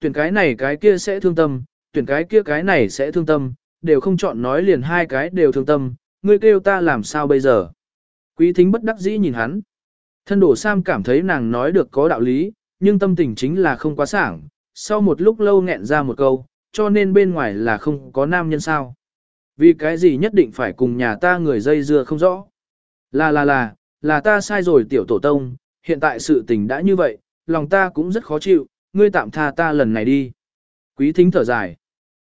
tuyển cái này cái kia sẽ thương tâm, tuyển cái kia cái này sẽ thương tâm, đều không chọn nói liền hai cái đều thương tâm, ngươi kêu ta làm sao bây giờ. Quý thính bất đắc dĩ nhìn hắn. Thân đổ Sam cảm thấy nàng nói được có đạo lý, nhưng tâm tình chính là không quá sảng, sau một lúc lâu nghẹn ra một câu, cho nên bên ngoài là không có nam nhân sao. Vì cái gì nhất định phải cùng nhà ta người dây dưa không rõ. Là là là, là ta sai rồi tiểu tổ tông, hiện tại sự tình đã như vậy, lòng ta cũng rất khó chịu, ngươi tạm tha ta lần này đi. Quý thính thở dài.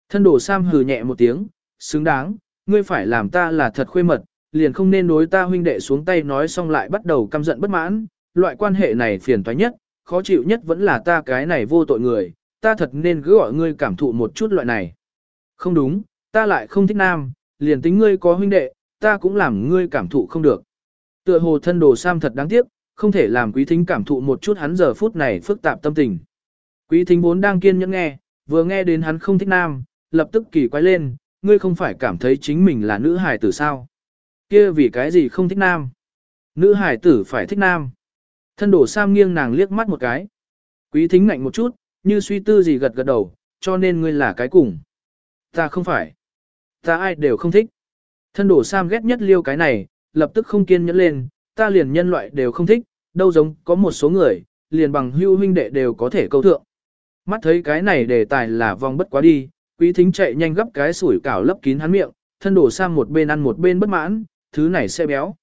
Thân đồ Sam hừ nhẹ một tiếng, xứng đáng, ngươi phải làm ta là thật khuê mật, liền không nên đối ta huynh đệ xuống tay nói xong lại bắt đầu căm giận bất mãn, loại quan hệ này phiền toái nhất, khó chịu nhất vẫn là ta cái này vô tội người, ta thật nên cứ gọi ngươi cảm thụ một chút loại này. Không đúng, ta lại không thích nam, liền tính ngươi có huynh đệ, ta cũng làm ngươi cảm thụ không được. Tựa hồ thân đồ Sam thật đáng tiếc, không thể làm quý thính cảm thụ một chút hắn giờ phút này phức tạp tâm tình. Quý thính vốn đang kiên nhẫn nghe, vừa nghe đến hắn không thích nam, lập tức kỳ quái lên, ngươi không phải cảm thấy chính mình là nữ hài tử sao? Kia vì cái gì không thích nam? Nữ hài tử phải thích nam. Thân đổ Sam nghiêng nàng liếc mắt một cái. Quý thính ngạnh một chút, như suy tư gì gật gật đầu, cho nên ngươi là cái cùng. Ta không phải. Ta ai đều không thích. Thân đổ Sam ghét nhất liêu cái này, lập tức không kiên nhẫn lên, ta liền nhân loại đều không thích, đâu giống có một số người, liền bằng hưu huynh đệ đều có thể câu thượng. Mắt thấy cái này đề tài là vòng bất quá đi, quý thính chạy nhanh gấp cái sủi cảo lấp kín hắn miệng, thân đổ sang một bên ăn một bên bất mãn, thứ này sẽ béo.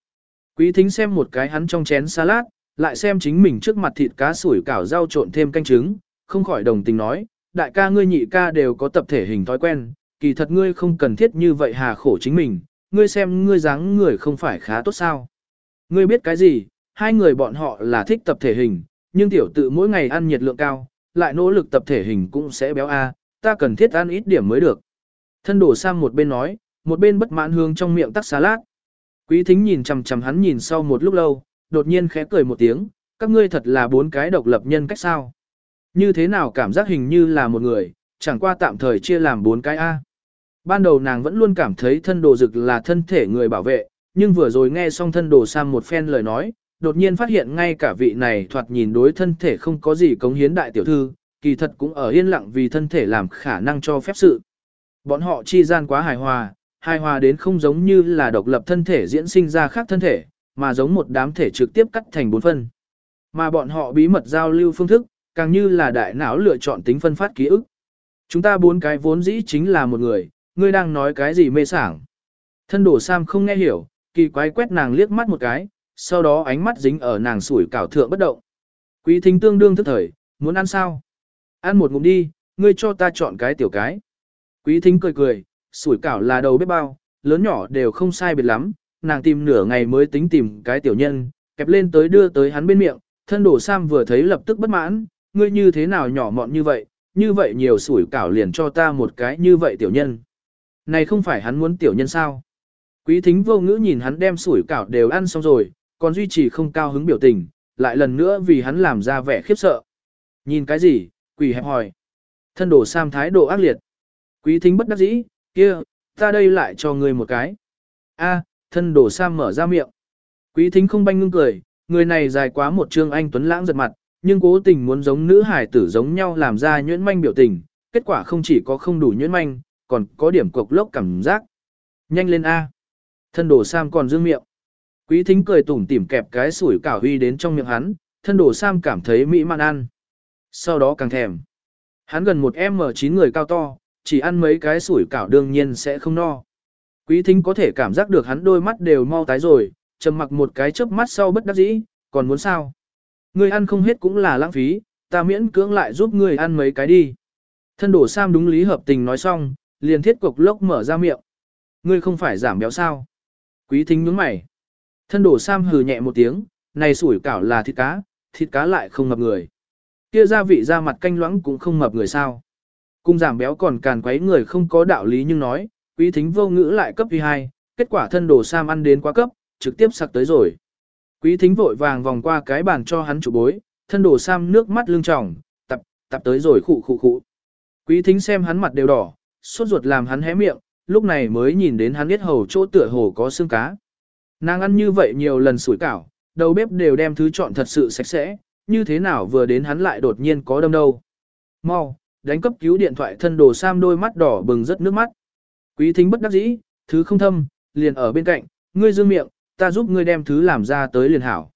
Quý thính xem một cái hắn trong chén salad, lại xem chính mình trước mặt thịt cá sủi cảo rau trộn thêm canh trứng, không khỏi đồng tình nói, đại ca ngươi nhị ca đều có tập thể hình thói quen, kỳ thật ngươi không cần thiết như vậy hà khổ chính mình, ngươi xem ngươi dáng người không phải khá tốt sao. Ngươi biết cái gì, hai người bọn họ là thích tập thể hình, nhưng tiểu tự mỗi ngày ăn nhiệt lượng cao, lại nỗ lực tập thể hình cũng sẽ béo a, ta cần thiết ăn ít điểm mới được. Thân đổ sang một bên nói, một bên bất mãn hương trong miệng tắc lát. Quý thính nhìn chằm chằm hắn nhìn sau một lúc lâu, đột nhiên khẽ cười một tiếng, các ngươi thật là bốn cái độc lập nhân cách sao. Như thế nào cảm giác hình như là một người, chẳng qua tạm thời chia làm bốn cái A. Ban đầu nàng vẫn luôn cảm thấy thân đồ dực là thân thể người bảo vệ, nhưng vừa rồi nghe xong thân đồ sang một phen lời nói, đột nhiên phát hiện ngay cả vị này thoạt nhìn đối thân thể không có gì cống hiến đại tiểu thư, kỳ thật cũng ở yên lặng vì thân thể làm khả năng cho phép sự. Bọn họ chi gian quá hài hòa, hài hòa đến không giống như là độc lập thân thể diễn sinh ra khác thân thể, mà giống một đám thể trực tiếp cắt thành bốn phân. Mà bọn họ bí mật giao lưu phương thức, càng như là đại não lựa chọn tính phân phát ký ức. Chúng ta bốn cái vốn dĩ chính là một người, ngươi đang nói cái gì mê sảng. Thân đổ Sam không nghe hiểu, kỳ quái quét nàng liếc mắt một cái, sau đó ánh mắt dính ở nàng sủi cảo thượng bất động. Quý thính tương đương thức thời, muốn ăn sao? Ăn một ngụm đi, ngươi cho ta chọn cái tiểu cái. Quý thính cười cười, sủi cảo là đầu bếp bao, lớn nhỏ đều không sai biệt lắm, nàng tìm nửa ngày mới tính tìm cái tiểu nhân, kẹp lên tới đưa tới hắn bên miệng, thân đổ Sam vừa thấy lập tức bất mãn, ngươi như thế nào nhỏ mọn như vậy, như vậy nhiều sủi cảo liền cho ta một cái như vậy tiểu nhân. Này không phải hắn muốn tiểu nhân sao? Quý thính vô ngữ nhìn hắn đem sủi cảo đều ăn xong rồi, còn duy trì không cao hứng biểu tình, lại lần nữa vì hắn làm ra vẻ khiếp sợ. Nhìn cái gì, quỷ hẹp hỏi. Thân đổ Sam thái độ ác liệt. Quý thính bất đắc dĩ, kia, ta đây lại cho ngươi một cái. A, thân đổ Sam mở ra miệng. Quý thính không banh ngưng cười, người này dài quá một trương anh tuấn lãng giật mặt, nhưng cố tình muốn giống nữ hải tử giống nhau làm ra nhuyễn manh biểu tình, kết quả không chỉ có không đủ nhuyễn manh, còn có điểm cục lốc cảm giác. Nhanh lên A. Thân đổ Sam còn dương miệng. Quý thính cười tủm tỉm kẹp cái sủi cảo huy đến trong miệng hắn, thân đổ Sam cảm thấy mỹ man ăn. Sau đó càng thèm. Hắn gần một M9 người cao to, chỉ ăn mấy cái sủi cảo đương nhiên sẽ không no. Quý thính có thể cảm giác được hắn đôi mắt đều mau tái rồi, trầm mặc một cái chớp mắt sau bất đắc dĩ, còn muốn sao? Ngươi ăn không hết cũng là lãng phí, ta miễn cưỡng lại giúp ngươi ăn mấy cái đi. Thân đổ Sam đúng lý hợp tình nói xong, liền thiết cục lốc mở ra miệng. Ngươi không phải giảm béo sao? Quý thính nhướng mày. Thân đổ Sam hừ nhẹ một tiếng, này sủi cảo là thịt cá, thịt cá lại không ngập người. Kia gia vị ra mặt canh loãng cũng không mập người sao. Cung giảm béo còn càn quấy người không có đạo lý nhưng nói, quý thính vô ngữ lại cấp vi 2 kết quả thân đổ Sam ăn đến quá cấp, trực tiếp sặc tới rồi. Quý thính vội vàng vòng qua cái bàn cho hắn chủ bối, thân đổ Sam nước mắt lưng tròng, tập, tập tới rồi khụ khụ khụ. Quý thính xem hắn mặt đều đỏ, sốt ruột làm hắn hé miệng, lúc này mới nhìn đến hắn biết hầu chỗ tựa hồ có xương cá. Nàng ăn như vậy nhiều lần sủi cảo, đầu bếp đều đem thứ chọn thật sự sạch sẽ, như thế nào vừa đến hắn lại đột nhiên có đâm đâu. Mau, đánh cấp cứu điện thoại thân đồ Sam đôi mắt đỏ bừng rất nước mắt. Quý thính bất đắc dĩ, thứ không thâm, liền ở bên cạnh, ngươi dương miệng, ta giúp ngươi đem thứ làm ra tới liền hảo.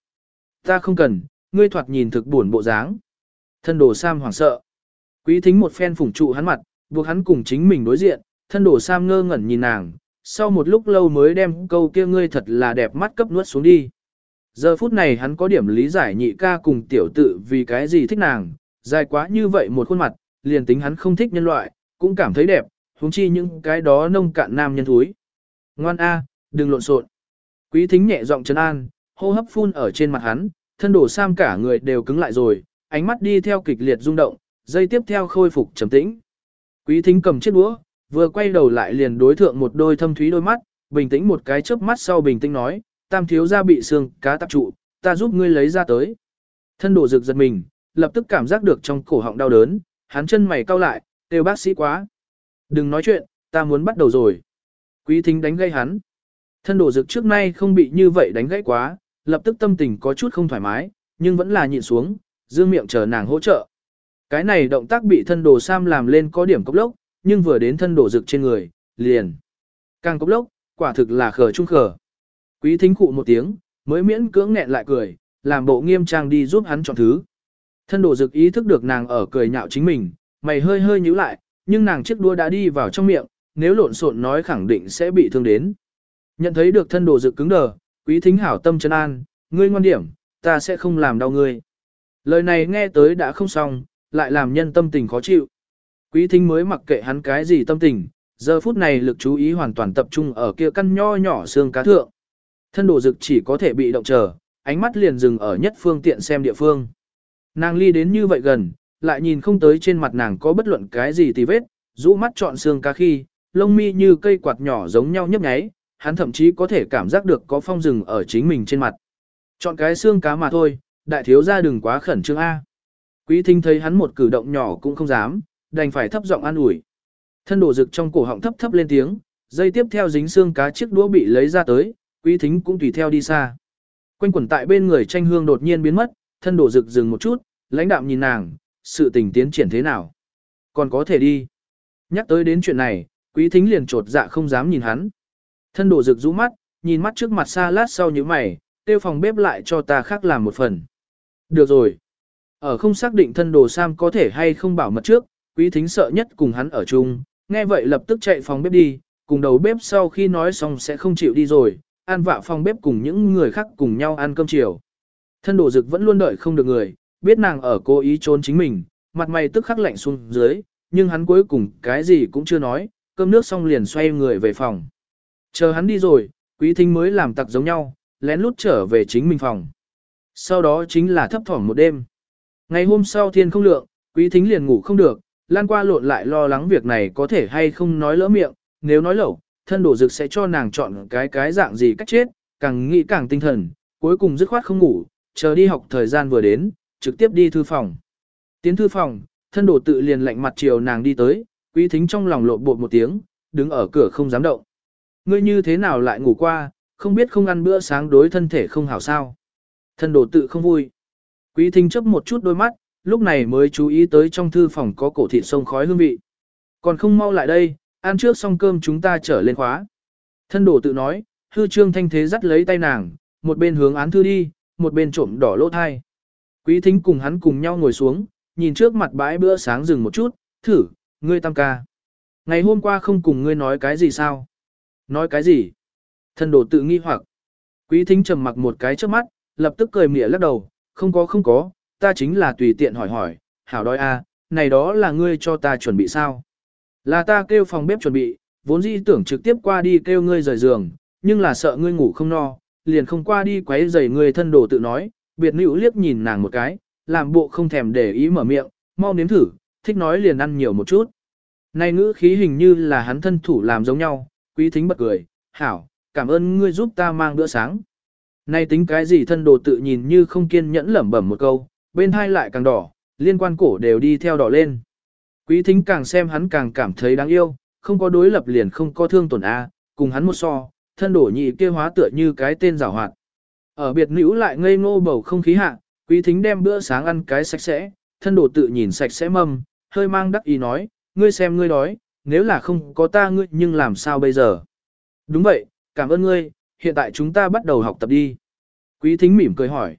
Ta không cần, ngươi thoạt nhìn thực buồn bộ dáng. Thân đồ Sam hoảng sợ. Quý thính một phen phủng trụ hắn mặt, buộc hắn cùng chính mình đối diện, thân đồ Sam ngơ ngẩn nhìn nàng, sau một lúc lâu mới đem câu kia ngươi thật là đẹp mắt cấp nuốt xuống đi. Giờ phút này hắn có điểm lý giải nhị ca cùng tiểu tự vì cái gì thích nàng, dài quá như vậy một khuôn mặt, liền tính hắn không thích nhân loại, cũng cảm thấy đẹp, huống chi những cái đó nông cạn nam nhân thúi. Ngoan A, đừng lộn xộn. Quý thính nhẹ giọng trấn an, hô hấp phun ở trên mặt hắn, thân đổ sam cả người đều cứng lại rồi, ánh mắt đi theo kịch liệt rung động, dây tiếp theo khôi phục trầm tĩnh. Quý thính cầm chiếc đũa, vừa quay đầu lại liền đối thượng một đôi thâm thúy đôi mắt, bình tĩnh một cái chớp mắt sau bình tĩnh nói, tam thiếu gia bị xương cá tạp trụ, ta giúp ngươi lấy ra tới. Thân đổ rực giật mình, lập tức cảm giác được trong cổ họng đau đớn, hắn chân mày cau lại, kêu bác sĩ quá. Đừng nói chuyện, ta muốn bắt đầu rồi. Quý thính đánh gây hắn. Thân đổ rực trước nay không bị như vậy đánh gãy quá, lập tức tâm tình có chút không thoải mái, nhưng vẫn là nhịn xuống, dương miệng chờ nàng hỗ trợ. Cái này động tác bị thân đồ Sam làm lên có điểm cốc lốc, nhưng vừa đến thân đổ rực trên người, liền. Càng cốc lốc, quả thực là khờ trung khờ. Quý thính cụ một tiếng, mới miễn cưỡng nghẹn lại cười, làm bộ nghiêm trang đi giúp hắn chọn thứ. Thân đổ rực ý thức được nàng ở cười nhạo chính mình, mày hơi hơi nhíu lại, nhưng nàng chiếc đua đã đi vào trong miệng, nếu lộn xộn nói khẳng định sẽ bị thương đến. Nhận thấy được thân đồ rực cứng đờ, quý thính hảo tâm chân an, ngươi ngoan điểm, ta sẽ không làm đau ngươi. Lời này nghe tới đã không xong, lại làm nhân tâm tình khó chịu. Quý thính mới mặc kệ hắn cái gì tâm tình, giờ phút này lực chú ý hoàn toàn tập trung ở kia căn nho nhỏ xương cá thượng. Thân đồ dực chỉ có thể bị động chờ, ánh mắt liền dừng ở nhất phương tiện xem địa phương. Nàng ly đến như vậy gần, lại nhìn không tới trên mặt nàng có bất luận cái gì tì vết, rũ mắt chọn xương cá khi, lông mi như cây quạt nhỏ giống nhau nhấp nháy, hắn thậm chí có thể cảm giác được có phong rừng ở chính mình trên mặt. Chọn cái xương cá mà thôi, đại thiếu gia đừng quá khẩn trương A. Quý thính thấy hắn một cử động nhỏ cũng không dám, đành phải thấp giọng an ủi. Thân đổ rực trong cổ họng thấp thấp lên tiếng, dây tiếp theo dính xương cá chiếc đũa bị lấy ra tới, quý thính cũng tùy theo đi xa. Quanh quẩn tại bên người tranh hương đột nhiên biến mất, thân đổ rực dừng một chút, lãnh đạm nhìn nàng, sự tình tiến triển thế nào. Còn có thể đi. Nhắc tới đến chuyện này, quý thính liền trột dạ không dám nhìn hắn. Thân đổ rực rũ mắt, nhìn mắt trước mặt xa lát sau như mày, tiêu phòng bếp lại cho ta khác làm một phần. Được rồi. Ở không xác định thân đồ Sam có thể hay không bảo mật trước, quý thính sợ nhất cùng hắn ở chung, nghe vậy lập tức chạy phòng bếp đi, cùng đầu bếp sau khi nói xong sẽ không chịu đi rồi, ăn vạ phòng bếp cùng những người khác cùng nhau ăn cơm chiều. Thân đồ dực vẫn luôn đợi không được người, biết nàng ở cố ý trốn chính mình, mặt mày tức khắc lạnh xuống dưới, nhưng hắn cuối cùng cái gì cũng chưa nói, cơm nước xong liền xoay người về phòng. Chờ hắn đi rồi, quý thính mới làm tặc giống nhau, lén lút trở về chính mình phòng. Sau đó chính là thấp thỏm một đêm. Ngày hôm sau thiên không lượng, quý thính liền ngủ không được, lan qua lộn lại lo lắng việc này có thể hay không nói lỡ miệng, nếu nói lẩu, thân đổ dực sẽ cho nàng chọn cái cái dạng gì cách chết, càng nghĩ càng tinh thần, cuối cùng dứt khoát không ngủ, chờ đi học thời gian vừa đến, trực tiếp đi thư phòng. Tiến thư phòng, thân đổ tự liền lạnh mặt chiều nàng đi tới, quý thính trong lòng lộn bột một tiếng, đứng ở cửa không dám động. Ngươi như thế nào lại ngủ qua, không biết không ăn bữa sáng đối thân thể không hảo sao. Thân đổ tự không vui. Quý thính chấp một chút đôi mắt, lúc này mới chú ý tới trong thư phòng có cổ thịt sông khói hương vị. Còn không mau lại đây, ăn trước xong cơm chúng ta trở lên khóa. Thân đổ tự nói, hư trương thanh thế dắt lấy tay nàng, một bên hướng án thư đi, một bên trộm đỏ lỗ thai. Quý thính cùng hắn cùng nhau ngồi xuống, nhìn trước mặt bãi bữa sáng dừng một chút, thử, ngươi tam ca. Ngày hôm qua không cùng ngươi nói cái gì sao? Nói cái gì? Thân đổ tự nghi hoặc. Quý thính trầm mặc một cái trước mắt, lập tức cười mỉa lắc đầu, không có không có, ta chính là tùy tiện hỏi hỏi, hảo đói a, này đó là ngươi cho ta chuẩn bị sao? Là ta kêu phòng bếp chuẩn bị, vốn dĩ tưởng trực tiếp qua đi kêu ngươi rời giường, nhưng là sợ ngươi ngủ không no, liền không qua đi quấy rầy ngươi thân đồ tự nói, biệt nữ liếc nhìn nàng một cái, làm bộ không thèm để ý mở miệng, mau nếm thử, thích nói liền ăn nhiều một chút. Này ngữ khí hình như là hắn thân thủ làm giống nhau, quý thính bật cười, hảo, cảm ơn ngươi giúp ta mang bữa sáng. Này tính cái gì thân đồ tự nhìn như không kiên nhẫn lẩm bẩm một câu, bên hai lại càng đỏ, liên quan cổ đều đi theo đỏ lên. Quý thính càng xem hắn càng cảm thấy đáng yêu, không có đối lập liền không có thương tổn A, cùng hắn một so, thân đổ nhị kia hóa tựa như cái tên giảo hoạt. Ở biệt nữ lại ngây ngô bầu không khí hạ, quý thính đem bữa sáng ăn cái sạch sẽ, thân đổ tự nhìn sạch sẽ mâm, hơi mang đắc ý nói, ngươi xem ngươi đói, nếu là không có ta ngươi nhưng làm sao bây giờ? Đúng vậy, cảm ơn ngươi, hiện tại chúng ta bắt đầu học tập đi. Quý thính mỉm cười hỏi.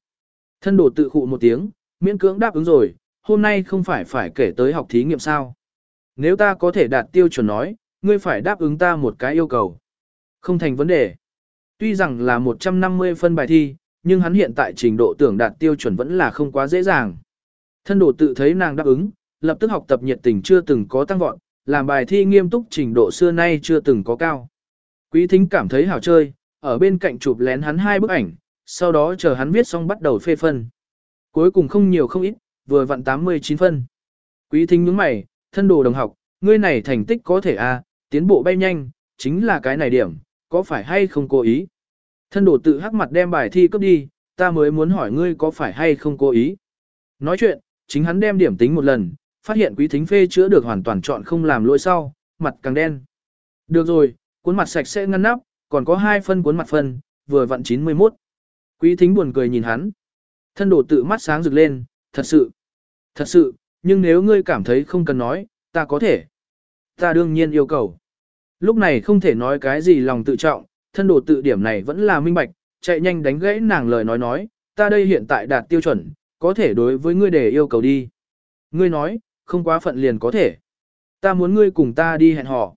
Thân đổ tự khụ một tiếng, miễn cưỡng đáp ứng rồi, hôm nay không phải phải kể tới học thí nghiệm sao. Nếu ta có thể đạt tiêu chuẩn nói, ngươi phải đáp ứng ta một cái yêu cầu. Không thành vấn đề. Tuy rằng là 150 phân bài thi, nhưng hắn hiện tại trình độ tưởng đạt tiêu chuẩn vẫn là không quá dễ dàng. Thân đồ tự thấy nàng đáp ứng, lập tức học tập nhiệt tình chưa từng có tăng vọt, làm bài thi nghiêm túc trình độ xưa nay chưa từng có cao. Quý thính cảm thấy hào chơi, ở bên cạnh chụp lén hắn hai bức ảnh, sau đó chờ hắn viết xong bắt đầu phê phân. Cuối cùng không nhiều không ít, vừa vặn 89 phân. Quý thính nhướng mày, thân đồ đồng học, ngươi này thành tích có thể a, à, tiến bộ bay nhanh, chính là cái này điểm, có phải hay không cố ý? Thân đồ tự hắc mặt đem bài thi cấp đi, ta mới muốn hỏi ngươi có phải hay không cố ý? Nói chuyện, chính hắn đem điểm tính một lần, phát hiện quý thính phê chữa được hoàn toàn chọn không làm lỗi sau, mặt càng đen. Được rồi, cuốn mặt sạch sẽ ngăn nắp, còn có hai phân cuốn mặt phân, vừa vặn 91. Quý thính buồn cười nhìn hắn. Thân đồ tự mắt sáng rực lên, thật sự, thật sự, nhưng nếu ngươi cảm thấy không cần nói, ta có thể. Ta đương nhiên yêu cầu. Lúc này không thể nói cái gì lòng tự trọng, thân đồ tự điểm này vẫn là minh bạch, chạy nhanh đánh gãy nàng lời nói nói, ta đây hiện tại đạt tiêu chuẩn, có thể đối với ngươi để yêu cầu đi. Ngươi nói, không quá phận liền có thể. Ta muốn ngươi cùng ta đi hẹn hò.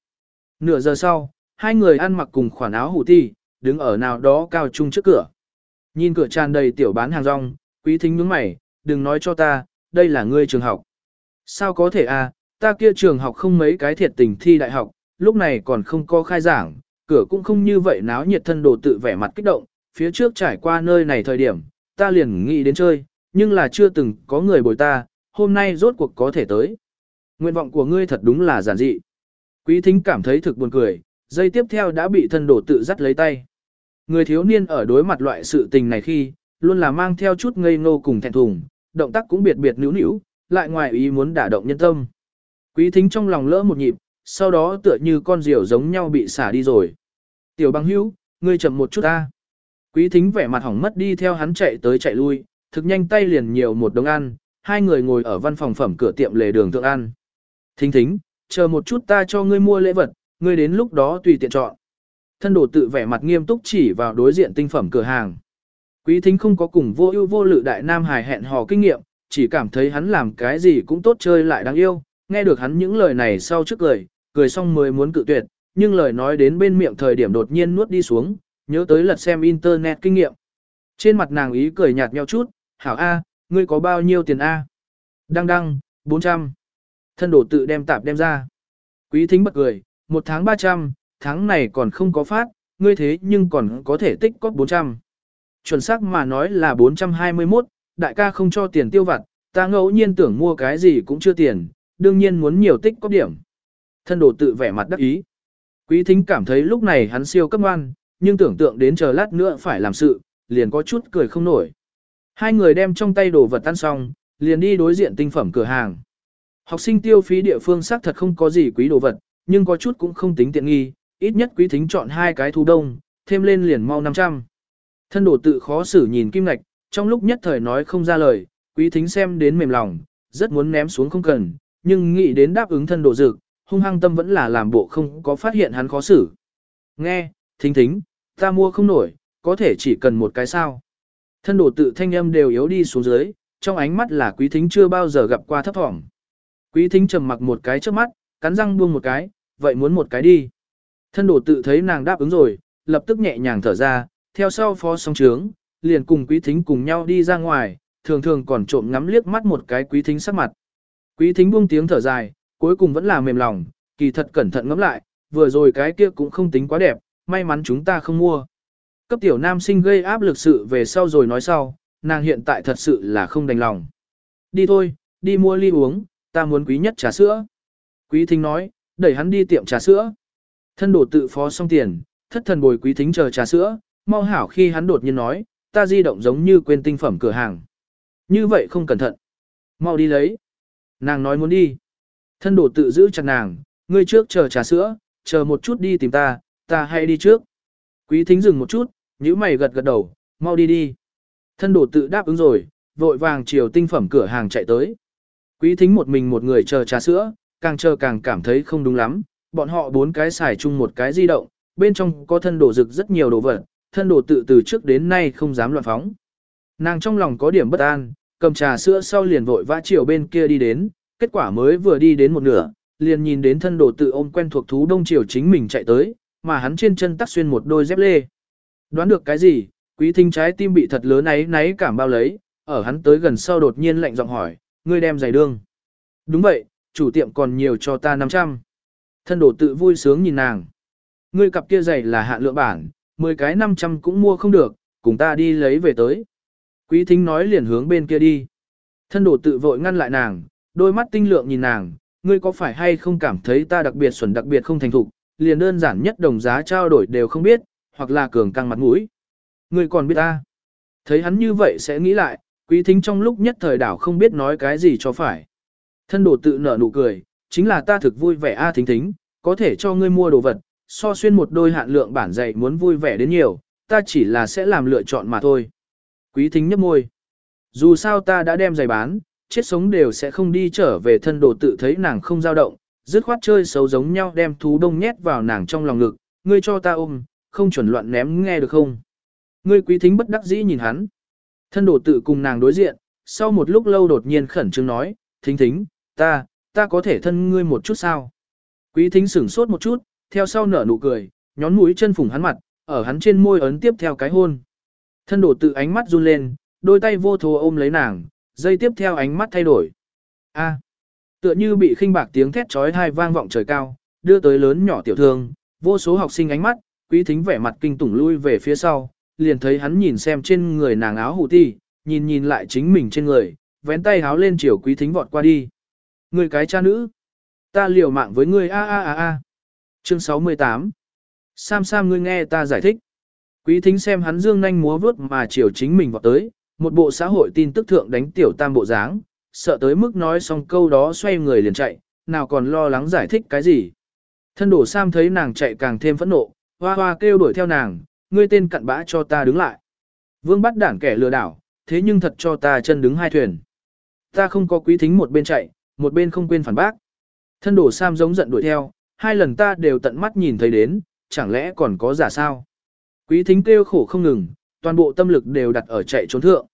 Nửa giờ sau, hai người ăn mặc cùng khoản áo hủ ti, đứng ở nào đó cao trung trước cửa. Nhìn cửa tràn đầy tiểu bán hàng rong, quý thính nhướng mày, đừng nói cho ta, đây là ngươi trường học. Sao có thể à, ta kia trường học không mấy cái thiệt tình thi đại học, lúc này còn không có khai giảng, cửa cũng không như vậy náo nhiệt thân đồ tự vẻ mặt kích động, phía trước trải qua nơi này thời điểm, ta liền nghĩ đến chơi, nhưng là chưa từng có người bồi ta, hôm nay rốt cuộc có thể tới. Nguyện vọng của ngươi thật đúng là giản dị. Quý thính cảm thấy thực buồn cười, dây tiếp theo đã bị thân đồ tự dắt lấy tay. Người thiếu niên ở đối mặt loại sự tình này khi, luôn là mang theo chút ngây ngô cùng thẹn thùng, động tác cũng biệt biệt nữu nữu, lại ngoài ý muốn đả động nhân tâm. Quý thính trong lòng lỡ một nhịp, sau đó tựa như con diều giống nhau bị xả đi rồi. Tiểu băng hữu, ngươi chậm một chút ta. Quý thính vẻ mặt hỏng mất đi theo hắn chạy tới chạy lui, thực nhanh tay liền nhiều một đống ăn, hai người ngồi ở văn phòng phẩm cửa tiệm lề đường thượng ăn. Thính thính, chờ một chút ta cho ngươi mua lễ vật, ngươi đến lúc đó tùy tiện chọn. Thân đồ tự vẻ mặt nghiêm túc chỉ vào đối diện tinh phẩm cửa hàng. Quý thính không có cùng vô ưu vô lự đại nam hài hẹn hò kinh nghiệm, chỉ cảm thấy hắn làm cái gì cũng tốt chơi lại đáng yêu, nghe được hắn những lời này sau trước cười, cười xong mới muốn cự tuyệt, nhưng lời nói đến bên miệng thời điểm đột nhiên nuốt đi xuống, nhớ tới lật xem internet kinh nghiệm. Trên mặt nàng ý cười nhạt nheo chút, hảo A, ngươi có bao nhiêu tiền A? Đăng đăng, 400. Thân đổ tự đem tạp đem ra. Quý thính bật cười, một tháng 300, tháng này còn không có phát, ngươi thế nhưng còn có thể tích cóp 400. Chuẩn xác mà nói là 421, đại ca không cho tiền tiêu vặt, ta ngẫu nhiên tưởng mua cái gì cũng chưa tiền, đương nhiên muốn nhiều tích có điểm. Thân đồ tự vẻ mặt đắc ý. Quý thính cảm thấy lúc này hắn siêu cấp ngoan, nhưng tưởng tượng đến chờ lát nữa phải làm sự, liền có chút cười không nổi. Hai người đem trong tay đồ vật ăn xong, liền đi đối diện tinh phẩm cửa hàng. Học sinh tiêu phí địa phương xác thật không có gì quý đồ vật, nhưng có chút cũng không tính tiện nghi, ít nhất quý thính chọn hai cái thu đông, thêm lên liền mau 500. Thân đồ tự khó xử nhìn kim ngạch, trong lúc nhất thời nói không ra lời, quý thính xem đến mềm lòng, rất muốn ném xuống không cần, nhưng nghĩ đến đáp ứng thân đồ dực, hung hăng tâm vẫn là làm bộ không có phát hiện hắn khó xử. Nghe, thính thính, ta mua không nổi, có thể chỉ cần một cái sao. Thân đồ tự thanh âm đều yếu đi xuống dưới, trong ánh mắt là quý thính chưa bao giờ gặp qua thấp thỏm. Quý thính trầm mặc một cái trước mắt, cắn răng buông một cái, vậy muốn một cái đi. Thân đồ tự thấy nàng đáp ứng rồi, lập tức nhẹ nhàng thở ra, theo sau phó song trướng, liền cùng quý thính cùng nhau đi ra ngoài, thường thường còn trộm ngắm liếc mắt một cái quý thính sắc mặt. Quý thính buông tiếng thở dài, cuối cùng vẫn là mềm lòng, kỳ thật cẩn thận ngắm lại, vừa rồi cái kia cũng không tính quá đẹp, may mắn chúng ta không mua. Cấp tiểu nam sinh gây áp lực sự về sau rồi nói sau, nàng hiện tại thật sự là không đành lòng. Đi thôi, đi mua ly uống, ta muốn quý nhất trà sữa. Quý thính nói, đẩy hắn đi tiệm trà sữa. Thân đổ tự phó xong tiền, thất thần bồi quý thính chờ trà sữa, mau hảo khi hắn đột nhiên nói, ta di động giống như quên tinh phẩm cửa hàng. Như vậy không cẩn thận. Mau đi lấy. Nàng nói muốn đi. Thân đổ tự giữ chặt nàng, ngươi trước chờ trà sữa, chờ một chút đi tìm ta, ta hay đi trước. Quý thính dừng một chút, nhíu mày gật gật đầu, mau đi đi. Thân đổ tự đáp ứng rồi, vội vàng chiều tinh phẩm cửa hàng chạy tới. Quý thính một mình một người chờ trà sữa, càng chờ càng cảm thấy không đúng lắm, bọn họ bốn cái xài chung một cái di động, bên trong có thân đồ rực rất nhiều đồ vật, thân đồ tự từ trước đến nay không dám loạn phóng. Nàng trong lòng có điểm bất an, cầm trà sữa sau liền vội vã chiều bên kia đi đến, kết quả mới vừa đi đến một nửa, liền nhìn đến thân đồ tự ôm quen thuộc thú đông chiều chính mình chạy tới, mà hắn trên chân tắc xuyên một đôi dép lê. Đoán được cái gì, quý thính trái tim bị thật lớn ấy náy cảm bao lấy, ở hắn tới gần sau đột nhiên lạnh giọng hỏi, ngươi đem giày đương. Đúng vậy, chủ tiệm còn nhiều cho ta 500. Thân đồ tự vui sướng nhìn nàng. Ngươi cặp kia giày là hạn lượng bản, 10 cái 500 cũng mua không được, cùng ta đi lấy về tới. Quý thính nói liền hướng bên kia đi. Thân đồ tự vội ngăn lại nàng, đôi mắt tinh lượng nhìn nàng, ngươi có phải hay không cảm thấy ta đặc biệt xuẩn đặc biệt không thành thục, liền đơn giản nhất đồng giá trao đổi đều không biết, hoặc là cường căng mặt mũi. Ngươi còn biết ta. Thấy hắn như vậy sẽ nghĩ lại, quý thính trong lúc nhất thời đảo không biết nói cái gì cho phải. Thân đồ tự nở nụ cười, chính là ta thực vui vẻ a thính thính, có thể cho ngươi mua đồ vật, so xuyên một đôi hạn lượng bản dạy muốn vui vẻ đến nhiều, ta chỉ là sẽ làm lựa chọn mà thôi. Quý thính nhấp môi. Dù sao ta đã đem giày bán, chết sống đều sẽ không đi trở về thân đồ tự thấy nàng không dao động, dứt khoát chơi xấu giống nhau đem thú đông nhét vào nàng trong lòng ngực, ngươi cho ta ôm, không chuẩn loạn ném nghe được không. Ngươi quý thính bất đắc dĩ nhìn hắn. Thân đồ tự cùng nàng đối diện, sau một lúc lâu đột nhiên khẩn trương nói, thính thính, ta, ta có thể thân ngươi một chút sao? Quý thính sửng sốt một chút, theo sau nở nụ cười, nhón mũi chân phủng hắn mặt, ở hắn trên môi ấn tiếp theo cái hôn. Thân đổ tự ánh mắt run lên, đôi tay vô thố ôm lấy nàng, dây tiếp theo ánh mắt thay đổi. A, tựa như bị khinh bạc tiếng thét trói hai vang vọng trời cao, đưa tới lớn nhỏ tiểu thương, vô số học sinh ánh mắt, quý thính vẻ mặt kinh tủng lui về phía sau, liền thấy hắn nhìn xem trên người nàng áo hủ ti, nhìn nhìn lại chính mình trên người, vén tay háo lên chiều quý thính vọt qua đi. Người cái cha nữ, ta liều mạng với ngươi a a a a. Chương 68 Sam Sam ngươi nghe ta giải thích. Quý thính xem hắn dương nhanh múa vướt mà chiều chính mình vọt tới, một bộ xã hội tin tức thượng đánh tiểu tam bộ dáng, sợ tới mức nói xong câu đó xoay người liền chạy, nào còn lo lắng giải thích cái gì. Thân đổ Sam thấy nàng chạy càng thêm phẫn nộ, hoa hoa kêu đuổi theo nàng, ngươi tên cặn bã cho ta đứng lại. Vương bắt đảng kẻ lừa đảo, thế nhưng thật cho ta chân đứng hai thuyền. Ta không có quý thính một bên chạy, một bên không quên phản bác. Thân đổ Sam giống giận đuổi theo, hai lần ta đều tận mắt nhìn thấy đến, chẳng lẽ còn có giả sao? Quý thính kêu khổ không ngừng, toàn bộ tâm lực đều đặt ở chạy trốn thượng.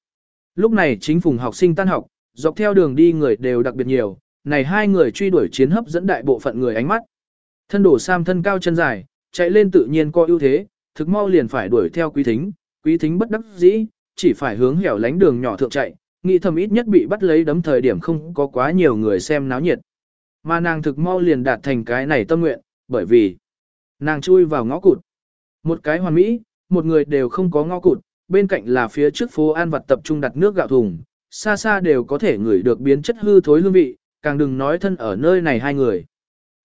Lúc này chính phùng học sinh tan học, dọc theo đường đi người đều đặc biệt nhiều, này hai người truy đuổi chiến hấp dẫn đại bộ phận người ánh mắt. Thân đổ Sam thân cao chân dài, chạy lên tự nhiên có ưu thế, thực mau liền phải đuổi theo quý thính, quý thính bất đắc dĩ, chỉ phải hướng hẻo lánh đường nhỏ thượng chạy, nghĩ thầm ít nhất bị bắt lấy đấm thời điểm không có quá nhiều người xem náo nhiệt. Mà nàng thực mau liền đạt thành cái này tâm nguyện, bởi vì nàng chui vào ngõ cụt. Một cái hoàn mỹ, một người đều không có ngõ cụt, bên cạnh là phía trước phố an vật tập trung đặt nước gạo thùng, xa xa đều có thể ngửi được biến chất hư thối hương vị, càng đừng nói thân ở nơi này hai người.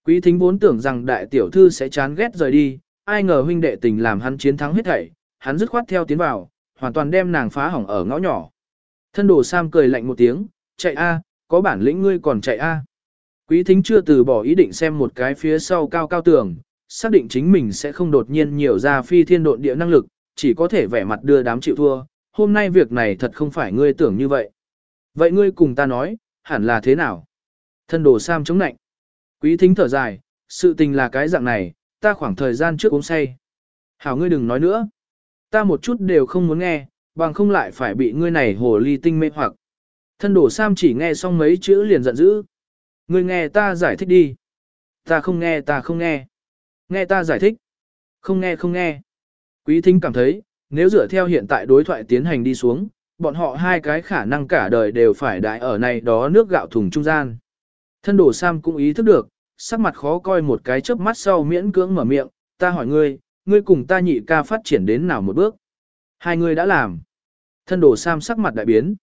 Quý thính vốn tưởng rằng đại tiểu thư sẽ chán ghét rời đi, ai ngờ huynh đệ tình làm hắn chiến thắng hết thảy, hắn dứt khoát theo tiến vào, hoàn toàn đem nàng phá hỏng ở ngõ nhỏ. Thân đồ Sam cười lạnh một tiếng, chạy a, có bản lĩnh ngươi còn chạy a. Quý thính chưa từ bỏ ý định xem một cái phía sau cao cao tường, xác định chính mình sẽ không đột nhiên nhiều ra phi thiên độn địa năng lực, chỉ có thể vẻ mặt đưa đám chịu thua, hôm nay việc này thật không phải ngươi tưởng như vậy. Vậy ngươi cùng ta nói, hẳn là thế nào? Thân đồ Sam chống nạnh. Quý thính thở dài, sự tình là cái dạng này, ta khoảng thời gian trước uống say. Hảo ngươi đừng nói nữa. Ta một chút đều không muốn nghe, bằng không lại phải bị ngươi này hồ ly tinh mê hoặc. Thân đồ Sam chỉ nghe xong mấy chữ liền giận dữ. Ngươi nghe ta giải thích đi. Ta không nghe ta không nghe. Nghe ta giải thích. Không nghe không nghe. Quý thính cảm thấy, nếu dựa theo hiện tại đối thoại tiến hành đi xuống, bọn họ hai cái khả năng cả đời đều phải đại ở này đó nước gạo thùng trung gian. Thân Đổ Sam cũng ý thức được, sắc mặt khó coi một cái chớp mắt sau miễn cưỡng mở miệng, ta hỏi ngươi, ngươi cùng ta nhị ca phát triển đến nào một bước? Hai người đã làm. Thân Đổ Sam sắc mặt đại biến.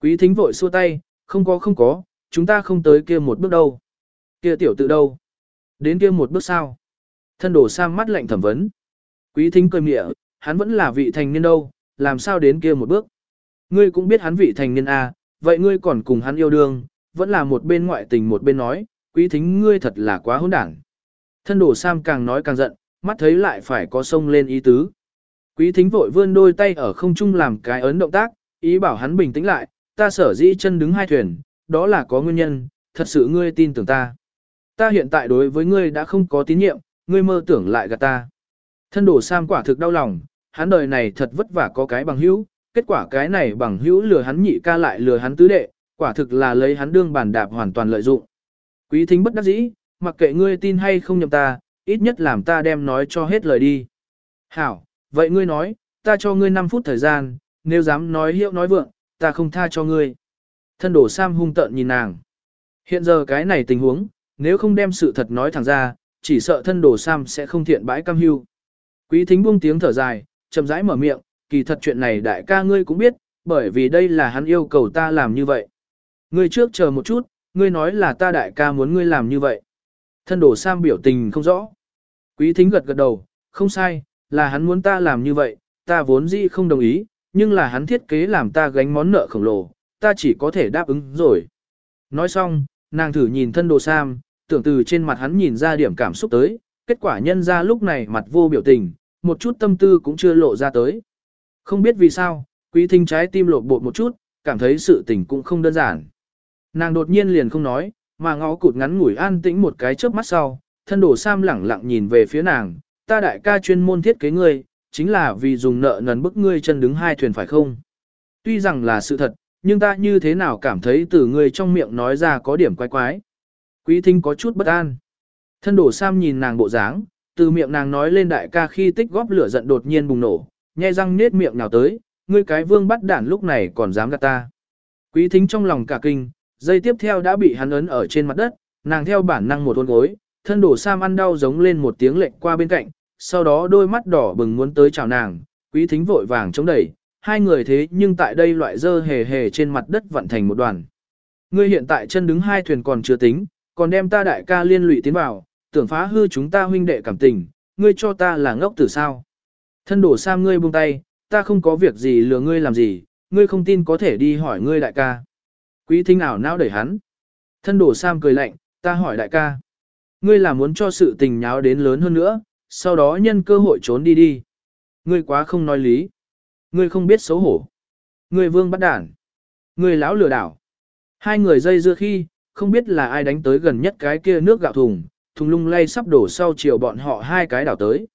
Quý thính vội xua tay, không có không có, chúng ta không tới kia một bước đâu. Kia tiểu tự đâu? Đến kia một bước sao? Thân đổ Sam mắt lạnh thẩm vấn. Quý thính cười mịa, hắn vẫn là vị thành niên đâu, làm sao đến kia một bước? Ngươi cũng biết hắn vị thành niên à, vậy ngươi còn cùng hắn yêu đương, vẫn là một bên ngoại tình một bên nói, quý thính ngươi thật là quá hỗn đảng. Thân đổ Sam càng nói càng giận, mắt thấy lại phải có sông lên ý tứ. Quý thính vội vươn đôi tay ở không trung làm cái ấn động tác, ý bảo hắn bình tĩnh lại, ta sở dĩ chân đứng hai thuyền, đó là có nguyên nhân, thật sự ngươi tin tưởng ta. Ta hiện tại đối với ngươi đã không có tín nhiệm, ngươi mơ tưởng lại gạt ta. Thân đổ Sam quả thực đau lòng, hắn đời này thật vất vả có cái bằng hữu, kết quả cái này bằng hữu lừa hắn nhị ca lại lừa hắn tứ đệ, quả thực là lấy hắn đương bàn đạp hoàn toàn lợi dụng. Quý thính bất đắc dĩ, mặc kệ ngươi tin hay không nhầm ta, ít nhất làm ta đem nói cho hết lời đi. Hảo, vậy ngươi nói, ta cho ngươi 5 phút thời gian, nếu dám nói hiệu nói vượng, ta không tha cho ngươi. Thân đồ Sam hung tợn nhìn nàng. Hiện giờ cái này tình huống, nếu không đem sự thật nói thẳng ra, chỉ sợ thân đồ Sam sẽ không thiện bãi cam hưu. Quý thính buông tiếng thở dài, chậm rãi mở miệng, kỳ thật chuyện này đại ca ngươi cũng biết, bởi vì đây là hắn yêu cầu ta làm như vậy. Ngươi trước chờ một chút, ngươi nói là ta đại ca muốn ngươi làm như vậy. Thân đồ Sam biểu tình không rõ. Quý thính gật gật đầu, không sai, là hắn muốn ta làm như vậy, ta vốn dĩ không đồng ý, nhưng là hắn thiết kế làm ta gánh món nợ khổng lồ, ta chỉ có thể đáp ứng rồi. Nói xong, nàng thử nhìn thân đồ Sam, tưởng từ trên mặt hắn nhìn ra điểm cảm xúc tới, kết quả nhân ra lúc này mặt vô biểu tình, một chút tâm tư cũng chưa lộ ra tới. Không biết vì sao, quý thính trái tim lột bột một chút, cảm thấy sự tình cũng không đơn giản. Nàng đột nhiên liền không nói, mà ngó cụt ngắn ngủi an tĩnh một cái chớp mắt sau, thân đồ Sam lẳng lặng nhìn về phía nàng, ta đại ca chuyên môn thiết kế ngươi, chính là vì dùng nợ nần bức ngươi chân đứng hai thuyền phải không? Tuy rằng là sự thật, nhưng ta như thế nào cảm thấy từ ngươi trong miệng nói ra có điểm quái quái. Quý thính có chút bất an. Thân đổ Sam nhìn nàng bộ dáng, từ miệng nàng nói lên đại ca khi tích góp lửa giận đột nhiên bùng nổ, nhai răng nết miệng nào tới, ngươi cái vương bắt đản lúc này còn dám gạt ta. Quý thính trong lòng cả kinh, dây tiếp theo đã bị hắn ấn ở trên mặt đất, nàng theo bản năng một hôn gối, thân đổ Sam ăn đau giống lên một tiếng lệnh qua bên cạnh, sau đó đôi mắt đỏ bừng muốn tới chào nàng, quý thính vội vàng chống đẩy, hai người thế nhưng tại đây loại dơ hề hề trên mặt đất vận thành một đoàn. Ngươi hiện tại chân đứng hai thuyền còn chưa tính, còn đem ta đại ca liên lụy tiến vào, tưởng phá hư chúng ta huynh đệ cảm tình, ngươi cho ta là ngốc tử sao. Thân đổ Sam ngươi buông tay, ta không có việc gì lừa ngươi làm gì, ngươi không tin có thể đi hỏi ngươi đại ca. Quý thính ảo não đẩy hắn. Thân đổ Sam cười lạnh, ta hỏi đại ca. Ngươi là muốn cho sự tình nháo đến lớn hơn nữa, sau đó nhân cơ hội trốn đi đi. Ngươi quá không nói lý. Ngươi không biết xấu hổ. Ngươi vương bắt đản. Ngươi lão lừa đảo. Hai người dây dưa khi, không biết là ai đánh tới gần nhất cái kia nước gạo thùng, thùng lung lay sắp đổ sau chiều bọn họ hai cái đảo tới.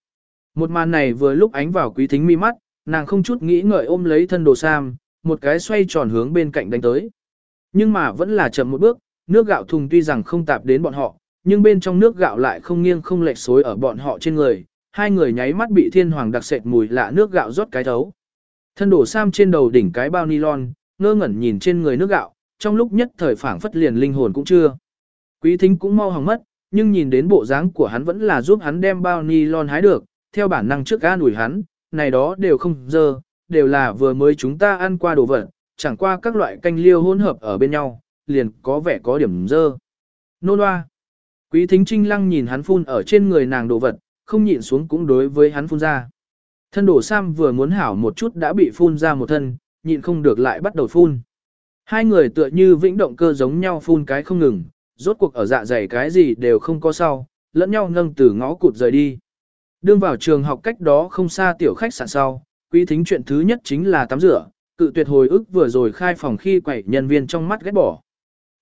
Một màn này vừa lúc ánh vào quý thính mi mắt, nàng không chút nghĩ ngợi ôm lấy thân đồ sam, một cái xoay tròn hướng bên cạnh đánh tới. Nhưng mà vẫn là chậm một bước, nước gạo thùng tuy rằng không tạp đến bọn họ, nhưng bên trong nước gạo lại không nghiêng không lệch xối ở bọn họ trên người, hai người nháy mắt bị thiên hoàng đặc sệt mùi lạ nước gạo rót cái thấu. Thân đổ sam trên đầu đỉnh cái bao nylon, ngơ ngẩn nhìn trên người nước gạo, trong lúc nhất thời phảng phất liền linh hồn cũng chưa. Quý thính cũng mau hỏng mất, nhưng nhìn đến bộ dáng của hắn vẫn là giúp hắn đem bao nylon hái được, theo bản năng trước ga nủi hắn, này đó đều không dơ, đều là vừa mới chúng ta ăn qua đồ vật, chẳng qua các loại canh liêu hỗn hợp ở bên nhau, liền có vẻ có điểm dơ. Nô loa. Quý thính trinh lăng nhìn hắn phun ở trên người nàng đồ vật, không nhịn xuống cũng đối với hắn phun ra. Thân đổ Sam vừa muốn hảo một chút đã bị phun ra một thân, nhịn không được lại bắt đầu phun. Hai người tựa như vĩnh động cơ giống nhau phun cái không ngừng, rốt cuộc ở dạ dày cái gì đều không có sau, lẫn nhau nâng từ ngõ cụt rời đi. Đương vào trường học cách đó không xa tiểu khách sạn sau, quý thính chuyện thứ nhất chính là tắm rửa, cự tuyệt hồi ức vừa rồi khai phòng khi quẩy nhân viên trong mắt ghét bỏ.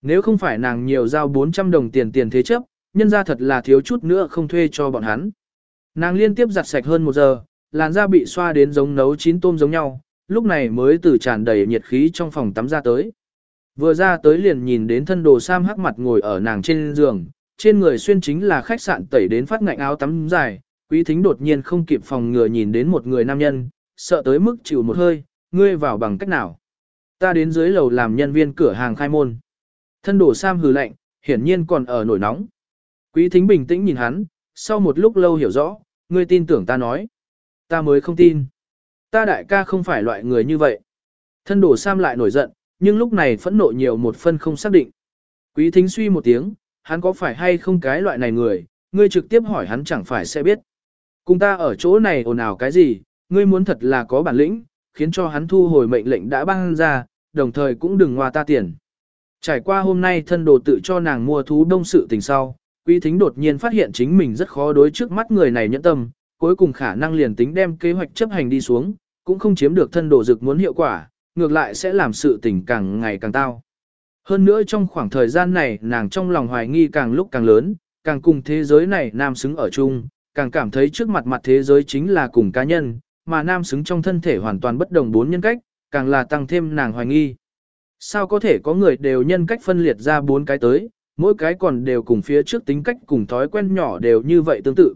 Nếu không phải nàng nhiều giao 400 đồng tiền tiền thế chấp, nhân ra thật là thiếu chút nữa không thuê cho bọn hắn. Nàng liên tiếp giặt sạch hơn một giờ, làn da bị xoa đến giống nấu chín tôm giống nhau, lúc này mới từ tràn đầy nhiệt khí trong phòng tắm ra tới. Vừa ra tới liền nhìn đến thân đồ Sam hắc mặt ngồi ở nàng trên giường, trên người xuyên chính là khách sạn tẩy đến phát ngạnh áo tắm dài, quý thính đột nhiên không kịp phòng ngừa nhìn đến một người nam nhân, sợ tới mức chịu một hơi, ngươi vào bằng cách nào. Ta đến dưới lầu làm nhân viên cửa hàng khai môn. Thân đồ Sam hừ lạnh, hiển nhiên còn ở nổi nóng. Quý thính bình tĩnh nhìn hắn, sau một lúc lâu hiểu rõ, ngươi tin tưởng ta nói. Ta mới không tin. Ta đại ca không phải loại người như vậy. Thân đồ Sam lại nổi giận, nhưng lúc này phẫn nộ nhiều một phân không xác định. Quý thính suy một tiếng, hắn có phải hay không cái loại này người, ngươi trực tiếp hỏi hắn chẳng phải sẽ biết. Cùng ta ở chỗ này ồn ào cái gì, ngươi muốn thật là có bản lĩnh, khiến cho hắn thu hồi mệnh lệnh đã ban ra, đồng thời cũng đừng ngoa ta tiền. Trải qua hôm nay thân đồ tự cho nàng mua thú đông sự tình sau, quý thính đột nhiên phát hiện chính mình rất khó đối trước mắt người này nhẫn tâm, cuối cùng khả năng liền tính đem kế hoạch chấp hành đi xuống, cũng không chiếm được thân đồ dực muốn hiệu quả, ngược lại sẽ làm sự tình càng ngày càng tao. Hơn nữa trong khoảng thời gian này nàng trong lòng hoài nghi càng lúc càng lớn, càng cùng thế giới này nam xứng ở chung, càng cảm thấy trước mặt mặt thế giới chính là cùng cá nhân, mà nam xứng trong thân thể hoàn toàn bất đồng bốn nhân cách, càng là tăng thêm nàng hoài nghi. Sao có thể có người đều nhân cách phân liệt ra bốn cái tới, mỗi cái còn đều cùng phía trước tính cách cùng thói quen nhỏ đều như vậy tương tự.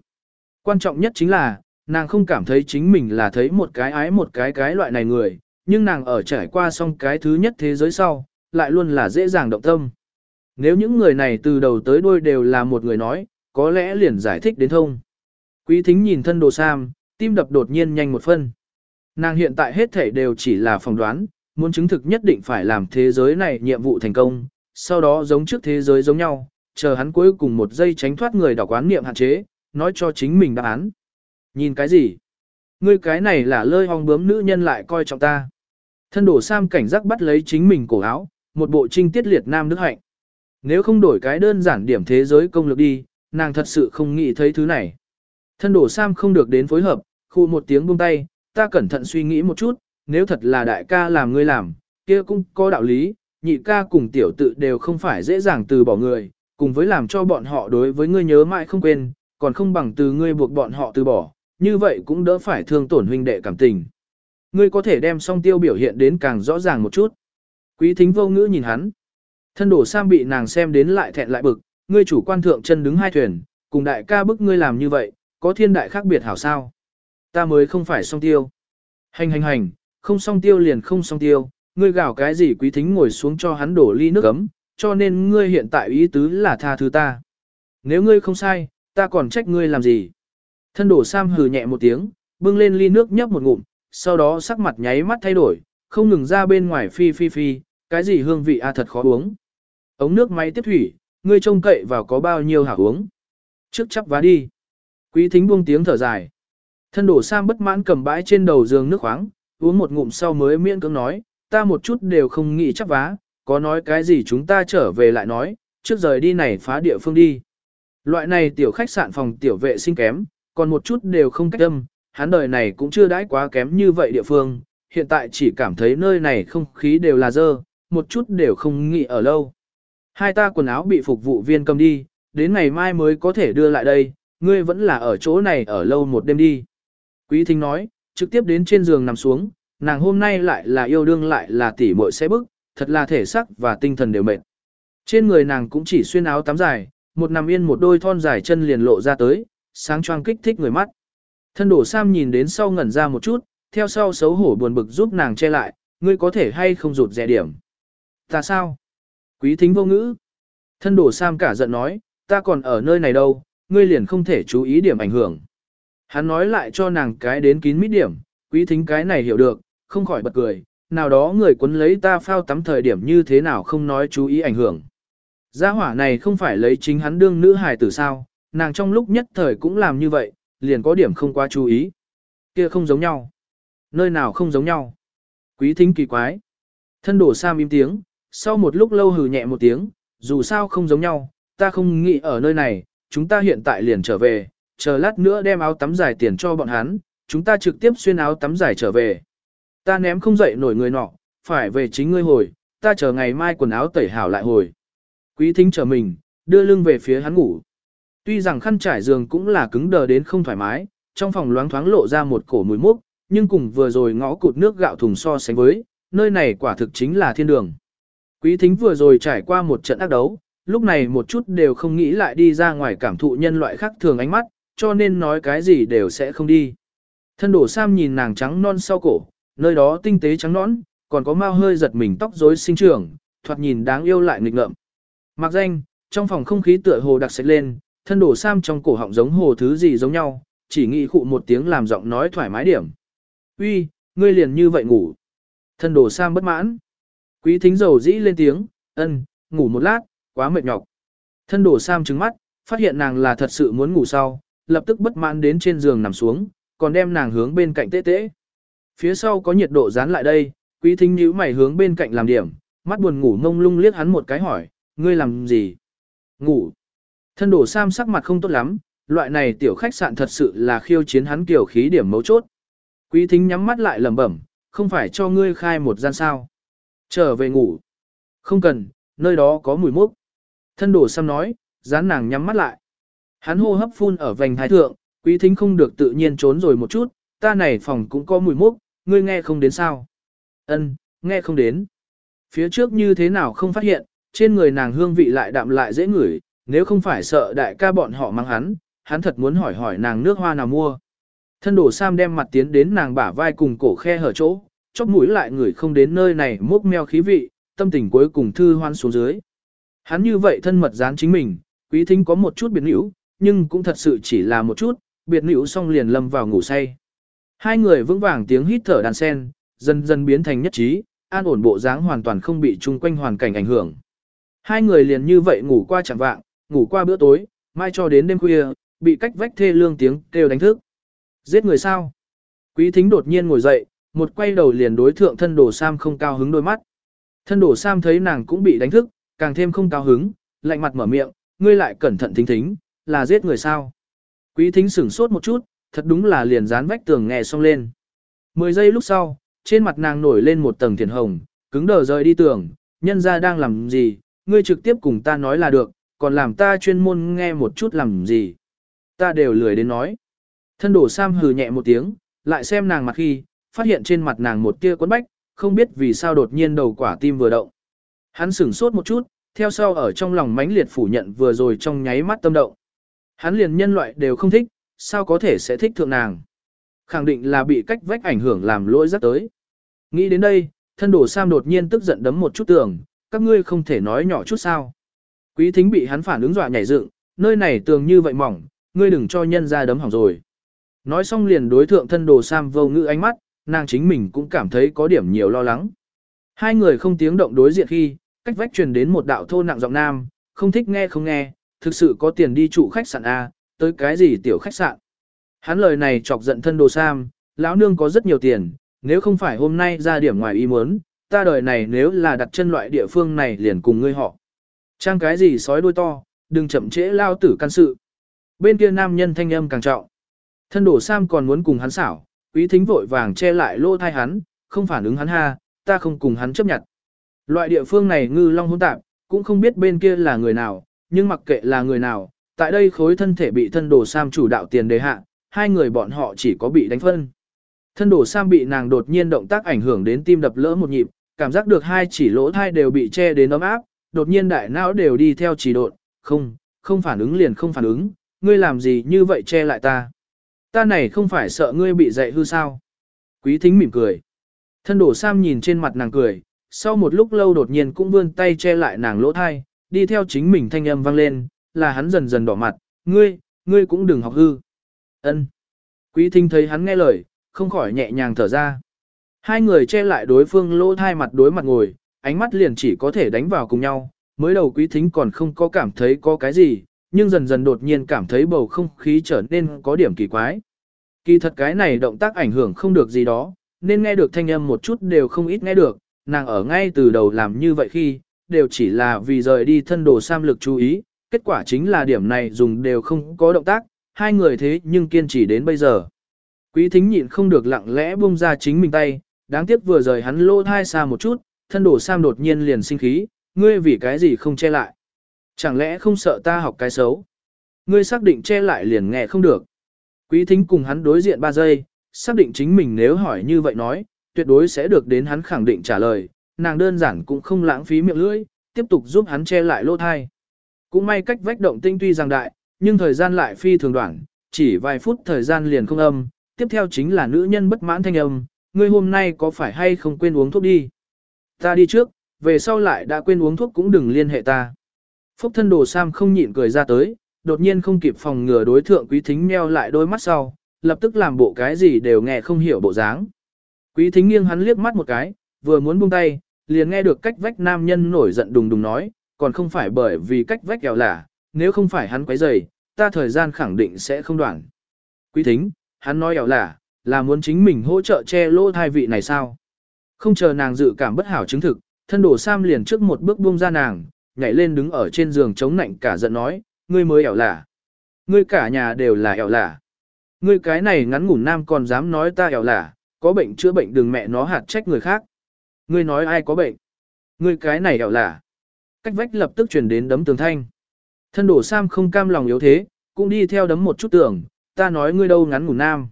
Quan trọng nhất chính là, nàng không cảm thấy chính mình là thấy một cái ái một cái cái loại này người, nhưng nàng ở trải qua xong cái thứ nhất thế giới sau, lại luôn là dễ dàng động tâm. Nếu những người này từ đầu tới đuôi đều là một người nói, có lẽ liền giải thích đến thông. Quý thính nhìn thân đồ Sam, tim đập đột nhiên nhanh một phân. Nàng hiện tại hết thể đều chỉ là phỏng đoán, muốn chứng thực nhất định phải làm thế giới này nhiệm vụ thành công, sau đó giống trước thế giới giống nhau, chờ hắn cuối cùng một giây tránh thoát người đỏ quán niệm hạn chế, nói cho chính mình đáp án. Nhìn cái gì? Ngươi cái này là lơi hong bướm nữ nhân lại coi trọng ta. Thân đổ Sam cảnh giác bắt lấy chính mình cổ áo, một bộ trinh tiết liệt nam đức hạnh. Nếu không đổi cái đơn giản điểm thế giới công lực đi, nàng thật sự không nghĩ thấy thứ này. Thân đổ Sam không được đến phối hợp, khu một tiếng buông tay, ta cẩn thận suy nghĩ một chút, nếu thật là đại ca làm ngươi làm, kia cũng có đạo lý, nhị ca cùng tiểu tự đều không phải dễ dàng từ bỏ người, cùng với làm cho bọn họ đối với ngươi nhớ mãi không quên, còn không bằng từ ngươi buộc bọn họ từ bỏ, như vậy cũng đỡ phải thương tổn huynh đệ cảm tình. Ngươi có thể đem song tiêu biểu hiện đến càng rõ ràng một chút. Quý thính vô ngữ nhìn hắn. Thân đổ Sam bị nàng xem đến lại thẹn lại bực, ngươi chủ quan thượng chân đứng hai thuyền, cùng đại ca bức ngươi làm như vậy, có thiên đại khác biệt hảo sao. Ta mới không phải song tiêu. Hành hành hành, không song tiêu liền không song tiêu, ngươi gào cái gì quý thính ngồi xuống cho hắn đổ ly nước ấm, cho nên ngươi hiện tại ý tứ là tha thứ ta. Nếu ngươi không sai, ta còn trách ngươi làm gì. Thân đổ Sam hừ nhẹ một tiếng, bưng lên ly nước nhấp một ngụm, sau đó sắc mặt nháy mắt thay đổi, không ngừng ra bên ngoài phi phi phi, cái gì hương vị a thật khó uống. Ống nước máy tiếp thủy, ngươi trông cậy vào có bao nhiêu hảo uống. Trước chắp vá đi. Quý thính buông tiếng thở dài. Thân đổ Sam bất mãn cầm bãi trên đầu giường nước khoáng, uống một ngụm sau mới miễn cưỡng nói, ta một chút đều không nghĩ chắp vá, có nói cái gì chúng ta trở về lại nói, trước rời đi này phá địa phương đi. Loại này tiểu khách sạn phòng tiểu vệ sinh kém, còn một chút đều không cách âm, hắn đời này cũng chưa đãi quá kém như vậy địa phương, hiện tại chỉ cảm thấy nơi này không khí đều là dơ, một chút đều không nghĩ ở lâu. Hai ta quần áo bị phục vụ viên cầm đi, đến ngày mai mới có thể đưa lại đây, ngươi vẫn là ở chỗ này ở lâu một đêm đi. Quý thính nói, trực tiếp đến trên giường nằm xuống, nàng hôm nay lại là yêu đương lại là tỉ muội sẽ bức, thật là thể sắc và tinh thần đều mệt. Trên người nàng cũng chỉ xuyên áo tắm dài, một nằm yên một đôi thon dài chân liền lộ ra tới, sáng choang kích thích người mắt. Thân đổ Sam nhìn đến sau ngẩn ra một chút, theo sau xấu hổ buồn bực giúp nàng che lại, ngươi có thể hay không rụt rẻ điểm. Ta sao? Quý thính vô ngữ. Thân đổ Sam cả giận nói, ta còn ở nơi này đâu, ngươi liền không thể chú ý điểm ảnh hưởng. Hắn nói lại cho nàng cái đến kín mít điểm, quý thính cái này hiểu được, không khỏi bật cười, nào đó người quấn lấy ta phao tắm thời điểm như thế nào không nói chú ý ảnh hưởng. Gia hỏa này không phải lấy chính hắn đương nữ hài tử sao, nàng trong lúc nhất thời cũng làm như vậy, liền có điểm không quá chú ý. Kia không giống nhau. Nơi nào không giống nhau. Quý thính kỳ quái. Thân đổ Sam im tiếng, sau một lúc lâu hừ nhẹ một tiếng, dù sao không giống nhau, ta không nghĩ ở nơi này, chúng ta hiện tại liền trở về, chờ lát nữa đem áo tắm dài tiền cho bọn hắn, chúng ta trực tiếp xuyên áo tắm dài trở về. Ta ném không dậy nổi người nọ, phải về chính ngươi hồi, ta chờ ngày mai quần áo tẩy hảo lại hồi. Quý thính chờ mình, đưa lưng về phía hắn ngủ. Tuy rằng khăn trải giường cũng là cứng đờ đến không thoải mái, trong phòng loáng thoáng lộ ra một cổ mùi mốc, nhưng cùng vừa rồi ngõ cụt nước gạo thùng so sánh với, nơi này quả thực chính là thiên đường. Quý thính vừa rồi trải qua một trận ác đấu, lúc này một chút đều không nghĩ lại đi ra ngoài cảm thụ nhân loại khác thường ánh mắt, cho nên nói cái gì đều sẽ không đi. Thân đổ Sam nhìn nàng trắng non sau cổ, nơi đó tinh tế trắng nõn, còn có mau hơi giật mình tóc rối sinh trưởng, thoạt nhìn đáng yêu lại nghịch ngợm. Mặc danh, trong phòng không khí tựa hồ đặc sệt lên, thân đổ Sam trong cổ họng giống hồ thứ gì giống nhau, chỉ nghĩ khụ một tiếng làm giọng nói thoải mái điểm. Uy, ngươi liền như vậy ngủ. Thân đổ Sam bất mãn. Quý thính dầu dĩ lên tiếng, ân, ngủ một lát, quá mệt nhọc. Thân đổ Sam trừng mắt, phát hiện nàng là thật sự muốn ngủ sau, lập tức bất mãn đến trên giường nằm xuống, còn đem nàng hướng bên cạnh tê tê Phía sau có nhiệt độ dán lại đây, quý thính nhíu mày hướng bên cạnh làm điểm, mắt buồn ngủ ngông lung liếc hắn một cái hỏi, ngươi làm gì? Ngủ. Thân đổ Sam sắc mặt không tốt lắm, loại này tiểu khách sạn thật sự là khiêu chiến hắn kiểu khí điểm mấu chốt. Quý thính nhắm mắt lại lẩm bẩm, không phải cho ngươi khai một gian sao. Trở về ngủ. Không cần, nơi đó có mùi mốc. Thân đổ xăm nói, dán nàng nhắm mắt lại. Hắn hô hấp phun ở vành thái thượng, quý thính không được tự nhiên trốn rồi một chút, ta này phòng cũng có mùi mốc, ngươi nghe không đến sao. Ân, nghe không đến. Phía trước như thế nào không phát hiện, trên người nàng hương vị lại đạm lại dễ ngửi, nếu không phải sợ đại ca bọn họ mang hắn, hắn thật muốn hỏi hỏi nàng nước hoa nào mua. Thân đổ Sam đem mặt tiến đến nàng bả vai cùng cổ khe hở chỗ, chóp mũi lại người không đến nơi này mốc meo khí vị, tâm tình cuối cùng thư hoan xuống dưới. Hắn như vậy thân mật dán chính mình, quý thính có một chút biệt nữ, nhưng cũng thật sự chỉ là một chút, biệt nữ xong liền lâm vào ngủ say. Hai người vững vàng tiếng hít thở đàn sen, dần dần biến thành nhất trí, an ổn bộ dáng hoàn toàn không bị chung quanh hoàn cảnh ảnh hưởng. Hai người liền như vậy ngủ qua chẳng vạng, ngủ qua bữa tối, mai cho đến đêm khuya, bị cách vách thê lương tiếng kêu đánh thức. Giết người sao? Quý thính đột nhiên ngồi dậy, một quay đầu liền đối thượng thân đổ Sam không cao hứng đôi mắt. Thân đổ Sam thấy nàng cũng bị đánh thức, càng thêm không cao hứng, lạnh mặt mở miệng, ngươi lại cẩn thận thính thính, là giết người sao? Quý thính sửng sốt một chút, thật đúng là liền dán vách tường nghe xong lên. Mười giây lúc sau, trên mặt nàng nổi lên một tầng thiền hồng, cứng đờ rời đi tường, nhân ra đang làm gì, ngươi trực tiếp cùng ta nói là được, còn làm ta chuyên môn nghe một chút làm gì. Ta đều lười đến nói. Thân đổ Sam hừ nhẹ một tiếng, lại xem nàng mặt khi, phát hiện trên mặt nàng một tia quấn bách, không biết vì sao đột nhiên đầu quả tim vừa động. Hắn sửng sốt một chút, theo sau ở trong lòng mãnh liệt phủ nhận vừa rồi trong nháy mắt tâm động. Hắn liền nhân loại đều không thích, sao có thể sẽ thích thượng nàng. Khẳng định là bị cách vách ảnh hưởng làm lỗi rất tới. Nghĩ đến đây, thân đổ Sam đột nhiên tức giận đấm một chút tường, các ngươi không thể nói nhỏ chút sao. Quý thính bị hắn phản ứng dọa nhảy dựng, nơi này tường như vậy mỏng, ngươi đừng cho nhân ra đấm hỏng rồi. Nói xong liền đối thượng thân đồ Sam vô ngữ ánh mắt, nàng chính mình cũng cảm thấy có điểm nhiều lo lắng. Hai người không tiếng động đối diện khi, cách vách truyền đến một đạo thô nặng giọng nam, không thích nghe không nghe, thực sự có tiền đi trụ khách sạn A, tới cái gì tiểu khách sạn. Hắn lời này chọc giận thân đồ Sam, lão nương có rất nhiều tiền, nếu không phải hôm nay ra điểm ngoài ý muốn, ta đời này nếu là đặt chân loại địa phương này liền cùng ngươi họ. Trang cái gì sói đuôi to, đừng chậm trễ lao tử căn sự. Bên kia nam nhân thanh âm càng trọng. Thân đổ Sam còn muốn cùng hắn xảo, quý thính vội vàng che lại lô thai hắn, không phản ứng hắn ha, ta không cùng hắn chấp nhận. Loại địa phương này ngư long hỗn tạp, cũng không biết bên kia là người nào, nhưng mặc kệ là người nào, tại đây khối thân thể bị thân đổ Sam chủ đạo tiền đề hạ, hai người bọn họ chỉ có bị đánh phân. Thân đổ Sam bị nàng đột nhiên động tác ảnh hưởng đến tim đập lỡ một nhịp, cảm giác được hai chỉ lỗ thai đều bị che đến ấm áp, đột nhiên đại não đều đi theo chỉ độn, không, không phản ứng liền không phản ứng, ngươi làm gì như vậy che lại ta. Ta này không phải sợ ngươi bị dạy hư sao. Quý thính mỉm cười. Thân đổ Sam nhìn trên mặt nàng cười, sau một lúc lâu đột nhiên cũng vươn tay che lại nàng lỗ thai, đi theo chính mình thanh âm vang lên, là hắn dần dần đỏ mặt, ngươi, ngươi cũng đừng học hư. Ân. Quý thính thấy hắn nghe lời, không khỏi nhẹ nhàng thở ra. Hai người che lại đối phương lỗ thai mặt đối mặt ngồi, ánh mắt liền chỉ có thể đánh vào cùng nhau, mới đầu quý thính còn không có cảm thấy có cái gì, nhưng dần dần đột nhiên cảm thấy bầu không khí trở nên có điểm kỳ quái. Kỳ thật cái này động tác ảnh hưởng không được gì đó, nên nghe được thanh âm một chút đều không ít nghe được, nàng ở ngay từ đầu làm như vậy khi, đều chỉ là vì rời đi thân đồ sam lực chú ý, kết quả chính là điểm này dùng đều không có động tác, hai người thế nhưng kiên trì đến bây giờ. Quý thính nhịn không được lặng lẽ buông ra chính mình tay, đáng tiếc vừa rời hắn lô thai xa một chút, thân đồ sam đột nhiên liền sinh khí, ngươi vì cái gì không che lại. Chẳng lẽ không sợ ta học cái xấu? Ngươi xác định che lại liền nghe không được. Quý thính cùng hắn đối diện 3 giây, xác định chính mình nếu hỏi như vậy nói, tuyệt đối sẽ được đến hắn khẳng định trả lời, nàng đơn giản cũng không lãng phí miệng lưỡi, tiếp tục giúp hắn che lại lỗ thai. Cũng may cách vách động tinh tuy rằng đại, nhưng thời gian lại phi thường đoạn, chỉ vài phút thời gian liền không âm, tiếp theo chính là nữ nhân bất mãn thanh âm, ngươi hôm nay có phải hay không quên uống thuốc đi? Ta đi trước, về sau lại đã quên uống thuốc cũng đừng liên hệ ta. Phúc thân đồ Sam không nhịn cười ra tới, đột nhiên không kịp phòng ngừa đối thượng quý thính meo lại đôi mắt sau, lập tức làm bộ cái gì đều nghe không hiểu bộ dáng. Quý thính nghiêng hắn liếc mắt một cái, vừa muốn buông tay, liền nghe được cách vách nam nhân nổi giận đùng đùng nói, còn không phải bởi vì cách vách kẹo lả, nếu không phải hắn quấy rầy, ta thời gian khẳng định sẽ không đoạn. Quý thính, hắn nói kẹo lả, là muốn chính mình hỗ trợ che lỗ thai vị này sao? Không chờ nàng dự cảm bất hảo chứng thực, thân đổ Sam liền trước một bước buông ra nàng, nhảy lên đứng ở trên giường chống nạnh cả giận nói, ngươi mới ẻo lả. Ngươi cả nhà đều là ẻo lả. Ngươi cái này ngắn ngủn nam còn dám nói ta ẻo lả, có bệnh chữa bệnh đừng mẹ nó hạt trách người khác. Ngươi nói ai có bệnh. Ngươi cái này ẻo lả. Cách vách lập tức truyền đến đấm tường thanh. Thân đổ Sam không cam lòng yếu thế, cũng đi theo đấm một chút tưởng, ta nói ngươi đâu ngắn ngủ nam.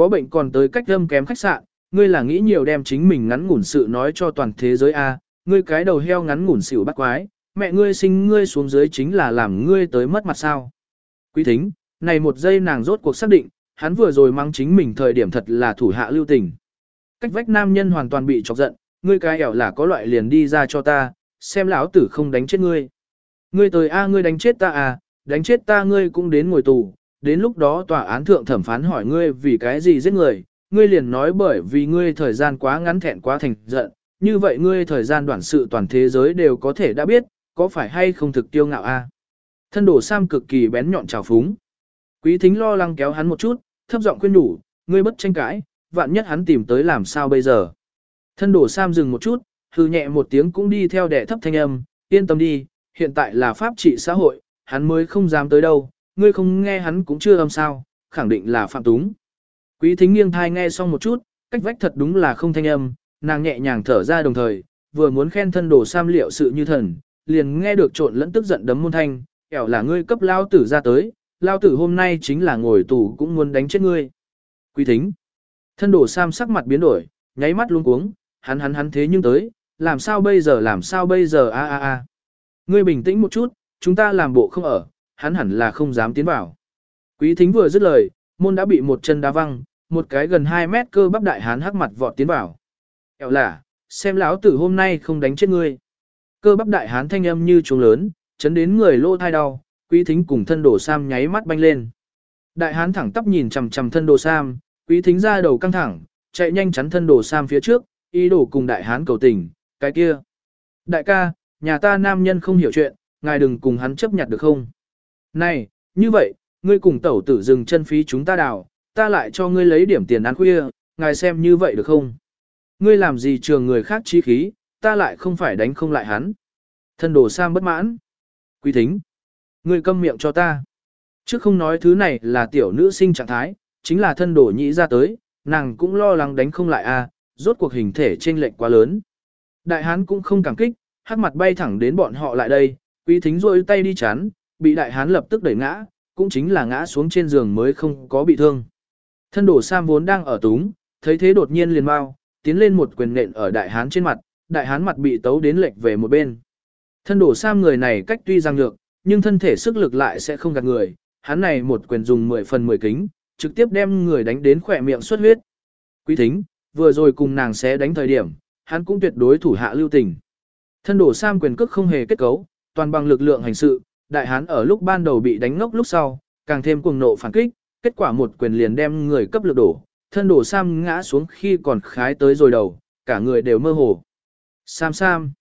Có bệnh còn tới cách âm kém khách sạn, ngươi là nghĩ nhiều đem chính mình ngắn ngủn sự nói cho toàn thế giới a, ngươi cái đầu heo ngắn ngủn xỉu bắt quái, mẹ ngươi sinh ngươi xuống dưới chính là làm ngươi tới mất mặt sao. Quý thính, này một giây nàng rốt cuộc xác định, hắn vừa rồi mang chính mình thời điểm thật là thủ hạ lưu tình. Cách vách nam nhân hoàn toàn bị chọc giận, ngươi cái ẻo là có loại liền đi ra cho ta, xem lão tử không đánh chết ngươi. Ngươi tới a ngươi đánh chết ta à, đánh chết ta ngươi cũng đến ngồi tù, đến lúc đó tòa án thượng thẩm phán hỏi ngươi vì cái gì giết người, ngươi liền nói bởi vì ngươi thời gian quá ngắn thẹn quá thành giận, như vậy ngươi thời gian đoạn sự toàn thế giới đều có thể đã biết, có phải hay không thực tiêu ngạo a? Thân đổ Sam cực kỳ bén nhọn trào phúng. Quý thính lo lắng kéo hắn một chút, thấp giọng khuyên đủ ngươi bất tranh cãi, vạn nhất hắn tìm tới làm sao bây giờ. Thân đổ Sam dừng một chút, hư nhẹ một tiếng cũng đi theo đẻ thấp thanh âm, yên tâm đi, hiện tại là pháp trị xã hội, hắn mới không dám tới đâu, ngươi không nghe hắn cũng chưa âm sao, khẳng định là phạm túng. Quý thính nghiêng thai nghe xong một chút, cách vách thật đúng là không thanh âm, nàng nhẹ nhàng thở ra đồng thời, vừa muốn khen thân đồ sam liệu sự như thần, liền nghe được trộn lẫn tức giận đấm môn thanh, kẻo là ngươi cấp lao tử ra tới, lao tử hôm nay chính là ngồi tù cũng muốn đánh chết ngươi. Quý thính, thân đồ sam sắc mặt biến đổi, nháy mắt luống cuống, hắn hắn hắn thế nhưng tới, làm sao bây giờ làm sao bây giờ a a a. Ngươi bình tĩnh một chút, chúng ta làm bộ không ở, hắn hẳn là không dám tiến vào. Quý thính vừa dứt lời, môn đã bị một chân đá văng, một cái gần 2 mét cơ bắp đại hán hắc mặt vọt tiến vào. Kẹo là, xem lão tử hôm nay không đánh chết ngươi. Cơ bắp đại hán thanh âm như trống lớn, chấn đến người lô thai đau, quý thính cùng thân đồ sam nháy mắt banh lên. Đại hán thẳng tắp nhìn chằm chằm thân đồ sam, quý thính ra đầu căng thẳng, chạy nhanh chắn thân đồ sam phía trước, ý đồ cùng đại hán cầu tình, cái kia. Đại ca, nhà ta nam nhân không hiểu chuyện, ngài đừng cùng hắn chấp nhận được không? Này, như vậy, ngươi cùng tẩu tử dừng chân phí chúng ta đào, ta lại cho ngươi lấy điểm tiền ăn khuya, ngài xem như vậy được không? Ngươi làm gì trường người khác chi khí, ta lại không phải đánh không lại hắn. Thân đồ Sam bất mãn. Quý thính. Ngươi câm miệng cho ta. Chứ không nói thứ này là tiểu nữ sinh trạng thái, chính là thân đồ nhĩ ra tới, nàng cũng lo lắng đánh không lại a, à, rốt cuộc hình thể trên lệnh quá lớn. Đại hán cũng không cảm kích, hắc mặt bay thẳng đến bọn họ lại đây, quý thính rôi tay đi chán bị đại hán lập tức đẩy ngã, cũng chính là ngã xuống trên giường mới không có bị thương. Thân đổ Sam vốn đang ở túng, thấy thế đột nhiên liền mau, tiến lên một quyền nện ở đại hán trên mặt, đại hán mặt bị tấu đến lệch về một bên. Thân đổ Sam người này cách tuy rằng được, nhưng thân thể sức lực lại sẽ không gạt người, hắn này một quyền dùng 10 phần 10 kính, trực tiếp đem người đánh đến khỏe miệng xuất huyết. Quý thính, vừa rồi cùng nàng sẽ đánh thời điểm, hắn cũng tuyệt đối thủ hạ lưu tình. Thân đổ Sam quyền cước không hề kết cấu, toàn bằng lực lượng hành sự, đại hán ở lúc ban đầu bị đánh ngốc lúc sau, càng thêm cuồng nộ phản kích, kết quả một quyền liền đem người cấp lực đổ, thân đổ Sam ngã xuống khi còn khái tới rồi đầu, cả người đều mơ hồ. Sam Sam.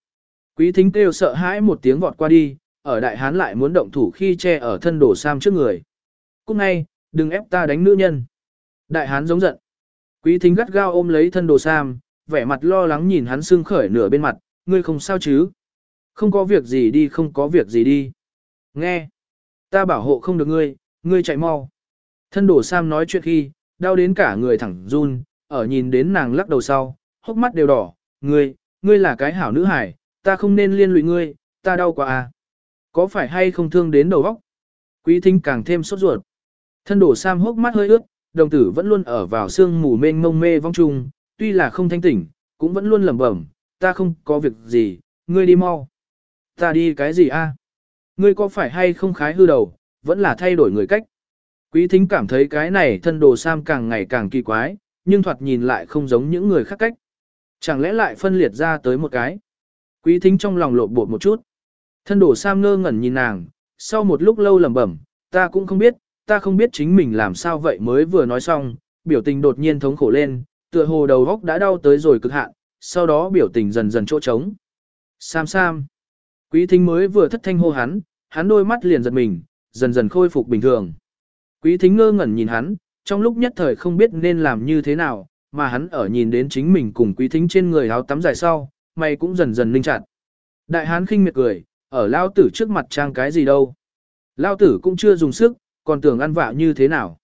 Quý thính kêu sợ hãi một tiếng vọt qua đi, ở đại hán lại muốn động thủ khi che ở thân đổ Sam trước người. Cúc ngay, đừng ép ta đánh nữ nhân. Đại hán giống giận. Quý thính gắt gao ôm lấy thân đồ Sam, vẻ mặt lo lắng nhìn hắn sưng khởi nửa bên mặt, ngươi không sao chứ? Không có việc gì đi không có việc gì đi. Nghe. Ta bảo hộ không được ngươi, ngươi chạy mau. Thân đổ Sam nói chuyện khi, đau đến cả người thẳng run, ở nhìn đến nàng lắc đầu sau, hốc mắt đều đỏ, ngươi, ngươi là cái hảo nữ hải, ta không nên liên lụy ngươi, ta đau quá à. Có phải hay không thương đến đầu óc? Quý thính càng thêm sốt ruột. Thân đổ Sam hốc mắt hơi ướt, đồng tử vẫn luôn ở vào sương mù mênh mông mê vong trùng, tuy là không thanh tỉnh, cũng vẫn luôn lẩm bẩm, ta không có việc gì, ngươi đi mau. Ta đi cái gì a? Ngươi có phải hay không khái hư đầu, vẫn là thay đổi người cách. Quý thính cảm thấy cái này thân đồ Sam càng ngày càng kỳ quái, nhưng thoạt nhìn lại không giống những người khác cách. Chẳng lẽ lại phân liệt ra tới một cái. Quý thính trong lòng lộn bột một chút. Thân đồ Sam ngơ ngẩn nhìn nàng, sau một lúc lâu lẩm bẩm, ta cũng không biết, ta không biết chính mình làm sao vậy mới vừa nói xong, biểu tình đột nhiên thống khổ lên, tựa hồ đầu góc đã đau tới rồi cực hạn, sau đó biểu tình dần dần chỗ trống. Sam Sam. Quý thính mới vừa thất thanh hô hắn, hắn đôi mắt liền giật mình, dần dần khôi phục bình thường. Quý thính ngơ ngẩn nhìn hắn, trong lúc nhất thời không biết nên làm như thế nào, mà hắn ở nhìn đến chính mình cùng quý thính trên người áo tắm dài sau, mày cũng dần dần ninh chặt. Đại hán khinh miệt cười, ở lao tử trước mặt trang cái gì đâu. Lao tử cũng chưa dùng sức, còn tưởng ăn vạ như thế nào.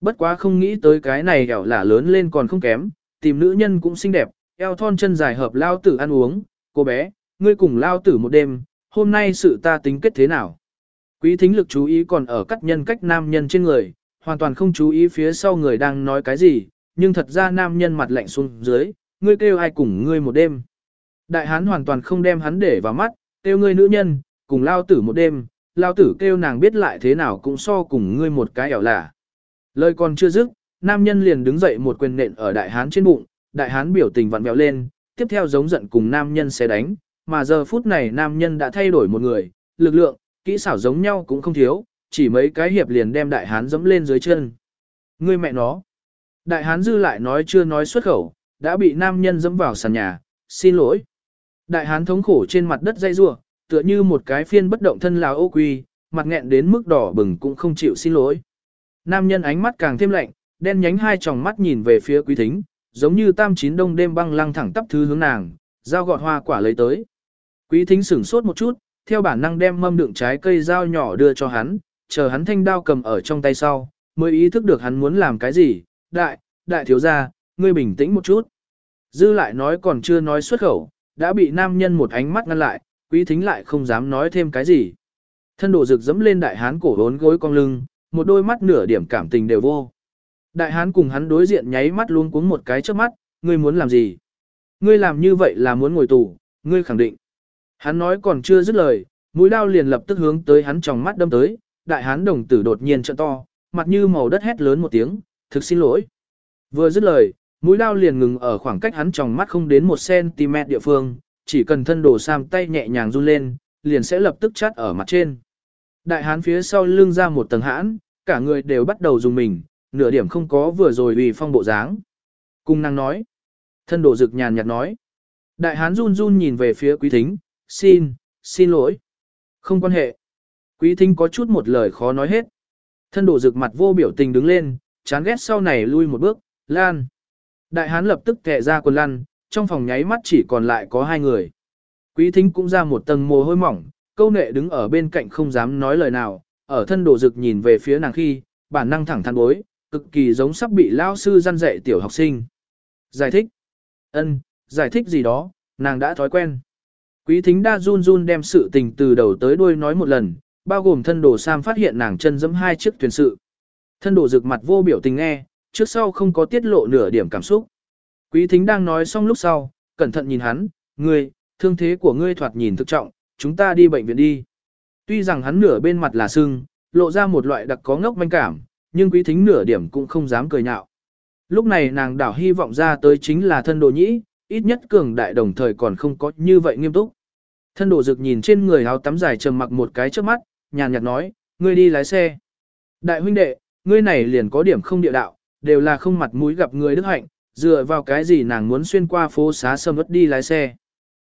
Bất quá không nghĩ tới cái này hẻo là lớn lên còn không kém, tìm nữ nhân cũng xinh đẹp, eo thon chân dài hợp lao tử ăn uống, cô bé, ngươi cùng lao tử một đêm, hôm nay sự ta tính kết thế nào. Quý thính lực chú ý còn ở cắt nhân cách nam nhân trên người, hoàn toàn không chú ý phía sau người đang nói cái gì, nhưng thật ra nam nhân mặt lạnh xuống dưới, ngươi kêu ai cùng ngươi một đêm. Đại hán hoàn toàn không đem hắn để vào mắt, kêu ngươi nữ nhân, cùng lao tử một đêm, lao tử kêu nàng biết lại thế nào cũng so cùng ngươi một cái ẻo lả. Lời còn chưa dứt, nam nhân liền đứng dậy một quyền nện ở đại hán trên bụng, đại hán biểu tình vặn vẹo lên, tiếp theo giống giận cùng nam nhân sẽ đánh, mà giờ phút này nam nhân đã thay đổi một người, lực lượng, kỹ xảo giống nhau cũng không thiếu, chỉ mấy cái hiệp liền đem đại hán dẫm lên dưới chân. Ngươi mẹ nó. Đại hán dư lại nói chưa nói xuất khẩu, đã bị nam nhân dẫm vào sàn nhà, xin lỗi. Đại hán thống khổ trên mặt đất dây rua, tựa như một cái phiên bất động thân lào ô quy, mặt nghẹn đến mức đỏ bừng cũng không chịu xin lỗi. Nam nhân ánh mắt càng thêm lạnh, đen nhánh hai tròng mắt nhìn về phía quý thính, giống như tam chín đông đêm băng lăng thẳng tắp thứ hướng nàng, dao gọt hoa quả lấy tới. Quý thính sửng sốt một chút, theo bản năng đem mâm đựng trái cây dao nhỏ đưa cho hắn, chờ hắn thanh đao cầm ở trong tay sau, mới ý thức được hắn muốn làm cái gì, đại, đại thiếu gia, ngươi bình tĩnh một chút. Dư lại nói còn chưa nói xuất khẩu, đã bị nam nhân một ánh mắt ngăn lại, quý thính lại không dám nói thêm cái gì. Thân đồ rực dẫm lên đại hán cổ hốn gối cong lưng, một đôi mắt nửa điểm cảm tình đều vô. Đại hán cùng hắn đối diện nháy mắt luôn cuống một cái trước mắt, ngươi muốn làm gì? Ngươi làm như vậy là muốn ngồi tù, ngươi khẳng định. Hắn nói còn chưa dứt lời, mũi đao liền lập tức hướng tới hắn trong mắt đâm tới, đại hán đồng tử đột nhiên trợn to, mặt như màu đất hét lớn một tiếng, thực xin lỗi. Vừa dứt lời, mũi đao liền ngừng ở khoảng cách hắn trong mắt không đến 1cm địa phương, chỉ cần thân đồ sam tay nhẹ nhàng run lên, liền sẽ lập tức chát ở mặt trên. Đại hán phía sau lưng ra một tầng hãn, cả người đều bắt đầu dùng mình, nửa điểm không có vừa rồi vì phong bộ dáng. Cung năng nói. Thân đồ rực nhàn nhạt nói. Đại hán run run nhìn về phía quý thính, xin, xin lỗi. Không quan hệ. Quý thính có chút một lời khó nói hết. Thân đồ rực mặt vô biểu tình đứng lên, chán ghét sau này lui một bước, lan. Đại hán lập tức kẹ ra quần lăn, trong phòng nháy mắt chỉ còn lại có hai người. Quý thính cũng ra một tầng mồ hôi mỏng, câu nệ đứng ở bên cạnh không dám nói lời nào, ở thân đồ rực nhìn về phía nàng khi, bản năng thẳng thắn bối, cực kỳ giống sắp bị lao sư gian dạy tiểu học sinh. Giải thích. ân, giải thích gì đó, nàng đã thói quen. Quý thính đa run run đem sự tình từ đầu tới đuôi nói một lần, bao gồm thân đồ Sam phát hiện nàng chân dẫm hai chiếc thuyền sự. Thân đồ rực mặt vô biểu tình nghe, trước sau không có tiết lộ nửa điểm cảm xúc. Quý thính đang nói xong lúc sau, cẩn thận nhìn hắn, ngươi, thương thế của ngươi thoạt nhìn thực trọng, chúng ta đi bệnh viện đi. Tuy rằng hắn nửa bên mặt là sưng, lộ ra một loại đặc có ngốc manh cảm, nhưng quý thính nửa điểm cũng không dám cười nhạo. Lúc này nàng đảo hy vọng ra tới chính là thân đồ nhĩ, ít nhất cường đại đồng thời còn không có như vậy nghiêm túc. Thân đồ dực nhìn trên người áo tắm dài trầm mặc một cái trước mắt, nhàn nhạt nói, ngươi đi lái xe. Đại huynh đệ, ngươi này liền có điểm không địa đạo, đều là không mặt mũi gặp người đức hạnh, dựa vào cái gì nàng muốn xuyên qua phố xá sâm ớt đi lái xe.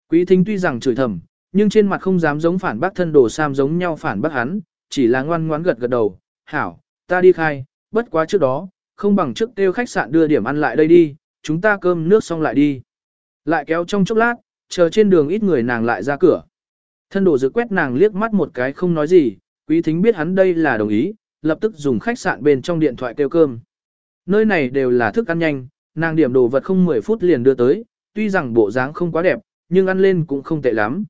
Quý thính tuy rằng chửi thầm, nhưng trên mặt không dám giống phản bác thân đồ Sam giống nhau phản bác hắn, chỉ là ngoan ngoãn gật gật đầu, hảo, ta đi khai, bất quá trước đó, không bằng trước kêu khách sạn đưa điểm ăn lại đây đi, chúng ta cơm nước xong lại đi. Lại kéo trong chốc lát, chờ trên đường ít người nàng lại ra cửa. Thân đồ dự quét nàng liếc mắt một cái không nói gì, quý thính biết hắn đây là đồng ý, lập tức dùng khách sạn bên trong điện thoại kêu cơm. Nơi này đều là thức ăn nhanh, nàng điểm đồ vật không 10 phút liền đưa tới, tuy rằng bộ dáng không quá đẹp, nhưng ăn lên cũng không tệ lắm.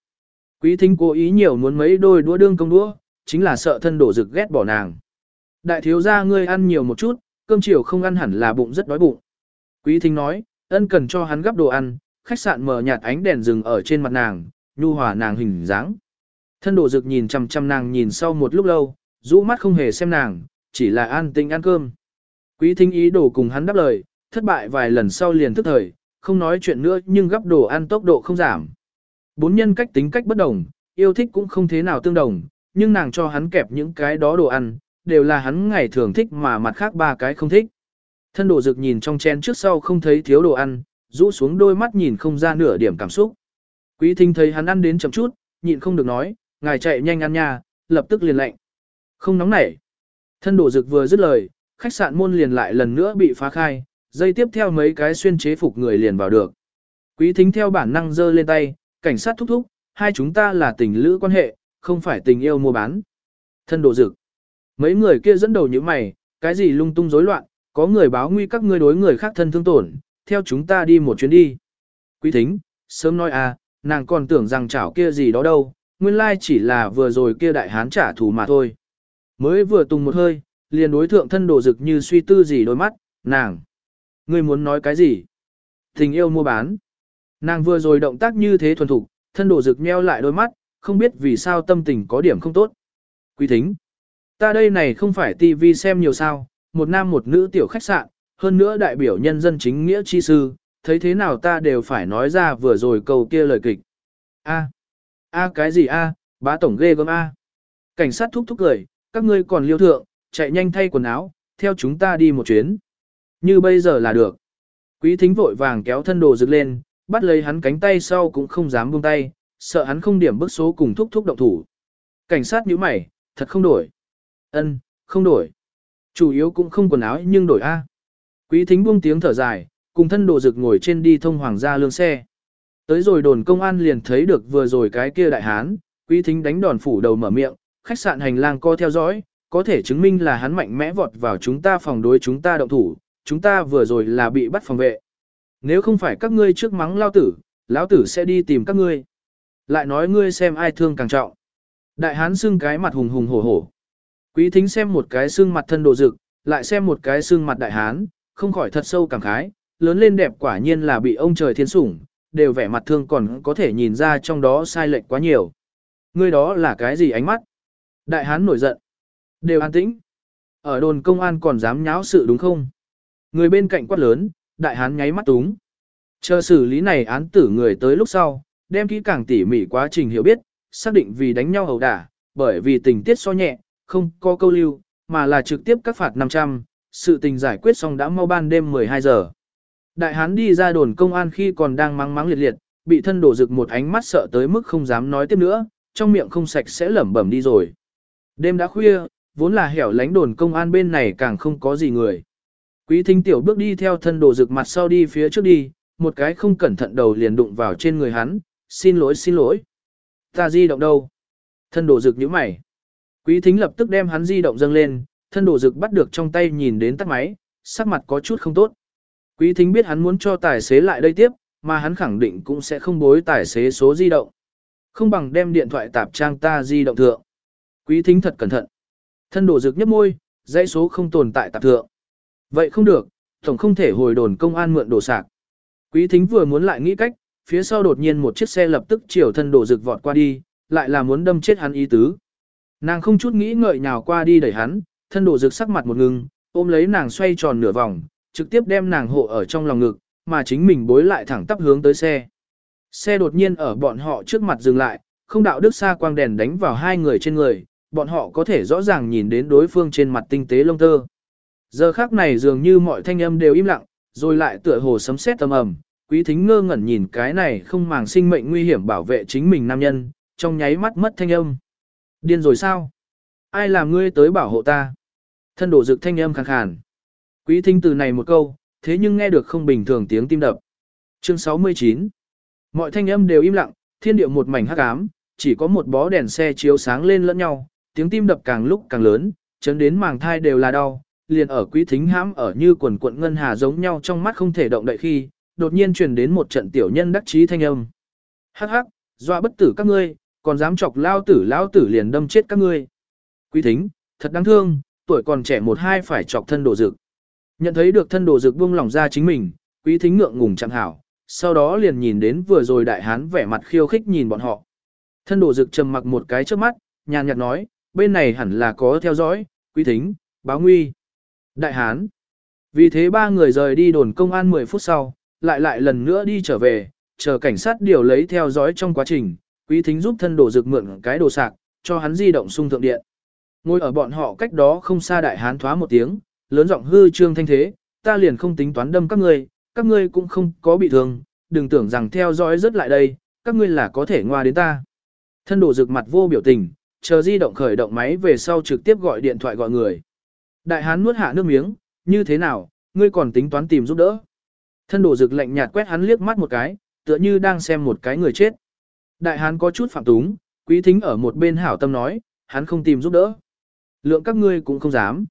Quý thính cố ý nhiều muốn mấy đôi đũa đương công đũa, chính là sợ thân đổ rực ghét bỏ nàng. Đại thiếu gia ngươi ăn nhiều một chút, cơm chiều không ăn hẳn là bụng rất đói bụng. Quý thính nói, ân cần cho hắn gấp đồ ăn, khách sạn mở nhạt ánh đèn rừng ở trên mặt nàng, nhu hòa nàng hình dáng. Thân đổ dực nhìn chằm chằm nàng nhìn sau một lúc lâu, rũ mắt không hề xem nàng, chỉ là an tĩnh ăn cơm. Quý thính ý đồ cùng hắn đáp lời, thất bại vài lần sau liền thức thời, không nói chuyện nữa nhưng gấp đồ ăn tốc độ không giảm. Bốn nhân cách tính cách bất đồng, yêu thích cũng không thế nào tương đồng, nhưng nàng cho hắn kẹp những cái đó đồ ăn, đều là hắn ngày thường thích mà mặt khác ba cái không thích. Thân đồ dực nhìn trong chén trước sau không thấy thiếu đồ ăn, rũ xuống đôi mắt nhìn không ra nửa điểm cảm xúc. Quý thính thấy hắn ăn đến chậm chút, nhịn không được nói, ngài chạy nhanh ăn nha, lập tức liền lệnh. Không nóng nảy. Thân đổ dực vừa dứt lời, khách sạn môn liền lại lần nữa bị phá khai, dây tiếp theo mấy cái xuyên chế phục người liền vào được. Quý thính theo bản năng giơ lên tay, cảnh sát thúc thúc, hai chúng ta là tình lữ quan hệ, không phải tình yêu mua bán. Thân đổ dực. Mấy người kia dẫn đầu như mày, cái gì lung tung rối loạn, có người báo nguy các ngươi đối người khác thân thương tổn, theo chúng ta đi một chuyến đi. Quý thính, sớm nói à, nàng còn tưởng rằng chảo kia gì đó đâu, nguyên lai chỉ là vừa rồi kia đại hán trả thù mà thôi. Mới vừa tùng một hơi, liền đối thượng thân đồ dực như suy tư gì đôi mắt, nàng. Ngươi muốn nói cái gì? Tình yêu mua bán. Nàng vừa rồi động tác như thế thuần thục, thân đồ dực nheo lại đôi mắt, không biết vì sao tâm tình có điểm không tốt. Quý thính. Ta đây này không phải tivi xem nhiều sao, một nam một nữ tiểu khách sạn, hơn nữa đại biểu nhân dân chính nghĩa chi sư, thấy thế nào ta đều phải nói ra vừa rồi câu kia lời kịch. A. A cái gì A, bá tổng ghê gớm A. Cảnh sát thúc thúc cười, các ngươi còn liêu thượng, chạy nhanh thay quần áo, theo chúng ta đi một chuyến. Như bây giờ là được. Quý thính vội vàng kéo thân đồ dựng lên, bắt lấy hắn cánh tay sau cũng không dám buông tay, sợ hắn không điểm bức số cùng thúc thúc động thủ. Cảnh sát nhíu mày, thật không đổi. Ân, không đổi. Chủ yếu cũng không quần áo nhưng đổi A. Quý thính buông tiếng thở dài, cùng thân đồ rực ngồi trên đi thông hoàng gia lương xe. Tới rồi đồn công an liền thấy được vừa rồi cái kia đại hán, quý thính đánh đòn phủ đầu mở miệng, khách sạn hành lang co theo dõi, có thể chứng minh là hắn mạnh mẽ vọt vào chúng ta phòng đối chúng ta động thủ, chúng ta vừa rồi là bị bắt phòng vệ. Nếu không phải các ngươi trước mắng lao tử, lão tử sẽ đi tìm các ngươi. Lại nói ngươi xem ai thương càng trọng. Đại hán xưng cái mặt hùng hùng hổ hổ. Quý thính xem một cái xương mặt thân đồ dực, lại xem một cái xương mặt đại hán, không khỏi thật sâu cảm khái, lớn lên đẹp quả nhiên là bị ông trời thiên sủng, đều vẻ mặt thương còn có thể nhìn ra trong đó sai lệch quá nhiều. Ngươi đó là cái gì ánh mắt? Đại hán nổi giận. Đều an tĩnh. Ở đồn công an còn dám nháo sự đúng không? Người bên cạnh quát lớn, đại hán nháy mắt túng. Chờ xử lý này án tử người tới lúc sau, đem kỹ càng tỉ mỉ quá trình hiểu biết, xác định vì đánh nhau hầu đả, bởi vì tình tiết so nhẹ, không có câu lưu, mà là trực tiếp các phạt 500, sự tình giải quyết xong đã mau ban đêm 12 giờ. Đại hán đi ra đồn công an khi còn đang mắng mắng liệt liệt, bị thân đổ rực một ánh mắt sợ tới mức không dám nói tiếp nữa, trong miệng không sạch sẽ lẩm bẩm đi rồi. Đêm đã khuya, vốn là hẻo lánh đồn công an bên này càng không có gì người. Quý thính tiểu bước đi theo thân đổ rực mặt sau đi phía trước đi, một cái không cẩn thận đầu liền đụng vào trên người hắn, xin lỗi xin lỗi. Ta di động đâu? Thân đổ rực nhíu mày. Quý thính lập tức đem hắn di động dâng lên, thân đổ dực bắt được trong tay nhìn đến tắt máy, sắc mặt có chút không tốt. Quý thính biết hắn muốn cho tài xế lại đây tiếp, mà hắn khẳng định cũng sẽ không bối tài xế số di động. Không bằng đem điện thoại tạp trang ta di động thượng. Quý thính thật cẩn thận. Thân đổ dực nhấp môi, dãy số không tồn tại tạp thượng. Vậy không được, tổng không thể hồi đồn công an mượn đồ sạc. Quý thính vừa muốn lại nghĩ cách, phía sau đột nhiên một chiếc xe lập tức chiều thân đổ dực vọt qua đi, lại là muốn đâm chết hắn ý tứ. Nàng không chút nghĩ ngợi nhào qua đi đẩy hắn, thân đổ rực sắc mặt một ngưng, ôm lấy nàng xoay tròn nửa vòng, trực tiếp đem nàng hộ ở trong lòng ngực, mà chính mình bối lại thẳng tắp hướng tới xe. Xe đột nhiên ở bọn họ trước mặt dừng lại, không đạo đức xa quang đèn đánh vào hai người trên người, bọn họ có thể rõ ràng nhìn đến đối phương trên mặt tinh tế lông tơ. Giờ khác này dường như mọi thanh âm đều im lặng, rồi lại tựa hồ sấm sét tầm ầm, quý thính ngơ ngẩn nhìn cái này không màng sinh mệnh nguy hiểm bảo vệ chính mình nam nhân, trong nháy mắt mất thanh âm. Điên rồi sao? Ai làm ngươi tới bảo hộ ta? Thân đổ dực thanh âm khàn khàn. Quý thính từ này một câu, thế nhưng nghe được không bình thường tiếng tim đập. Chương 69 Mọi thanh âm đều im lặng, thiên địa một mảnh hắc ám, chỉ có một bó đèn xe chiếu sáng lên lẫn nhau, tiếng tim đập càng lúc càng lớn, chấn đến màng thai đều là đau, liền ở quý thính hãm ở như quần cuộn ngân hà giống nhau trong mắt không thể động đậy khi, đột nhiên truyền đến một trận tiểu nhân đắc chí thanh âm. Hắc hắc, dọa bất tử các ngươi, còn dám chọc lao tử lao tử liền đâm chết các ngươi. Quý thính, thật đáng thương, tuổi còn trẻ một hai phải chọc thân đồ dực. Nhận thấy được thân đồ dược buông lòng ra chính mình, quý thính ngượng ngùng chẳng hảo, sau đó liền nhìn đến vừa rồi đại hán vẻ mặt khiêu khích nhìn bọn họ. Thân đồ dược trầm mặc một cái trước mắt, nhàn nhạt nói, bên này hẳn là có theo dõi, quý thính, báo nguy. Đại hán. Vì thế ba người rời đi đồn công an 10 phút sau, lại lại lần nữa đi trở về, chờ cảnh sát điều lấy theo dõi trong quá trình, quý thính giúp thân đồ dược mượn cái đồ sạc, cho hắn di động sung thượng điện. Ngồi ở bọn họ cách đó không xa đại hán thoá một tiếng, lớn giọng hư trương thanh thế, ta liền không tính toán đâm các ngươi, các ngươi cũng không có bị thương, đừng tưởng rằng theo dõi rất lại đây, các ngươi là có thể ngoa đến ta. Thân đồ rực mặt vô biểu tình, chờ di động khởi động máy về sau trực tiếp gọi điện thoại gọi người. Đại hán nuốt hạ nước miếng, như thế nào, ngươi còn tính toán tìm giúp đỡ. Thân đồ rực lạnh nhạt quét hắn liếc mắt một cái, tựa như đang xem một cái người chết. Đại hán có chút phạm túng, quý thính ở một bên hảo tâm nói, hắn không tìm giúp đỡ. Lượng các ngươi cũng không dám.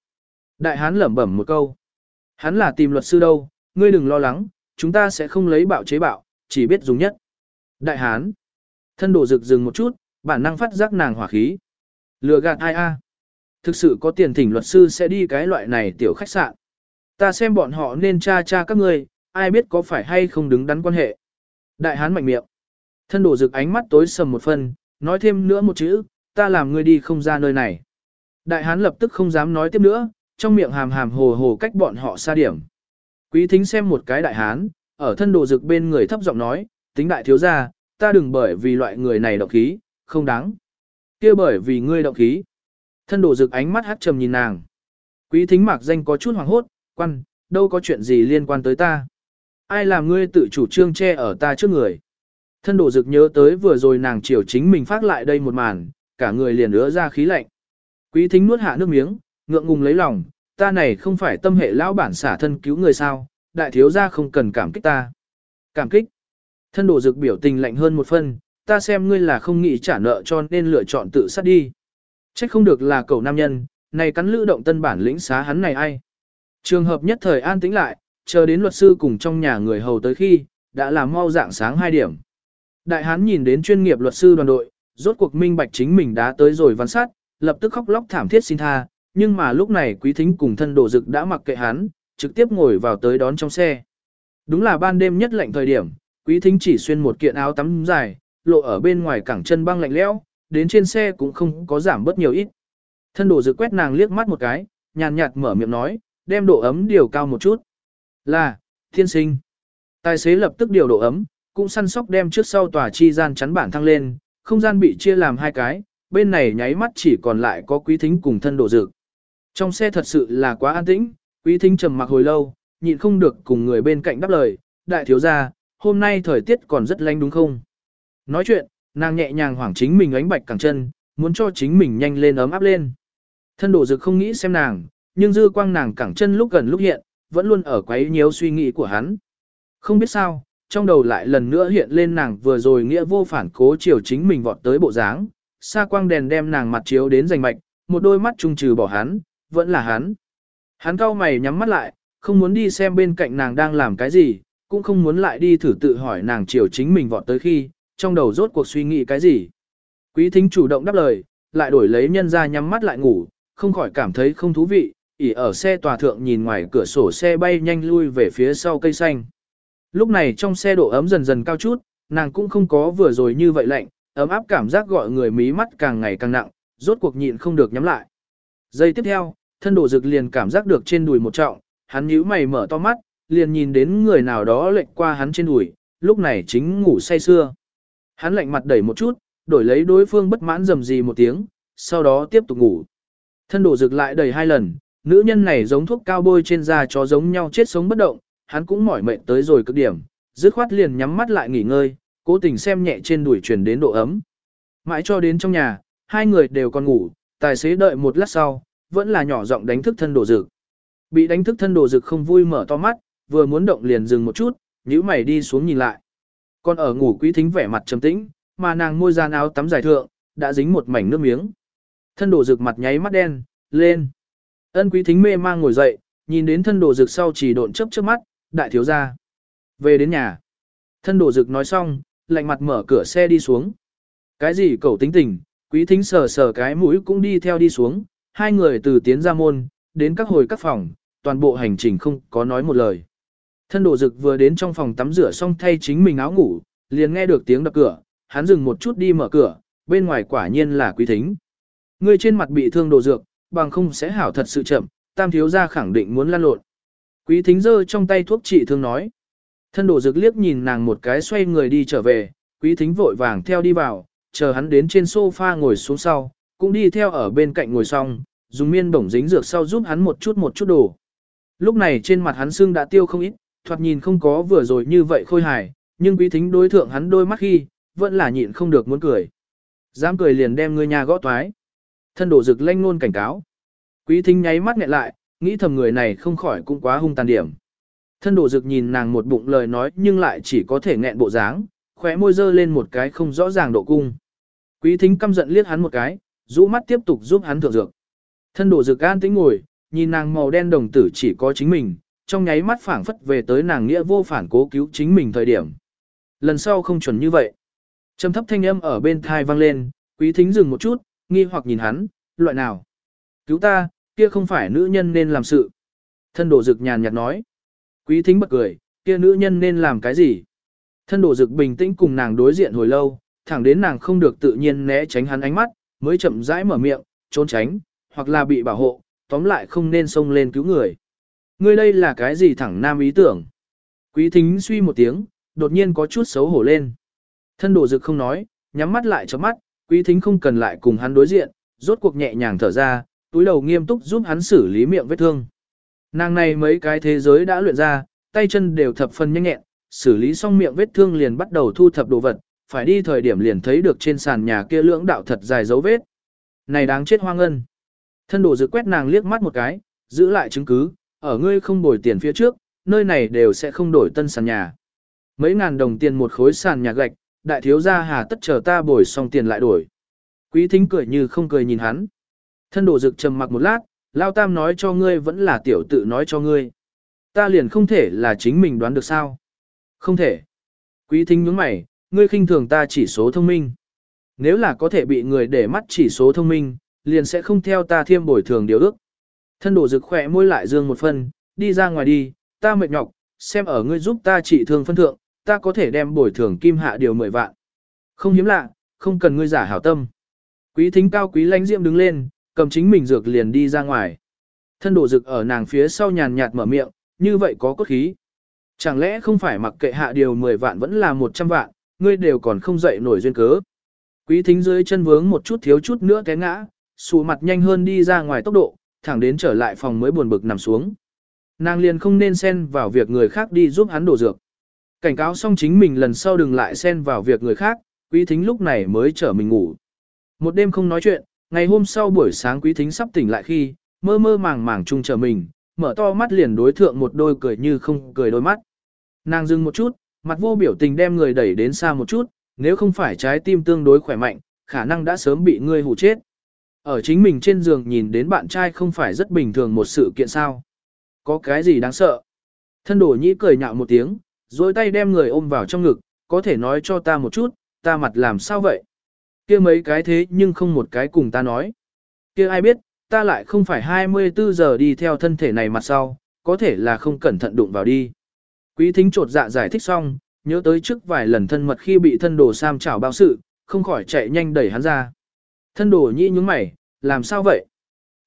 Đại hán lẩm bẩm một câu. Hắn là tìm luật sư đâu, ngươi đừng lo lắng, chúng ta sẽ không lấy bạo chế bạo, chỉ biết dùng nhất. Đại hán. Thân đổ rực dừng một chút, bản năng phát giác nàng hỏa khí. Lừa gạt ai a? Thực sự có tiền thỉnh luật sư sẽ đi cái loại này tiểu khách sạn. Ta xem bọn họ nên tra tra các ngươi, ai biết có phải hay không đứng đắn quan hệ. Đại hán mạnh miệng. Thân đổ rực ánh mắt tối sầm một phần, nói thêm nữa một chữ, ta làm ngươi đi không ra nơi này. Đại hán lập tức không dám nói tiếp nữa, trong miệng hàm hàm hồ hồ cách bọn họ xa điểm. Quý thính xem một cái đại hán, ở thân đồ dực bên người thấp giọng nói, tính đại thiếu gia, ta đừng bởi vì loại người này động khí, không đáng. kia bởi vì ngươi động khí. Thân đồ dực ánh mắt hát trầm nhìn nàng. Quý thính mạc danh có chút hoàng hốt, quan, đâu có chuyện gì liên quan tới ta. Ai làm ngươi tự chủ trương che ở ta trước người. Thân đồ dực nhớ tới vừa rồi nàng chiều chính mình phát lại đây một màn, cả người liền ứa ra khí lạnh. Quý thính nuốt hạ nước miếng, ngượng ngùng lấy lòng, ta này không phải tâm hệ lão bản xả thân cứu người sao, đại thiếu gia không cần cảm kích ta. Cảm kích. Thân đồ dực biểu tình lạnh hơn một phân, ta xem ngươi là không nghĩ trả nợ cho nên lựa chọn tự sát đi. Trách không được là cầu nam nhân, này cắn lữ động tân bản lĩnh xá hắn này ai. Trường hợp nhất thời an tĩnh lại, chờ đến luật sư cùng trong nhà người hầu tới khi, đã làm mau dạng sáng 2 điểm. Đại hán nhìn đến chuyên nghiệp luật sư đoàn đội, rốt cuộc minh bạch chính mình đã tới rồi văn sát, lập tức khóc lóc thảm thiết xin tha, nhưng mà lúc này quý thính cùng thân đồ dực đã mặc kệ hắn, trực tiếp ngồi vào tới đón trong xe. Đúng là ban đêm nhất lạnh thời điểm, quý thính chỉ xuyên một kiện áo tắm dài, lộ ở bên ngoài cẳng chân băng lạnh lẽo, đến trên xe cũng không có giảm bớt nhiều ít. Thân đồ dực quét nàng liếc mắt một cái, nhàn nhạt mở miệng nói, đem độ ấm điều cao một chút. Là, thiên sinh. Tài xế lập tức điều độ ấm, cũng săn sóc đem trước sau tòa chi gian chắn bản thăng lên, không gian bị chia làm hai cái, bên này nháy mắt chỉ còn lại có quý thính cùng thân đổ dược Trong xe thật sự là quá an tĩnh, quý thính trầm mặc hồi lâu, nhịn không được cùng người bên cạnh đáp lời, đại thiếu gia, hôm nay thời tiết còn rất lạnh đúng không? Nói chuyện, nàng nhẹ nhàng hoảng chính mình ánh bạch cẳng chân, muốn cho chính mình nhanh lên ấm áp lên. Thân đổ dực không nghĩ xem nàng, nhưng dư quang nàng cẳng chân lúc gần lúc hiện, vẫn luôn ở quấy nhiễu suy nghĩ của hắn. Không biết sao, trong đầu lại lần nữa hiện lên nàng vừa rồi nghĩa vô phản cố chiều chính mình vọt tới bộ dáng, xa quang đèn đem nàng mặt chiếu đến rành mạch, một đôi mắt trung trừ bỏ hắn, vẫn là hắn. Hắn cau mày nhắm mắt lại, không muốn đi xem bên cạnh nàng đang làm cái gì, cũng không muốn lại đi thử tự hỏi nàng chiều chính mình vọt tới khi, trong đầu rốt cuộc suy nghĩ cái gì. Quý thính chủ động đáp lời, lại đổi lấy nhân ra nhắm mắt lại ngủ, không khỏi cảm thấy không thú vị, ỉ ở xe tòa thượng nhìn ngoài cửa sổ xe bay nhanh lui về phía sau cây xanh. Lúc này trong xe độ ấm dần dần cao chút, nàng cũng không có vừa rồi như vậy lạnh, ấm áp cảm giác gọi người mí mắt càng ngày càng nặng, rốt cuộc nhịn không được nhắm lại. Giây tiếp theo, thân đổ dực liền cảm giác được trên đùi một trọng, hắn nhíu mày mở to mắt, liền nhìn đến người nào đó lệnh qua hắn trên đùi, lúc này chính ngủ say sưa. Hắn lạnh mặt đẩy một chút, đổi lấy đối phương bất mãn rầm gì một tiếng, sau đó tiếp tục ngủ. Thân đổ dực lại đẩy hai lần, nữ nhân này giống thuốc cao bôi trên da chó giống nhau chết sống bất động, hắn cũng mỏi mệt tới rồi cực điểm, dứt khoát liền nhắm mắt lại nghỉ ngơi, cố tình xem nhẹ trên đuổi truyền đến độ ấm. Mãi cho đến trong nhà, hai người đều còn ngủ, tài xế đợi một lát sau, vẫn là nhỏ giọng đánh thức thân đồ dực. Bị đánh thức thân đồ dực không vui mở to mắt, vừa muốn động liền dừng một chút, nhíu mày đi xuống nhìn lại. Còn ở ngủ quý thính vẻ mặt trầm tĩnh, mà nàng môi gian áo tắm dài thượng, đã dính một mảnh nước miếng. Thân đồ dực mặt nháy mắt đen, lên. Ân quý thính mê mang ngồi dậy, nhìn đến thân đồ dực sau chỉ độn chớp chớp mắt, đại thiếu gia. Về đến nhà. Thân đồ dực nói xong, lạnh mặt mở cửa xe đi xuống. Cái gì cậu tính tình, quý thính sờ sờ cái mũi cũng đi theo đi xuống, hai người từ tiến ra môn, đến các hồi các phòng, toàn bộ hành trình không có nói một lời. Thân đồ dực vừa đến trong phòng tắm rửa xong thay chính mình áo ngủ, liền nghe được tiếng đập cửa, hắn dừng một chút đi mở cửa, bên ngoài quả nhiên là quý thính. Người trên mặt bị thương đồ dược, bằng không sẽ hảo thật sự chậm, tam thiếu gia khẳng định muốn lăn lộn. Quý thính giơ trong tay thuốc trị thương nói. Thân đổ dược liếc nhìn nàng một cái xoay người đi trở về, quý thính vội vàng theo đi vào, chờ hắn đến trên sofa ngồi xuống sau, cũng đi theo ở bên cạnh ngồi xong, dùng miên bổng dính dược sau giúp hắn một chút một chút đổ. Lúc này trên mặt hắn xương đã tiêu không ít, thoạt nhìn không có vừa rồi như vậy khôi hài, nhưng quý thính đối thượng hắn đôi mắt khi, vẫn là nhịn không được muốn cười. Dám cười liền đem người nhà gõ toái. Thân đổ dược lanh ngôn cảnh cáo. Quý thính nháy mắt nghẹn lại, nghĩ thầm người này không khỏi cũng quá hung tàn điểm. Thân đổ dực nhìn nàng một bụng lời nói nhưng lại chỉ có thể nghẹn bộ dáng, khóe môi dơ lên một cái không rõ ràng độ cung. Quý thính căm giận liếc hắn một cái, rũ mắt tiếp tục giúp hắn thượng dược. Thân đổ dực an tĩnh ngồi, nhìn nàng màu đen đồng tử chỉ có chính mình, trong nháy mắt phảng phất về tới nàng nghĩa vô phản cố cứu chính mình thời điểm. Lần sau không chuẩn như vậy. Trầm thấp thanh âm ở bên thai vang lên, Quý thính dừng một chút, nghi hoặc nhìn hắn, loại nào? Cứu ta, kia không phải nữ nhân nên làm sự. Thân đổ dực nhàn nhạt nói. Quý thính bật cười, kia nữ nhân nên làm cái gì? Thân đổ dực bình tĩnh cùng nàng đối diện hồi lâu, thẳng đến nàng không được tự nhiên né tránh hắn ánh mắt, mới chậm rãi mở miệng, trốn tránh, hoặc là bị bảo hộ, tóm lại không nên xông lên cứu người. Ngươi đây là cái gì thẳng nam ý tưởng? Quý thính suy một tiếng, đột nhiên có chút xấu hổ lên. Thân đổ dực không nói, nhắm mắt lại cho mắt, quý thính không cần lại cùng hắn đối diện, rốt cuộc nhẹ nhàng thở ra, túi đầu nghiêm túc giúp hắn xử lý miệng vết thương. Nàng này mấy cái thế giới đã luyện ra, tay chân đều thập phần nhanh nhẹn, xử lý xong miệng vết thương liền bắt đầu thu thập đồ vật, phải đi thời điểm liền thấy được trên sàn nhà kia lưỡng đạo thật dài dấu vết. Này đáng chết hoang ân. Thân đồ dự quét nàng liếc mắt một cái, giữ lại chứng cứ, ở ngươi không bồi tiền phía trước, nơi này đều sẽ không đổi tân sàn nhà. Mấy ngàn đồng tiền một khối sàn nhà gạch, đại thiếu gia hà tất chờ ta bồi xong tiền lại đổi. Quý thính cười như không cười nhìn hắn. Thân đồ dực trầm mặc một lát, lao tam nói cho ngươi vẫn là tiểu tự nói cho ngươi. Ta liền không thể là chính mình đoán được sao. Không thể. Quý thính nhướng mày, ngươi khinh thường ta chỉ số thông minh. Nếu là có thể bị người để mắt chỉ số thông minh, liền sẽ không theo ta thiêm bồi thường điều ước. Thân đổ rực khỏe môi lại dương một phần, đi ra ngoài đi, ta mệt nhọc, xem ở ngươi giúp ta trị thương phân thượng, ta có thể đem bồi thường kim hạ điều 10 vạn. Không hiếm lạ, không cần ngươi giả hảo tâm. Quý thính cao quý lãnh diệm đứng lên, cầm chính mình dược liền đi ra ngoài. Thân đổ dược ở nàng phía sau nhàn nhạt mở miệng, như vậy có cốt khí. Chẳng lẽ không phải mặc kệ hạ điều 10 vạn vẫn là 100 vạn, ngươi đều còn không dậy nổi duyên cớ. Quý thính dưới chân vướng một chút thiếu chút nữa té ngã, sụ mặt nhanh hơn đi ra ngoài tốc độ, thẳng đến trở lại phòng mới buồn bực nằm xuống. Nàng liền không nên xen vào việc người khác đi giúp hắn đổ dược. Cảnh cáo xong chính mình lần sau đừng lại xen vào việc người khác, quý thính lúc này mới trở mình ngủ. Một đêm không nói chuyện, ngày hôm sau buổi sáng quý thính sắp tỉnh lại khi, mơ mơ màng màng chung trở mình, mở to mắt liền đối thượng một đôi cười như không cười đôi mắt. Nàng dừng một chút, mặt vô biểu tình đem người đẩy đến xa một chút, nếu không phải trái tim tương đối khỏe mạnh, khả năng đã sớm bị ngươi hù chết. Ở chính mình trên giường nhìn đến bạn trai không phải rất bình thường một sự kiện sao. Có cái gì đáng sợ? Thân đổ nhĩ cười nhạo một tiếng, rồi tay đem người ôm vào trong ngực, có thể nói cho ta một chút, ta mặt làm sao vậy? Kia mấy cái thế nhưng không một cái cùng ta nói. kia ai biết, ta lại không phải 24 giờ đi theo thân thể này mặt sau, có thể là không cẩn thận đụng vào đi. Quý thính trột dạ giải thích xong, nhớ tới trước vài lần thân mật khi bị thân đồ Sam chảo bao sự, không khỏi chạy nhanh đẩy hắn ra. Thân đồ nhĩ nhúng mày, làm sao vậy?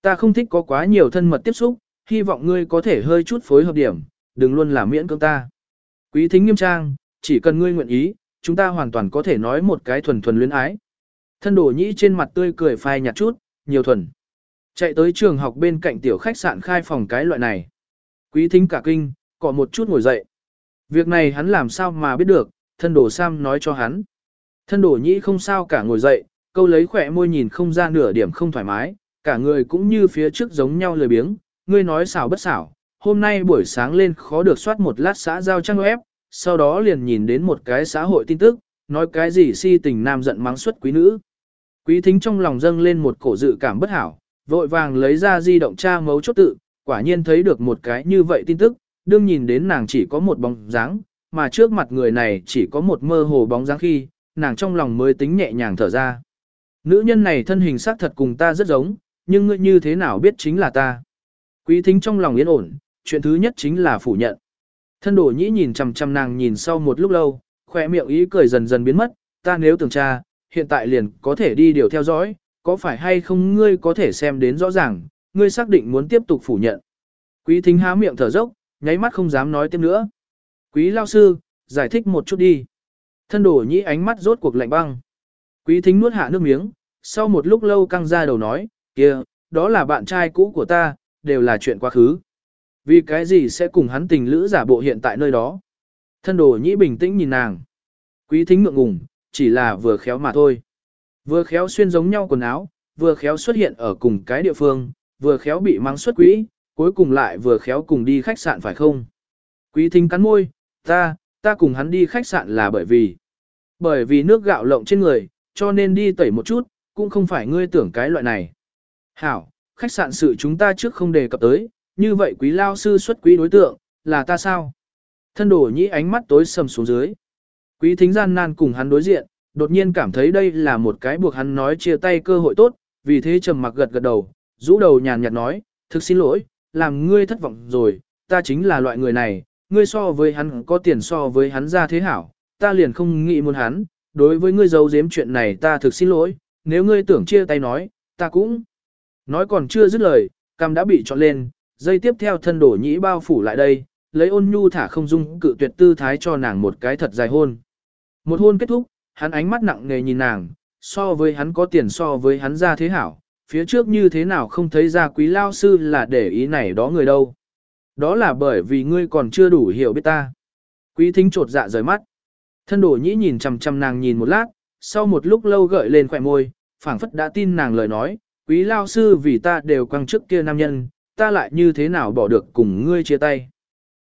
Ta không thích có quá nhiều thân mật tiếp xúc, hy vọng ngươi có thể hơi chút phối hợp điểm, đừng luôn làm miễn cưỡng ta. Quý thính nghiêm trang, chỉ cần ngươi nguyện ý, chúng ta hoàn toàn có thể nói một cái thuần thuần luyến ái. Thân đổ nhĩ trên mặt tươi cười phai nhạt chút, nhiều thuần. Chạy tới trường học bên cạnh tiểu khách sạn khai phòng cái loại này. Quý thính cả kinh, cọ một chút ngồi dậy. Việc này hắn làm sao mà biết được, thân đổ Sam nói cho hắn. Thân đổ nhĩ không sao cả ngồi dậy, câu lấy khỏe môi nhìn không ra nửa điểm không thoải mái, cả người cũng như phía trước giống nhau lười biếng, ngươi nói xảo bất xảo, hôm nay buổi sáng lên khó được soát một lát xã giao trang web, sau đó liền nhìn đến một cái xã hội tin tức, nói cái gì si tình nam giận mắng suất quý nữ. Quý thính trong lòng dâng lên một cổ dự cảm bất hảo, vội vàng lấy ra di động tra mấu chốt tự, quả nhiên thấy được một cái như vậy tin tức, đương nhìn đến nàng chỉ có một bóng dáng, mà trước mặt người này chỉ có một mơ hồ bóng dáng khi, nàng trong lòng mới tính nhẹ nhàng thở ra. Nữ nhân này thân hình xác thật cùng ta rất giống, nhưng ngươi như thế nào biết chính là ta. Quý thính trong lòng yên ổn, chuyện thứ nhất chính là phủ nhận. Thân đổ nhĩ nhìn chằm chằm nàng nhìn sau một lúc lâu, khỏe miệng ý cười dần dần biến mất, ta nếu tưởng tra, hiện tại liền có thể đi điều theo dõi, có phải hay không ngươi có thể xem đến rõ ràng, ngươi xác định muốn tiếp tục phủ nhận. Quý thính há miệng thở dốc, nháy mắt không dám nói tiếp nữa. Quý lao sư, giải thích một chút đi. Thân đổ nhĩ ánh mắt rốt cuộc lạnh băng. Quý thính nuốt hạ nước miếng, sau một lúc lâu căng ra đầu nói, kia, đó là bạn trai cũ của ta, đều là chuyện quá khứ. Vì cái gì sẽ cùng hắn tình lữ giả bộ hiện tại nơi đó? Thân đồ nhĩ bình tĩnh nhìn nàng. Quý thính ngượng ngùng, chỉ là vừa khéo mà thôi. Vừa khéo xuyên giống nhau quần áo, vừa khéo xuất hiện ở cùng cái địa phương, vừa khéo bị mang xuất quỹ, cuối cùng lại vừa khéo cùng đi khách sạn phải không? Quý thính cắn môi, ta, ta cùng hắn đi khách sạn là bởi vì, bởi vì nước gạo lộng trên người, cho nên đi tẩy một chút, cũng không phải ngươi tưởng cái loại này. Hảo, khách sạn sự chúng ta trước không đề cập tới, như vậy quý lao sư xuất quý đối tượng, là ta sao? Thân đổ nhĩ ánh mắt tối sầm xuống dưới. Quý thính gian nan cùng hắn đối diện, đột nhiên cảm thấy đây là một cái buộc hắn nói chia tay cơ hội tốt, vì thế trầm mặc gật gật đầu, rũ đầu nhàn nhạt nói, thực xin lỗi, làm ngươi thất vọng rồi, ta chính là loại người này, ngươi so với hắn có tiền so với hắn ra thế hảo, ta liền không nghĩ muốn hắn, đối với ngươi giấu giếm chuyện này ta thực xin lỗi, nếu ngươi tưởng chia tay nói, ta cũng. Nói còn chưa dứt lời, cam đã bị trọn lên, dây tiếp theo thân đổ nhĩ bao phủ lại đây, lấy ôn nhu thả không dung cự tuyệt tư thái cho nàng một cái thật dài hôn. Một hôn kết thúc, hắn ánh mắt nặng nề nhìn nàng, so với hắn có tiền so với hắn ra thế hảo, phía trước như thế nào không thấy ra quý lao sư là để ý này đó người đâu. Đó là bởi vì ngươi còn chưa đủ hiểu biết ta. Quý thính trột dạ rời mắt. Thân đổ nhĩ nhìn chằm chằm nàng nhìn một lát, sau một lúc lâu gợi lên khỏe môi, phảng phất đã tin nàng lời nói, quý lao sư vì ta đều quăng trước kia nam nhân, ta lại như thế nào bỏ được cùng ngươi chia tay.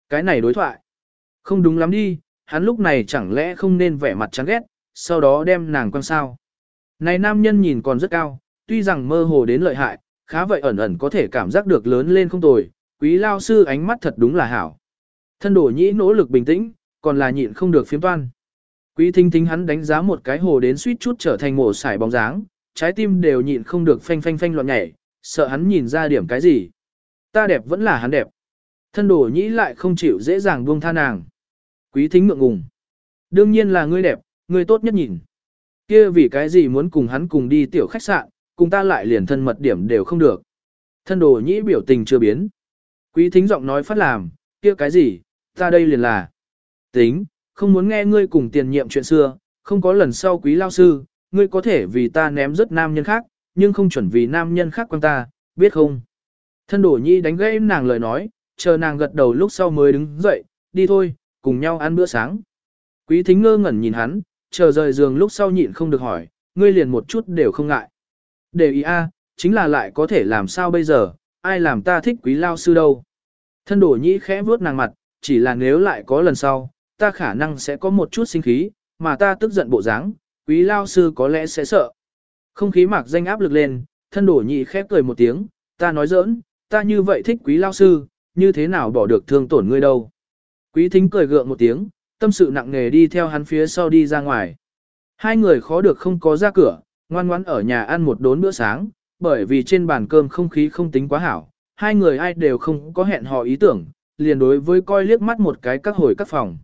Cái này đối thoại. Không đúng lắm đi, hắn lúc này chẳng lẽ không nên vẻ mặt chán ghét, sau đó đem nàng quăng sao. Này nam nhân nhìn còn rất cao, tuy rằng mơ hồ đến lợi hại, khá vậy ẩn ẩn có thể cảm giác được lớn lên không tồi, quý lao sư ánh mắt thật đúng là hảo. Thân đổ nhĩ nỗ lực bình tĩnh, còn là nhịn không được phiếm toan. Quý thính thính hắn đánh giá một cái hồ đến suýt chút trở thành mổ sải bóng dáng, trái tim đều nhịn không được phanh phanh phanh loạn nhảy, sợ hắn nhìn ra điểm cái gì. Ta đẹp vẫn là hắn đẹp. Thân đổ nhĩ lại không chịu dễ dàng buông tha nàng. Quý thính ngượng ngùng. Đương nhiên là ngươi đẹp, ngươi tốt nhất nhìn. Kia vì cái gì muốn cùng hắn cùng đi tiểu khách sạn, cùng ta lại liền thân mật điểm đều không được. Thân đồ nhĩ biểu tình chưa biến. Quý thính giọng nói phát làm, kia cái gì, ta đây liền là. Tính, không muốn nghe ngươi cùng tiền nhiệm chuyện xưa, không có lần sau quý lao sư, ngươi có thể vì ta ném rất nam nhân khác, nhưng không chuẩn vì nam nhân khác quan ta, biết không? Thân đổ nhi đánh gãy nàng lời nói, chờ nàng gật đầu lúc sau mới đứng dậy, đi thôi, cùng nhau ăn bữa sáng. Quý thính ngơ ngẩn nhìn hắn, chờ rời giường lúc sau nhịn không được hỏi, ngươi liền một chút đều không ngại. Để ý a, chính là lại có thể làm sao bây giờ, ai làm ta thích quý lao sư đâu. Thân đổ nhĩ khẽ vuốt nàng mặt, chỉ là nếu lại có lần sau, ta khả năng sẽ có một chút sinh khí, mà ta tức giận bộ dáng, quý lao sư có lẽ sẽ sợ. Không khí mạc danh áp lực lên, thân đổ nhị khép cười một tiếng, ta nói giỡn, ta như vậy thích quý lao sư, như thế nào bỏ được thương tổn ngươi đâu. Quý thính cười gượng một tiếng, tâm sự nặng nề đi theo hắn phía sau đi ra ngoài. Hai người khó được không có ra cửa, ngoan ngoãn ở nhà ăn một đốn bữa sáng, bởi vì trên bàn cơm không khí không tính quá hảo, hai người ai đều không có hẹn hò ý tưởng, liền đối với coi liếc mắt một cái các hồi các phòng.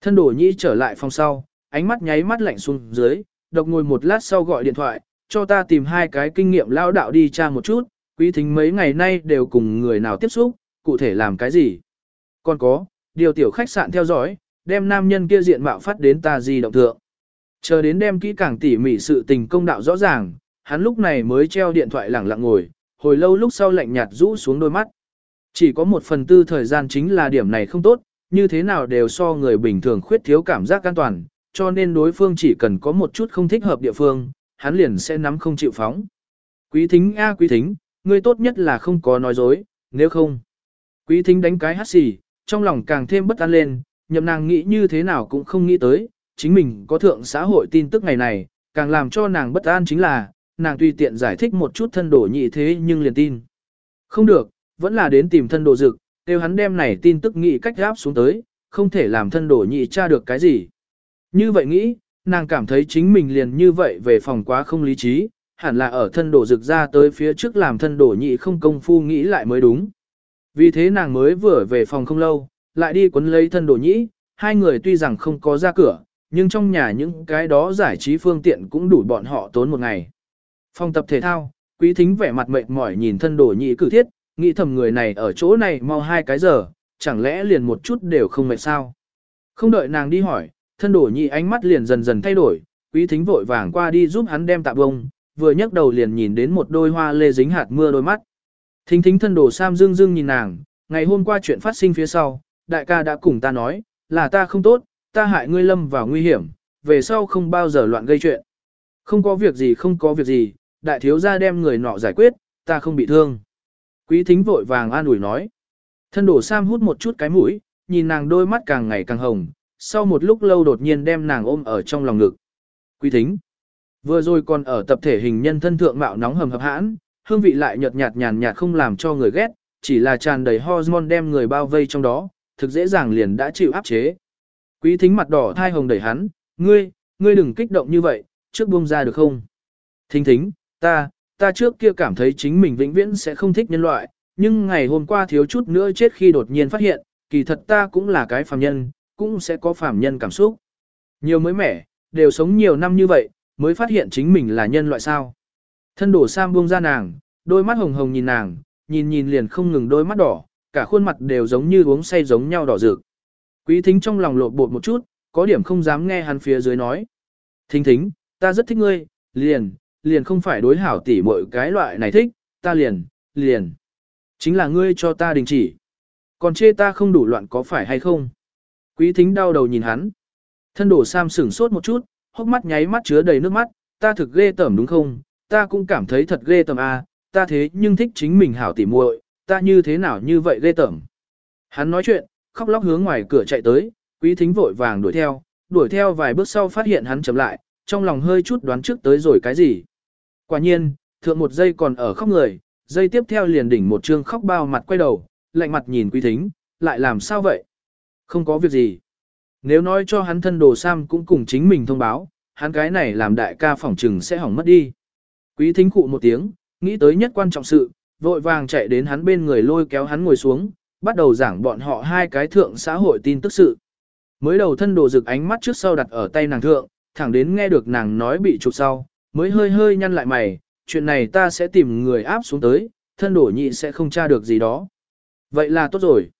Thân đổ nhĩ trở lại phòng sau, ánh mắt nháy mắt lạnh xuống dưới, độc ngồi một lát sau gọi điện thoại, cho ta tìm hai cái kinh nghiệm lao đạo đi tra một chút, quý thính mấy ngày nay đều cùng người nào tiếp xúc, cụ thể làm cái gì. Còn có, điều tiểu khách sạn theo dõi, đem nam nhân kia diện mạo phát đến ta di động thượng. Chờ đến đem kỹ càng tỉ mỉ sự tình công đạo rõ ràng, hắn lúc này mới treo điện thoại lẳng lặng ngồi, hồi lâu lúc sau lạnh nhạt rũ xuống đôi mắt. Chỉ có một phần tư thời gian chính là điểm này không tốt, như thế nào đều so người bình thường khuyết thiếu cảm giác an toàn, cho nên đối phương chỉ cần có một chút không thích hợp địa phương, hắn liền sẽ nắm không chịu phóng. Quý thính a quý thính, ngươi tốt nhất là không có nói dối, nếu không. Quý thính đánh cái hát xì, trong lòng càng thêm bất an lên, nhậm nàng nghĩ như thế nào cũng không nghĩ tới, chính mình có thượng xã hội tin tức ngày này, càng làm cho nàng bất an chính là, nàng tùy tiện giải thích một chút thân đổ nhị thế nhưng liền tin. Không được, vẫn là đến tìm thân đồ dực, kêu hắn đem này tin tức nghĩ cách gáp xuống tới, không thể làm thân đổ nhị tra được cái gì. Như vậy nghĩ, nàng cảm thấy chính mình liền như vậy về phòng quá không lý trí, hẳn là ở thân đổ rực ra tới phía trước làm thân đổ nhị không công phu nghĩ lại mới đúng. Vì thế nàng mới vừa về phòng không lâu, lại đi quấn lấy thân đồ nhị, hai người tuy rằng không có ra cửa, nhưng trong nhà những cái đó giải trí phương tiện cũng đủ bọn họ tốn một ngày. Phòng tập thể thao, quý thính vẻ mặt mệt mỏi nhìn thân đồ nhị cử thiết, nghĩ thầm người này ở chỗ này mau hai cái giờ, chẳng lẽ liền một chút đều không mệt sao. Không đợi nàng đi hỏi, thân đồ nhị ánh mắt liền dần dần thay đổi, quý thính vội vàng qua đi giúp hắn đem tạ bông, vừa nhấc đầu liền nhìn đến một đôi hoa lê dính hạt mưa đôi mắt. Thính thính thân đổ sam dương dương nhìn nàng, ngày hôm qua chuyện phát sinh phía sau, đại ca đã cùng ta nói, là ta không tốt, ta hại ngươi lâm vào nguy hiểm, về sau không bao giờ loạn gây chuyện. Không có việc gì không có việc gì, đại thiếu gia đem người nọ giải quyết, ta không bị thương. Quý thính vội vàng an ủi nói. Thân đổ Sam hút một chút cái mũi, nhìn nàng đôi mắt càng ngày càng hồng, sau một lúc lâu đột nhiên đem nàng ôm ở trong lòng ngực. Quý thính. Vừa rồi còn ở tập thể hình nhân thân thượng mạo nóng hầm hập hãn, hương vị lại nhợt nhạt nhàn nhạt không làm cho người ghét, chỉ là tràn đầy hormone đem người bao vây trong đó, thực dễ dàng liền đã chịu áp chế. Quý thính mặt đỏ thai hồng đẩy hắn, ngươi, ngươi đừng kích động như vậy, trước buông ra được không? Thính thính, ta, ta trước kia cảm thấy chính mình vĩnh viễn sẽ không thích nhân loại, nhưng ngày hôm qua thiếu chút nữa chết khi đột nhiên phát hiện, kỳ thật ta cũng là cái phàm nhân, cũng sẽ có phàm nhân cảm xúc. Nhiều mới mẻ, đều sống nhiều năm như vậy, mới phát hiện chính mình là nhân loại sao. Thân đổ Sam buông ra nàng, đôi mắt hồng hồng nhìn nàng, nhìn nhìn liền không ngừng đôi mắt đỏ, cả khuôn mặt đều giống như uống say giống nhau đỏ rực. Quý thính trong lòng lột bột một chút, có điểm không dám nghe hắn phía dưới nói. Thính thính, ta rất thích ngươi, liền, liền không phải đối hảo tỉ mọi cái loại này thích, ta liền, liền. Chính là ngươi cho ta đình chỉ. Còn chê ta không đủ loạn có phải hay không? Quý thính đau đầu nhìn hắn. Thân đổ Sam sửng sốt một chút, hốc mắt nháy mắt chứa đầy nước mắt, ta thực ghê tởm đúng không? Ta cũng cảm thấy thật ghê tởm a ta thế nhưng thích chính mình hảo tỉ muội, ta như thế nào như vậy ghê tởm. Hắn nói chuyện, khóc lóc hướng ngoài cửa chạy tới, quý thính vội vàng đuổi theo, đuổi theo vài bước sau phát hiện hắn chậm lại, trong lòng hơi chút đoán trước tới rồi cái gì. Quả nhiên, thượng một giây còn ở khóc người, giây tiếp theo liền đỉnh một trương khóc bao mặt quay đầu, lạnh mặt nhìn quý thính, lại làm sao vậy? Không có việc gì. Nếu nói cho hắn thân đồ Sam cũng cùng chính mình thông báo, hắn cái này làm đại ca phỏng trừng sẽ hỏng mất đi. Quý thính cụ một tiếng, nghĩ tới nhất quan trọng sự, vội vàng chạy đến hắn bên người lôi kéo hắn ngồi xuống, bắt đầu giảng bọn họ hai cái thượng xã hội tin tức sự. Mới đầu thân đồ rực ánh mắt trước sau đặt ở tay nàng thượng, thẳng đến nghe được nàng nói bị chụp sau, mới hơi hơi nhăn lại mày, chuyện này ta sẽ tìm người áp xuống tới, thân đổ nhị sẽ không tra được gì đó. Vậy là tốt rồi.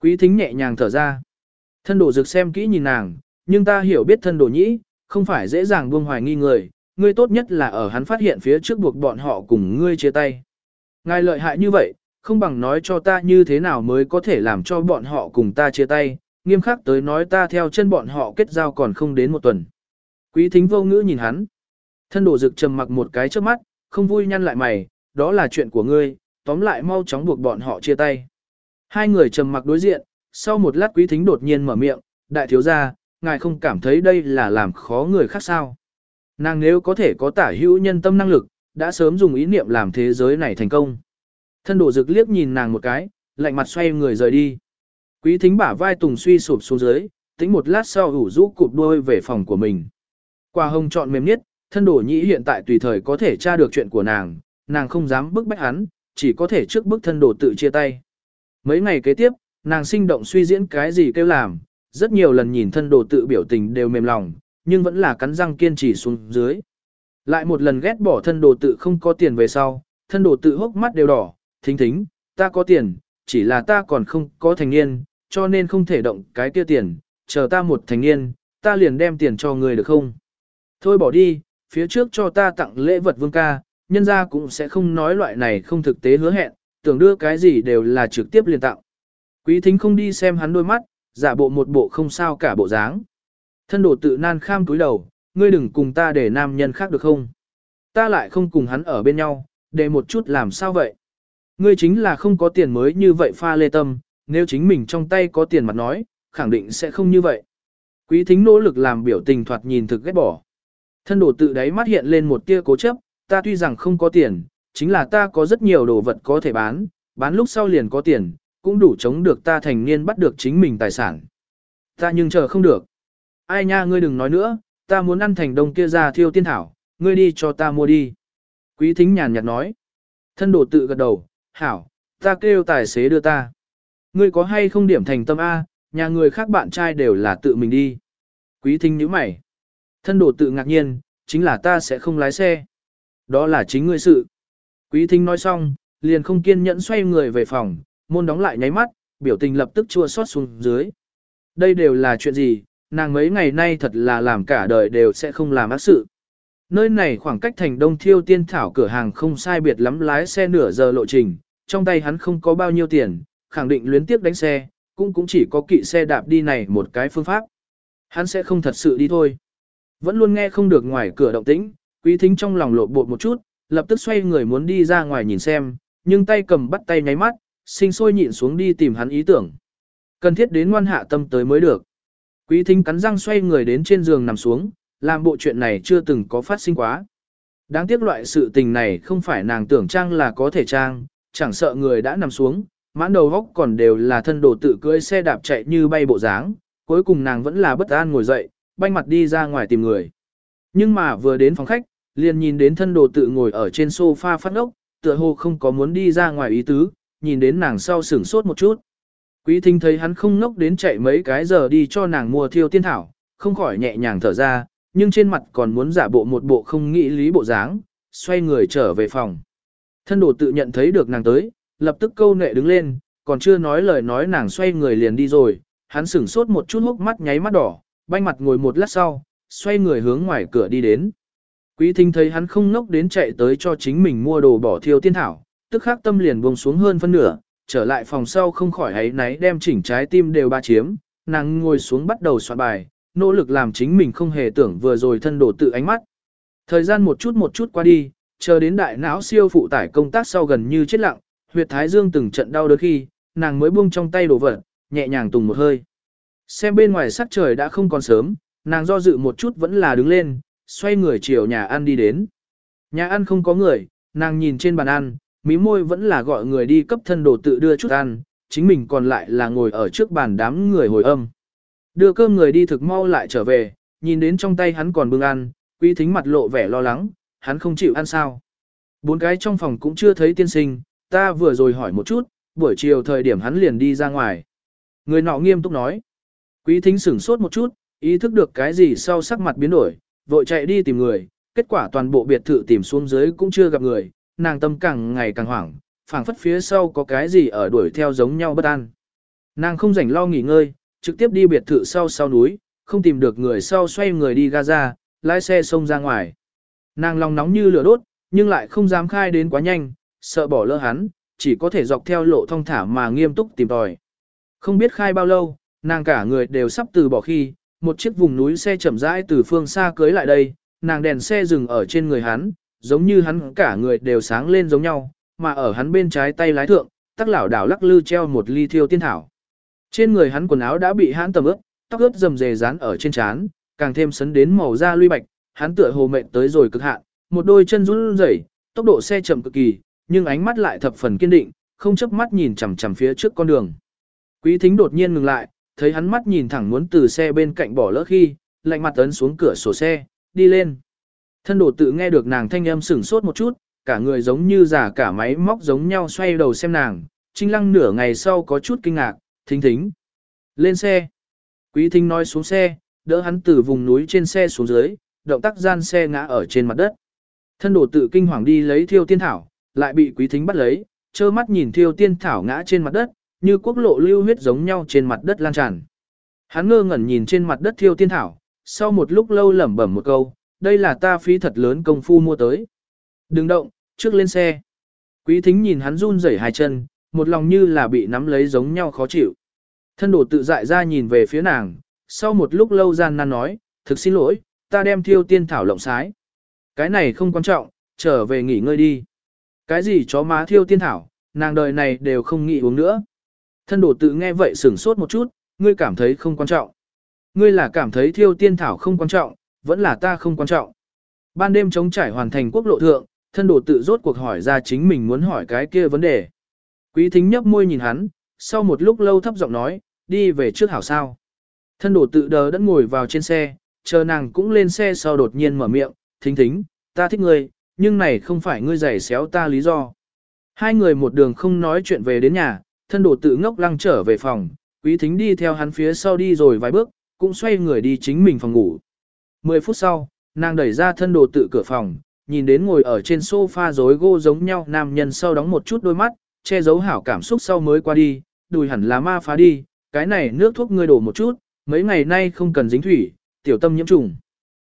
Quý thính nhẹ nhàng thở ra. Thân đổ rực xem kỹ nhìn nàng, nhưng ta hiểu biết thân đổ nhĩ, không phải dễ dàng buông hoài nghi người, ngươi tốt nhất là ở hắn phát hiện phía trước buộc bọn họ cùng ngươi chia tay. Ngài lợi hại như vậy, không bằng nói cho ta như thế nào mới có thể làm cho bọn họ cùng ta chia tay, nghiêm khắc tới nói ta theo chân bọn họ kết giao còn không đến một tuần. Quý thính vô ngữ nhìn hắn. Thân đổ dực trầm mặc một cái trước mắt, không vui nhăn lại mày, đó là chuyện của ngươi, tóm lại mau chóng buộc bọn họ chia tay. Hai người trầm mặc đối diện, sau một lát quý thính đột nhiên mở miệng, đại thiếu gia, ngài không cảm thấy đây là làm khó người khác sao. Nàng nếu có thể có tả hữu nhân tâm năng lực, đã sớm dùng ý niệm làm thế giới này thành công. Thân đổ dực liếc nhìn nàng một cái, lạnh mặt xoay người rời đi. Quý thính bả vai tùng suy sụp xuống dưới, tính một lát sau ủ rũ cụp đuôi về phòng của mình. Qua hồng chọn mềm nhất, thân đổ nhĩ hiện tại tùy thời có thể tra được chuyện của nàng, nàng không dám bức bách hắn, chỉ có thể trước bức thân đổ tự chia tay. Mấy ngày kế tiếp, nàng sinh động suy diễn cái gì kêu làm, rất nhiều lần nhìn thân đồ tự biểu tình đều mềm lòng, nhưng vẫn là cắn răng kiên trì xuống dưới. Lại một lần ghét bỏ thân đồ tự không có tiền về sau, thân đồ tự hốc mắt đều đỏ, thính thính, ta có tiền, chỉ là ta còn không có thành niên, cho nên không thể động cái kia tiền, chờ ta một thành niên, ta liền đem tiền cho người được không? Thôi bỏ đi, phía trước cho ta tặng lễ vật vương ca, nhân ra cũng sẽ không nói loại này không thực tế hứa hẹn, tưởng đưa cái gì đều là trực tiếp liền tặng. Quý thính không đi xem hắn đôi mắt, giả bộ một bộ không sao cả bộ dáng. Thân đồ tự nan kham túi đầu, ngươi đừng cùng ta để nam nhân khác được không? Ta lại không cùng hắn ở bên nhau, để một chút làm sao vậy? Ngươi chính là không có tiền mới như vậy pha lê tâm, nếu chính mình trong tay có tiền mặt nói, khẳng định sẽ không như vậy. Quý thính nỗ lực làm biểu tình thoạt nhìn thực ghét bỏ. Thân đồ tự đáy mắt hiện lên một tia cố chấp, ta tuy rằng không có tiền, chính là ta có rất nhiều đồ vật có thể bán, bán lúc sau liền có tiền, cũng đủ chống được ta thành niên bắt được chính mình tài sản. Ta nhưng chờ không được. Ai nha ngươi đừng nói nữa, ta muốn ăn thành đông kia ra thiêu tiên thảo, ngươi đi cho ta mua đi. Quý thính nhàn nhạt nói. Thân đồ tự gật đầu, hảo, ta kêu tài xế đưa ta. Ngươi có hay không điểm thành tâm A, nhà người khác bạn trai đều là tự mình đi. Quý thính nhíu mày. Thân đồ tự ngạc nhiên, chính là ta sẽ không lái xe. Đó là chính ngươi sự. Quý thính nói xong, liền không kiên nhẫn xoay người về phòng, môn đóng lại nháy mắt, biểu tình lập tức chua xót xuống dưới. Đây đều là chuyện gì, nàng mấy ngày nay thật là làm cả đời đều sẽ không làm ác sự. Nơi này khoảng cách thành đông thiêu tiên thảo cửa hàng không sai biệt lắm lái xe nửa giờ lộ trình, trong tay hắn không có bao nhiêu tiền, khẳng định luyến tiếp đánh xe, cũng cũng chỉ có kỵ xe đạp đi này một cái phương pháp. Hắn sẽ không thật sự đi thôi. Vẫn luôn nghe không được ngoài cửa động tĩnh, quý thính trong lòng lộ bột một chút, lập tức xoay người muốn đi ra ngoài nhìn xem, nhưng tay cầm bắt tay nháy mắt, sinh sôi nhịn xuống đi tìm hắn ý tưởng. Cần thiết đến ngoan hạ tâm tới mới được. Quý thính cắn răng xoay người đến trên giường nằm xuống, làm bộ chuyện này chưa từng có phát sinh quá. Đáng tiếc loại sự tình này không phải nàng tưởng trang là có thể trang, chẳng sợ người đã nằm xuống, mãn đầu góc còn đều là thân đồ tự cưỡi xe đạp chạy như bay bộ dáng, cuối cùng nàng vẫn là bất an ngồi dậy, banh mặt đi ra ngoài tìm người. Nhưng mà vừa đến phòng khách, liền nhìn đến thân đồ tự ngồi ở trên sofa phát ốc, tựa hồ không có muốn đi ra ngoài ý tứ, nhìn đến nàng sau sửng sốt một chút. Quý thính thấy hắn không ngốc đến chạy mấy cái giờ đi cho nàng mua thiêu tiên thảo, không khỏi nhẹ nhàng thở ra, nhưng trên mặt còn muốn giả bộ một bộ không nghĩ lý bộ dáng, xoay người trở về phòng. Thân đồ tự nhận thấy được nàng tới, lập tức câu nệ đứng lên, còn chưa nói lời nói nàng xoay người liền đi rồi, hắn sửng sốt một chút hốc mắt nháy mắt đỏ, banh mặt ngồi một lát sau, xoay người hướng ngoài cửa đi đến. Quý thính thấy hắn không ngốc đến chạy tới cho chính mình mua đồ bỏ thiêu tiên thảo, tức khắc tâm liền buông xuống hơn phân nửa, trở lại phòng sau không khỏi ấy náy đem chỉnh trái tim đều ba chiếm, nàng ngồi xuống bắt đầu soạn bài, nỗ lực làm chính mình không hề tưởng vừa rồi thân đổ tự ánh mắt. Thời gian một chút một chút qua đi, chờ đến đại não siêu phụ tải công tác sau gần như chết lặng, huyệt thái dương từng trận đau đớn khi, nàng mới buông trong tay đồ vật, nhẹ nhàng tùng một hơi. Xem bên ngoài sắc trời đã không còn sớm, nàng do dự một chút vẫn là đứng lên, xoay người chiều nhà ăn đi đến. Nhà ăn không có người, nàng nhìn trên bàn ăn, mí môi vẫn là gọi người đi cấp thân đồ tự đưa chút ăn, chính mình còn lại là ngồi ở trước bàn đám người hồi âm. Đưa cơm người đi thực mau lại trở về, nhìn đến trong tay hắn còn bưng ăn, quý thính mặt lộ vẻ lo lắng, hắn không chịu ăn sao. Bốn cái trong phòng cũng chưa thấy tiên sinh, ta vừa rồi hỏi một chút, buổi chiều thời điểm hắn liền đi ra ngoài. Người nọ nghiêm túc nói. Quý thính sửng sốt một chút, ý thức được cái gì sau sắc mặt biến đổi, vội chạy đi tìm người, kết quả toàn bộ biệt thự tìm xuống dưới cũng chưa gặp người, nàng tâm càng ngày càng hoảng, phảng phất phía sau có cái gì ở đuổi theo giống nhau bất an. Nàng không rảnh lo nghỉ ngơi, trực tiếp đi biệt thự sau sau núi, không tìm được người sau xoay người đi Gaza, lái xe xông ra ngoài. Nàng lòng nóng như lửa đốt, nhưng lại không dám khai đến quá nhanh, sợ bỏ lỡ hắn, chỉ có thể dọc theo lộ thông thả mà nghiêm túc tìm tòi. Không biết khai bao lâu, nàng cả người đều sắp từ bỏ khi, một chiếc vùng núi xe chậm rãi từ phương xa cưới lại đây, nàng đèn xe dừng ở trên người hắn, giống như hắn cả người đều sáng lên giống nhau, mà ở hắn bên trái tay lái thượng, tắc lão đảo lắc lư treo một ly thiêu tiên thảo. Trên người hắn quần áo đã bị hắn tầm ướt, tóc ướt rầm rề dán ở trên trán, càng thêm sấn đến màu da lui bạch, hắn tựa hồ mệt tới rồi cực hạn, một đôi chân run rẩy, tốc độ xe chậm cực kỳ, nhưng ánh mắt lại thập phần kiên định, không chớp mắt nhìn chằm chằm phía trước con đường. Quý thính đột nhiên ngừng lại, thấy hắn mắt nhìn thẳng muốn từ xe bên cạnh bỏ lỡ khi, lạnh mặt ấn xuống cửa sổ xe, đi lên. Thân đồ tự nghe được nàng thanh âm sửng sốt một chút, cả người giống như giả cả máy móc giống nhau xoay đầu xem nàng, trinh lăng nửa ngày sau có chút kinh ngạc, thính thính. Lên xe. Quý thính nói xuống xe, đỡ hắn từ vùng núi trên xe xuống dưới, động tác gian xe ngã ở trên mặt đất. Thân đồ tự kinh hoàng đi lấy thiêu tiên thảo, lại bị quý thính bắt lấy, trơ mắt nhìn thiêu tiên thảo ngã trên mặt đất, như quốc lộ lưu huyết giống nhau trên mặt đất lan tràn. Hắn ngơ ngẩn nhìn trên mặt đất thiêu tiên thảo, sau một lúc lâu lẩm bẩm một câu, đây là ta phí thật lớn công phu mua tới. Đừng động, trước lên xe. Quý thính nhìn hắn run rẩy hai chân, một lòng như là bị nắm lấy giống nhau khó chịu. Thân đồ tự dại ra nhìn về phía nàng, sau một lúc lâu gian nan nói, thực xin lỗi, ta đem thiêu tiên thảo lộng sái. Cái này không quan trọng, trở về nghỉ ngơi đi. Cái gì chó má thiêu tiên thảo, nàng đời này đều không nghĩ uống nữa. Thân đồ tự nghe vậy sửng sốt một chút, ngươi cảm thấy không quan trọng. Ngươi là cảm thấy thiêu tiên thảo không quan trọng, vẫn là ta không quan trọng. Ban đêm chống trải hoàn thành quốc lộ thượng, thân đổ tự rốt cuộc hỏi ra chính mình muốn hỏi cái kia vấn đề. Quý thính nhấp môi nhìn hắn, sau một lúc lâu thấp giọng nói, đi về trước hảo sao. Thân đổ tự đờ đẫn ngồi vào trên xe, chờ nàng cũng lên xe sau đột nhiên mở miệng, thính thính, ta thích ngươi, nhưng này không phải ngươi giày xéo ta lý do. Hai người một đường không nói chuyện về đến nhà, thân đổ tự ngốc lăng trở về phòng, quý thính đi theo hắn phía sau đi rồi vài bước, cũng xoay người đi chính mình phòng ngủ. Mười phút sau, nàng đẩy ra thân đồ tự cửa phòng, nhìn đến ngồi ở trên sofa rối gô giống nhau nam nhân sau đóng một chút đôi mắt, che giấu hảo cảm xúc sau mới qua đi, đùi hẳn là ma phá đi, cái này nước thuốc ngươi đổ một chút, mấy ngày nay không cần dính thủy, tiểu tâm nhiễm trùng.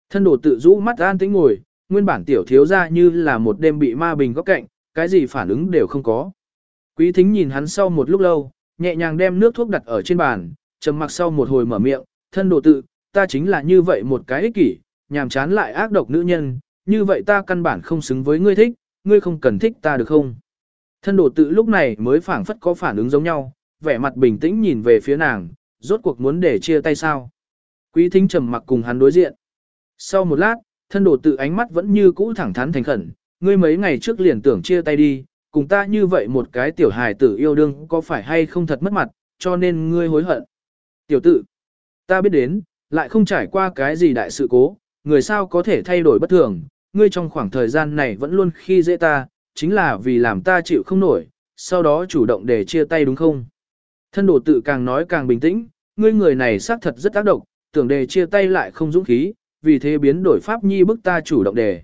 Thân đồ tự rũ mắt an tĩnh ngồi, nguyên bản tiểu thiếu ra như là một đêm bị ma bình góc cạnh, cái gì phản ứng đều không có. Quý thính nhìn hắn sau một lúc lâu, nhẹ nhàng đem nước thuốc đặt ở trên bàn, trầm mặc sau một hồi mở miệng, thân đồ tự, ta chính là như vậy một cái ích kỷ, nhàm chán lại ác độc nữ nhân, như vậy ta căn bản không xứng với ngươi thích, ngươi không cần thích ta được không? Thân đồ tự lúc này mới phảng phất có phản ứng giống nhau, vẻ mặt bình tĩnh nhìn về phía nàng, rốt cuộc muốn để chia tay sao? Quý thính trầm mặc cùng hắn đối diện. Sau một lát, thân đồ tự ánh mắt vẫn như cũ thẳng thắn thành khẩn, ngươi mấy ngày trước liền tưởng chia tay đi, cùng ta như vậy một cái tiểu hài tử yêu đương có phải hay không thật mất mặt, cho nên ngươi hối hận. Tiểu tự, ta biết đến, lại không trải qua cái gì đại sự cố, người sao có thể thay đổi bất thường, ngươi trong khoảng thời gian này vẫn luôn khi dễ ta, chính là vì làm ta chịu không nổi, sau đó chủ động để chia tay đúng không? Thân đồ tự càng nói càng bình tĩnh, ngươi người này xác thật rất ác độc, tưởng để chia tay lại không dũng khí, vì thế biến đổi pháp nhi bức ta chủ động đề.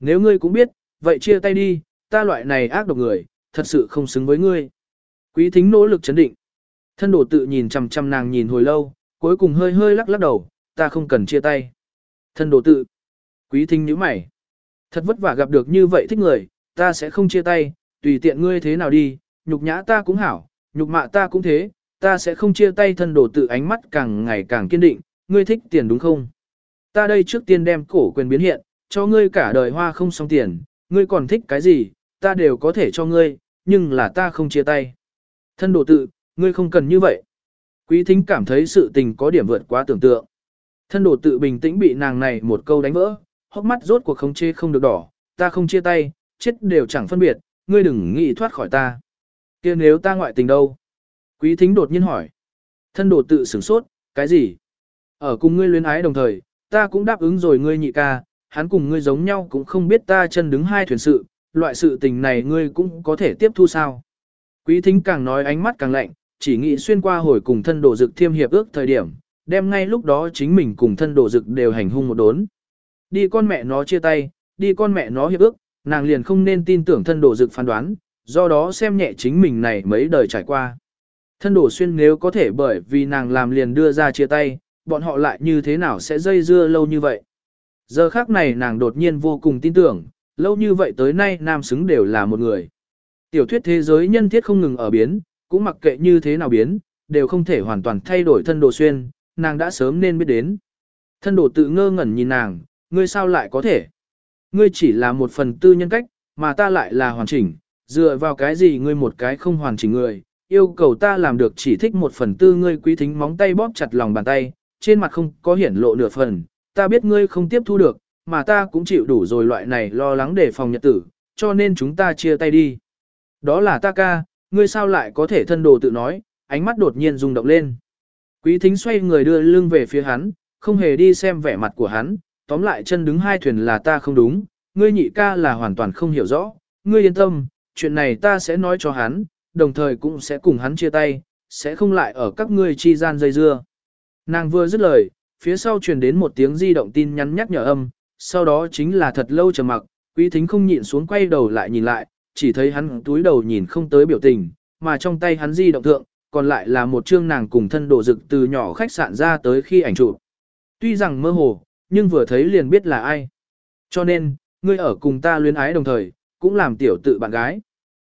Nếu ngươi cũng biết, vậy chia tay đi, ta loại này ác độc người, thật sự không xứng với ngươi. Quý thính nỗ lực chấn định. Thân đồ tự nhìn chằm chằm nàng nhìn hồi lâu, cuối cùng hơi hơi lắc lắc đầu, ta không cần chia tay. Thân đồ tự. Quý thính nhíu mày. Thật vất vả gặp được như vậy thích người, ta sẽ không chia tay, tùy tiện ngươi thế nào đi, nhục nhã ta cũng hảo, nhục mạ ta cũng thế, ta sẽ không chia tay thân đồ tự ánh mắt càng ngày càng kiên định, ngươi thích tiền đúng không? Ta đây trước tiên đem cổ quyền biến hiện, cho ngươi cả đời hoa không xong tiền, ngươi còn thích cái gì, ta đều có thể cho ngươi, nhưng là ta không chia tay. Thân đồ tự, ngươi không cần như vậy. Quý thính cảm thấy sự tình có điểm vượt quá tưởng tượng. Thân đồ tự bình tĩnh bị nàng này một câu đánh vỡ, hốc mắt rốt cuộc không chê không được đỏ, ta không chia tay, chết đều chẳng phân biệt, ngươi đừng nghĩ thoát khỏi ta. kia nếu ta ngoại tình đâu? Quý thính đột nhiên hỏi. Thân đồ tự sửng sốt, cái gì? Ở cùng ngươi luyến ái đồng thời, ta cũng đáp ứng rồi ngươi nhị ca, hắn cùng ngươi giống nhau cũng không biết ta chân đứng hai thuyền sự, loại sự tình này ngươi cũng có thể tiếp thu sao. Quý thính càng nói ánh mắt càng lạnh, chỉ nghĩ xuyên qua hồi cùng thân đồ dực thiêm hiệp ước thời điểm, đem ngay lúc đó chính mình cùng thân đồ dực đều hành hung một đốn. Đi con mẹ nó chia tay, đi con mẹ nó hiệp ước, nàng liền không nên tin tưởng thân đồ dực phán đoán, do đó xem nhẹ chính mình này mấy đời trải qua. Thân đồ xuyên nếu có thể bởi vì nàng làm liền đưa ra chia tay, bọn họ lại như thế nào sẽ dây dưa lâu như vậy. Giờ khác này nàng đột nhiên vô cùng tin tưởng, lâu như vậy tới nay nam xứng đều là một người. Tiểu thuyết thế giới nhân thiết không ngừng ở biến, cũng mặc kệ như thế nào biến, đều không thể hoàn toàn thay đổi thân đồ xuyên, nàng đã sớm nên biết đến. Thân đồ tự ngơ ngẩn nhìn nàng, ngươi sao lại có thể? Ngươi chỉ là một phần tư nhân cách, mà ta lại là hoàn chỉnh, dựa vào cái gì ngươi một cái không hoàn chỉnh người, yêu cầu ta làm được chỉ thích một phần tư ngươi quý thính móng tay bóp chặt lòng bàn tay, trên mặt không có hiển lộ nửa phần, ta biết ngươi không tiếp thu được, mà ta cũng chịu đủ rồi loại này lo lắng để phòng nhật tử, cho nên chúng ta chia tay đi. Đó là ta ca, ngươi sao lại có thể thân đồ tự nói, ánh mắt đột nhiên rung động lên. Quý thính xoay người đưa lưng về phía hắn, không hề đi xem vẻ mặt của hắn, tóm lại chân đứng hai thuyền là ta không đúng, ngươi nhị ca là hoàn toàn không hiểu rõ, ngươi yên tâm, chuyện này ta sẽ nói cho hắn, đồng thời cũng sẽ cùng hắn chia tay, sẽ không lại ở các ngươi chi gian dây dưa. Nàng vừa dứt lời, phía sau truyền đến một tiếng di động tin nhắn nhắc nhở âm, sau đó chính là thật lâu chờ mặc, quý thính không nhịn xuống quay đầu lại nhìn lại, chỉ thấy hắn túi đầu nhìn không tới biểu tình, mà trong tay hắn di động thượng, còn lại là một chương nàng cùng thân đồ dực từ nhỏ khách sạn ra tới khi ảnh chụp. Tuy rằng mơ hồ, nhưng vừa thấy liền biết là ai. Cho nên, ngươi ở cùng ta luyến ái đồng thời, cũng làm tiểu tự bạn gái.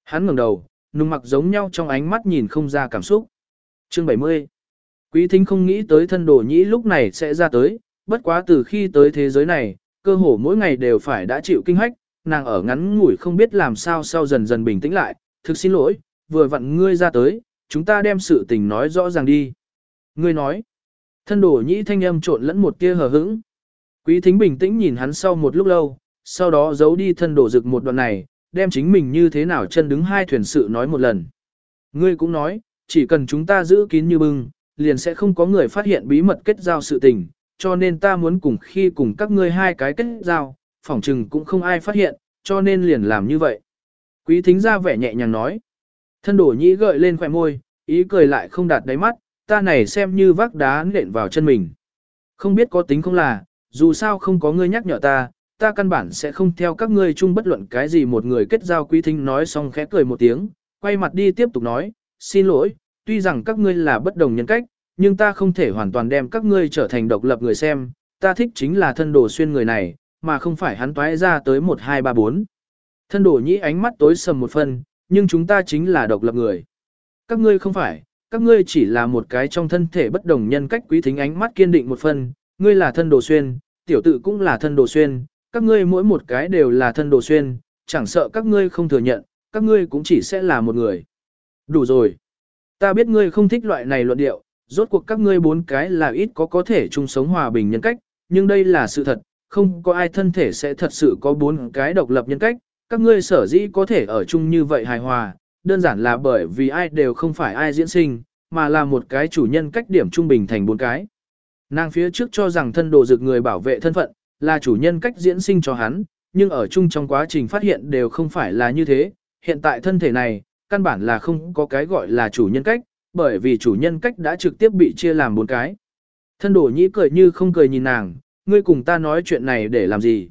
Hắn ngẩng đầu, nung mặc giống nhau trong ánh mắt nhìn không ra cảm xúc. Chương 70 Quý thính không nghĩ tới thân đồ nhĩ lúc này sẽ ra tới, bất quá từ khi tới thế giới này, cơ hồ mỗi ngày đều phải đã chịu kinh hách, nàng ở ngắn ngủi không biết làm sao sau dần dần bình tĩnh lại, thực xin lỗi, vừa vặn ngươi ra tới, chúng ta đem sự tình nói rõ ràng đi. Ngươi nói, thân đổ nhĩ thanh âm trộn lẫn một tia hờ hững. Quý thính bình tĩnh nhìn hắn sau một lúc lâu, sau đó giấu đi thân đổ rực một đoạn này, đem chính mình như thế nào chân đứng hai thuyền sự nói một lần. Ngươi cũng nói, chỉ cần chúng ta giữ kín như bưng, liền sẽ không có người phát hiện bí mật kết giao sự tình, cho nên ta muốn cùng khi cùng các ngươi hai cái kết giao, phỏng chừng cũng không ai phát hiện, cho nên liền làm như vậy. Quý thính ra vẻ nhẹ nhàng nói. Thân đổ nhĩ gợi lên khỏe môi, ý cười lại không đạt đáy mắt, ta này xem như vác đá nện vào chân mình. Không biết có tính không là, dù sao không có ngươi nhắc nhở ta, ta căn bản sẽ không theo các ngươi chung bất luận cái gì một người kết giao quý thính nói xong khẽ cười một tiếng, quay mặt đi tiếp tục nói, xin lỗi, tuy rằng các ngươi là bất đồng nhân cách, nhưng ta không thể hoàn toàn đem các ngươi trở thành độc lập người xem, ta thích chính là thân đồ xuyên người này, mà không phải hắn toái ra tới 1 2 3 4. Thân đồ nhĩ ánh mắt tối sầm một phần, nhưng chúng ta chính là độc lập người. Các ngươi không phải, các ngươi chỉ là một cái trong thân thể bất đồng nhân cách quý thính ánh mắt kiên định một phần, ngươi là thân đồ xuyên, tiểu tự cũng là thân đồ xuyên, các ngươi mỗi một cái đều là thân đồ xuyên, chẳng sợ các ngươi không thừa nhận, các ngươi cũng chỉ sẽ là một người. Đủ rồi. Ta biết ngươi không thích loại này luận điệu, rốt cuộc các ngươi bốn cái là ít có có thể chung sống hòa bình nhân cách, nhưng đây là sự thật, không có ai thân thể sẽ thật sự có bốn cái độc lập nhân cách, các ngươi sở dĩ có thể ở chung như vậy hài hòa, đơn giản là bởi vì ai đều không phải ai diễn sinh, mà là một cái chủ nhân cách điểm trung bình thành bốn cái. Nàng phía trước cho rằng thân đồ dược người bảo vệ thân phận, là chủ nhân cách diễn sinh cho hắn, nhưng ở chung trong quá trình phát hiện đều không phải là như thế. Hiện tại thân thể này, căn bản là không có cái gọi là chủ nhân cách, bởi vì chủ nhân cách đã trực tiếp bị chia làm bốn cái. Thân đồ nhĩ cười như không cười nhìn nàng, ngươi cùng ta nói chuyện này để làm gì?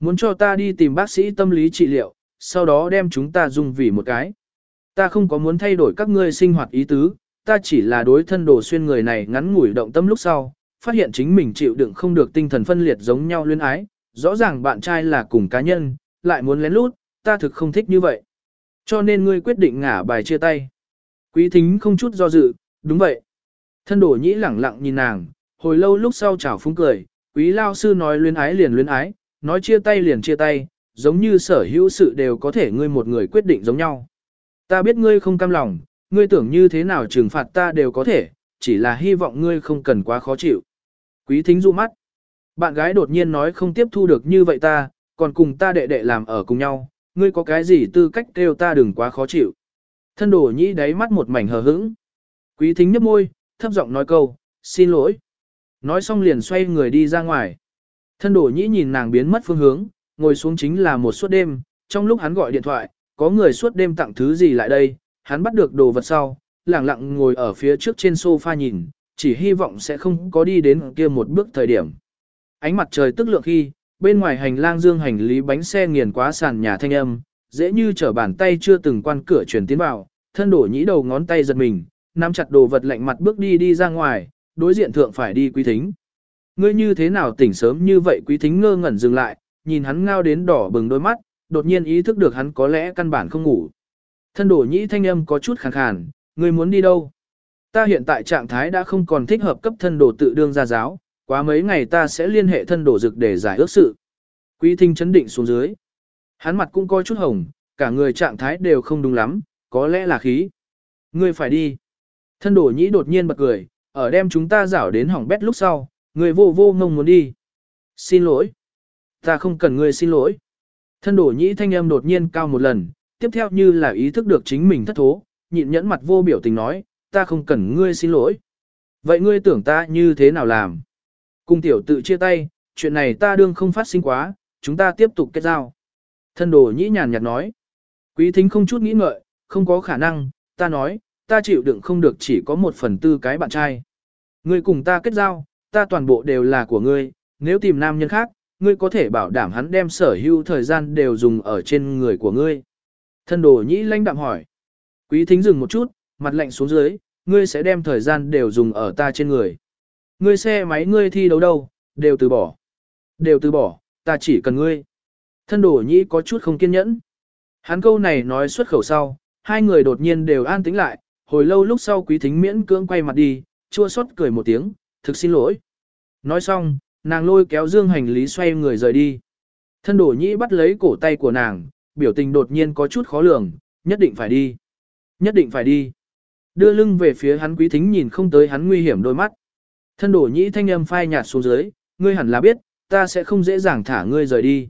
Muốn cho ta đi tìm bác sĩ tâm lý trị liệu, sau đó đem chúng ta dùng vì một cái. Ta không có muốn thay đổi các ngươi sinh hoạt ý tứ, ta chỉ là đối thân đồ xuyên người này ngắn ngủi động tâm lúc sau, phát hiện chính mình chịu đựng không được tinh thần phân liệt giống nhau luyến ái, rõ ràng bạn trai là cùng cá nhân, lại muốn lén lút, ta thực không thích như vậy. Cho nên ngươi quyết định ngả bài chia tay. Quý thính không chút do dự, đúng vậy. Thân đổ nhĩ lẳng lặng nhìn nàng, hồi lâu lúc sau chào phúng cười, quý lao sư nói luyến ái liền luyến ái, nói chia tay liền chia tay, giống như sở hữu sự đều có thể ngươi một người quyết định giống nhau. Ta biết ngươi không cam lòng, ngươi tưởng như thế nào trừng phạt ta đều có thể, chỉ là hy vọng ngươi không cần quá khó chịu. Quý thính dụ mắt. Bạn gái đột nhiên nói không tiếp thu được như vậy ta, còn cùng ta đệ đệ làm ở cùng nhau, ngươi có cái gì tư cách kêu ta đừng quá khó chịu. Thân đổ nhĩ đáy mắt một mảnh hờ hững. Quý thính nhấp môi, thấp giọng nói câu, xin lỗi. Nói xong liền xoay người đi ra ngoài. Thân đổ nhĩ nhìn nàng biến mất phương hướng, ngồi xuống chính là một suốt đêm, trong lúc hắn gọi điện thoại, có người suốt đêm tặng thứ gì lại đây, hắn bắt được đồ vật sau, lặng lặng ngồi ở phía trước trên sofa nhìn, chỉ hy vọng sẽ không có đi đến kia một bước thời điểm. Ánh mặt trời tức lượng khi, bên ngoài hành lang dương hành lý bánh xe nghiền quá sàn nhà thanh âm, dễ như trở bàn tay chưa từng quan cửa chuyển tiến vào, thân đổ nhĩ đầu ngón tay giật mình, nắm chặt đồ vật lạnh mặt bước đi đi ra ngoài, đối diện thượng phải đi quý thính. Ngươi như thế nào tỉnh sớm như vậy quý thính ngơ ngẩn dừng lại, nhìn hắn ngao đến đỏ bừng đôi mắt, đột nhiên ý thức được hắn có lẽ căn bản không ngủ. Thân đổ nhĩ thanh âm có chút khàn khàn, ngươi muốn đi đâu? Ta hiện tại trạng thái đã không còn thích hợp cấp thân đồ tự đương gia giáo, quá mấy ngày ta sẽ liên hệ thân đồ dực để giải ước sự. Quý thính chấn định xuống dưới. Hắn mặt cũng có chút hồng, cả người trạng thái đều không đúng lắm, có lẽ là khí. Ngươi phải đi. Thân đổ nhĩ đột nhiên bật cười, ở đem chúng ta rảo đến hỏng bét lúc sau, người vô vô ngông muốn đi. Xin lỗi. Ta không cần người xin lỗi. Thân đổ nhĩ thanh âm đột nhiên cao một lần, tiếp theo như là ý thức được chính mình thất thố, nhịn nhẫn mặt vô biểu tình nói, ta không cần ngươi xin lỗi. Vậy ngươi tưởng ta như thế nào làm? Cung tiểu tự chia tay, chuyện này ta đương không phát sinh quá, chúng ta tiếp tục kết giao. Thân đồ nhĩ nhàn nhạt nói. Quý thính không chút nghĩ ngợi, không có khả năng, ta nói, ta chịu đựng không được chỉ có một phần tư cái bạn trai. Ngươi cùng ta kết giao, ta toàn bộ đều là của ngươi, nếu tìm nam nhân khác, ngươi có thể bảo đảm hắn đem sở hữu thời gian đều dùng ở trên người của ngươi. Thân đồ nhĩ lanh đạm hỏi. Quý thính dừng một chút, mặt lạnh xuống dưới, ngươi sẽ đem thời gian đều dùng ở ta trên người. Ngươi xe máy ngươi thi đấu đâu, đều từ bỏ. Đều từ bỏ, ta chỉ cần ngươi. Thân đồ nhĩ có chút không kiên nhẫn. Hắn câu này nói xuất khẩu sau, hai người đột nhiên đều an tĩnh lại, hồi lâu lúc sau quý thính miễn cưỡng quay mặt đi, chua xót cười một tiếng, thực xin lỗi. Nói xong, nàng lôi kéo dương hành lý xoay người rời đi. Thân đổ nhĩ bắt lấy cổ tay của nàng, biểu tình đột nhiên có chút khó lường, nhất định phải đi. Nhất định phải đi. Đưa lưng về phía hắn quý thính nhìn không tới hắn nguy hiểm đôi mắt. Thân đổ nhĩ thanh âm phai nhạt xuống dưới, ngươi hẳn là biết, ta sẽ không dễ dàng thả ngươi rời đi.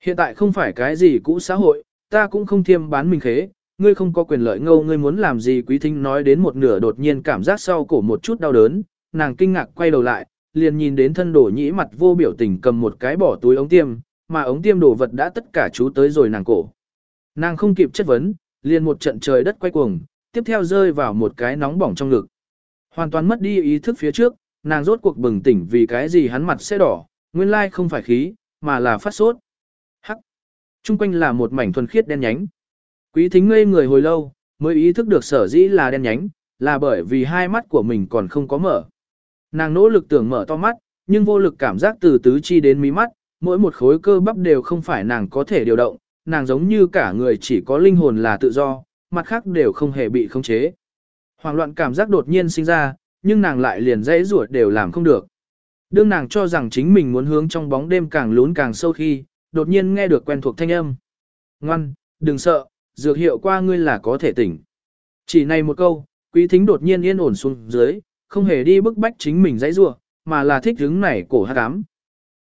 Hiện tại không phải cái gì cũ xã hội, ta cũng không thiêm bán mình khế, ngươi không có quyền lợi ngâu ngươi muốn làm gì quý thính nói đến một nửa đột nhiên cảm giác sau cổ một chút đau đớn, nàng kinh ngạc quay đầu lại, liền nhìn đến thân đổ nhĩ mặt vô biểu tình cầm một cái bỏ túi ống tiêm, mà ống tiêm đồ vật đã tất cả chú tới rồi nàng cổ. Nàng không kịp chất vấn, liền một trận trời đất quay cuồng, tiếp theo rơi vào một cái nóng bỏng trong ngực. Hoàn toàn mất đi ý thức phía trước, nàng rốt cuộc bừng tỉnh vì cái gì hắn mặt sẽ đỏ, nguyên lai không phải khí, mà là phát sốt. Hắc. Trung quanh là một mảnh thuần khiết đen nhánh. Quý thính ngây người hồi lâu, mới ý thức được sở dĩ là đen nhánh, là bởi vì hai mắt của mình còn không có mở. Nàng nỗ lực tưởng mở to mắt, nhưng vô lực cảm giác từ tứ chi đến mí mắt, mỗi một khối cơ bắp đều không phải nàng có thể điều động, nàng giống như cả người chỉ có linh hồn là tự do, mặt khác đều không hề bị khống chế. Hoàng loạn cảm giác đột nhiên sinh ra, nhưng nàng lại liền dãy ruột đều làm không được. Đương nàng cho rằng chính mình muốn hướng trong bóng đêm càng lún càng sâu khi, đột nhiên nghe được quen thuộc thanh âm. Ngoan, đừng sợ, dược hiệu qua ngươi là có thể tỉnh. Chỉ này một câu, quý thính đột nhiên yên ổn xuống dưới, không hề đi bức bách chính mình dãy rua, mà là thích hứng này cổ hát cám.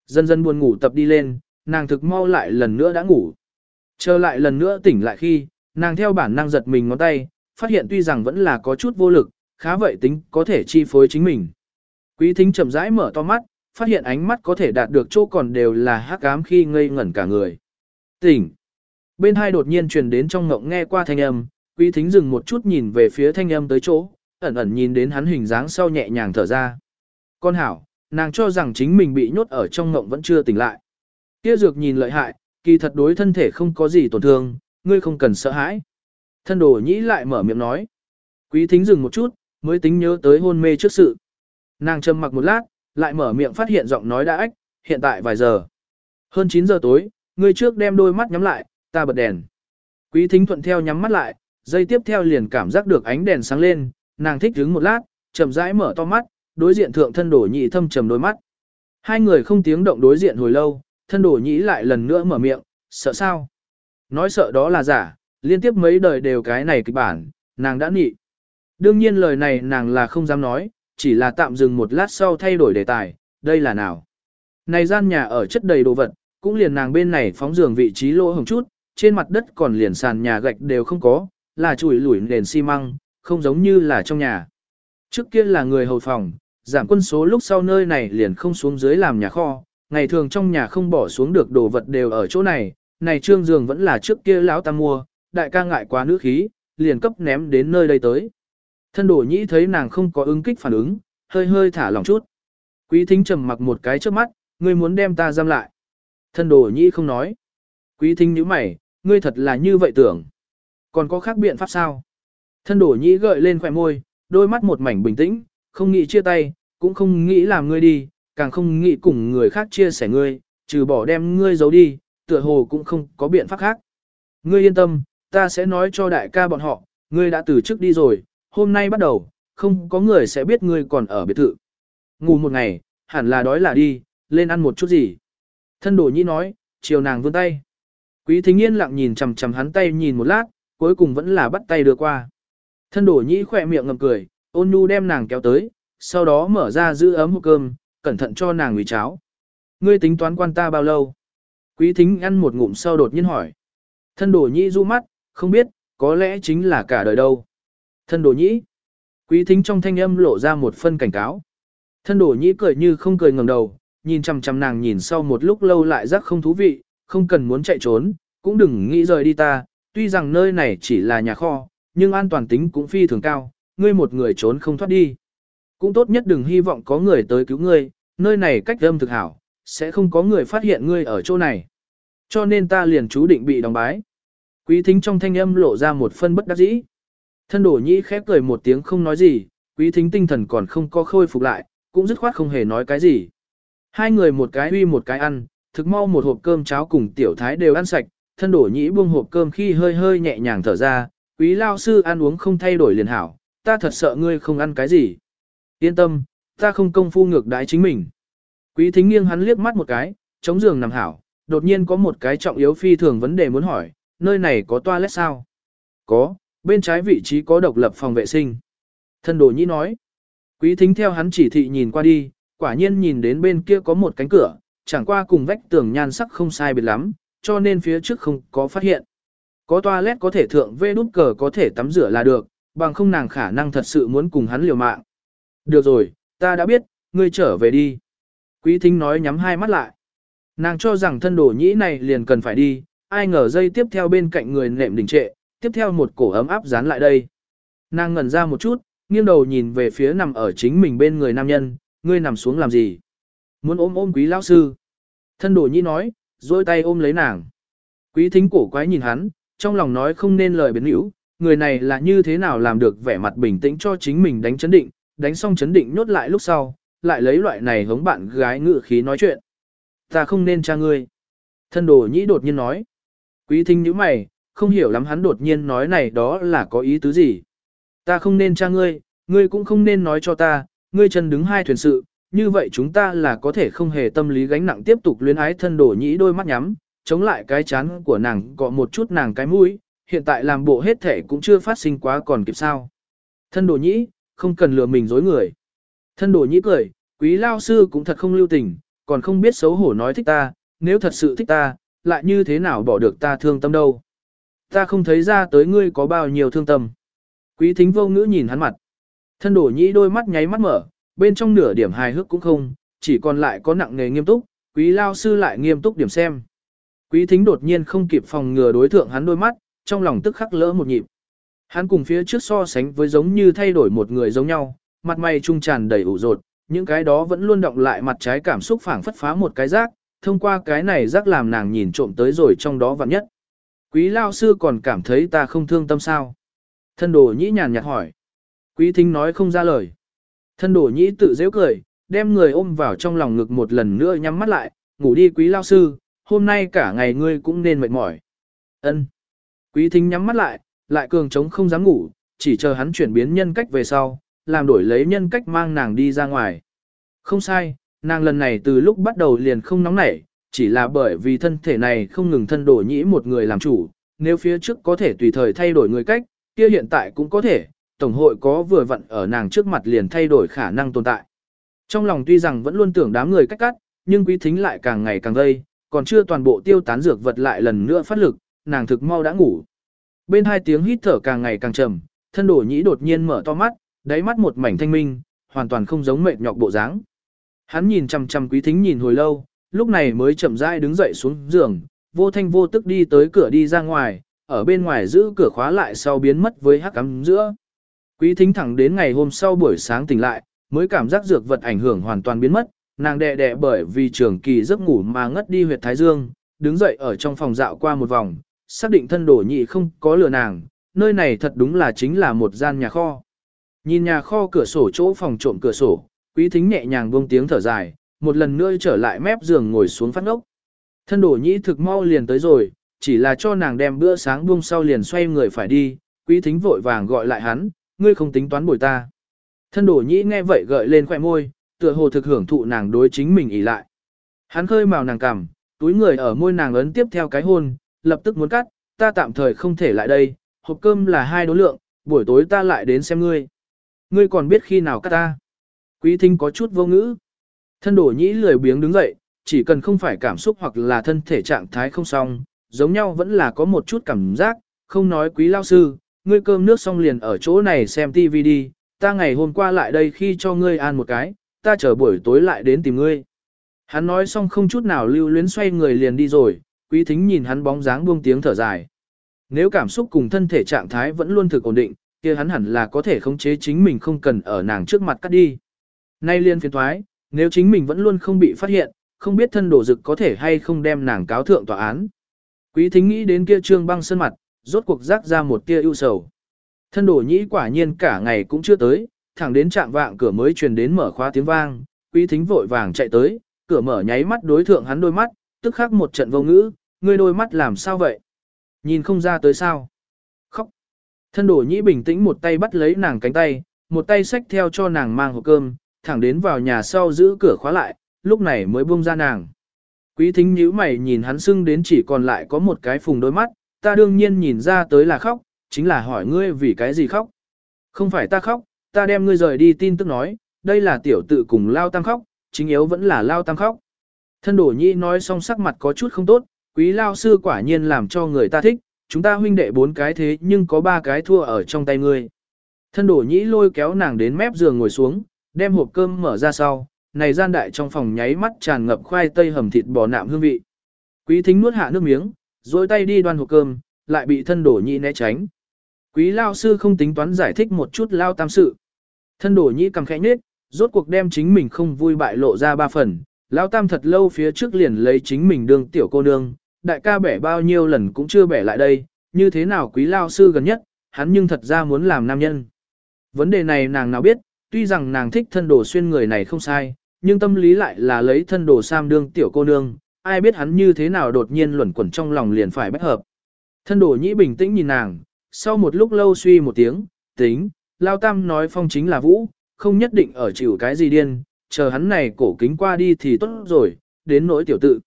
Dần dần buồn ngủ tập đi lên, nàng thực mau lại lần nữa đã ngủ. Trở lại lần nữa tỉnh lại khi, nàng theo bản năng giật mình ngón tay, phát hiện tuy rằng vẫn là có chút vô lực, khá vậy tính có thể chi phối chính mình. Quý thính chậm rãi mở to mắt, phát hiện ánh mắt có thể đạt được chỗ còn đều là hắc ám khi ngây ngẩn cả người. Tỉnh. Bên hai đột nhiên truyền đến trong ngộng nghe qua thanh âm, quý thính dừng một chút nhìn về phía thanh âm tới chỗ, ẩn ẩn nhìn đến hắn hình dáng sau nhẹ nhàng thở ra. Con hảo, nàng cho rằng chính mình bị nhốt ở trong ngộng vẫn chưa tỉnh lại. Kia dược nhìn lợi hại, kỳ thật đối thân thể không có gì tổn thương, ngươi không cần sợ hãi. Thân đồ nhĩ lại mở miệng nói. Quý thính dừng một chút, mới tính nhớ tới hôn mê trước sự. Nàng trầm mặc một lát, lại mở miệng phát hiện giọng nói đã ách, hiện tại vài giờ. Hơn 9 giờ tối, ngươi trước đem đôi mắt nhắm lại, ta bật đèn. Quý thính thuận theo nhắm mắt lại, dây tiếp theo liền cảm giác được ánh đèn sáng lên, nàng thích đứng một lát, chậm rãi mở to mắt, đối diện thượng thân đổ nhị thâm trầm đôi mắt. Hai người không tiếng động đối diện hồi lâu, thân đổ nhĩ lại lần nữa mở miệng, sợ sao? Nói sợ đó là giả, liên tiếp mấy đời đều cái này kịch bản, nàng đã nhị. Đương nhiên lời này nàng là không dám nói, chỉ là tạm dừng một lát sau thay đổi đề tài, đây là nào? Này gian nhà ở chất đầy đồ vật, cũng liền nàng bên này phóng giường vị trí lỗ hồng chút, trên mặt đất còn liền sàn nhà gạch đều không có, là chùi lủi nền xi măng, không giống như là trong nhà. Trước kia là người hầu phòng, giảm quân số lúc sau nơi này liền không xuống dưới làm nhà kho, ngày thường trong nhà không bỏ xuống được đồ vật đều ở chỗ này, này trương giường vẫn là trước kia lão ta mua, đại ca ngại quá nữ khí, liền cấp ném đến nơi đây tới. Thân đổ nhĩ thấy nàng không có ứng kích phản ứng, hơi hơi thả lòng chút. Quý thính trầm mặc một cái trước mắt, ngươi muốn đem ta giam lại. Thân đồ nhĩ không nói. Quý thính nhíu mày, ngươi thật là như vậy tưởng. Còn có khác biện pháp sao? Thân đổ nhĩ gợi lên khỏe môi, đôi mắt một mảnh bình tĩnh, không nghĩ chia tay, cũng không nghĩ làm ngươi đi, càng không nghĩ cùng người khác chia sẻ ngươi, trừ bỏ đem ngươi giấu đi, tựa hồ cũng không có biện pháp khác. Ngươi yên tâm, ta sẽ nói cho đại ca bọn họ, ngươi đã từ trước đi rồi, hôm nay bắt đầu, không có người sẽ biết ngươi còn ở biệt thự. Ngủ một ngày, hẳn là đói là đi, lên ăn một chút gì. Thân đổ nhĩ nói, chiều nàng vươn tay. Quý thính yên lặng nhìn chằm chằm hắn tay nhìn một lát, cuối cùng vẫn là bắt tay đưa qua. Thân đổ nhĩ khỏe miệng ngầm cười, ôn nhu đem nàng kéo tới, sau đó mở ra giữ ấm hộp cơm, cẩn thận cho nàng ủy cháo. Ngươi tính toán quan ta bao lâu? Quý thính ăn một ngụm sau đột nhiên hỏi. Thân đổ nhĩ du mắt, không biết, có lẽ chính là cả đời đâu. Thân đổ nhĩ. Quý thính trong thanh âm lộ ra một phân cảnh cáo. Thân đổ nhĩ cười như không cười ngầm đầu, nhìn chằm chằm nàng nhìn sau một lúc lâu lại giác không thú vị, không cần muốn chạy trốn, cũng đừng nghĩ rời đi ta, tuy rằng nơi này chỉ là nhà kho, nhưng an toàn tính cũng phi thường cao, ngươi một người trốn không thoát đi. Cũng tốt nhất đừng hy vọng có người tới cứu ngươi, nơi này cách âm thực hảo, sẽ không có người phát hiện ngươi ở chỗ này. Cho nên ta liền chú định bị đóng bái. Quý thính trong thanh âm lộ ra một phân bất đắc dĩ. Thân đổ nhĩ khép cười một tiếng không nói gì, quý thính tinh thần còn không có khôi phục lại, cũng dứt khoát không hề nói cái gì. Hai người một cái uy một cái ăn, thực mau một hộp cơm cháo cùng tiểu thái đều ăn sạch, thân đổ nhĩ buông hộp cơm khi hơi hơi nhẹ nhàng thở ra, quý lao sư ăn uống không thay đổi liền hảo, ta thật sợ ngươi không ăn cái gì. Yên tâm, ta không công phu ngược đái chính mình. Quý thính nghiêng hắn liếc mắt một cái, chống giường nằm hảo, đột nhiên có một cái trọng yếu phi thường vấn đề muốn hỏi, nơi này có toilet sao? Có, bên trái vị trí có độc lập phòng vệ sinh. Thân đồ nhĩ nói. Quý thính theo hắn chỉ thị nhìn qua đi, quả nhiên nhìn đến bên kia có một cánh cửa, chẳng qua cùng vách tường nhan sắc không sai biệt lắm, cho nên phía trước không có phát hiện. Có toilet có thể thượng vê đút cờ có thể tắm rửa là được, bằng không nàng khả năng thật sự muốn cùng hắn liều mạng. Được rồi, ta đã biết, ngươi trở về đi. Quý thính nói nhắm hai mắt lại. Nàng cho rằng thân đồ nhĩ này liền cần phải đi, ai ngờ dây tiếp theo bên cạnh người nệm đỉnh trệ, tiếp theo một cổ ấm áp dán lại đây. Nàng ngẩn ra một chút, nghiêng đầu nhìn về phía nằm ở chính mình bên người nam nhân, ngươi nằm xuống làm gì? Muốn ôm ôm quý lão sư. Thân đồ nhĩ nói, dôi tay ôm lấy nàng. Quý thính cổ quái nhìn hắn, trong lòng nói không nên lời biến hữu, người này là như thế nào làm được vẻ mặt bình tĩnh cho chính mình đánh chấn định, đánh xong chấn định nhốt lại lúc sau, lại lấy loại này hống bạn gái ngự khí nói chuyện. Ta không nên cha ngươi. Thân đồ nhĩ đột nhiên nói. Quý thính như mày, không hiểu lắm hắn đột nhiên nói này đó là có ý tứ gì. Ta không nên cha ngươi, ngươi cũng không nên nói cho ta, ngươi chân đứng hai thuyền sự, như vậy chúng ta là có thể không hề tâm lý gánh nặng tiếp tục luyến ái thân đổ nhĩ đôi mắt nhắm, chống lại cái chán của nàng gọ một chút nàng cái mũi, hiện tại làm bộ hết thể cũng chưa phát sinh quá còn kịp sao. Thân đồ nhĩ, không cần lừa mình dối người. Thân đồ nhĩ cười, quý lao sư cũng thật không lưu tình, còn không biết xấu hổ nói thích ta, nếu thật sự thích ta, lại như thế nào bỏ được ta thương tâm đâu. Ta không thấy ra tới ngươi có bao nhiêu thương tâm. Quý thính vô ngữ nhìn hắn mặt. Thân đổ nhĩ đôi mắt nháy mắt mở, bên trong nửa điểm hài hước cũng không, chỉ còn lại có nặng nghề nghiêm túc, quý lao sư lại nghiêm túc điểm xem. Quý thính đột nhiên không kịp phòng ngừa đối thượng hắn đôi mắt, trong lòng tức khắc lỡ một nhịp. Hắn cùng phía trước so sánh với giống như thay đổi một người giống nhau, mặt mày trung tràn đầy ủ rột, những cái đó vẫn luôn động lại mặt trái cảm xúc phảng phất phá một cái rác, thông qua cái này rác làm nàng nhìn trộm tới rồi trong đó vạn nhất. Quý lao sư còn cảm thấy ta không thương tâm sao? Thân đồ nhĩ nhàn nhạt hỏi. Quý thính nói không ra lời. Thân đổ nhĩ tự dễ cười, đem người ôm vào trong lòng ngực một lần nữa nhắm mắt lại, ngủ đi quý lao sư, hôm nay cả ngày ngươi cũng nên mệt mỏi. Ân. Quý thính nhắm mắt lại, lại cường trống không dám ngủ, chỉ chờ hắn chuyển biến nhân cách về sau, làm đổi lấy nhân cách mang nàng đi ra ngoài. Không sai, nàng lần này từ lúc bắt đầu liền không nóng nảy, chỉ là bởi vì thân thể này không ngừng thân đổ nhĩ một người làm chủ, nếu phía trước có thể tùy thời thay đổi người cách, kia hiện tại cũng có thể, Tổng hội có vừa vặn ở nàng trước mặt liền thay đổi khả năng tồn tại. Trong lòng tuy rằng vẫn luôn tưởng đám người cách cắt, nhưng quý thính lại càng ngày càng gây, còn chưa toàn bộ tiêu tán dược vật lại lần nữa phát lực, nàng thực mau đã ngủ. Bên hai tiếng hít thở càng ngày càng trầm, thân đổ nhĩ đột nhiên mở to mắt, đáy mắt một mảnh thanh minh, hoàn toàn không giống mệt nhọc bộ dáng. Hắn nhìn chằm chằm quý thính nhìn hồi lâu, lúc này mới chậm rãi đứng dậy xuống giường, vô thanh vô tức đi tới cửa đi ra ngoài, ở bên ngoài giữ cửa khóa lại sau biến mất với hắc ấm giữa. Quý thính thẳng đến ngày hôm sau buổi sáng tỉnh lại, mới cảm giác dược vật ảnh hưởng hoàn toàn biến mất, nàng đè đè bởi vì trường kỳ giấc ngủ mà ngất đi huyệt thái dương, đứng dậy ở trong phòng dạo qua một vòng, xác định thân đổ nhị không có lừa nàng, nơi này thật đúng là chính là một gian nhà kho. Nhìn nhà kho cửa sổ chỗ phòng trộm cửa sổ, quý thính nhẹ nhàng buông tiếng thở dài, một lần nữa trở lại mép giường ngồi xuống phát ngốc. Thân đổ nhĩ thực mau liền tới rồi, chỉ là cho nàng đem bữa sáng buông sau liền xoay người phải đi, quý thính vội vàng gọi lại hắn, ngươi không tính toán bồi ta. Thân đổ nhĩ nghe vậy gợi lên khỏe môi, tựa hồ thực hưởng thụ nàng đối chính mình ỉ lại. Hắn khơi màu nàng cằm, túi người ở môi nàng ấn tiếp theo cái hôn, lập tức muốn cắt, ta tạm thời không thể lại đây, hộp cơm là hai đối lượng, buổi tối ta lại đến xem ngươi. Ngươi còn biết khi nào cắt ta. Quý thính có chút vô ngữ. Thân đổ nhĩ lười biếng đứng dậy, chỉ cần không phải cảm xúc hoặc là thân thể trạng thái không xong, giống nhau vẫn là có một chút cảm giác, không nói quý lao sư, ngươi cơm nước xong liền ở chỗ này xem TV đi, ta ngày hôm qua lại đây khi cho ngươi ăn một cái, ta chờ buổi tối lại đến tìm ngươi. Hắn nói xong không chút nào lưu luyến xoay người liền đi rồi, quý thính nhìn hắn bóng dáng buông tiếng thở dài. Nếu cảm xúc cùng thân thể trạng thái vẫn luôn thực ổn định, kia hắn hẳn là có thể khống chế chính mình không cần ở nàng trước mặt cắt đi. Nay liên phiền thoái, nếu chính mình vẫn luôn không bị phát hiện, không biết thân đổ dực có thể hay không đem nàng cáo thượng tòa án. Quý thính nghĩ đến kia trương băng sơn mặt, rốt cuộc rác ra một tia ưu sầu. Thân đồ nhĩ quả nhiên cả ngày cũng chưa tới, thẳng đến trạng vạng cửa mới truyền đến mở khóa tiếng vang, quý thính vội vàng chạy tới, cửa mở nháy mắt đối thượng hắn đôi mắt, tức khắc một trận vô ngữ, ngươi đôi mắt làm sao vậy? Nhìn không ra tới sao? Khóc. Thân đồ nhĩ bình tĩnh một tay bắt lấy nàng cánh tay, một tay xách theo cho nàng mang hộp cơm, thẳng đến vào nhà sau giữ cửa khóa lại, lúc này mới buông ra nàng. Quý thính nhíu mày nhìn hắn sưng đến chỉ còn lại có một cái phùng đôi mắt, ta đương nhiên nhìn ra tới là khóc, chính là hỏi ngươi vì cái gì khóc. Không phải ta khóc, ta đem ngươi rời đi tin tức nói, đây là tiểu tự cùng lao tam khóc, chính yếu vẫn là lao tam khóc. Thân đổ nhi nói xong sắc mặt có chút không tốt, quý lao sư quả nhiên làm cho người ta thích, chúng ta huynh đệ bốn cái thế nhưng có ba cái thua ở trong tay ngươi. Thân đổ nhĩ lôi kéo nàng đến mép giường ngồi xuống, đem hộp cơm mở ra sau, này gian đại trong phòng nháy mắt tràn ngập khoai tây hầm thịt bò nạm hương vị. Quý thính nuốt hạ nước miếng, dối tay đi đoan hộp cơm, lại bị thân đổ nhị né tránh. Quý lao sư không tính toán giải thích một chút lao tam sự. Thân đổ nhị cầm khẽ nết, rốt cuộc đem chính mình không vui bại lộ ra ba phần. Lao tam thật lâu phía trước liền lấy chính mình đương tiểu cô nương, đại ca bẻ bao nhiêu lần cũng chưa bẻ lại đây, như thế nào quý lao sư gần nhất, hắn nhưng thật ra muốn làm nam nhân. Vấn đề này nàng nào biết, tuy rằng nàng thích thân đồ xuyên người này không sai, nhưng tâm lý lại là lấy thân đồ sam đương tiểu cô nương, ai biết hắn như thế nào đột nhiên luẩn quẩn trong lòng liền phải bách hợp. Thân đồ nhĩ bình tĩnh nhìn nàng, sau một lúc lâu suy một tiếng, tính, lao tam nói phong chính là vũ, không nhất định ở chịu cái gì điên, chờ hắn này cổ kính qua đi thì tốt rồi, đến nỗi tiểu tự.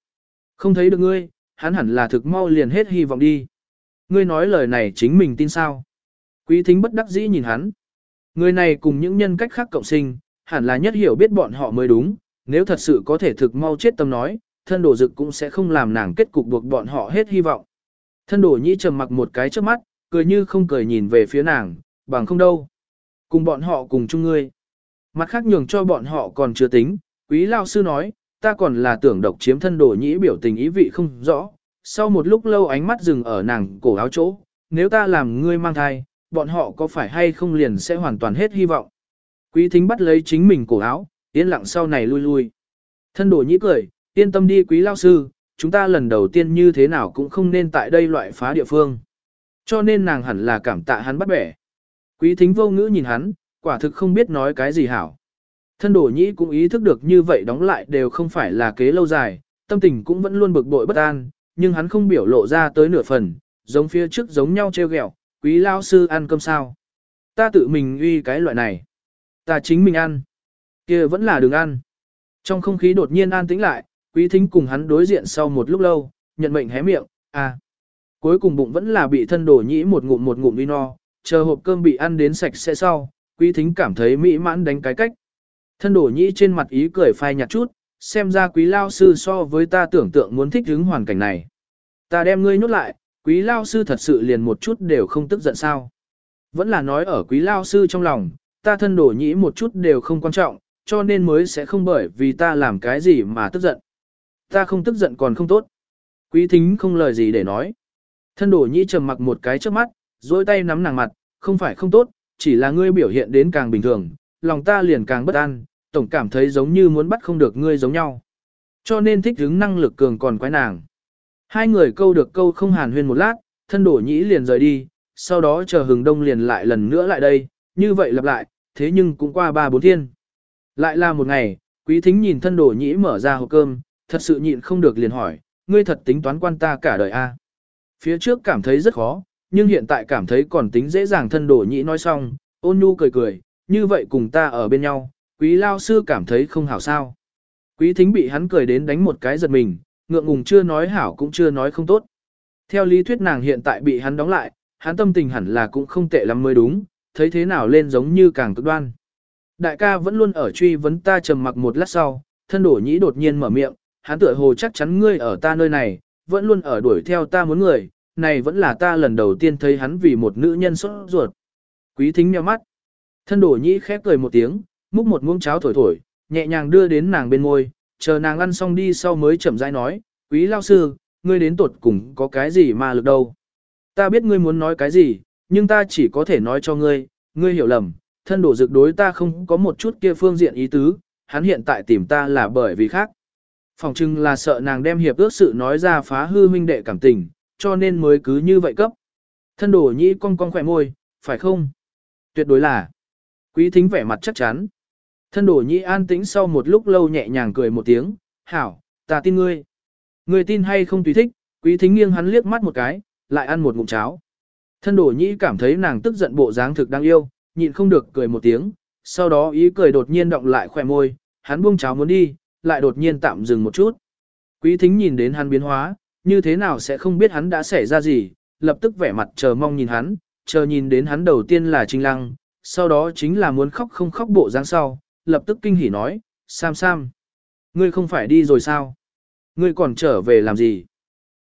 Không thấy được ngươi, hắn hẳn là thực mau liền hết hy vọng đi. Ngươi nói lời này chính mình tin sao? Quý thính bất đắc dĩ nhìn hắn. Người này cùng những nhân cách khác cộng sinh, hẳn là nhất hiểu biết bọn họ mới đúng, nếu thật sự có thể thực mau chết tâm nói, thân đổ dực cũng sẽ không làm nàng kết cục buộc bọn họ hết hy vọng. Thân đổ nhĩ trầm mặc một cái trước mắt, cười như không cười nhìn về phía nàng, bằng không đâu. Cùng bọn họ cùng chung ngươi. Mặt khác nhường cho bọn họ còn chưa tính, quý lao sư nói, ta còn là tưởng độc chiếm thân đổ nhĩ biểu tình ý vị không rõ. Sau một lúc lâu ánh mắt dừng ở nàng cổ áo chỗ, nếu ta làm ngươi mang thai, bọn họ có phải hay không liền sẽ hoàn toàn hết hy vọng. Quý thính bắt lấy chính mình cổ áo, yên lặng sau này lui lui. Thân đổ nhĩ cười, yên tâm đi quý lao sư, chúng ta lần đầu tiên như thế nào cũng không nên tại đây loại phá địa phương. Cho nên nàng hẳn là cảm tạ hắn bắt bẻ. Quý thính vô ngữ nhìn hắn, quả thực không biết nói cái gì hảo. Thân đổ nhĩ cũng ý thức được như vậy đóng lại đều không phải là kế lâu dài, tâm tình cũng vẫn luôn bực bội bất an, nhưng hắn không biểu lộ ra tới nửa phần, giống phía trước giống nhau treo gẹo. quý lao sư ăn cơm sao. Ta tự mình uy cái loại này. Ta chính mình ăn. kia vẫn là đường ăn. Trong không khí đột nhiên an tĩnh lại, quý thính cùng hắn đối diện sau một lúc lâu, nhận mệnh hé miệng, à. Cuối cùng bụng vẫn là bị thân đổ nhĩ một ngụm một ngụm đi no, chờ hộp cơm bị ăn đến sạch sẽ sau, quý thính cảm thấy mỹ mãn đánh cái cách. Thân đổ nhĩ trên mặt ý cười phai nhạt chút, xem ra quý lao sư so với ta tưởng tượng muốn thích hứng hoàn cảnh này. Ta đem ngươi nhốt lại, quý lao sư thật sự liền một chút đều không tức giận sao. Vẫn là nói ở quý lao sư trong lòng, ta thân đổ nhĩ một chút đều không quan trọng, cho nên mới sẽ không bởi vì ta làm cái gì mà tức giận. Ta không tức giận còn không tốt. Quý thính không lời gì để nói. Thân đổ nhĩ trầm mặc một cái trước mắt, dôi tay nắm nàng mặt, không phải không tốt, chỉ là ngươi biểu hiện đến càng bình thường, lòng ta liền càng bất an, tổng cảm thấy giống như muốn bắt không được ngươi giống nhau. Cho nên thích hứng năng lực cường còn quái nàng. Hai người câu được câu không hàn huyên một lát, thân đổ nhĩ liền rời đi, sau đó chờ hừng đông liền lại lần nữa lại đây, như vậy lặp lại, thế nhưng cũng qua ba bốn thiên. Lại là một ngày, quý thính nhìn thân đổ nhĩ mở ra hộp cơm, thật sự nhịn không được liền hỏi, ngươi thật tính toán quan ta cả đời a? Phía trước cảm thấy rất khó, nhưng hiện tại cảm thấy còn tính dễ dàng thân đổ nhĩ nói xong, ôn nhu cười cười, như vậy cùng ta ở bên nhau, quý lao sư cảm thấy không hảo sao. Quý thính bị hắn cười đến đánh một cái giật mình, ngượng ngùng chưa nói hảo cũng chưa nói không tốt. Theo lý thuyết nàng hiện tại bị hắn đóng lại, hắn tâm tình hẳn là cũng không tệ lắm mới đúng, thấy thế nào lên giống như càng cực đoan. Đại ca vẫn luôn ở truy vấn ta trầm mặc một lát sau, thân đổ nhĩ đột nhiên mở miệng, hắn tựa hồ chắc chắn ngươi ở ta nơi này, vẫn luôn ở đuổi theo ta muốn người, này vẫn là ta lần đầu tiên thấy hắn vì một nữ nhân sốt ruột. Quý thính nheo mắt. Thân đổ nhĩ khép cười một tiếng, múc một muỗng cháo thổi thổi, nhẹ nhàng đưa đến nàng bên môi, chờ nàng ăn xong đi sau mới chậm rãi nói, quý lao sư, ngươi đến tuột cùng có cái gì mà lực đâu. Ta biết ngươi muốn nói cái gì, nhưng ta chỉ có thể nói cho ngươi, ngươi hiểu lầm, thân đổ dực đối ta không có một chút kia phương diện ý tứ, hắn hiện tại tìm ta là bởi vì khác. Phòng trưng là sợ nàng đem hiệp ước sự nói ra phá hư huynh đệ cảm tình, cho nên mới cứ như vậy cấp. Thân đổ nhĩ cong cong khỏe môi, phải không? Tuyệt đối là. Quý thính vẻ mặt chắc chắn. Thân đổ nhĩ an tĩnh sau một lúc lâu nhẹ nhàng cười một tiếng, hảo, ta tin ngươi. Ngươi tin hay không tùy thích, quý thính nghiêng hắn liếc mắt một cái, lại ăn một ngụm cháo. Thân đổ nhĩ cảm thấy nàng tức giận bộ dáng thực đáng yêu, nhịn không được cười một tiếng, sau đó ý cười đột nhiên động lại khỏe môi, hắn buông cháo muốn đi, lại đột nhiên tạm dừng một chút. Quý thính nhìn đến hắn biến hóa, như thế nào sẽ không biết hắn đã xảy ra gì, lập tức vẻ mặt chờ mong nhìn hắn, chờ nhìn đến hắn đầu tiên là Trinh Lăng, sau đó chính là muốn khóc không khóc bộ dáng sau, lập tức kinh hỉ nói, Sam Sam, ngươi không phải đi rồi sao? Ngươi còn trở về làm gì?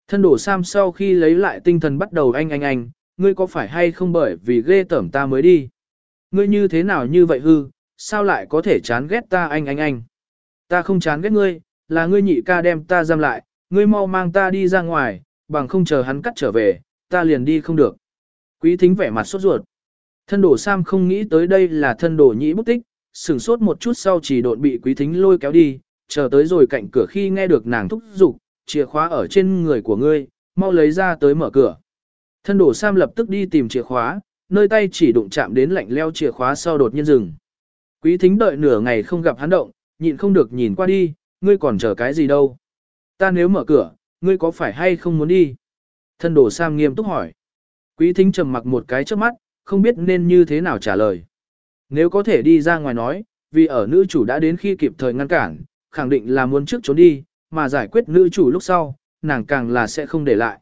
Thân đổ Sam sau khi lấy lại tinh thần bắt đầu anh anh anh, ngươi có phải hay không bởi vì ghê tởm ta mới đi? Ngươi như thế nào như vậy hư, sao lại có thể chán ghét ta anh anh anh? Ta không chán ghét ngươi, là ngươi nhị ca đem ta giam lại, ngươi mau mang ta đi ra ngoài, bằng không chờ hắn cắt trở về, ta liền đi không được. Quý thính vẻ mặt sốt ruột. Thân đổ Sam không nghĩ tới đây là thân đổ nhĩ bút tích, sửng sốt một chút sau chỉ độn bị quý thính lôi kéo đi, chờ tới rồi cạnh cửa khi nghe được nàng thúc giục, chìa khóa ở trên người của ngươi, mau lấy ra tới mở cửa. Thân đổ Sam lập tức đi tìm chìa khóa, nơi tay chỉ đụng chạm đến lạnh leo chìa khóa sau đột nhiên dừng. Quý thính đợi nửa ngày không gặp hắn động, nhịn không được nhìn qua đi, ngươi còn chờ cái gì đâu. Ta nếu mở cửa, ngươi có phải hay không muốn đi? Thân đồ Sam nghiêm túc hỏi. Quý thính trầm mặc một cái trước mắt, không biết nên như thế nào trả lời. Nếu có thể đi ra ngoài nói, vì ở nữ chủ đã đến khi kịp thời ngăn cản, khẳng định là muốn trước trốn đi, mà giải quyết nữ chủ lúc sau, nàng càng là sẽ không để lại.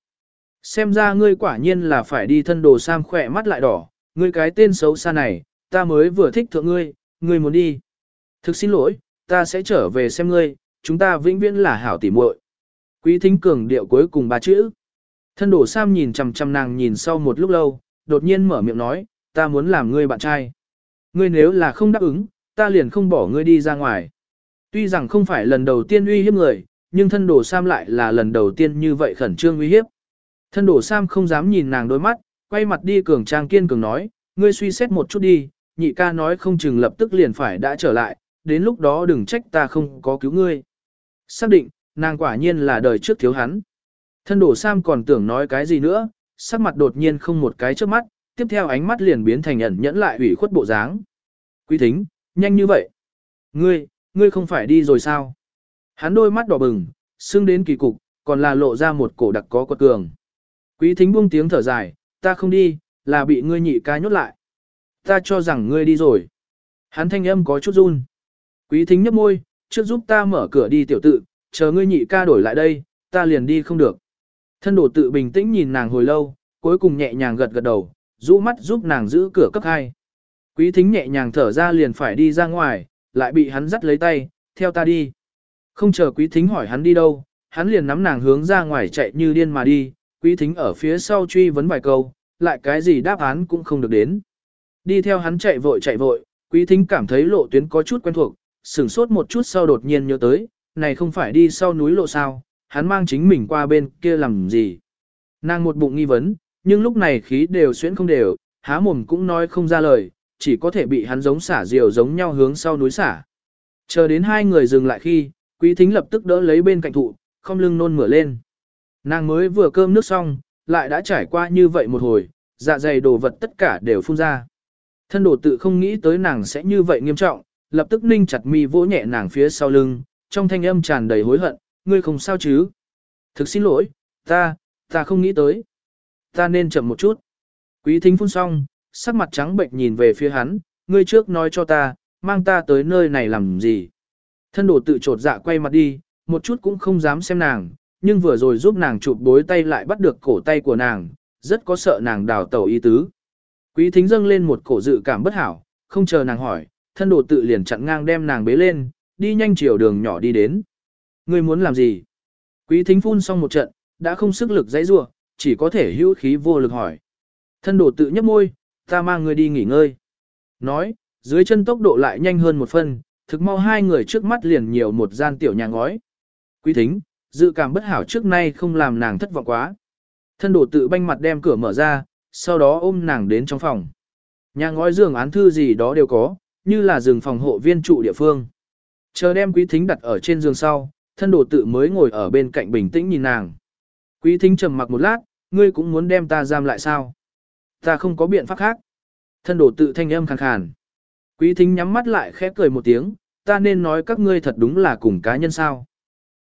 Xem ra ngươi quả nhiên là phải đi thân đồ Sam khỏe mắt lại đỏ, ngươi cái tên xấu xa này, ta mới vừa thích thượng ngươi, ngươi muốn đi. Thực xin lỗi, ta sẽ trở về xem ngươi, chúng ta vĩnh viễn là hảo tỉ muội. Quý thính cường điệu cuối cùng ba chữ. Thân đổ Sam nhìn chằm chằm nàng nhìn sau một lúc lâu, đột nhiên mở miệng nói, ta muốn làm ngươi bạn trai. Ngươi nếu là không đáp ứng, ta liền không bỏ ngươi đi ra ngoài. Tuy rằng không phải lần đầu tiên uy hiếp người, nhưng thân đổ Sam lại là lần đầu tiên như vậy khẩn trương uy hiếp. Thân đổ Sam không dám nhìn nàng đôi mắt, quay mặt đi cường trang kiên cường nói, ngươi suy xét một chút đi, nhị ca nói không chừng lập tức liền phải đã trở lại, đến lúc đó đừng trách ta không có cứu ngươi. Xác định, nàng quả nhiên là đời trước thiếu hắn. Thân đổ Sam còn tưởng nói cái gì nữa, sắc mặt đột nhiên không một cái trước mắt, tiếp theo ánh mắt liền biến thành ẩn nhẫn lại ủy khuất bộ dáng. Quý thính, nhanh như vậy. Ngươi, ngươi không phải đi rồi sao? Hắn đôi mắt đỏ bừng, sưng đến kỳ cục, còn là lộ ra một cổ đặc có quật cường. Quý thính buông tiếng thở dài, ta không đi, là bị ngươi nhị ca nhốt lại. Ta cho rằng ngươi đi rồi. Hắn thanh âm có chút run. Quý thính nhấp môi, trước giúp ta mở cửa đi tiểu tự, chờ ngươi nhị ca đổi lại đây, ta liền đi không được. Thân đổ tự bình tĩnh nhìn nàng hồi lâu, cuối cùng nhẹ nhàng gật gật đầu, rũ mắt giúp nàng giữ cửa cấp hai. Quý thính nhẹ nhàng thở ra liền phải đi ra ngoài, lại bị hắn dắt lấy tay, theo ta đi. Không chờ quý thính hỏi hắn đi đâu, hắn liền nắm nàng hướng ra ngoài chạy như điên mà đi, quý thính ở phía sau truy vấn vài câu, lại cái gì đáp án cũng không được đến. Đi theo hắn chạy vội chạy vội, quý thính cảm thấy lộ tuyến có chút quen thuộc, sửng sốt một chút sau đột nhiên nhớ tới, này không phải đi sau núi lộ sao, hắn mang chính mình qua bên kia làm gì. Nàng một bụng nghi vấn, nhưng lúc này khí đều xuyễn không đều, há mồm cũng nói không ra lời, chỉ có thể bị hắn giống xả diều giống nhau hướng sau núi xả. Chờ đến hai người dừng lại khi, quý thính lập tức đỡ lấy bên cạnh thụ, không lưng nôn mửa lên. Nàng mới vừa cơm nước xong, lại đã trải qua như vậy một hồi, dạ dày đồ vật tất cả đều phun ra. Thân đồ tự không nghĩ tới nàng sẽ như vậy nghiêm trọng, lập tức ninh chặt mi vỗ nhẹ nàng phía sau lưng, trong thanh âm tràn đầy hối hận, ngươi không sao chứ? Thực xin lỗi, ta, ta không nghĩ tới. Ta nên chậm một chút. Quý thính phun xong, sắc mặt trắng bệnh nhìn về phía hắn, ngươi trước nói cho ta, mang ta tới nơi này làm gì? Thân đồ tự trột dạ quay mặt đi, một chút cũng không dám xem nàng, nhưng vừa rồi giúp nàng chụp bối tay lại bắt được cổ tay của nàng, rất có sợ nàng đào tẩu ý tứ. Quý thính dâng lên một cổ dự cảm bất hảo, không chờ nàng hỏi, thân đồ tự liền chặn ngang đem nàng bế lên, đi nhanh chiều đường nhỏ đi đến. Ngươi muốn làm gì? Quý thính phun xong một trận, đã không sức lực dãy rua, chỉ có thể hữu khí vô lực hỏi. Thân đồ tự nhấp môi, ta mang ngươi đi nghỉ ngơi. Nói, dưới chân tốc độ lại nhanh hơn một phân, thực mau hai người trước mắt liền nhiều một gian tiểu nhà ngói. Quý thính, dự cảm bất hảo trước nay không làm nàng thất vọng quá. Thân đồ tự banh mặt đem cửa mở ra, sau đó ôm nàng đến trong phòng. Nhà ngói giường án thư gì đó đều có, như là giường phòng hộ viên trụ địa phương. Chờ đem quý thính đặt ở trên giường sau, thân đồ tự mới ngồi ở bên cạnh bình tĩnh nhìn nàng. Quý thính trầm mặc một lát, ngươi cũng muốn đem ta giam lại sao? Ta không có biện pháp khác. Thân đồ tự thanh âm khàn khàn. Quý thính nhắm mắt lại khẽ cười một tiếng, ta nên nói các ngươi thật đúng là cùng cá nhân sao.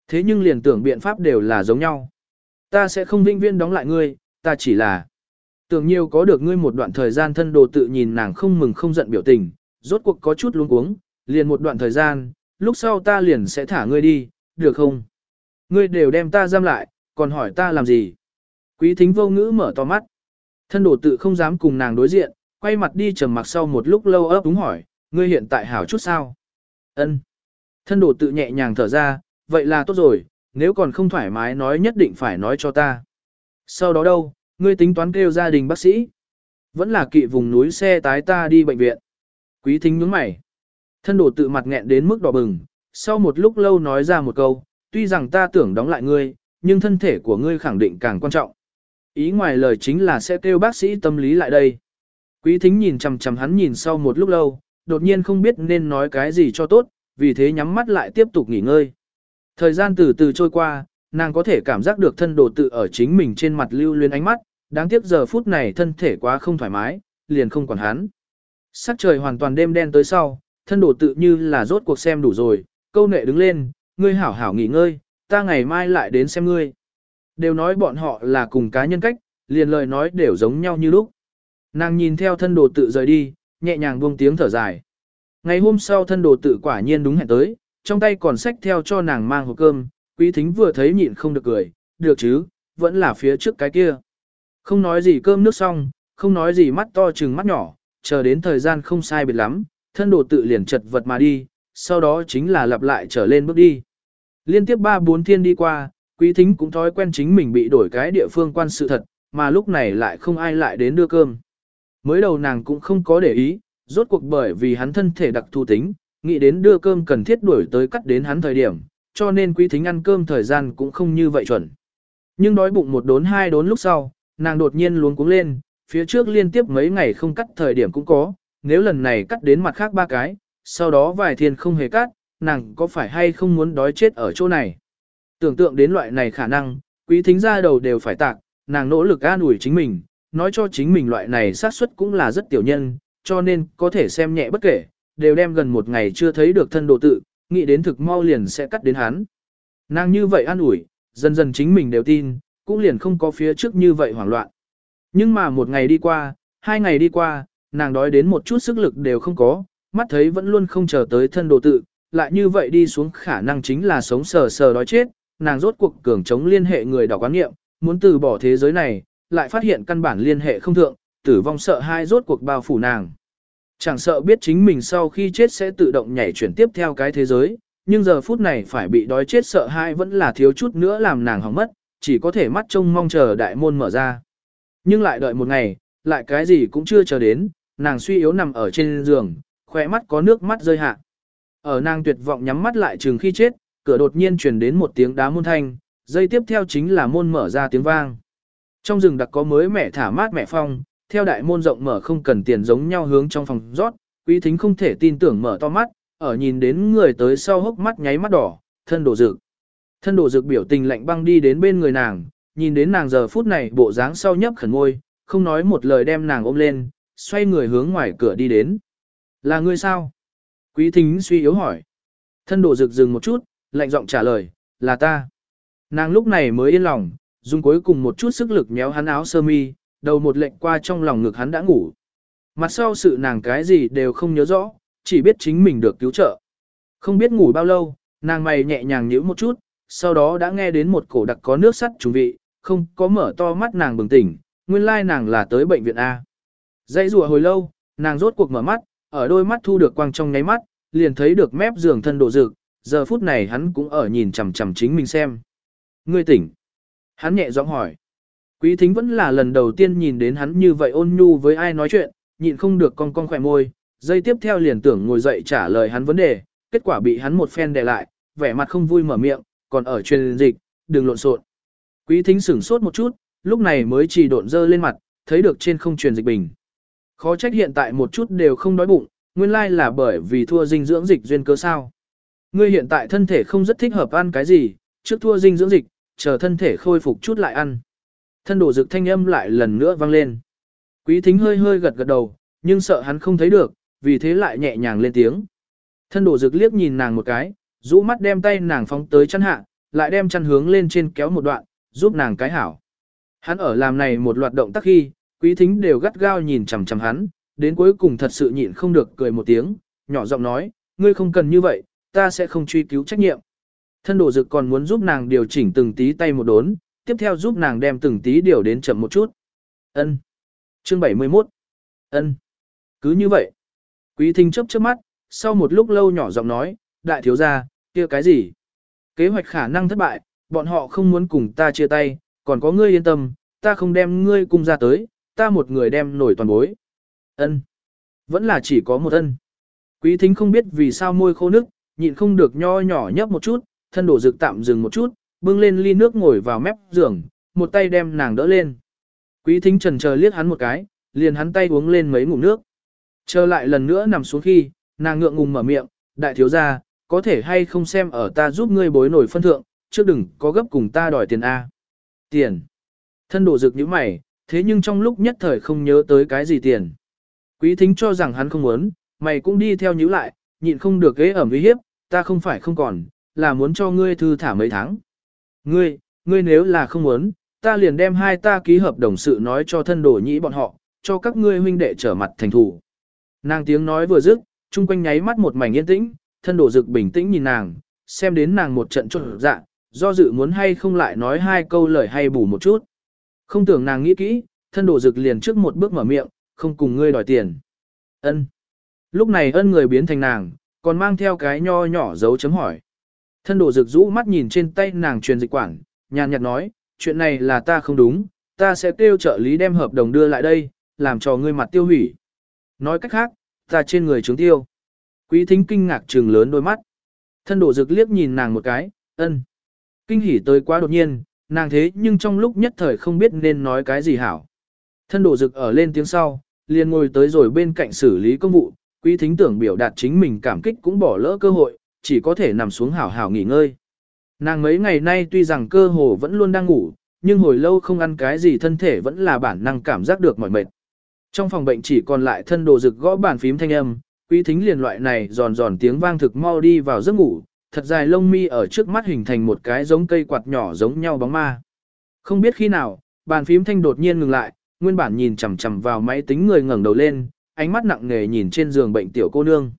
Thế nhưng liền tưởng biện pháp đều là giống nhau. Ta sẽ không vinh viên đóng lại ngươi, ta chỉ là tưởng nhiều có được ngươi một đoạn thời gian thân đồ tự nhìn nàng không mừng không giận biểu tình, rốt cuộc có chút luống cuống, liền một đoạn thời gian, lúc sau ta liền sẽ thả ngươi đi, được không? Ngươi đều đem ta giam lại, còn hỏi ta làm gì? Quý thính vô ngữ mở to mắt. Thân đồ tự không dám cùng nàng đối diện, quay mặt đi trầm mặc sau một lúc lâu ấp đúng hỏi, ngươi hiện tại hảo chút sao? Ân. Thân đồ tự nhẹ nhàng thở ra, vậy là tốt rồi, nếu còn không thoải mái nói nhất định phải nói cho ta. Sau đó đâu, ngươi tính toán kêu gia đình bác sĩ. Vẫn là kỵ vùng núi xe tái ta đi bệnh viện. Quý thính nhướng mày. Thân đồ tự mặt nghẹn đến mức đỏ bừng, sau một lúc lâu nói ra một câu, tuy rằng ta tưởng đóng lại ngươi, nhưng thân thể của ngươi khẳng định càng quan trọng. Ý ngoài lời chính là sẽ kêu bác sĩ tâm lý lại đây. Quý thính nhìn chầm chầm hắn nhìn sau một lúc lâu, đột nhiên không biết nên nói cái gì cho tốt, vì thế nhắm mắt lại tiếp tục nghỉ ngơi. Thời gian từ từ trôi qua, nàng có thể cảm giác được thân đồ tự ở chính mình trên mặt lưu luyến ánh mắt, đáng tiếc giờ phút này thân thể quá không thoải mái, liền không còn hắn. Sắc trời hoàn toàn đêm đen tới sau, thân đồ tự như là rốt cuộc xem đủ rồi, câu nệ đứng lên, ngươi hảo hảo nghỉ ngơi, ta ngày mai lại đến xem ngươi. Đều nói bọn họ là cùng cá nhân cách, liền lời nói đều giống nhau như lúc. Nàng nhìn theo thân đồ tự rời đi, nhẹ nhàng buông tiếng thở dài. Ngày hôm sau thân đồ tự quả nhiên đúng hẹn tới, trong tay còn xách theo cho nàng mang hộp cơm, quý thính vừa thấy nhịn không được cười, được chứ, vẫn là phía trước cái kia. Không nói gì cơm nước xong, không nói gì mắt to chừng mắt nhỏ, chờ đến thời gian không sai biệt lắm, thân đồ tự liền chật vật mà đi, sau đó chính là lặp lại trở lên bước đi. Liên tiếp ba bốn thiên đi qua, quý thính cũng thói quen chính mình bị đổi cái địa phương quan sự thật, mà lúc này lại không ai lại đến đưa cơm. Mới đầu nàng cũng không có để ý, rốt cuộc bởi vì hắn thân thể đặc thu tính, nghĩ đến đưa cơm cần thiết đuổi tới cắt đến hắn thời điểm, cho nên quý thính ăn cơm thời gian cũng không như vậy chuẩn. Nhưng đói bụng một đốn hai đốn lúc sau, nàng đột nhiên luống cuống lên, phía trước liên tiếp mấy ngày không cắt thời điểm cũng có, nếu lần này cắt đến mặt khác ba cái, sau đó vài thiên không hề cắt, nàng có phải hay không muốn đói chết ở chỗ này. Tưởng tượng đến loại này khả năng, quý thính ra đầu đều phải tạc, nàng nỗ lực an ủi chính mình, nói cho chính mình loại này xác suất cũng là rất tiểu nhân, cho nên có thể xem nhẹ bất kể, đều đem gần một ngày chưa thấy được thân độ tự, nghĩ đến thực mau liền sẽ cắt đến hắn. Nàng như vậy an ủi, dần dần chính mình đều tin, cũng liền không có phía trước như vậy hoảng loạn. Nhưng mà một ngày đi qua, hai ngày đi qua, nàng đói đến một chút sức lực đều không có, mắt thấy vẫn luôn không chờ tới thân đồ tự, lại như vậy đi xuống khả năng chính là sống sờ sờ đói chết, nàng rốt cuộc cường chống liên hệ người đọc quán nghiệm, muốn từ bỏ thế giới này, lại phát hiện căn bản liên hệ không thượng, tử vong sợ hai rốt cuộc bao phủ nàng. Chẳng sợ biết chính mình sau khi chết sẽ tự động nhảy chuyển tiếp theo cái thế giới, nhưng giờ phút này phải bị đói chết sợ hai vẫn là thiếu chút nữa làm nàng hỏng mất, chỉ có thể mắt trông mong chờ đại môn mở ra. Nhưng lại đợi một ngày, lại cái gì cũng chưa chờ đến, nàng suy yếu nằm ở trên giường, khỏe mắt có nước mắt rơi hạ. Ở nàng tuyệt vọng nhắm mắt lại trường khi chết, cửa đột nhiên truyền đến một tiếng đá môn thanh, dây tiếp theo chính là môn mở ra tiếng vang. Trong rừng đặc có mới mẹ thả mát mẹ phong, theo đại môn rộng mở không cần tiền giống nhau hướng trong phòng rót, quý thính không thể tin tưởng mở to mắt, ở nhìn đến người tới sau hốc mắt nháy mắt đỏ, thân đổ dược. Thân đổ dược biểu tình lạnh băng đi đến bên người nàng, nhìn đến nàng giờ phút này bộ dáng sau nhấp khẩn ngôi, không nói một lời đem nàng ôm lên, xoay người hướng ngoài cửa đi đến. Là ngươi sao? Quý thính suy yếu hỏi. Thân đổ dược dừng một chút, lạnh giọng trả lời, là ta. Nàng lúc này mới yên lòng, dùng cuối cùng một chút sức lực méo hắn áo sơ mi, đầu một lệnh qua trong lòng ngực hắn đã ngủ. Mặt sau sự nàng cái gì đều không nhớ rõ, chỉ biết chính mình được cứu trợ. Không biết ngủ bao lâu, nàng mày nhẹ nhàng nhíu một chút, sau đó đã nghe đến một cổ đặc có nước sắt trùng vị, không có mở to mắt nàng bừng tỉnh, nguyên lai nàng là tới bệnh viện A. Dãy rùa hồi lâu, nàng rốt cuộc mở mắt, ở đôi mắt thu được quang trong nháy mắt, liền thấy được mép giường thân độ dược giờ phút này hắn cũng ở nhìn chằm chằm chính mình xem. Ngươi tỉnh. Hắn nhẹ giọng hỏi. Quý thính vẫn là lần đầu tiên nhìn đến hắn như vậy ôn nhu với ai nói chuyện, nhịn không được cong cong khỏe môi, dây tiếp theo liền tưởng ngồi dậy trả lời hắn vấn đề, kết quả bị hắn một phen đè lại, vẻ mặt không vui mở miệng, còn ở truyền dịch, đừng lộn xộn. Quý thính sửng sốt một chút, lúc này mới chỉ độn dơ lên mặt, thấy được trên không truyền dịch bình. Khó trách hiện tại một chút đều không đói bụng, nguyên lai là bởi vì thua dinh dưỡng dịch duyên cơ sao. Ngươi hiện tại thân thể không rất thích hợp ăn cái gì, trước thua dinh dưỡng dịch, chờ thân thể khôi phục chút lại ăn. Thân đổ dực thanh âm lại lần nữa vang lên. Quý thính hơi hơi gật gật đầu, nhưng sợ hắn không thấy được, vì thế lại nhẹ nhàng lên tiếng. Thân đổ dực liếc nhìn nàng một cái, rũ mắt đem tay nàng phóng tới chân hạ, lại đem chân hướng lên trên kéo một đoạn, giúp nàng cái hảo. Hắn ở làm này một loạt động tác khi, quý thính đều gắt gao nhìn chằm chằm hắn, đến cuối cùng thật sự nhịn không được cười một tiếng, nhỏ giọng nói, ngươi không cần như vậy, ta sẽ không truy cứu trách nhiệm. Thân đổ dực còn muốn giúp nàng điều chỉnh từng tí tay một đốn, tiếp theo giúp nàng đem từng tí điều đến chậm một chút. Ân. Chương 71. Ân. Cứ như vậy. Quý thính chớp chớp mắt, sau một lúc lâu nhỏ giọng nói, đại thiếu gia, kia cái gì? Kế hoạch khả năng thất bại, bọn họ không muốn cùng ta chia tay, còn có ngươi yên tâm, ta không đem ngươi cùng ra tới, ta một người đem nổi toàn bối. Ân. Vẫn là chỉ có một ân. Quý thính không biết vì sao môi khô nước, nhịn không được nho nhỏ nhấp một chút, thân đổ dược tạm dừng một chút, bưng lên ly nước ngồi vào mép giường, một tay đem nàng đỡ lên. Quý thính trần chờ liếc hắn một cái, liền hắn tay uống lên mấy ngụm nước. Chờ lại lần nữa nằm xuống khi, nàng ngượng ngùng mở miệng, đại thiếu gia, có thể hay không xem ở ta giúp ngươi bối nổi phân thượng, trước đừng có gấp cùng ta đòi tiền A. Tiền. Thân đổ dực như mày, thế nhưng trong lúc nhất thời không nhớ tới cái gì tiền. Quý thính cho rằng hắn không muốn, mày cũng đi theo nhíu lại, nhịn không được ghế ẩm uy hiếp, ta không phải không còn, là muốn cho ngươi thư thả mấy tháng. Ngươi, ngươi nếu là không muốn, ta liền đem hai ta ký hợp đồng sự nói cho thân đồ nhĩ bọn họ, cho các ngươi huynh đệ trở mặt thành thủ. Nàng tiếng nói vừa dứt, chung quanh nháy mắt một mảnh yên tĩnh, thân đồ dực bình tĩnh nhìn nàng, xem đến nàng một trận trộn dạ, do dự muốn hay không lại nói hai câu lời hay bù một chút. Không tưởng nàng nghĩ kỹ, thân đồ dực liền trước một bước mở miệng, không cùng ngươi đòi tiền. Ân. Lúc này ân người biến thành nàng, còn mang theo cái nho nhỏ dấu chấm hỏi. Thân đồ rực rũ mắt nhìn trên tay nàng truyền dịch quản, nhàn nhạt nói, chuyện này là ta không đúng, ta sẽ kêu trợ lý đem hợp đồng đưa lại đây, làm cho ngươi mặt tiêu hủy. Nói cách khác, ta trên người chứng tiêu. Quý thính kinh ngạc trừng lớn đôi mắt. Thân đổ dực liếc nhìn nàng một cái, ân. Kinh hỉ tới quá đột nhiên, nàng thế nhưng trong lúc nhất thời không biết nên nói cái gì hảo. Thân đổ dực ở lên tiếng sau, liền ngồi tới rồi bên cạnh xử lý công vụ, quý thính tưởng biểu đạt chính mình cảm kích cũng bỏ lỡ cơ hội, chỉ có thể nằm xuống hảo hảo nghỉ ngơi. Nàng mấy ngày nay tuy rằng cơ hồ vẫn luôn đang ngủ, nhưng hồi lâu không ăn cái gì thân thể vẫn là bản năng cảm giác được mỏi mệt. Trong phòng bệnh chỉ còn lại thân đồ rực gõ bàn phím thanh âm, quý thính liền loại này giòn giòn tiếng vang thực mau đi vào giấc ngủ, thật dài lông mi ở trước mắt hình thành một cái giống cây quạt nhỏ giống nhau bóng ma. Không biết khi nào, bàn phím thanh đột nhiên ngừng lại, nguyên bản nhìn chằm chằm vào máy tính người ngẩng đầu lên, ánh mắt nặng nề nhìn trên giường bệnh tiểu cô nương.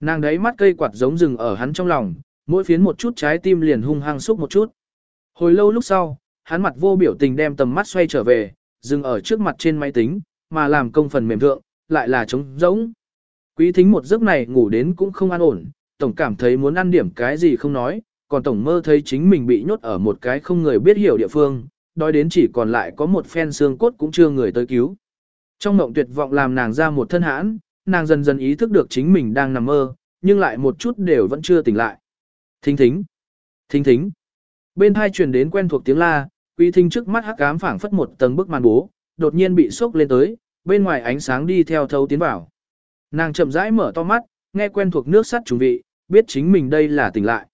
Nàng đấy mắt cây quạt giống rừng ở hắn trong lòng, mỗi phiến một chút trái tim liền hung hăng xúc một chút. Hồi lâu lúc sau, hắn mặt vô biểu tình đem tầm mắt xoay trở về, dừng ở trước mặt trên máy tính, mà làm công phần mềm thượng, lại là trống rỗng. Quý thính một giấc này ngủ đến cũng không an ổn, tổng cảm thấy muốn ăn điểm cái gì không nói, còn tổng mơ thấy chính mình bị nhốt ở một cái không người biết hiểu địa phương, đói đến chỉ còn lại có một phen xương cốt cũng chưa người tới cứu. Trong mộng tuyệt vọng làm nàng ra một thân hãn, nàng dần dần ý thức được chính mình đang nằm mơ, nhưng lại một chút đều vẫn chưa tỉnh lại. Thính thính, thính thính. Bên hai truyền đến quen thuộc tiếng la, quý thính trước mắt hắc ám phảng phất một tầng bức màn bố, đột nhiên bị sốc lên tới, bên ngoài ánh sáng đi theo thấu tiến vào. Nàng chậm rãi mở to mắt, nghe quen thuộc nước sắt trùng vị, biết chính mình đây là tỉnh lại.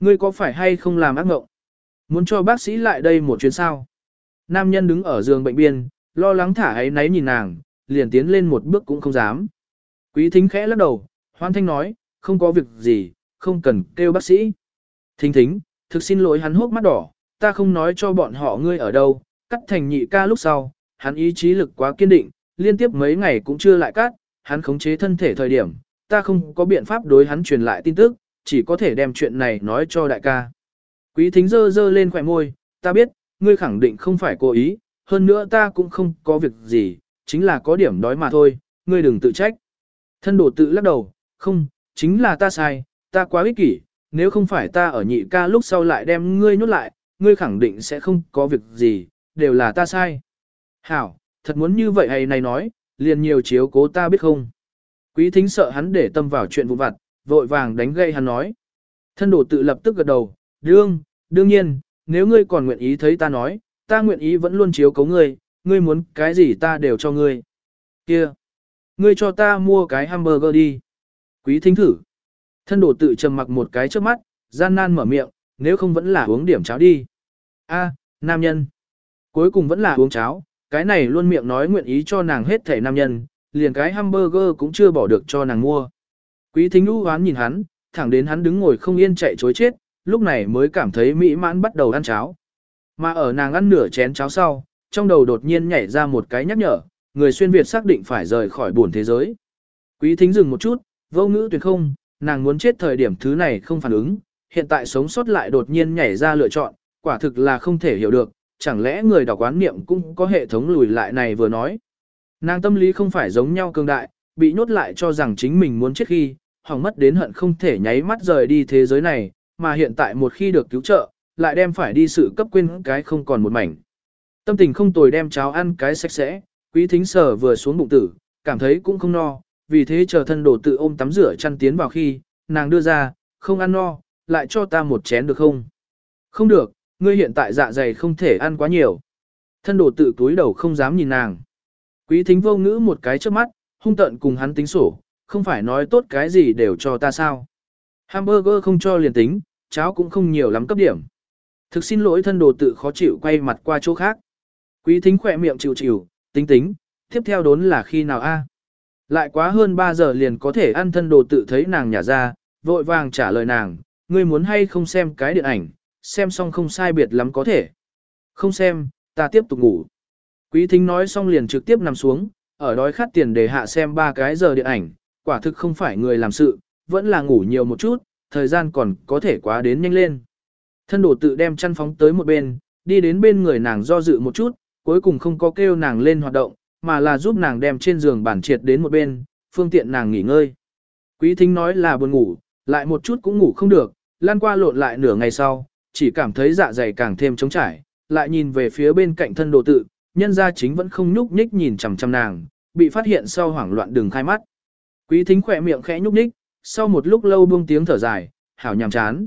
Ngươi có phải hay không làm ác mộng? Muốn cho bác sĩ lại đây một chuyến sao? Nam nhân đứng ở giường bệnh biên, lo lắng thả ấy náy nhìn nàng, liền tiến lên một bước cũng không dám. Quý thính khẽ lắc đầu, hoan thanh nói, không có việc gì, không cần kêu bác sĩ. Thính thính, thực xin lỗi hắn hốc mắt đỏ, ta không nói cho bọn họ ngươi ở đâu, cắt thành nhị ca lúc sau, hắn ý chí lực quá kiên định, liên tiếp mấy ngày cũng chưa lại cắt, hắn khống chế thân thể thời điểm, ta không có biện pháp đối hắn truyền lại tin tức, chỉ có thể đem chuyện này nói cho đại ca. Quý thính dơ dơ lên khỏe môi, ta biết, ngươi khẳng định không phải cố ý, hơn nữa ta cũng không có việc gì, chính là có điểm đói mà thôi, ngươi đừng tự trách. Thân đồ tự lắc đầu, không, chính là ta sai, ta quá ích kỷ, nếu không phải ta ở nhị ca lúc sau lại đem ngươi nhốt lại, ngươi khẳng định sẽ không có việc gì, đều là ta sai. Hảo, thật muốn như vậy hay này nói, liền nhiều chiếu cố ta biết không. Quý thính sợ hắn để tâm vào chuyện vụ vặt, vội vàng đánh gây hắn nói. Thân đồ tự lập tức gật đầu, đương, đương nhiên, nếu ngươi còn nguyện ý thấy ta nói, ta nguyện ý vẫn luôn chiếu cố ngươi, ngươi muốn cái gì ta đều cho ngươi. Kia, ngươi cho ta mua cái hamburger đi. Quý thính thử. Thân đồ tự trầm mặc một cái trước mắt, gian nan mở miệng, nếu không vẫn là uống điểm cháo đi. A, nam nhân. Cuối cùng vẫn là uống cháo, cái này luôn miệng nói nguyện ý cho nàng hết thể nam nhân, liền cái hamburger cũng chưa bỏ được cho nàng mua. Quý thính u hoán nhìn hắn, thẳng đến hắn đứng ngồi không yên chạy chối chết, lúc này mới cảm thấy mỹ mãn bắt đầu ăn cháo. Mà ở nàng ăn nửa chén cháo sau, trong đầu đột nhiên nhảy ra một cái nhắc nhở, người xuyên Việt xác định phải rời khỏi buồn thế giới. Quý thính dừng một chút, vô ngữ tuyệt không, nàng muốn chết thời điểm thứ này không phản ứng, hiện tại sống sót lại đột nhiên nhảy ra lựa chọn, quả thực là không thể hiểu được, chẳng lẽ người đọc quán niệm cũng có hệ thống lùi lại này vừa nói. Nàng tâm lý không phải giống nhau cường đại, bị nhốt lại cho rằng chính mình muốn chết khi, hỏng mất đến hận không thể nháy mắt rời đi thế giới này, mà hiện tại một khi được cứu trợ, lại đem phải đi sự cấp quên cái không còn một mảnh. Tâm tình không tồi đem cháo ăn cái sạch sẽ, quý thính sở vừa xuống bụng tử, cảm thấy cũng không no, vì thế chờ thân đồ tự ôm tắm rửa chăn tiến vào khi, nàng đưa ra, không ăn no, lại cho ta một chén được không? Không được, ngươi hiện tại dạ dày không thể ăn quá nhiều. Thân đồ tự túi đầu không dám nhìn nàng. Quý thính vô ngữ một cái trước mắt, hung tận cùng hắn tính sổ, không phải nói tốt cái gì đều cho ta sao. Hamburger không cho liền tính, cháo cũng không nhiều lắm cấp điểm. Thực xin lỗi thân đồ tự khó chịu quay mặt qua chỗ khác. Quý thính khỏe miệng chịu chịu, tính tính, tiếp theo đốn là khi nào a? Lại quá hơn 3 giờ liền có thể ăn thân đồ tự thấy nàng nhả ra, vội vàng trả lời nàng, ngươi muốn hay không xem cái điện ảnh, xem xong không sai biệt lắm có thể. Không xem, ta tiếp tục ngủ. Quý thính nói xong liền trực tiếp nằm xuống, ở đói khát tiền để hạ xem ba cái giờ điện ảnh, quả thực không phải người làm sự, vẫn là ngủ nhiều một chút, thời gian còn có thể quá đến nhanh lên. Thân đồ tự đem chăn phóng tới một bên, đi đến bên người nàng do dự một chút, cuối cùng không có kêu nàng lên hoạt động, mà là giúp nàng đem trên giường bản triệt đến một bên, phương tiện nàng nghỉ ngơi. Quý thính nói là buồn ngủ, lại một chút cũng ngủ không được, lan qua lộn lại nửa ngày sau, chỉ cảm thấy dạ dày càng thêm trống trải, lại nhìn về phía bên cạnh thân đồ tự, nhân gia chính vẫn không nhúc nhích nhìn chằm chằm nàng, bị phát hiện sau hoảng loạn đừng khai mắt. Quý thính khỏe miệng khẽ nhúc nhích, sau một lúc lâu buông tiếng thở dài, hảo nhàm chán.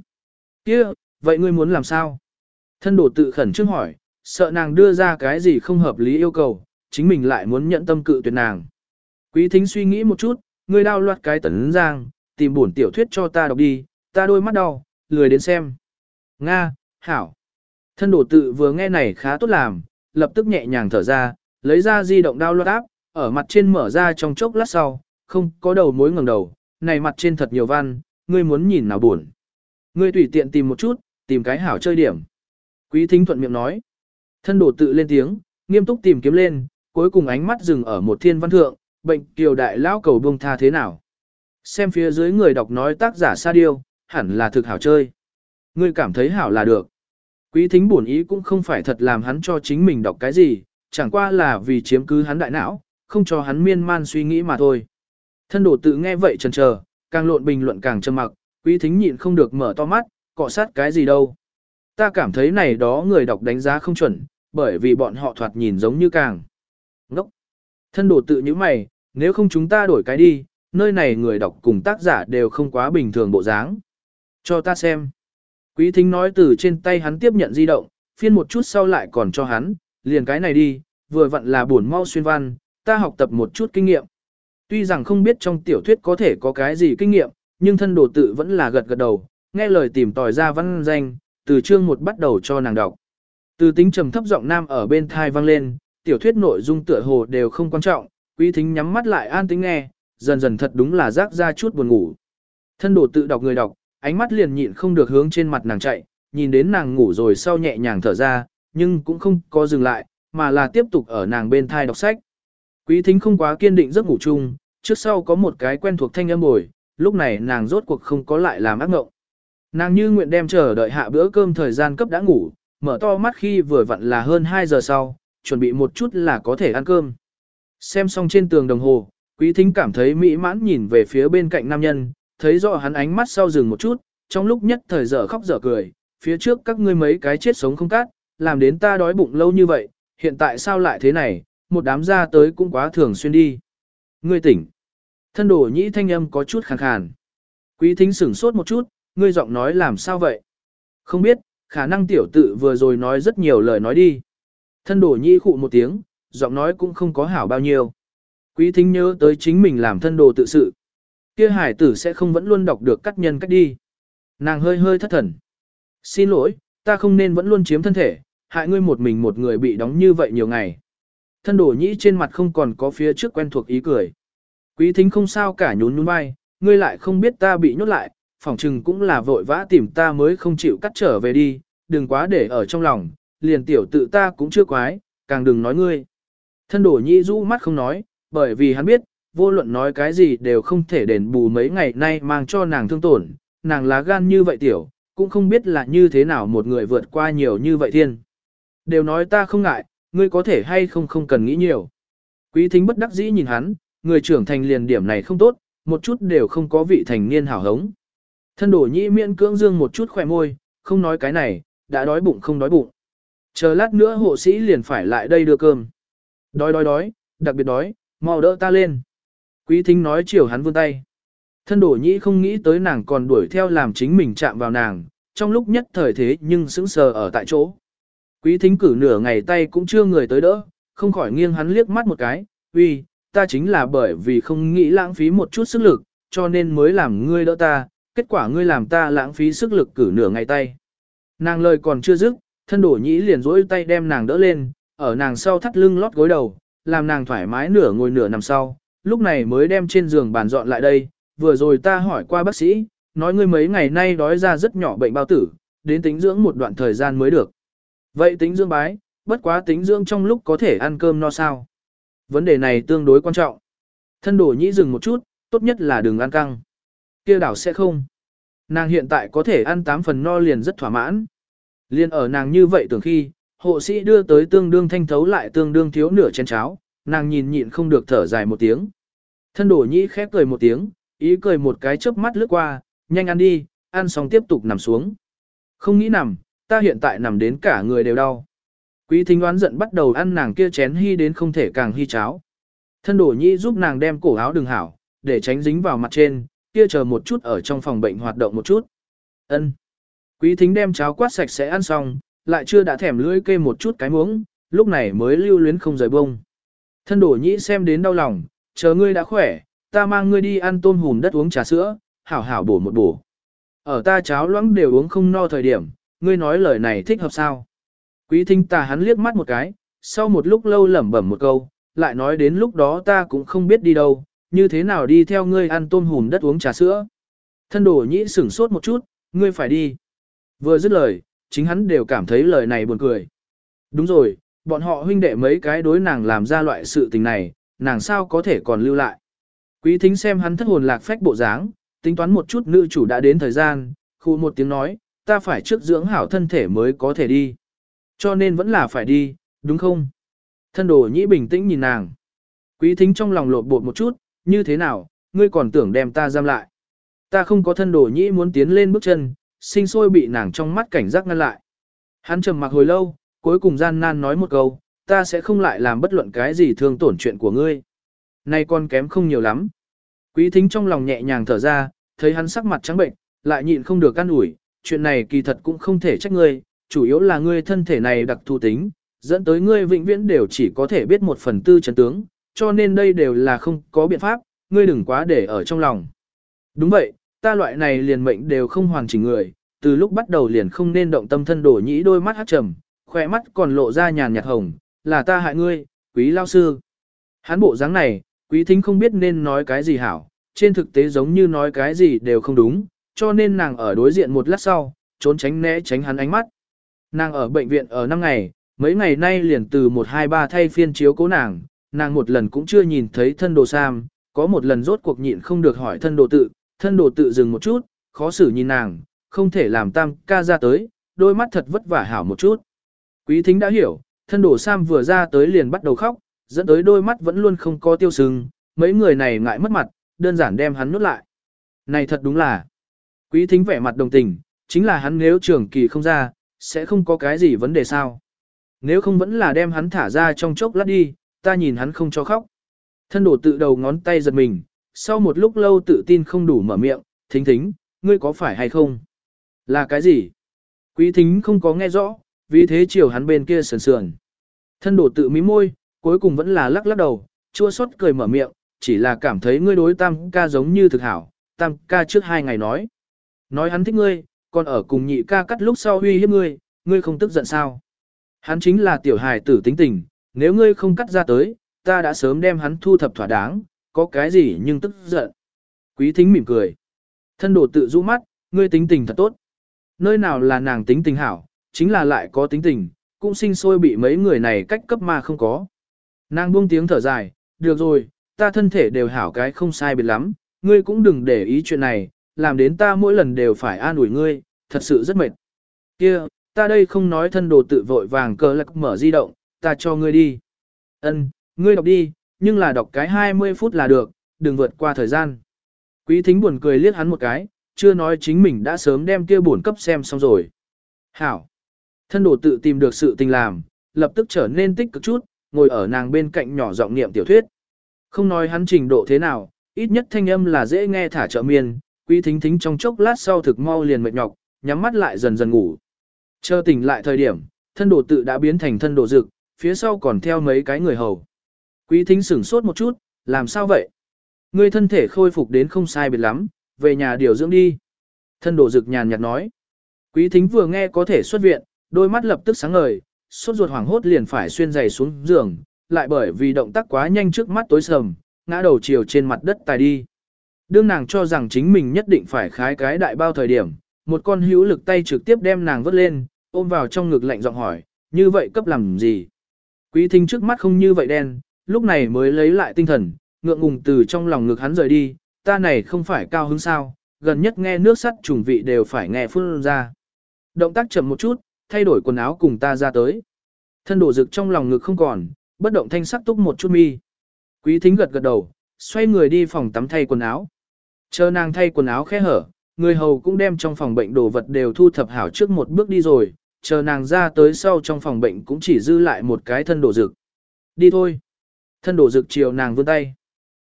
kia vậy ngươi muốn làm sao? Thân đổ tự khẩn trước hỏi, sợ nàng đưa ra cái gì không hợp lý yêu cầu, chính mình lại muốn nhận tâm cự tuyệt nàng. Quý thính suy nghĩ một chút, ngươi đao loạt cái tấn giang, tìm bổn tiểu thuyết cho ta đọc đi, ta đôi mắt đau, lười đến xem. Nga, hảo. Thân đổ tự vừa nghe này khá tốt làm, lập tức nhẹ nhàng thở ra, lấy ra di động đao loát áp, ở mặt trên mở ra trong chốc lát sau, không có đầu mối ngẩng đầu, này mặt trên thật nhiều văn, ngươi muốn nhìn nào buồn. Ngươi tùy tiện tìm một chút, tìm cái hảo chơi điểm. Quý thính thuận miệng nói. Thân đổ tự lên tiếng, nghiêm túc tìm kiếm lên, cuối cùng ánh mắt dừng ở một thiên văn thượng, bệnh kiều đại lão cầu buông tha thế nào. Xem phía dưới người đọc nói tác giả sa điêu, hẳn là thực hảo chơi. Ngươi cảm thấy hảo là được. Quý thính buồn ý cũng không phải thật làm hắn cho chính mình đọc cái gì, chẳng qua là vì chiếm cứ hắn đại não, không cho hắn miên man suy nghĩ mà thôi. Thân đổ tự nghe vậy chần chờ, càng lộn bình luận càng trầm mặc, quý thính nhịn không được mở to mắt, cọ sát cái gì đâu. Ta cảm thấy này đó người đọc đánh giá không chuẩn, bởi vì bọn họ thoạt nhìn giống như càng. Ngốc! Thân đổ tự như mày, nếu không chúng ta đổi cái đi, nơi này người đọc cùng tác giả đều không quá bình thường bộ dáng. Cho ta xem. Quý thính nói từ trên tay hắn tiếp nhận di động, phiên một chút sau lại còn cho hắn, liền cái này đi, vừa vặn là buồn mau xuyên văn, ta học tập một chút kinh nghiệm. Tuy rằng không biết trong tiểu thuyết có thể có cái gì kinh nghiệm, nhưng thân đồ tự vẫn là gật gật đầu, nghe lời tìm tòi ra văn danh, từ chương một bắt đầu cho nàng đọc. Từ tính trầm thấp giọng nam ở bên thai vang lên, tiểu thuyết nội dung tựa hồ đều không quan trọng, quý thính nhắm mắt lại an tính nghe, dần dần thật đúng là rác ra chút buồn ngủ. Thân đồ tự đọc người đọc, ánh mắt liền nhịn không được hướng trên mặt nàng chạy, nhìn đến nàng ngủ rồi sau nhẹ nhàng thở ra, nhưng cũng không có dừng lại, mà là tiếp tục ở nàng bên thai đọc sách. Quý thính không quá kiên định giấc ngủ chung, trước sau có một cái quen thuộc thanh âm bồi, lúc này nàng rốt cuộc không có lại làm ác ngộng. Nàng như nguyện đem chờ đợi hạ bữa cơm thời gian cấp đã ngủ, mở to mắt khi vừa vặn là hơn 2 giờ sau, chuẩn bị một chút là có thể ăn cơm. Xem xong trên tường đồng hồ, quý thính cảm thấy mỹ mãn nhìn về phía bên cạnh nam nhân, thấy rõ hắn ánh mắt sau dừng một chút, trong lúc nhất thời dở khóc dở cười, phía trước các ngươi mấy cái chết sống không cát, làm đến ta đói bụng lâu như vậy, hiện tại sao lại thế này, một đám ra tới cũng quá thường xuyên đi. Ngươi tỉnh. Thân đổ nhĩ thanh âm có chút khàn khàn. Quý thính sửng sốt một chút, ngươi giọng nói làm sao vậy? Không biết, khả năng tiểu tự vừa rồi nói rất nhiều lời nói đi. Thân đổ nhĩ khụ một tiếng, giọng nói cũng không có hảo bao nhiêu. Quý thính nhớ tới chính mình làm thân đồ tự sự kia hải tử sẽ không vẫn luôn đọc được cắt nhân cách đi. Nàng hơi hơi thất thần. Xin lỗi, ta không nên vẫn luôn chiếm thân thể, hại ngươi một mình một người bị đóng như vậy nhiều ngày. Thân đổ nhĩ trên mặt không còn có phía trước quen thuộc ý cười. Quý thính không sao cả nhún nhún vai, ngươi lại không biết ta bị nhốt lại, phỏng chừng cũng là vội vã tìm ta mới không chịu cắt trở về đi, đừng quá để ở trong lòng, liền tiểu tự ta cũng chưa quái, càng đừng nói ngươi. Thân đổ nhĩ rũ mắt không nói, bởi vì hắn biết, vô luận nói cái gì đều không thể đền bù mấy ngày nay mang cho nàng thương tổn, nàng lá gan như vậy tiểu, cũng không biết là như thế nào một người vượt qua nhiều như vậy thiên. Đều nói ta không ngại, ngươi có thể hay không không cần nghĩ nhiều. Quý thính bất đắc dĩ nhìn hắn, người trưởng thành liền điểm này không tốt, một chút đều không có vị thành niên hảo hống. Thân đổ nhĩ miễn cưỡng dương một chút khỏe môi, không nói cái này, đã đói bụng không đói bụng. Chờ lát nữa hộ sĩ liền phải lại đây đưa cơm. Đói đói đói, đặc biệt đói, mau đỡ ta lên. Quý thính nói chiều hắn vươn tay. Thân đổ nhĩ không nghĩ tới nàng còn đuổi theo làm chính mình chạm vào nàng, trong lúc nhất thời thế nhưng sững sờ ở tại chỗ. Quý thính cử nửa ngày tay cũng chưa người tới đỡ, không khỏi nghiêng hắn liếc mắt một cái, uy, ta chính là bởi vì không nghĩ lãng phí một chút sức lực, cho nên mới làm ngươi đỡ ta, kết quả ngươi làm ta lãng phí sức lực cử nửa ngày tay. Nàng lời còn chưa dứt, thân đổ nhĩ liền dối tay đem nàng đỡ lên, ở nàng sau thắt lưng lót gối đầu, làm nàng thoải mái nửa ngồi nửa nằm sau, lúc này mới đem trên giường bàn dọn lại đây, vừa rồi ta hỏi qua bác sĩ, nói ngươi mấy ngày nay đói ra rất nhỏ bệnh bao tử, đến tính dưỡng một đoạn thời gian mới được. Vậy tính dưỡng bái, bất quá tính dưỡng trong lúc có thể ăn cơm no sao. Vấn đề này tương đối quan trọng. Thân đổ nhĩ dừng một chút, tốt nhất là đừng ăn căng. kia đảo sẽ không. Nàng hiện tại có thể ăn 8 phần no liền rất thỏa mãn. Liên ở nàng như vậy tưởng khi, hộ sĩ đưa tới tương đương thanh thấu lại tương đương thiếu nửa chén cháo, nàng nhìn nhịn không được thở dài một tiếng. Thân đổ nhĩ khép cười một tiếng, ý cười một cái chớp mắt lướt qua, nhanh ăn đi, ăn xong tiếp tục nằm xuống. Không nghĩ nằm, ta hiện tại nằm đến cả người đều đau. Quý thính oán giận bắt đầu ăn nàng kia chén hy đến không thể càng hy cháo. Thân đổ nhĩ giúp nàng đem cổ áo đường hảo, để tránh dính vào mặt trên, kia chờ một chút ở trong phòng bệnh hoạt động một chút. Ân. Quý thính đem cháo quát sạch sẽ ăn xong, lại chưa đã thèm lưỡi kê một chút cái muỗng, lúc này mới lưu luyến không rời bông. Thân đổ nhĩ xem đến đau lòng, chờ ngươi đã khỏe, ta mang ngươi đi ăn tôm hùm đất uống trà sữa, hảo hảo bổ một bổ. Ở ta cháo loãng đều uống không no thời điểm, ngươi nói lời này thích hợp sao? Quý thính tà hắn liếc mắt một cái, sau một lúc lâu lẩm bẩm một câu, lại nói đến lúc đó ta cũng không biết đi đâu, như thế nào đi theo ngươi ăn tôm hùm đất uống trà sữa. Thân đổ nhĩ sửng sốt một chút, ngươi phải đi. Vừa dứt lời, chính hắn đều cảm thấy lời này buồn cười. Đúng rồi, bọn họ huynh đệ mấy cái đối nàng làm ra loại sự tình này, nàng sao có thể còn lưu lại. Quý thính xem hắn thất hồn lạc phách bộ dáng, tính toán một chút nữ chủ đã đến thời gian, khu một tiếng nói, ta phải trước dưỡng hảo thân thể mới có thể đi. Cho nên vẫn là phải đi, đúng không? Thân đồ nhĩ bình tĩnh nhìn nàng. Quý thính trong lòng lột bột một chút, như thế nào, ngươi còn tưởng đem ta giam lại. Ta không có thân đồ nhĩ muốn tiến lên bước chân, sinh sôi bị nàng trong mắt cảnh giác ngăn lại. Hắn trầm mặc hồi lâu, cuối cùng gian nan nói một câu, ta sẽ không lại làm bất luận cái gì thương tổn chuyện của ngươi. Nay con kém không nhiều lắm. Quý thính trong lòng nhẹ nhàng thở ra, thấy hắn sắc mặt trắng bệnh, lại nhịn không được căn ủi, chuyện này kỳ thật cũng không thể trách ngươi, chủ yếu là ngươi thân thể này đặc thù tính, dẫn tới ngươi vĩnh viễn đều chỉ có thể biết một phần tư chân tướng, cho nên đây đều là không có biện pháp, ngươi đừng quá để ở trong lòng. Đúng vậy, ta loại này liền mệnh đều không hoàn chỉnh người, từ lúc bắt đầu liền không nên động tâm thân đổ nhĩ đôi mắt hát trầm, khỏe mắt còn lộ ra nhàn nhạt hồng, là ta hại ngươi, quý lao sư. Hán bộ dáng này, quý thính không biết nên nói cái gì hảo, trên thực tế giống như nói cái gì đều không đúng, cho nên nàng ở đối diện một lát sau, trốn tránh né tránh hắn ánh mắt. Nàng ở bệnh viện ở 5 ngày, mấy ngày nay liền từ 123 thay phiên chiếu cố nàng, nàng một lần cũng chưa nhìn thấy thân đồ Sam, có một lần rốt cuộc nhịn không được hỏi thân đồ tự, thân đồ tự dừng một chút, khó xử nhìn nàng, không thể làm tam ca ra tới, đôi mắt thật vất vả hảo một chút. Quý thính đã hiểu, thân đổ Sam vừa ra tới liền bắt đầu khóc, dẫn tới đôi mắt vẫn luôn không có tiêu sưng, mấy người này ngại mất mặt, đơn giản đem hắn nuốt lại. Này thật đúng là, quý thính vẻ mặt đồng tình, chính là hắn nếu trưởng kỳ không ra, sẽ không có cái gì vấn đề sao. Nếu không vẫn là đem hắn thả ra trong chốc lát đi, ta nhìn hắn không cho khóc. Thân đổ tự đầu ngón tay giật mình, sau một lúc lâu tự tin không đủ mở miệng, thính thính, ngươi có phải hay không? Là cái gì? Quý thính không có nghe rõ, vì thế chiều hắn bên kia sườn sườn. Thân đổ tự mí môi, cuối cùng vẫn là lắc lắc đầu, chua xót cười mở miệng, chỉ là cảm thấy ngươi đối tam ca giống như thực hảo, tam ca trước hai ngày nói. Nói hắn thích ngươi, còn ở cùng nhị ca cắt lúc sau huy hiếp ngươi, ngươi không tức giận sao? Hắn chính là tiểu hài tử tính tình, nếu ngươi không cắt ra tới, ta đã sớm đem hắn thu thập thỏa đáng, có cái gì nhưng tức giận. Quý thính mỉm cười. Thân đồ tự rũ mắt, ngươi tính tình thật tốt. Nơi nào là nàng tính tình hảo, chính là lại có tính tình, cũng sinh sôi bị mấy người này cách cấp mà không có. Nàng buông tiếng thở dài, được rồi, ta thân thể đều hảo cái không sai biệt lắm, ngươi cũng đừng để ý chuyện này, làm đến ta mỗi lần đều phải an ủi ngươi, thật sự rất mệt. Kia, ta đây không nói thân đồ tự vội vàng cờ lạc mở di động, ta cho ngươi đi. Ân, ngươi đọc đi, nhưng là đọc cái 20 phút là được, đừng vượt qua thời gian. Quý thính buồn cười liếc hắn một cái, chưa nói chính mình đã sớm đem kia buồn cấp xem xong rồi. Hảo. Thân đồ tự tìm được sự tình làm, lập tức trở nên tích cực chút, ngồi ở nàng bên cạnh nhỏ giọng niệm tiểu thuyết. Không nói hắn trình độ thế nào, ít nhất thanh âm là dễ nghe thả trợ miên, quý thính thính trong chốc lát sau thực mau liền mệt nhọc, nhắm mắt lại dần dần ngủ. Chờ tỉnh lại thời điểm, thân đồ tự đã biến thành thân đồ dực, phía sau còn theo mấy cái người hầu. Quý thính sửng sốt một chút, làm sao vậy? Ngươi thân thể khôi phục đến không sai biệt lắm, về nhà điều dưỡng đi. Thân đồ dực nhàn nhạt nói. Quý thính vừa nghe có thể xuất viện, đôi mắt lập tức sáng ngời, sốt ruột hoảng hốt liền phải xuyên giày xuống giường, lại bởi vì động tác quá nhanh trước mắt tối sầm, ngã đầu chiều trên mặt đất tài đi. Đương nàng cho rằng chính mình nhất định phải khái cái đại bao thời điểm, một con hữu lực tay trực tiếp đem nàng vớt lên, ôm vào trong ngực lạnh giọng hỏi, như vậy cấp làm gì? Quý thính trước mắt không như vậy đen, lúc này mới lấy lại tinh thần, ngượng ngùng từ trong lòng ngực hắn rời đi, ta này không phải cao hứng sao, gần nhất nghe nước sắt trùng vị đều phải nghe phun ra. Động tác chậm một chút, thay đổi quần áo cùng ta ra tới. Thân đổ rực trong lòng ngực không còn, bất động thanh sắc túc một chút mi. Quý thính gật gật đầu, xoay người đi phòng tắm thay quần áo. Chờ nàng thay quần áo khẽ hở, người hầu cũng đem trong phòng bệnh đồ vật đều thu thập hảo trước một bước đi rồi, chờ nàng ra tới sau trong phòng bệnh cũng chỉ dư lại một cái thân đổ rực. Đi thôi. Thân đổ rực chiều nàng vươn tay.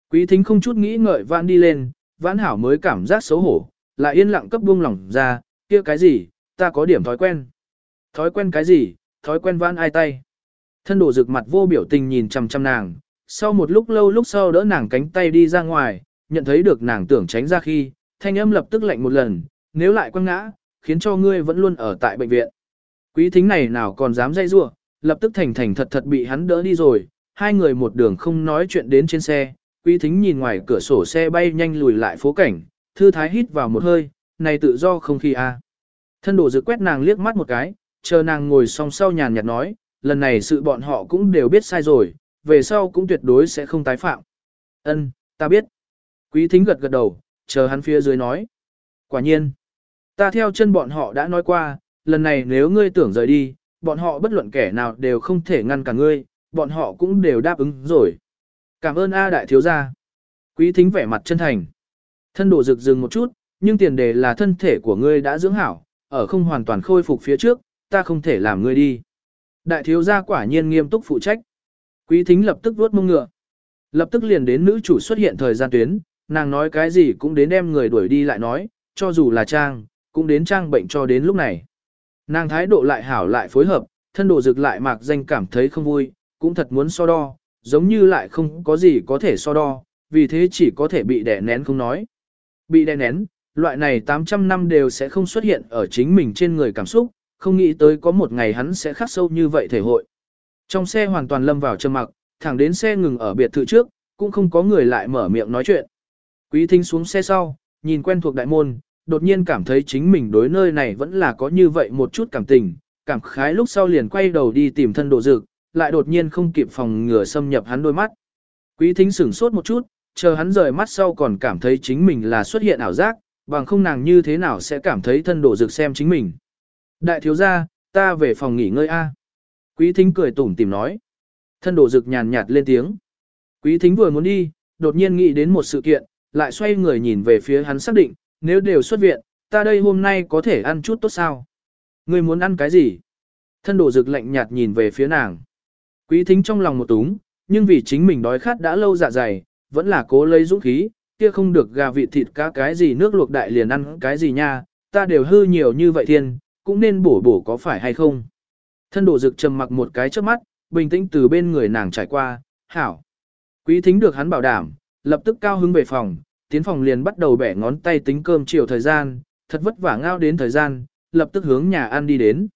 Quý thính không chút nghĩ ngợi vãn đi lên, vãn hảo mới cảm giác xấu hổ, lại yên lặng cấp buông lỏng ra, kia cái gì, ta có điểm thói quen. Thói quen cái gì, thói quen vãn ai tay. Thân đổ rực mặt vô biểu tình nhìn chằm chằm nàng, sau một lúc lâu lúc sau đỡ nàng cánh tay đi ra ngoài, nhận thấy được nàng tưởng tránh ra khi, thanh âm lập tức lạnh một lần, nếu lại quăng ngã, khiến cho ngươi vẫn luôn ở tại bệnh viện. Quý thính này nào còn dám dây rua, lập tức thành thành thật thật bị hắn đỡ đi rồi, hai người một đường không nói chuyện đến trên xe, quý thính nhìn ngoài cửa sổ xe bay nhanh lùi lại phố cảnh, thư thái hít vào một hơi, này tự do không khi a. Thân đổ dự quét nàng liếc mắt một cái, chờ nàng ngồi song sau nhàn nhạt nói, lần này sự bọn họ cũng đều biết sai rồi, về sau cũng tuyệt đối sẽ không tái phạm. Ân, ta biết. Quý thính gật gật đầu, chờ hắn phía dưới nói. Quả nhiên, ta theo chân bọn họ đã nói qua, lần này nếu ngươi tưởng rời đi, bọn họ bất luận kẻ nào đều không thể ngăn cả ngươi, bọn họ cũng đều đáp ứng rồi. Cảm ơn A đại thiếu gia. Quý thính vẻ mặt chân thành. Thân đổ rực dừng một chút, nhưng tiền đề là thân thể của ngươi đã dưỡng hảo, ở không hoàn toàn khôi phục phía trước, ta không thể làm ngươi đi. Đại thiếu gia quả nhiên nghiêm túc phụ trách. Quý thính lập tức vuốt mông ngựa. Lập tức liền đến nữ chủ xuất hiện thời gian tuyến, nàng nói cái gì cũng đến đem người đuổi đi lại nói, cho dù là trang, cũng đến trang bệnh cho đến lúc này. Nàng thái độ lại hảo lại phối hợp, thân độ rực lại mạc danh cảm thấy không vui, cũng thật muốn so đo, giống như lại không có gì có thể so đo, vì thế chỉ có thể bị đè nén không nói. Bị đè nén, loại này 800 năm đều sẽ không xuất hiện ở chính mình trên người cảm xúc, không nghĩ tới có một ngày hắn sẽ khắc sâu như vậy thể hội. Trong xe hoàn toàn lâm vào trầm mặc, thẳng đến xe ngừng ở biệt thự trước, cũng không có người lại mở miệng nói chuyện. Quý thính xuống xe sau, nhìn quen thuộc đại môn, đột nhiên cảm thấy chính mình đối nơi này vẫn là có như vậy một chút cảm tình, cảm khái lúc sau liền quay đầu đi tìm thân độ dược, lại đột nhiên không kịp phòng ngừa xâm nhập hắn đôi mắt. Quý thính sửng sốt một chút, chờ hắn rời mắt sau còn cảm thấy chính mình là xuất hiện ảo giác, bằng không nàng như thế nào sẽ cảm thấy thân độ dược xem chính mình. Đại thiếu gia, ta về phòng nghỉ ngơi a. Quý thính cười tủm tìm nói. Thân Đồ dực nhàn nhạt lên tiếng. Quý thính vừa muốn đi, đột nhiên nghĩ đến một sự kiện, lại xoay người nhìn về phía hắn xác định, nếu đều xuất viện, ta đây hôm nay có thể ăn chút tốt sao? Ngươi muốn ăn cái gì? Thân Đồ dực lạnh nhạt nhìn về phía nàng. Quý thính trong lòng một túng, nhưng vì chính mình đói khát đã lâu dạ dày, vẫn là cố lấy dũng khí, kia không được gà vịt thịt cá cái gì nước luộc đại liền ăn cái gì nha, ta đều hư nhiều như vậy thiên, cũng nên bổ bổ có phải hay không. Thân độ dực trầm mặc một cái trước mắt, bình tĩnh từ bên người nàng trải qua, hảo. Quý thính được hắn bảo đảm, lập tức cao hứng về phòng, tiến phòng liền bắt đầu bẻ ngón tay tính cơm chiều thời gian, thật vất vả ngao đến thời gian, lập tức hướng nhà ăn đi đến.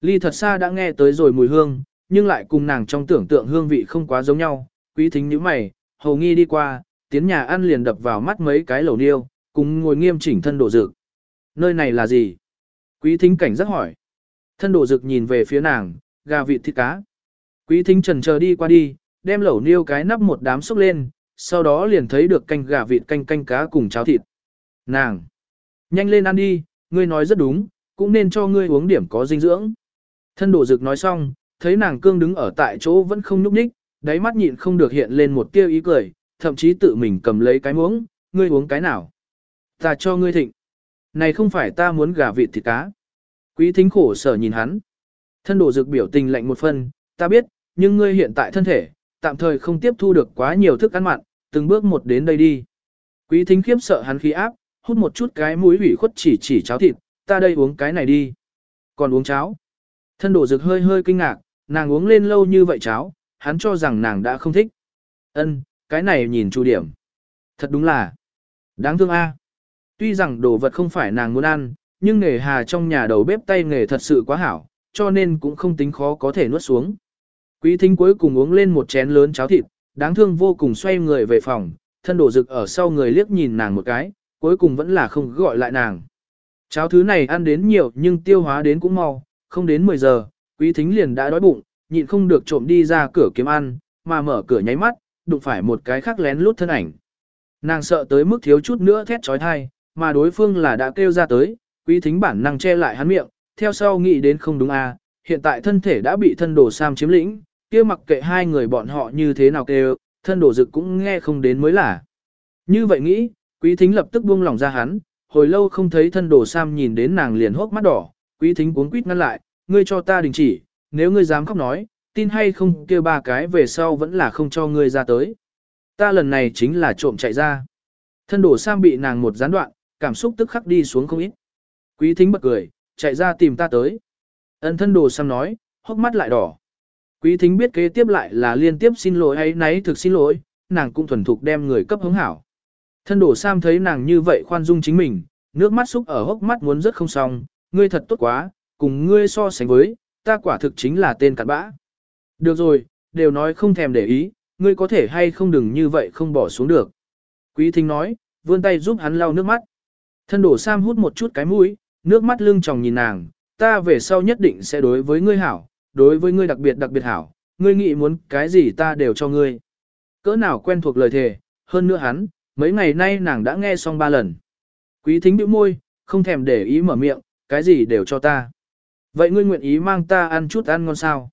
Ly thật xa đã nghe tới rồi mùi hương, nhưng lại cùng nàng trong tưởng tượng hương vị không quá giống nhau, quý thính như mày, hầu nghi đi qua, tiến nhà ăn liền đập vào mắt mấy cái lẩu niêu, cùng ngồi nghiêm chỉnh thân độ dực. Nơi này là gì? Quý thính cảnh giác hỏi. Thân đổ dực nhìn về phía nàng, gà vịt thịt cá. Quý thính trần chờ đi qua đi, đem lẩu niêu cái nắp một đám xúc lên, sau đó liền thấy được canh gà vịt canh canh cá cùng cháo thịt. Nàng! Nhanh lên ăn đi, ngươi nói rất đúng, cũng nên cho ngươi uống điểm có dinh dưỡng. Thân đổ dực nói xong, thấy nàng cương đứng ở tại chỗ vẫn không nhúc nhích, đáy mắt nhịn không được hiện lên một tia ý cười, thậm chí tự mình cầm lấy cái muỗng, ngươi uống cái nào? Ta cho ngươi thịnh. Này không phải ta muốn gà vịt thịt cá. Quý thính khổ sở nhìn hắn. Thân đổ dược biểu tình lạnh một phần, ta biết, nhưng ngươi hiện tại thân thể, tạm thời không tiếp thu được quá nhiều thức ăn mặn, từng bước một đến đây đi. Quý thính khiếp sợ hắn khí áp, hút một chút cái mũi hủy khuất chỉ chỉ cháo thịt, ta đây uống cái này đi. Còn uống cháo. Thân đổ dược hơi hơi kinh ngạc, nàng uống lên lâu như vậy cháo, hắn cho rằng nàng đã không thích. Ân, cái này nhìn chu điểm. Thật đúng là đáng thương a. Tuy rằng đồ vật không phải nàng muốn ăn, nhưng nghề hà trong nhà đầu bếp tay nghề thật sự quá hảo, cho nên cũng không tính khó có thể nuốt xuống. Quý thính cuối cùng uống lên một chén lớn cháo thịt, đáng thương vô cùng xoay người về phòng, thân đổ rực ở sau người liếc nhìn nàng một cái, cuối cùng vẫn là không gọi lại nàng. Cháo thứ này ăn đến nhiều nhưng tiêu hóa đến cũng mau, không đến 10 giờ, quý thính liền đã đói bụng, nhịn không được trộm đi ra cửa kiếm ăn, mà mở cửa nháy mắt, đụng phải một cái khác lén lút thân ảnh. Nàng sợ tới mức thiếu chút nữa thét trói thai, mà đối phương là đã kêu ra tới, quý thính bản năng che lại hắn miệng, theo sau nghĩ đến không đúng à, hiện tại thân thể đã bị thân đồ Sam chiếm lĩnh, kia mặc kệ hai người bọn họ như thế nào kêu, thân đồ dực cũng nghe không đến mới là. Như vậy nghĩ, quý thính lập tức buông lòng ra hắn, hồi lâu không thấy thân đồ Sam nhìn đến nàng liền hốc mắt đỏ, quý thính cuốn quýt ngăn lại, ngươi cho ta đình chỉ, nếu ngươi dám khóc nói, tin hay không kêu ba cái về sau vẫn là không cho ngươi ra tới. Ta lần này chính là trộm chạy ra. Thân đổ Sam bị nàng một gián đoạn, cảm xúc tức khắc đi xuống không ít. Quý thính bật cười, chạy ra tìm ta tới. Ân thân đồ Sam nói, hốc mắt lại đỏ. Quý thính biết kế tiếp lại là liên tiếp xin lỗi hay nấy thực xin lỗi, nàng cũng thuần thục đem người cấp hứng hảo. Thân đồ Sam thấy nàng như vậy khoan dung chính mình, nước mắt xúc ở hốc mắt muốn rất không xong, ngươi thật tốt quá, cùng ngươi so sánh với, ta quả thực chính là tên cặn bã. Được rồi, đều nói không thèm để ý, ngươi có thể hay không đừng như vậy không bỏ xuống được. Quý thính nói, vươn tay giúp hắn lau nước mắt. Thân đổ Sam hút một chút cái mũi, nước mắt lưng tròng nhìn nàng, ta về sau nhất định sẽ đối với ngươi hảo, đối với ngươi đặc biệt đặc biệt hảo, ngươi nghĩ muốn cái gì ta đều cho ngươi. Cỡ nào quen thuộc lời thề, hơn nữa hắn, mấy ngày nay nàng đã nghe xong ba lần. Quý thính bĩu môi, không thèm để ý mở miệng, cái gì đều cho ta. Vậy ngươi nguyện ý mang ta ăn chút ăn ngon sao?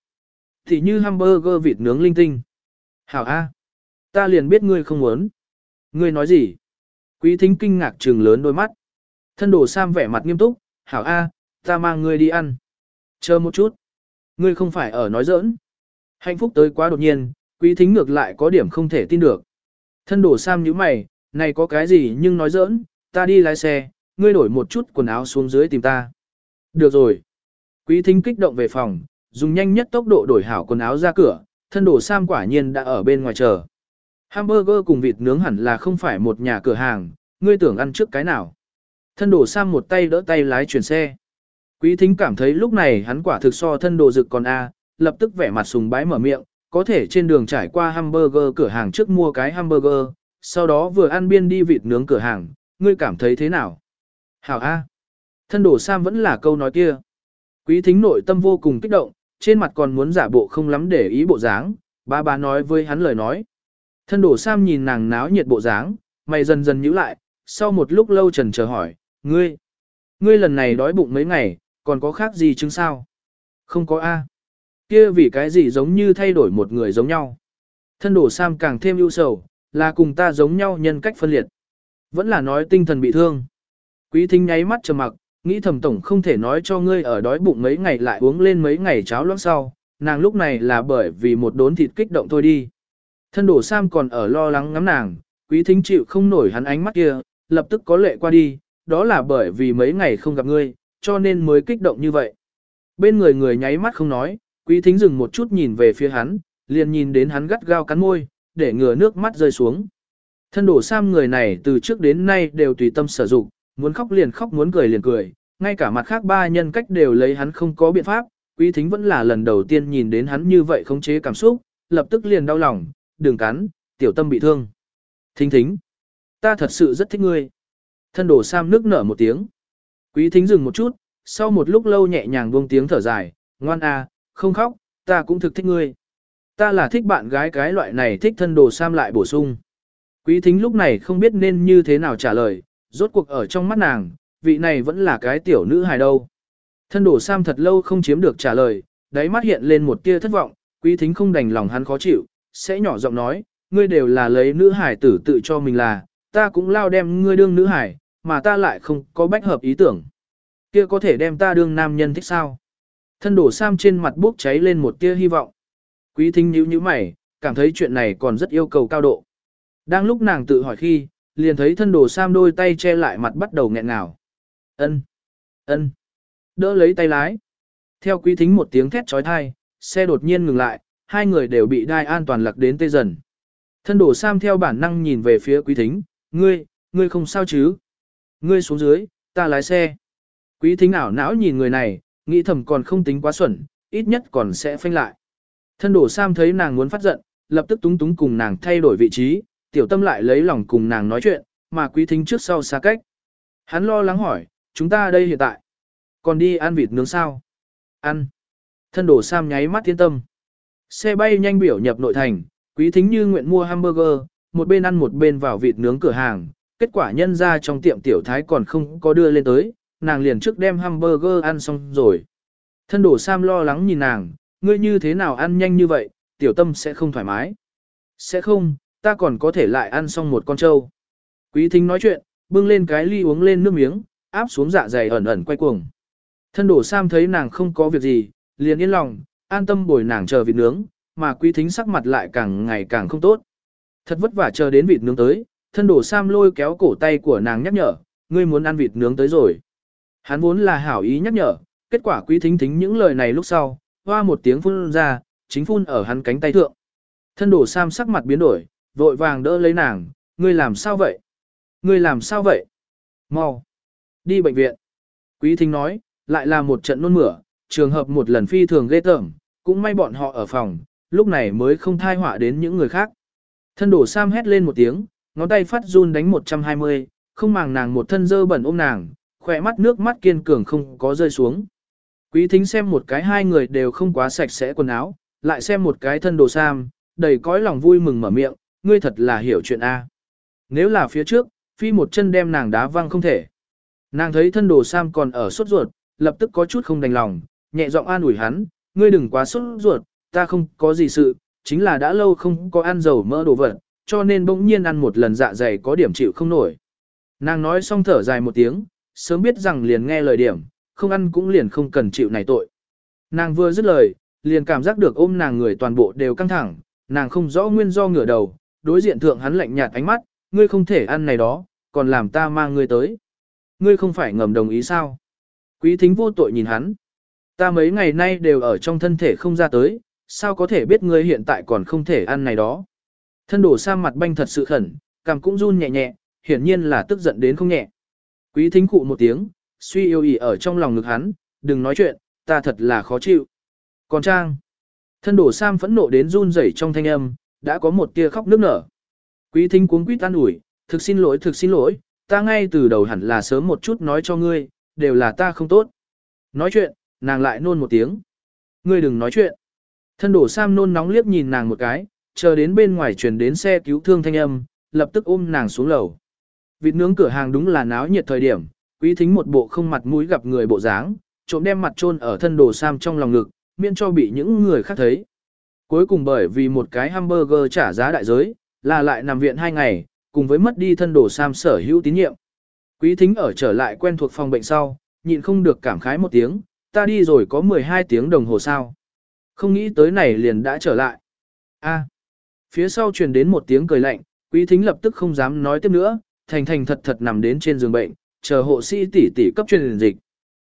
Thì như hamburger vịt nướng linh tinh. Hảo A. Ta liền biết ngươi không muốn. Ngươi nói gì? Quý thính kinh ngạc trừng lớn đôi mắt. Thân đồ Sam vẻ mặt nghiêm túc. Hảo A, ta mang ngươi đi ăn. Chờ một chút. Ngươi không phải ở nói giỡn. Hạnh phúc tới quá đột nhiên, quý thính ngược lại có điểm không thể tin được. Thân đồ Sam nhíu mày, này có cái gì nhưng nói giỡn, ta đi lái xe, ngươi đổi một chút quần áo xuống dưới tìm ta. Được rồi. Quý thính kích động về phòng, dùng nhanh nhất tốc độ đổi hảo quần áo ra cửa, thân đồ Sam quả nhiên đã ở bên ngoài chờ. Hamburger cùng vịt nướng hẳn là không phải một nhà cửa hàng, ngươi tưởng ăn trước cái nào. Thân đồ Sam một tay đỡ tay lái chuyển xe. Quý thính cảm thấy lúc này hắn quả thực so thân đồ dực còn A, lập tức vẻ mặt sùng bái mở miệng, có thể trên đường trải qua hamburger cửa hàng trước mua cái hamburger, sau đó vừa ăn biên đi vịt nướng cửa hàng, ngươi cảm thấy thế nào? Hảo A. Thân đồ Sam vẫn là câu nói kia. Quý thính nội tâm vô cùng kích động, trên mặt còn muốn giả bộ không lắm để ý bộ dáng, ba ba nói với hắn lời nói. Thân đổ Sam nhìn nàng náo nhiệt bộ dáng, mày dần dần nhíu lại, sau một lúc lâu trần chờ hỏi, ngươi, ngươi lần này đói bụng mấy ngày, còn có khác gì chứng sao? Không có A. Kia vì cái gì giống như thay đổi một người giống nhau. Thân đổ Sam càng thêm ưu sầu, là cùng ta giống nhau nhân cách phân liệt. Vẫn là nói tinh thần bị thương. Quý thính nháy mắt trầm mặc, nghĩ thầm tổng không thể nói cho ngươi ở đói bụng mấy ngày lại uống lên mấy ngày cháo loãng sau, nàng lúc này là bởi vì một đốn thịt kích động thôi đi. Thân đổ Sam còn ở lo lắng ngắm nàng, quý thính chịu không nổi hắn ánh mắt kia, lập tức có lệ qua đi, đó là bởi vì mấy ngày không gặp ngươi, cho nên mới kích động như vậy. Bên người người nháy mắt không nói, quý thính dừng một chút nhìn về phía hắn, liền nhìn đến hắn gắt gao cắn môi, để ngừa nước mắt rơi xuống. Thân đổ Sam người này từ trước đến nay đều tùy tâm sử dụng, muốn khóc liền khóc muốn cười liền cười, ngay cả mặt khác ba nhân cách đều lấy hắn không có biện pháp, quý thính vẫn là lần đầu tiên nhìn đến hắn như vậy khống chế cảm xúc, lập tức liền đau lòng, đừng cắn, tiểu tâm bị thương. Thính thính, ta thật sự rất thích ngươi. Thân đồ Sam nước nở một tiếng. Quý thính dừng một chút, sau một lúc lâu nhẹ nhàng buông tiếng thở dài, ngoan à, không khóc, ta cũng thực thích ngươi. Ta là thích bạn gái cái loại này thích thân đồ Sam lại bổ sung. Quý thính lúc này không biết nên như thế nào trả lời, rốt cuộc ở trong mắt nàng, vị này vẫn là cái tiểu nữ hài đâu. Thân đồ Sam thật lâu không chiếm được trả lời, đáy mắt hiện lên một tia thất vọng, quý thính không đành lòng hắn khó chịu, sẽ nhỏ giọng nói, ngươi đều là lấy nữ hải tử tự cho mình là, ta cũng lao đem ngươi đương nữ hải, mà ta lại không có bách hợp ý tưởng. Kia có thể đem ta đương nam nhân thích sao? Thân đổ Sam trên mặt bốc cháy lên một tia hy vọng. Quý thính nhíu nhíu mày, cảm thấy chuyện này còn rất yêu cầu cao độ. Đang lúc nàng tự hỏi khi, liền thấy thân đồ Sam đôi tay che lại mặt bắt đầu nghẹn ngào. Ân, ân, đỡ lấy tay lái. Theo quý thính một tiếng thét trói thai, xe đột nhiên ngừng lại, hai người đều bị đai an toàn lặc đến tê dần. Thân đồ Sam theo bản năng nhìn về phía quý thính, ngươi, ngươi không sao chứ? Ngươi xuống dưới, ta lái xe. Quý thính ảo não nhìn người này, nghĩ thầm còn không tính quá xuẩn, ít nhất còn sẽ phanh lại. Thân Đổ Sam thấy nàng muốn phát giận, lập tức túng túng cùng nàng thay đổi vị trí, tiểu tâm lại lấy lòng cùng nàng nói chuyện, mà quý thính trước sau xa cách. Hắn lo lắng hỏi, chúng ta đây hiện tại, còn đi ăn vịt nướng sao? Ăn. Thân đổ Sam nháy mắt yên tâm. Xe bay nhanh biểu nhập nội thành, quý thính như nguyện mua hamburger, một bên ăn một bên vào vịt nướng cửa hàng, kết quả nhân ra trong tiệm tiểu thái còn không có đưa lên tới, nàng liền trước đem hamburger ăn xong rồi. Thân đổ Sam lo lắng nhìn nàng, ngươi như thế nào ăn nhanh như vậy, tiểu tâm sẽ không thoải mái. Sẽ không, ta còn có thể lại ăn xong một con trâu. Quý thính nói chuyện, bưng lên cái ly uống lên nước miếng, áp xuống dạ dày ẩn ẩn quay cuồng. Thân đổ Sam thấy nàng không có việc gì, liền yên lòng, an tâm bồi nàng chờ vịt nướng, mà quý thính sắc mặt lại càng ngày càng không tốt. Thật vất vả chờ đến vịt nướng tới, Thân đổ Sam lôi kéo cổ tay của nàng nhắc nhở, ngươi muốn ăn vịt nướng tới rồi. Hắn vốn là hảo ý nhắc nhở, kết quả quý thính thính những lời này lúc sau, hoa một tiếng phun ra, chính phun ở hắn cánh tay thượng. Thân đổ Sam sắc mặt biến đổi, vội vàng đỡ lấy nàng, ngươi làm sao vậy? Ngươi làm sao vậy? Mau, đi bệnh viện. Quý thính nói, lại là một trận nôn mửa, trường hợp một lần phi thường ghê tởm, cũng may bọn họ ở phòng, lúc này mới không thai họa đến những người khác. Thân đổ Sam hét lên một tiếng, ngón tay phát run đánh 120, không màng nàng một thân dơ bẩn ôm nàng, khỏe mắt nước mắt kiên cường không có rơi xuống. Quý thính xem một cái hai người đều không quá sạch sẽ quần áo, lại xem một cái thân đồ Sam, đầy cõi lòng vui mừng mở miệng, ngươi thật là hiểu chuyện A. Nếu là phía trước, phi một chân đem nàng đá văng không thể. Nàng thấy thân đồ Sam còn ở sốt ruột, lập tức có chút không đành lòng, nhẹ giọng an ủi hắn, ngươi đừng quá sốt ruột, ta không có gì sự, chính là đã lâu không có ăn dầu mỡ đồ vật, cho nên bỗng nhiên ăn một lần dạ dày có điểm chịu không nổi. Nàng nói xong thở dài một tiếng, sớm biết rằng liền nghe lời điểm, không ăn cũng liền không cần chịu này tội. Nàng vừa dứt lời, liền cảm giác được ôm nàng người toàn bộ đều căng thẳng, nàng không rõ nguyên do ngửa đầu, đối diện thượng hắn lạnh nhạt ánh mắt, ngươi không thể ăn này đó, còn làm ta mang ngươi tới. Ngươi không phải ngầm đồng ý sao? Quý thính vô tội nhìn hắn. Ta mấy ngày nay đều ở trong thân thể không ra tới, sao có thể biết ngươi hiện tại còn không thể ăn này đó. Thân đổ sa mặt banh thật sự khẩn, cằm cũng run nhẹ nhẹ, hiển nhiên là tức giận đến không nhẹ. Quý thính cụ một tiếng, suy yêu ỉ ở trong lòng ngực hắn, đừng nói chuyện, ta thật là khó chịu. Còn Trang, thân đổ Sam phẫn nộ đến run rẩy trong thanh âm, đã có một tia khóc nước nở. Quý thính cuống quýt an ủi, thực xin lỗi thực xin lỗi, ta ngay từ đầu hẳn là sớm một chút nói cho ngươi, đều là ta không tốt. Nói chuyện, nàng lại nôn một tiếng. Ngươi đừng nói chuyện. Thân đổ Sam nôn nóng liếc nhìn nàng một cái, chờ đến bên ngoài chuyển đến xe cứu thương thanh âm, lập tức ôm nàng xuống lầu. Vịt nướng cửa hàng đúng là náo nhiệt thời điểm, quý thính một bộ không mặt mũi gặp người bộ dáng, trộm đem mặt chôn ở thân đồ Sam trong lòng ngực, miễn cho bị những người khác thấy. Cuối cùng bởi vì một cái hamburger trả giá đại giới, là lại nằm viện hai ngày, cùng với mất đi thân đồ Sam sở hữu tín nhiệm. Quý thính ở trở lại quen thuộc phòng bệnh sau, nhịn không được cảm khái một tiếng, ta đi rồi có 12 tiếng đồng hồ sao. Không nghĩ tới này liền đã trở lại. A. Phía sau truyền đến một tiếng cười lạnh, quý thính lập tức không dám nói tiếp nữa, thành thành thật thật nằm đến trên giường bệnh, chờ hộ sĩ tỷ tỷ cấp truyền dịch.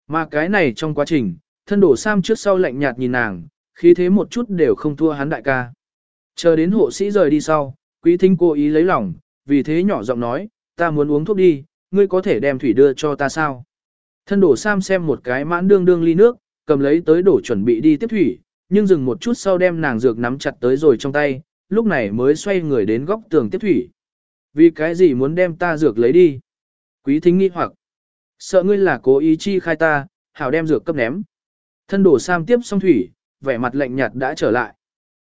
Mà cái này trong quá trình, thân đổ Sam trước sau lạnh nhạt nhìn nàng, khí thế một chút đều không thua hắn đại ca. Chờ đến hộ sĩ rời đi sau, quý thính cố ý lấy lòng, vì thế nhỏ giọng nói, ta muốn uống thuốc đi, ngươi có thể đem thủy đưa cho ta sao? Thân đổ Sam xem một cái mãn đương đương ly nước, cầm lấy tới đổ chuẩn bị đi tiếp thủy, nhưng dừng một chút sau đem nàng dược nắm chặt tới rồi trong tay, lúc này mới xoay người đến góc tường tiếp thủy. Vì cái gì muốn đem ta dược lấy đi? Quý thính nghi hoặc, sợ ngươi là cố ý chi khai ta, hảo đem dược cấp ném. Thân đổ Sam tiếp xong thủy, vẻ mặt lạnh nhạt đã trở lại.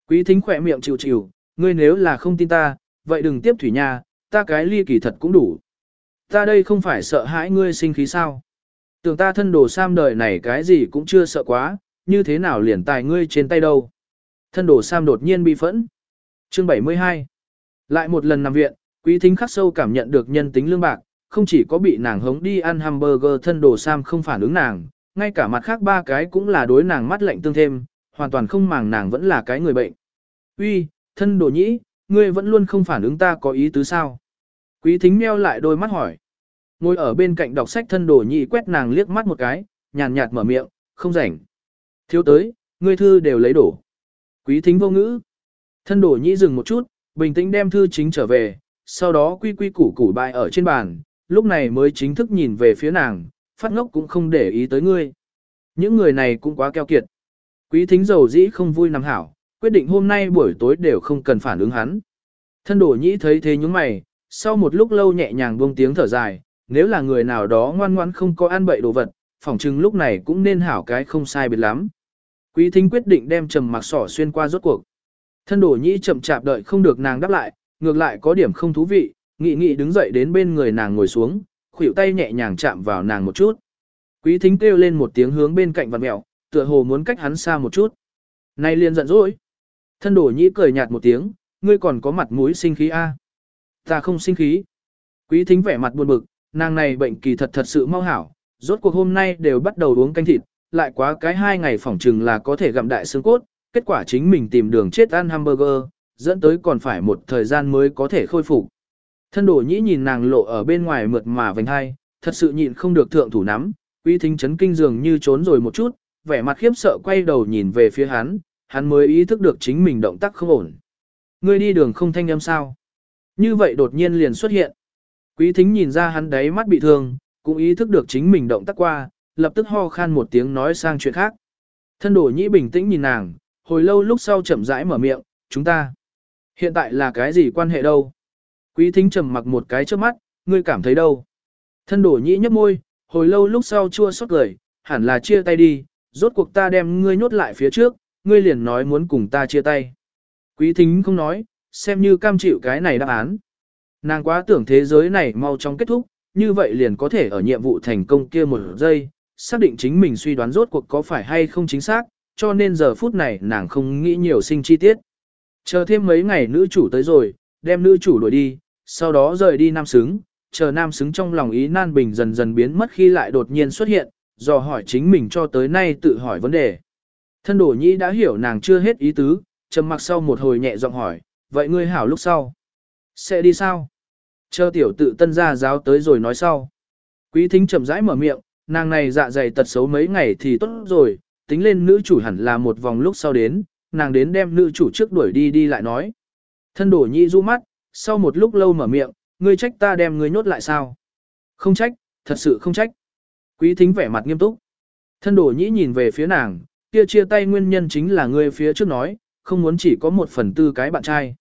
Quý thính khỏe miệng chịu chịu, ngươi nếu là không tin ta, vậy đừng tiếp thủy nha, ta cái ly kỳ thật cũng đủ. Ta đây không phải sợ hãi ngươi sinh khí sao. Tưởng ta thân đồ Sam đời này cái gì cũng chưa sợ quá, như thế nào liền tài ngươi trên tay đâu. Thân đồ Sam đột nhiên bị phẫn. Chương 72 Lại một lần nằm viện, quý thính khắc sâu cảm nhận được nhân tính lương bạc, không chỉ có bị nàng hống đi ăn hamburger thân đồ Sam không phản ứng nàng, ngay cả mặt khác ba cái cũng là đối nàng mắt lạnh tương thêm, hoàn toàn không màng nàng vẫn là cái người bệnh. Uy, thân đồ nhĩ, ngươi vẫn luôn không phản ứng ta có ý tứ sao? Quý thính meo lại đôi mắt hỏi. Ngồi ở bên cạnh đọc sách thân đồ nhị quét nàng liếc mắt một cái, nhàn nhạt mở miệng, không rảnh. Thiếu tới, ngươi thư đều lấy đổ. Quý thính vô ngữ. Thân đồ nhĩ dừng một chút, bình tĩnh đem thư chính trở về, sau đó quy quy củ củ bại ở trên bàn, lúc này mới chính thức nhìn về phía nàng, phát ngốc cũng không để ý tới ngươi. Những người này cũng quá keo kiệt. Quý thính dầu dĩ không vui nằm hảo, quyết định hôm nay buổi tối đều không cần phản ứng hắn. Thân đổ nhĩ thấy thế những mày, sau một lúc lâu nhẹ nhàng buông tiếng thở dài, nếu là người nào đó ngoan ngoãn không có ăn bậy đồ vật, phỏng chừng lúc này cũng nên hảo cái không sai biệt lắm. Quý thính quyết định đem trầm mặc sỏ xuyên qua rốt cuộc. Thân đổ nhĩ chậm chạp đợi không được nàng đáp lại, ngược lại có điểm không thú vị, nghị nghị đứng dậy đến bên người nàng ngồi xuống, khuỷu tay nhẹ nhàng chạm vào nàng một chút. Quý thính kêu lên một tiếng hướng bên cạnh vặn mẹo, tựa hồ muốn cách hắn xa một chút. Này liền giận dỗi. Thân đổ nhĩ cười nhạt một tiếng, ngươi còn có mặt mũi sinh khí a? Ta không sinh khí. Quý thính vẻ mặt buồn bực, nàng này bệnh kỳ thật thật sự mau hảo, rốt cuộc hôm nay đều bắt đầu uống canh thịt, lại quá cái hai ngày phỏng trừng là có thể gặm đại xương cốt, kết quả chính mình tìm đường chết ăn hamburger, dẫn tới còn phải một thời gian mới có thể khôi phục. Thân đổ nhĩ nhìn nàng lộ ở bên ngoài mượt mà vành hai, thật sự nhịn không được thượng thủ nắm, quý thính chấn kinh dường như trốn rồi một chút, vẻ mặt khiếp sợ quay đầu nhìn về phía hắn, hắn mới ý thức được chính mình động tác không ổn. Ngươi đi đường không thanh âm sao? Như vậy đột nhiên liền xuất hiện. Quý thính nhìn ra hắn đáy mắt bị thương, cũng ý thức được chính mình động tác qua, lập tức ho khan một tiếng nói sang chuyện khác. Thân đổ nhĩ bình tĩnh nhìn nàng, hồi lâu lúc sau chậm rãi mở miệng, chúng ta. Hiện tại là cái gì quan hệ đâu? Quý thính trầm mặc một cái trước mắt, ngươi cảm thấy đâu? Thân đổ nhĩ nhấp môi, hồi lâu lúc sau chua xót cười, hẳn là chia tay đi, rốt cuộc ta đem ngươi nhốt lại phía trước, ngươi liền nói muốn cùng ta chia tay. Quý thính không nói, xem như cam chịu cái này đáp án. Nàng quá tưởng thế giới này mau chóng kết thúc, như vậy liền có thể ở nhiệm vụ thành công kia một giây, xác định chính mình suy đoán rốt cuộc có phải hay không chính xác, cho nên giờ phút này nàng không nghĩ nhiều sinh chi tiết. Chờ thêm mấy ngày nữ chủ tới rồi, đem nữ chủ đuổi đi, sau đó rời đi nam xứng, chờ nam xứng trong lòng ý nan bình dần dần biến mất khi lại đột nhiên xuất hiện, dò hỏi chính mình cho tới nay tự hỏi vấn đề. Thân đổ nhĩ đã hiểu nàng chưa hết ý tứ, trầm mặc sau một hồi nhẹ giọng hỏi, vậy ngươi hảo lúc sau? Sẽ đi sao? Chờ tiểu tự tân gia giáo tới rồi nói sau. Quý thính chậm rãi mở miệng, nàng này dạ dày tật xấu mấy ngày thì tốt rồi, tính lên nữ chủ hẳn là một vòng lúc sau đến, nàng đến đem nữ chủ trước đuổi đi đi lại nói. Thân đổ nhĩ du mắt, sau một lúc lâu mở miệng, ngươi trách ta đem ngươi nhốt lại sao? Không trách, thật sự không trách. Quý thính vẻ mặt nghiêm túc. Thân đổ nhĩ nhìn về phía nàng, kia chia tay nguyên nhân chính là ngươi phía trước nói, không muốn chỉ có một phần tư cái bạn trai.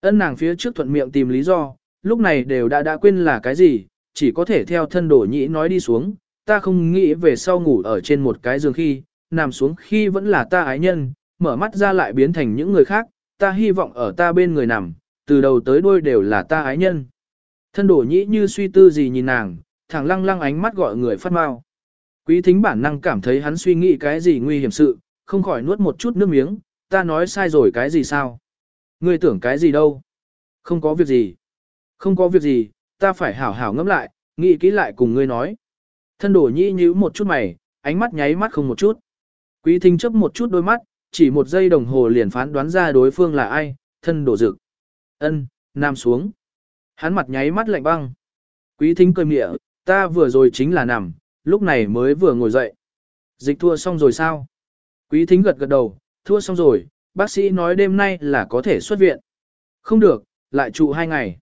Ân nàng phía trước thuận miệng tìm lý do, lúc này đều đã đã quên là cái gì, chỉ có thể theo thân đổ nhĩ nói đi xuống, ta không nghĩ về sau ngủ ở trên một cái giường khi, nằm xuống khi vẫn là ta ái nhân, mở mắt ra lại biến thành những người khác, ta hy vọng ở ta bên người nằm, từ đầu tới đuôi đều là ta ái nhân. Thân đổ nhĩ như suy tư gì nhìn nàng, thẳng lăng lăng ánh mắt gọi người phát mau. Quý thính bản năng cảm thấy hắn suy nghĩ cái gì nguy hiểm sự, không khỏi nuốt một chút nước miếng, ta nói sai rồi cái gì sao? Ngươi tưởng cái gì đâu? Không có việc gì. Không có việc gì, ta phải hảo hảo ngẫm lại, nghĩ kỹ lại cùng ngươi nói. Thân đổ nhĩ nhíu một chút mày, ánh mắt nháy mắt không một chút. Quý thính chấp một chút đôi mắt, chỉ một giây đồng hồ liền phán đoán ra đối phương là ai, thân đổ dực. Ân, nam xuống. Hắn mặt nháy mắt lạnh băng. Quý thính cười mịa, ta vừa rồi chính là nằm, lúc này mới vừa ngồi dậy. Dịch thua xong rồi sao? Quý thính gật gật đầu, thua xong rồi, bác sĩ nói đêm nay là có thể xuất viện. Không được, lại trụ hai ngày.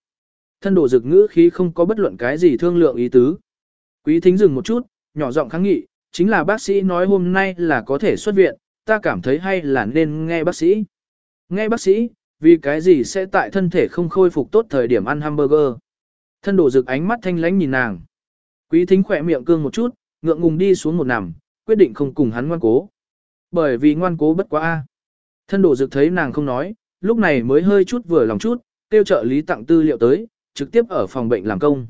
Thân đổ dực ngữ khí không có bất luận cái gì thương lượng ý tứ. Quý thính dừng một chút, nhỏ giọng kháng nghị, chính là bác sĩ nói hôm nay là có thể xuất viện, ta cảm thấy hay là nên nghe bác sĩ. Nghe bác sĩ, vì cái gì sẽ tại thân thể không khôi phục tốt thời điểm ăn hamburger. Thân đổ rực ánh mắt thanh lánh nhìn nàng. Quý thính khỏe miệng cương một chút, ngượng ngùng đi xuống một nằm, quyết định không cùng hắn ngoan cố. Bởi vì ngoan cố bất quá a. Thân đổ rực thấy nàng không nói, lúc này mới hơi chút vừa lòng chút, tiêu trợ lý tặng tư liệu tới, trực tiếp ở phòng bệnh làm công.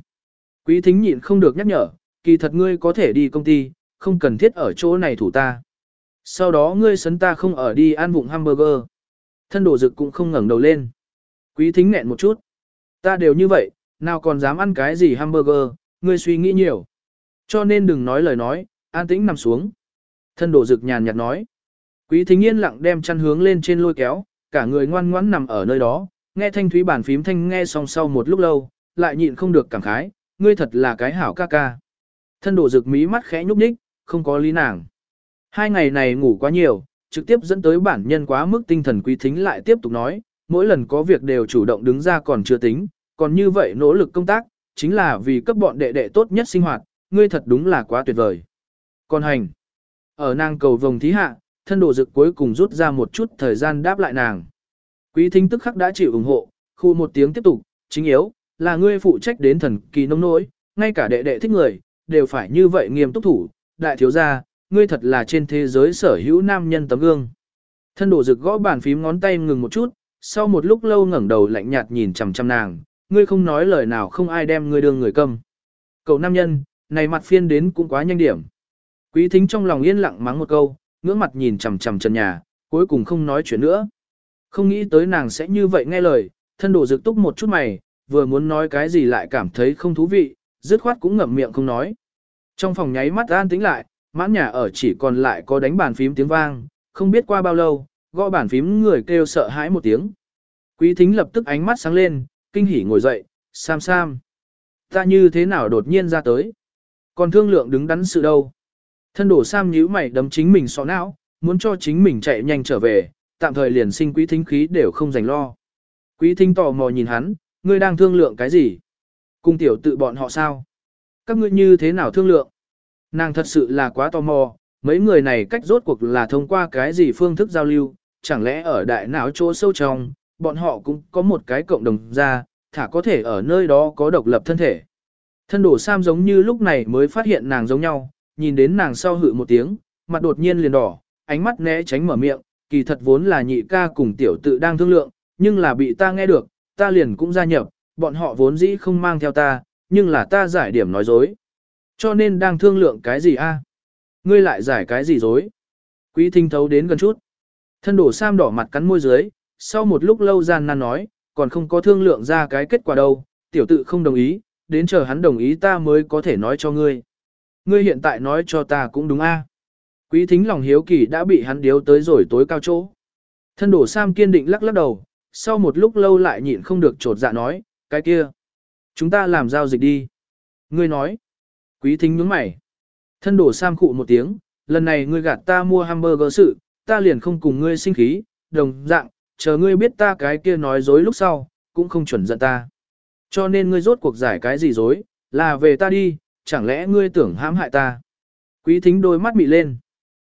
Quý thính nhịn không được nhắc nhở, kỳ thật ngươi có thể đi công ty, không cần thiết ở chỗ này thủ ta. Sau đó ngươi sấn ta không ở đi ăn vụng hamburger. Thân đổ dực cũng không ngẩng đầu lên. Quý thính nghẹn một chút. Ta đều như vậy, nào còn dám ăn cái gì hamburger, ngươi suy nghĩ nhiều. Cho nên đừng nói lời nói, an tĩnh nằm xuống. Thân đổ dực nhàn nhạt nói. Quý thính yên lặng đem chăn hướng lên trên lôi kéo, cả người ngoan ngoãn nằm ở nơi đó, nghe thanh thúy bản phím thanh nghe xong sau một lúc lâu, lại nhịn không được cảm khái, ngươi thật là cái hảo ca ca. Thân đổ dực mí mắt khẽ nhúc nhích, không có lý nàng. Hai ngày này ngủ quá nhiều, trực tiếp dẫn tới bản nhân quá mức tinh thần quý thính lại tiếp tục nói, mỗi lần có việc đều chủ động đứng ra còn chưa tính, còn như vậy nỗ lực công tác, chính là vì cấp bọn đệ đệ tốt nhất sinh hoạt, ngươi thật đúng là quá tuyệt vời. Còn hành, ở nàng cầu vồng thí hạ, thân đồ dực cuối cùng rút ra một chút thời gian đáp lại nàng. Quý thính tức khắc đã chịu ủng hộ, khu một tiếng tiếp tục, chính yếu, là ngươi phụ trách đến thần kỳ nông nỗi, ngay cả đệ đệ thích người, đều phải như vậy nghiêm túc thủ, đại thiếu gia, ngươi thật là trên thế giới sở hữu nam nhân tấm gương. Thân đổ rực gõ bàn phím ngón tay ngừng một chút, sau một lúc lâu ngẩng đầu lạnh nhạt nhìn chằm chằm nàng, ngươi không nói lời nào không ai đem ngươi đương người câm. Cậu nam nhân, này mặt phiên đến cũng quá nhanh điểm. Quý thính trong lòng yên lặng mắng một câu, ngưỡng mặt nhìn chằm chằm trần nhà, cuối cùng không nói chuyện nữa. Không nghĩ tới nàng sẽ như vậy nghe lời, thân đổ rực túc một chút mày, vừa muốn nói cái gì lại cảm thấy không thú vị, dứt khoát cũng ngậm miệng không nói. Trong phòng nháy mắt an tĩnh lại, mãn nhà ở chỉ còn lại có đánh bàn phím tiếng vang, không biết qua bao lâu, gõ bàn phím người kêu sợ hãi một tiếng. Quý thính lập tức ánh mắt sáng lên, kinh hỉ ngồi dậy, Sam Sam. Ta như thế nào đột nhiên ra tới? Còn thương lượng đứng đắn sự đâu? Thân đổ Sam nhíu mày đấm chính mình sọ não, muốn cho chính mình chạy nhanh trở về, tạm thời liền sinh quý thính khí đều không dành lo. Quý thính tò mò nhìn hắn, ngươi đang thương lượng cái gì? Cung tiểu tự bọn họ sao? Các ngươi như thế nào thương lượng? Nàng thật sự là quá tò mò, mấy người này cách rốt cuộc là thông qua cái gì phương thức giao lưu, chẳng lẽ ở đại não chỗ sâu trong, bọn họ cũng có một cái cộng đồng ra, thả có thể ở nơi đó có độc lập thân thể. Thân đổ Sam giống như lúc này mới phát hiện nàng giống nhau, nhìn đến nàng sau hự một tiếng, mặt đột nhiên liền đỏ, ánh mắt né tránh mở miệng, kỳ thật vốn là nhị ca cùng tiểu tự đang thương lượng, nhưng là bị ta nghe được, ta liền cũng gia nhập, bọn họ vốn dĩ không mang theo ta, nhưng là ta giải điểm nói dối. Cho nên đang thương lượng cái gì a? Ngươi lại giải cái gì dối? Quý thinh thấu đến gần chút. Thân đổ Sam đỏ mặt cắn môi dưới, sau một lúc lâu gian nan nói, còn không có thương lượng ra cái kết quả đâu, tiểu tự không đồng ý, đến chờ hắn đồng ý ta mới có thể nói cho ngươi. Ngươi hiện tại nói cho ta cũng đúng a. Quý thính lòng hiếu kỳ đã bị hắn điếu tới rồi tối cao chỗ. Thân đổ Sam kiên định lắc lắc đầu, sau một lúc lâu lại nhịn không được trột dạ nói, cái kia. Chúng ta làm giao dịch đi. Ngươi nói. Quý thính nhướng mày. Thân đổ Sam khụ một tiếng, lần này ngươi gạt ta mua hamburger sự, ta liền không cùng ngươi sinh khí, đồng dạng, chờ ngươi biết ta cái kia nói dối lúc sau, cũng không chuẩn giận ta. Cho nên ngươi rốt cuộc giải cái gì dối, là về ta đi, chẳng lẽ ngươi tưởng hãm hại ta. Quý thính đôi mắt mị lên.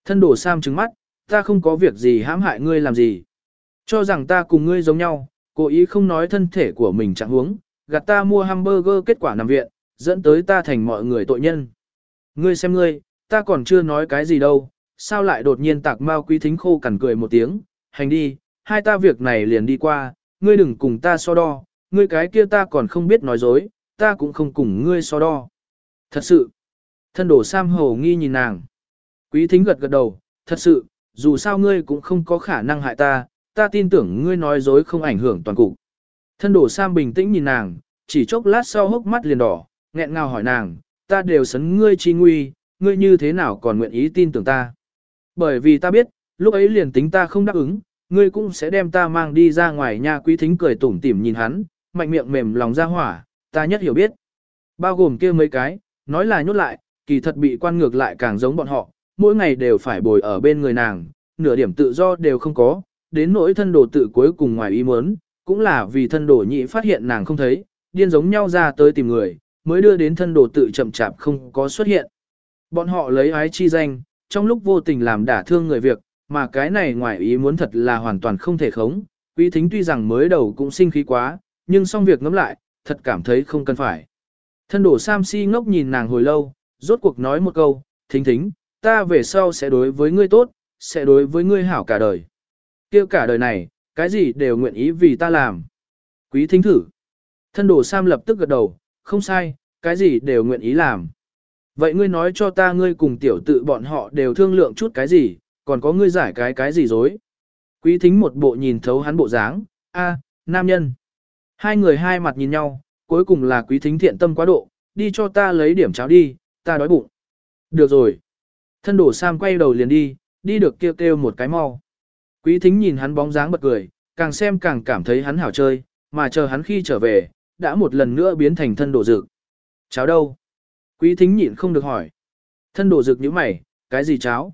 Thân đổ Sam trứng mắt, ta không có việc gì hãm hại ngươi làm gì. Cho rằng ta cùng ngươi giống nhau, cố ý không nói thân thể của mình chẳng huống, gạt ta mua hamburger kết quả nằm viện, dẫn tới ta thành mọi người tội nhân. Ngươi xem ngươi, ta còn chưa nói cái gì đâu, sao lại đột nhiên tạc mau quý thính khô cằn cười một tiếng, hành đi, hai ta việc này liền đi qua, ngươi đừng cùng ta so đo, ngươi cái kia ta còn không biết nói dối, ta cũng không cùng ngươi so đo. Thật sự, thân đổ Sam hầu nghi nhìn nàng. Quý thính gật gật đầu, thật sự, dù sao ngươi cũng không có khả năng hại ta, ta tin tưởng ngươi nói dối không ảnh hưởng toàn cục. Thân đổ Sam bình tĩnh nhìn nàng, chỉ chốc lát sau hốc mắt liền đỏ, nghẹn ngào hỏi nàng, ta đều sấn ngươi chi nguy, ngươi như thế nào còn nguyện ý tin tưởng ta. Bởi vì ta biết, lúc ấy liền tính ta không đáp ứng, ngươi cũng sẽ đem ta mang đi ra ngoài nhà quý thính cười tủm tỉm nhìn hắn, mạnh miệng mềm lòng ra hỏa, ta nhất hiểu biết. Bao gồm kia mấy cái, nói là nhốt lại, kỳ thật bị quan ngược lại càng giống bọn họ, mỗi ngày đều phải bồi ở bên người nàng, nửa điểm tự do đều không có, đến nỗi thân đồ tự cuối cùng ngoài ý muốn, cũng là vì thân đồ nhị phát hiện nàng không thấy, điên giống nhau ra tới tìm người, mới đưa đến thân đồ tự chậm chạp không có xuất hiện. Bọn họ lấy ái chi danh, trong lúc vô tình làm đả thương người việc, mà cái này ngoài ý muốn thật là hoàn toàn không thể khống. Quý thính tuy rằng mới đầu cũng sinh khí quá, nhưng xong việc ngẫm lại, thật cảm thấy không cần phải. Thân đổ Sam si ngốc nhìn nàng hồi lâu, rốt cuộc nói một câu, thính thính, ta về sau sẽ đối với ngươi tốt, sẽ đối với ngươi hảo cả đời. Kêu cả đời này, cái gì đều nguyện ý vì ta làm. Quý thính thử. Thân đổ Sam lập tức gật đầu, không sai, cái gì đều nguyện ý làm. Vậy ngươi nói cho ta ngươi cùng tiểu tự bọn họ đều thương lượng chút cái gì, còn có ngươi giải cái cái gì dối. Quý thính một bộ nhìn thấu hắn bộ dáng, a, nam nhân. Hai người hai mặt nhìn nhau, cuối cùng là quý thính thiện tâm quá độ, đi cho ta lấy điểm cháo đi, ta đói bụng. Được rồi. Thân đổ Sam quay đầu liền đi, đi được kêu kêu một cái mau. Quý thính nhìn hắn bóng dáng bật cười, càng xem càng cảm thấy hắn hảo chơi, mà chờ hắn khi trở về, đã một lần nữa biến thành thân đổ dược. Cháo đâu? Quý thính nhịn không được hỏi. Thân đổ dược như mày, cái gì cháo?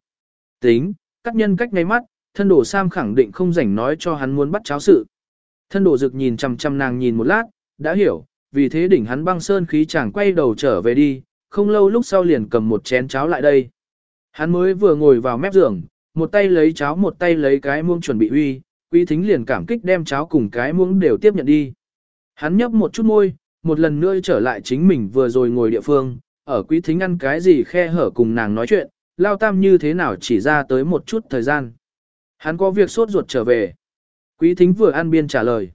Tính, cắt nhân cách ngay mắt, thân đổ Sam khẳng định không rảnh nói cho hắn muốn bắt cháo sự. Thân đổ dược nhìn chằm chằm nàng nhìn một lát, đã hiểu, vì thế đỉnh hắn băng sơn khí chàng quay đầu trở về đi, không lâu lúc sau liền cầm một chén cháo lại đây. Hắn mới vừa ngồi vào mép giường, một tay lấy cháo một tay lấy cái muông chuẩn bị uy, quý thính liền cảm kích đem cháo cùng cái muông đều tiếp nhận đi. Hắn nhấp một chút môi, một lần nữa trở lại chính mình vừa rồi ngồi địa phương, ở quý thính ăn cái gì khe hở cùng nàng nói chuyện, lao tam như thế nào chỉ ra tới một chút thời gian. Hắn có việc sốt ruột trở về. Quý thính vừa ăn biên trả lời.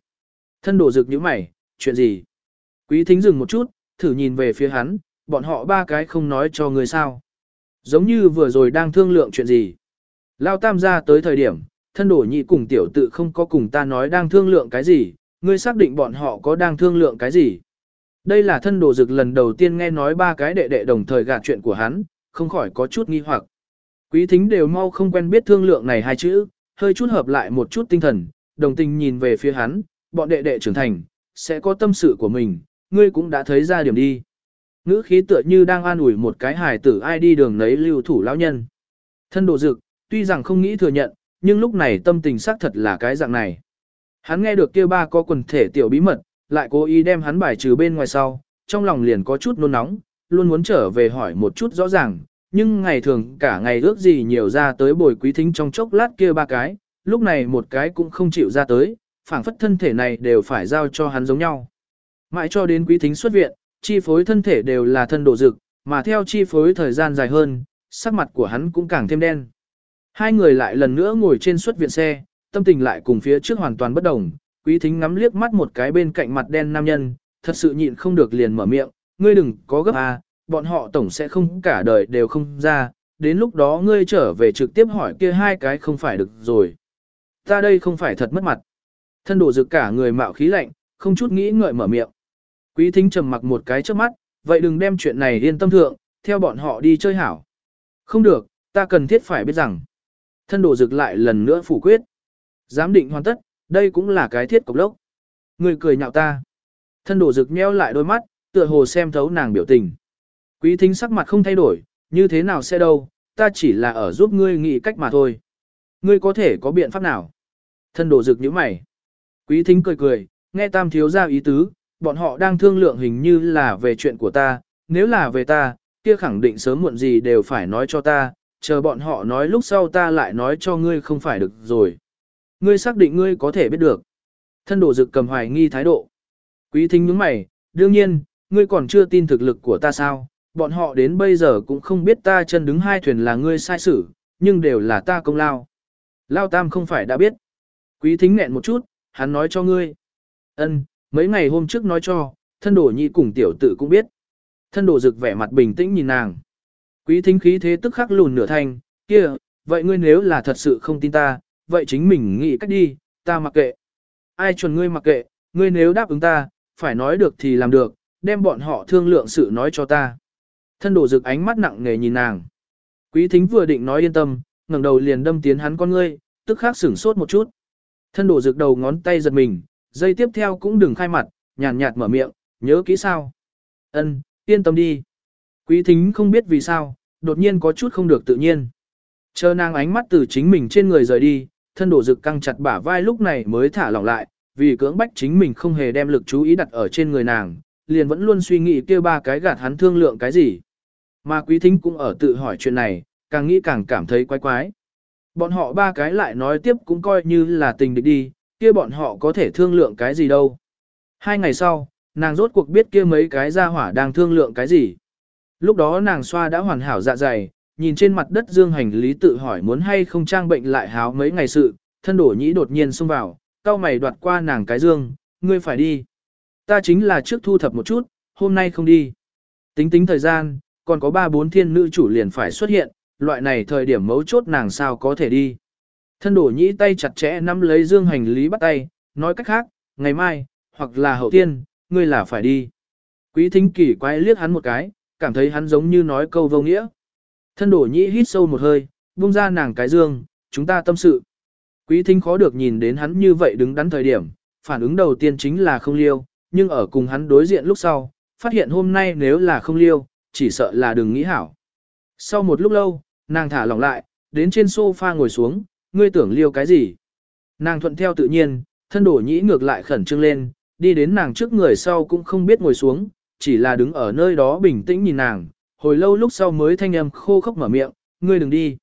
Thân đổ rực như mày, chuyện gì? Quý thính dừng một chút, thử nhìn về phía hắn, bọn họ ba cái không nói cho người sao. Giống như vừa rồi đang thương lượng chuyện gì. Lao tam gia tới thời điểm, thân đổ nhị cùng tiểu tự không có cùng ta nói đang thương lượng cái gì, ngươi xác định bọn họ có đang thương lượng cái gì. Đây là thân đồ dực lần đầu tiên nghe nói ba cái đệ đệ đồng thời gạt chuyện của hắn, không khỏi có chút nghi hoặc. Quý thính đều mau không quen biết thương lượng này hai chữ, hơi chút hợp lại một chút tinh thần, đồng tình nhìn về phía hắn, bọn đệ đệ trưởng thành, sẽ có tâm sự của mình, ngươi cũng đã thấy ra điểm đi. Ngữ khí tựa như đang an ủi một cái hài tử ai đi đường nấy lưu thủ lão nhân. Thân đồ dực, tuy rằng không nghĩ thừa nhận, nhưng lúc này tâm tình xác thật là cái dạng này. Hắn nghe được kia ba có quần thể tiểu bí mật, lại cố ý đem hắn bài trừ bên ngoài sau, trong lòng liền có chút nôn nóng, luôn muốn trở về hỏi một chút rõ ràng, nhưng ngày thường cả ngày ước gì nhiều ra tới bồi quý thính trong chốc lát kia ba cái, lúc này một cái cũng không chịu ra tới, phảng phất thân thể này đều phải giao cho hắn giống nhau. Mãi cho đến quý thính xuất viện, chi phối thân thể đều là thân độ dực, mà theo chi phối thời gian dài hơn, sắc mặt của hắn cũng càng thêm đen. Hai người lại lần nữa ngồi trên suất viện xe, tâm tình lại cùng phía trước hoàn toàn bất đồng, quý thính ngắm liếc mắt một cái bên cạnh mặt đen nam nhân, thật sự nhịn không được liền mở miệng, ngươi đừng có gấp à, bọn họ tổng sẽ không cả đời đều không ra, đến lúc đó ngươi trở về trực tiếp hỏi kia hai cái không phải được rồi. Ta đây không phải thật mất mặt. Thân đổ dực cả người mạo khí lạnh, không chút nghĩ ngợi mở miệng. Quý thính trầm mặc một cái trước mắt, vậy đừng đem chuyện này yên tâm thượng, theo bọn họ đi chơi hảo. Không được, ta cần thiết phải biết rằng. Thân đồ dực lại lần nữa phủ quyết. Giám định hoàn tất, đây cũng là cái thiết cục lốc. Người cười nhạo ta. Thân đồ dực nheo lại đôi mắt, tựa hồ xem thấu nàng biểu tình. Quý thính sắc mặt không thay đổi, như thế nào sẽ đâu, ta chỉ là ở giúp ngươi nghĩ cách mà thôi. Ngươi có thể có biện pháp nào? Thân đồ dực như mày. Quý thính cười cười, nghe tam thiếu ra ý tứ, bọn họ đang thương lượng hình như là về chuyện của ta, nếu là về ta, kia khẳng định sớm muộn gì đều phải nói cho ta, chờ bọn họ nói lúc sau ta lại nói cho ngươi không phải được rồi. Ngươi xác định ngươi có thể biết được. Thân đổ dực cầm hoài nghi thái độ. Quý thính những mày, đương nhiên, ngươi còn chưa tin thực lực của ta sao, bọn họ đến bây giờ cũng không biết ta chân đứng hai thuyền là ngươi sai xử, nhưng đều là ta công lao. Lao Tam không phải đã biết. Quý thính nghẹn một chút, hắn nói cho ngươi. Ân, mấy ngày hôm trước nói cho, thân đổ nhi cùng tiểu tử cũng biết. Thân đổ rực vẻ mặt bình tĩnh nhìn nàng. Quý thính khí thế tức khắc lùn nửa thành kia, vậy ngươi nếu là thật sự không tin ta, vậy chính mình nghĩ cách đi, ta mặc kệ. Ai chuẩn ngươi mặc kệ, ngươi nếu đáp ứng ta, phải nói được thì làm được, đem bọn họ thương lượng sự nói cho ta. Thân đổ rực ánh mắt nặng nề nhìn nàng. Quý thính vừa định nói yên tâm, ngẩng đầu liền đâm tiến hắn con ngươi, tức khắc sửng sốt một chút. Thân đổ rực đầu ngón tay giật mình, dây tiếp theo cũng đừng khai mặt, nhàn nhạt mở miệng, nhớ kỹ sao. Ân, yên tâm đi. Quý thính không biết vì sao, đột nhiên có chút không được tự nhiên. Chờ nàng ánh mắt từ chính mình trên người rời đi, thân đổ rực căng chặt bả vai lúc này mới thả lỏng lại, vì cưỡng bách chính mình không hề đem lực chú ý đặt ở trên người nàng, liền vẫn luôn suy nghĩ kia ba cái gạt hắn thương lượng cái gì. Mà quý thính cũng ở tự hỏi chuyện này, càng nghĩ càng cảm thấy quái quái. Bọn họ ba cái lại nói tiếp cũng coi như là tình địch đi, kia bọn họ có thể thương lượng cái gì đâu. Hai ngày sau, nàng rốt cuộc biết kia mấy cái gia hỏa đang thương lượng cái gì. Lúc đó nàng xoa đã hoàn hảo dạ dày, nhìn trên mặt đất dương hành lý tự hỏi muốn hay không trang bệnh lại háo mấy ngày sự, thân đổ nhĩ đột nhiên xông vào, cao mày đoạt qua nàng cái dương, ngươi phải đi. Ta chính là trước thu thập một chút, hôm nay không đi. Tính tính thời gian, còn có ba bốn thiên nữ chủ liền phải xuất hiện, loại này thời điểm mấu chốt nàng sao có thể đi. Thân đổ nhĩ tay chặt chẽ nắm lấy dương hành lý bắt tay, nói cách khác, ngày mai, hoặc là hậu tiên, ngươi là phải đi. Quý thính kỳ quay liếc hắn một cái, cảm thấy hắn giống như nói câu vô nghĩa. Thân đổ nhĩ hít sâu một hơi, buông ra nàng cái dương, chúng ta tâm sự. Quý thính khó được nhìn đến hắn như vậy đứng đắn thời điểm, phản ứng đầu tiên chính là không liêu, nhưng ở cùng hắn đối diện lúc sau, phát hiện hôm nay nếu là không liêu, chỉ sợ là đừng nghĩ hảo. Sau một lúc lâu, nàng thả lỏng lại, đến trên sofa ngồi xuống, ngươi tưởng liêu cái gì? Nàng thuận theo tự nhiên, thân đổ nhĩ ngược lại khẩn trương lên, đi đến nàng trước người sau cũng không biết ngồi xuống, chỉ là đứng ở nơi đó bình tĩnh nhìn nàng, hồi lâu lúc sau mới thanh âm khô khốc mở miệng, ngươi đừng đi.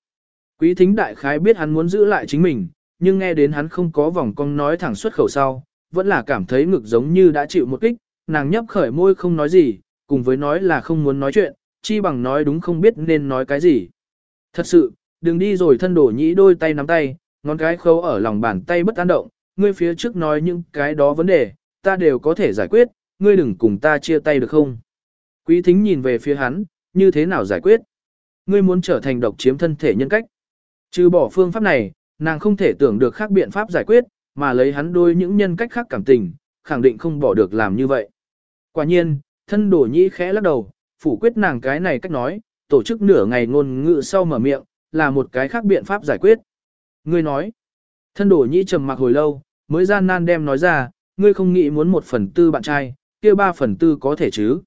Quý thính đại khái biết hắn muốn giữ lại chính mình, nhưng nghe đến hắn không có vòng cong nói thẳng xuất khẩu sau, vẫn là cảm thấy ngực giống như đã chịu một kích, nàng nhấp khởi môi không nói gì, cùng với nói là không muốn nói chuyện, chi bằng nói đúng không biết nên nói cái gì. Thật sự, đừng đi rồi thân đổ nhĩ đôi tay nắm tay, ngón cái khâu ở lòng bàn tay bất an động, ngươi phía trước nói những cái đó vấn đề, ta đều có thể giải quyết, ngươi đừng cùng ta chia tay được không? Quý thính nhìn về phía hắn, như thế nào giải quyết? Ngươi muốn trở thành độc chiếm thân thể nhân cách. Trừ bỏ phương pháp này, nàng không thể tưởng được khác biện pháp giải quyết, mà lấy hắn đôi những nhân cách khác cảm tình, khẳng định không bỏ được làm như vậy. Quả nhiên, thân đổ nhĩ khẽ lắc đầu, phủ quyết nàng cái này cách nói, tổ chức nửa ngày ngôn ngữ sau mở miệng, là một cái khác biện pháp giải quyết. Ngươi nói, thân đổ nhĩ trầm mặc hồi lâu, mới gian nan đem nói ra, ngươi không nghĩ muốn một phần tư bạn trai, kia ba phần tư có thể chứ.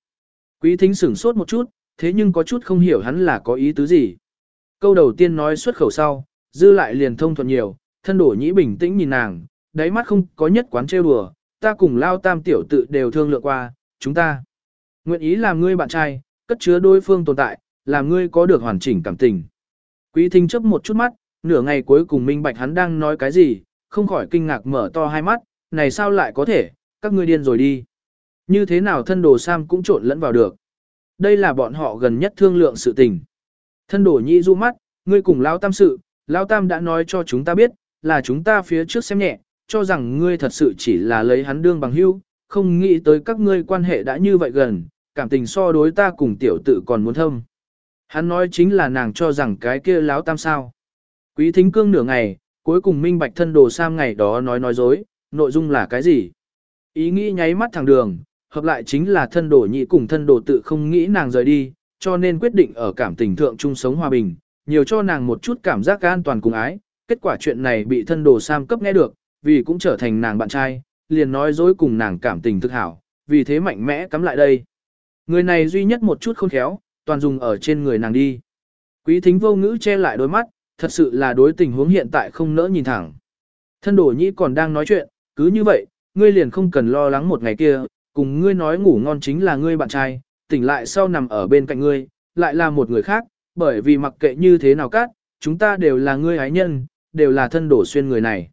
Quý thính sửng sốt một chút, thế nhưng có chút không hiểu hắn là có ý tứ gì. Câu đầu tiên nói xuất khẩu sau, dư lại liền thông thuận nhiều, thân đổ nhĩ bình tĩnh nhìn nàng, đáy mắt không có nhất quán trêu đùa, ta cùng lao tam tiểu tự đều thương lượng qua, chúng ta. Nguyện ý làm ngươi bạn trai, cất chứa đối phương tồn tại, làm ngươi có được hoàn chỉnh cảm tình. Quý thính chấp một chút mắt, nửa ngày cuối cùng minh bạch hắn đang nói cái gì, không khỏi kinh ngạc mở to hai mắt, này sao lại có thể, các ngươi điên rồi đi. Như thế nào thân đồ Sam cũng trộn lẫn vào được. Đây là bọn họ gần nhất thương lượng sự tình. Thân đồ nhị du mắt, ngươi cùng Lão Tam sự, Lão Tam đã nói cho chúng ta biết, là chúng ta phía trước xem nhẹ, cho rằng ngươi thật sự chỉ là lấy hắn đương bằng hữu, không nghĩ tới các ngươi quan hệ đã như vậy gần, cảm tình so đối ta cùng tiểu tự còn muốn thâm. Hắn nói chính là nàng cho rằng cái kia Lão Tam sao. Quý thính cương nửa ngày, cuối cùng minh bạch thân đồ Sam ngày đó nói nói dối, nội dung là cái gì. Ý nghĩ nháy mắt thẳng đường, hợp lại chính là thân đồ nhị cùng thân đồ tự không nghĩ nàng rời đi, cho nên quyết định ở cảm tình thượng chung sống hòa bình, nhiều cho nàng một chút cảm giác an toàn cùng ái. Kết quả chuyện này bị thân đồ Sam cấp nghe được, vì cũng trở thành nàng bạn trai, liền nói dối cùng nàng cảm tình thực hảo, vì thế mạnh mẽ cắm lại đây. Người này duy nhất một chút khôn khéo, toàn dùng ở trên người nàng đi. Quý thính vô ngữ che lại đôi mắt, thật sự là đối tình huống hiện tại không nỡ nhìn thẳng. Thân đồ nhĩ còn đang nói chuyện, cứ như vậy, ngươi liền không cần lo lắng một ngày kia, cùng ngươi nói ngủ ngon chính là ngươi bạn trai, tỉnh lại sau nằm ở bên cạnh ngươi, lại là một người khác, bởi vì mặc kệ như thế nào cát, chúng ta đều là ngươi ái nhân, đều là thân đổ xuyên người này.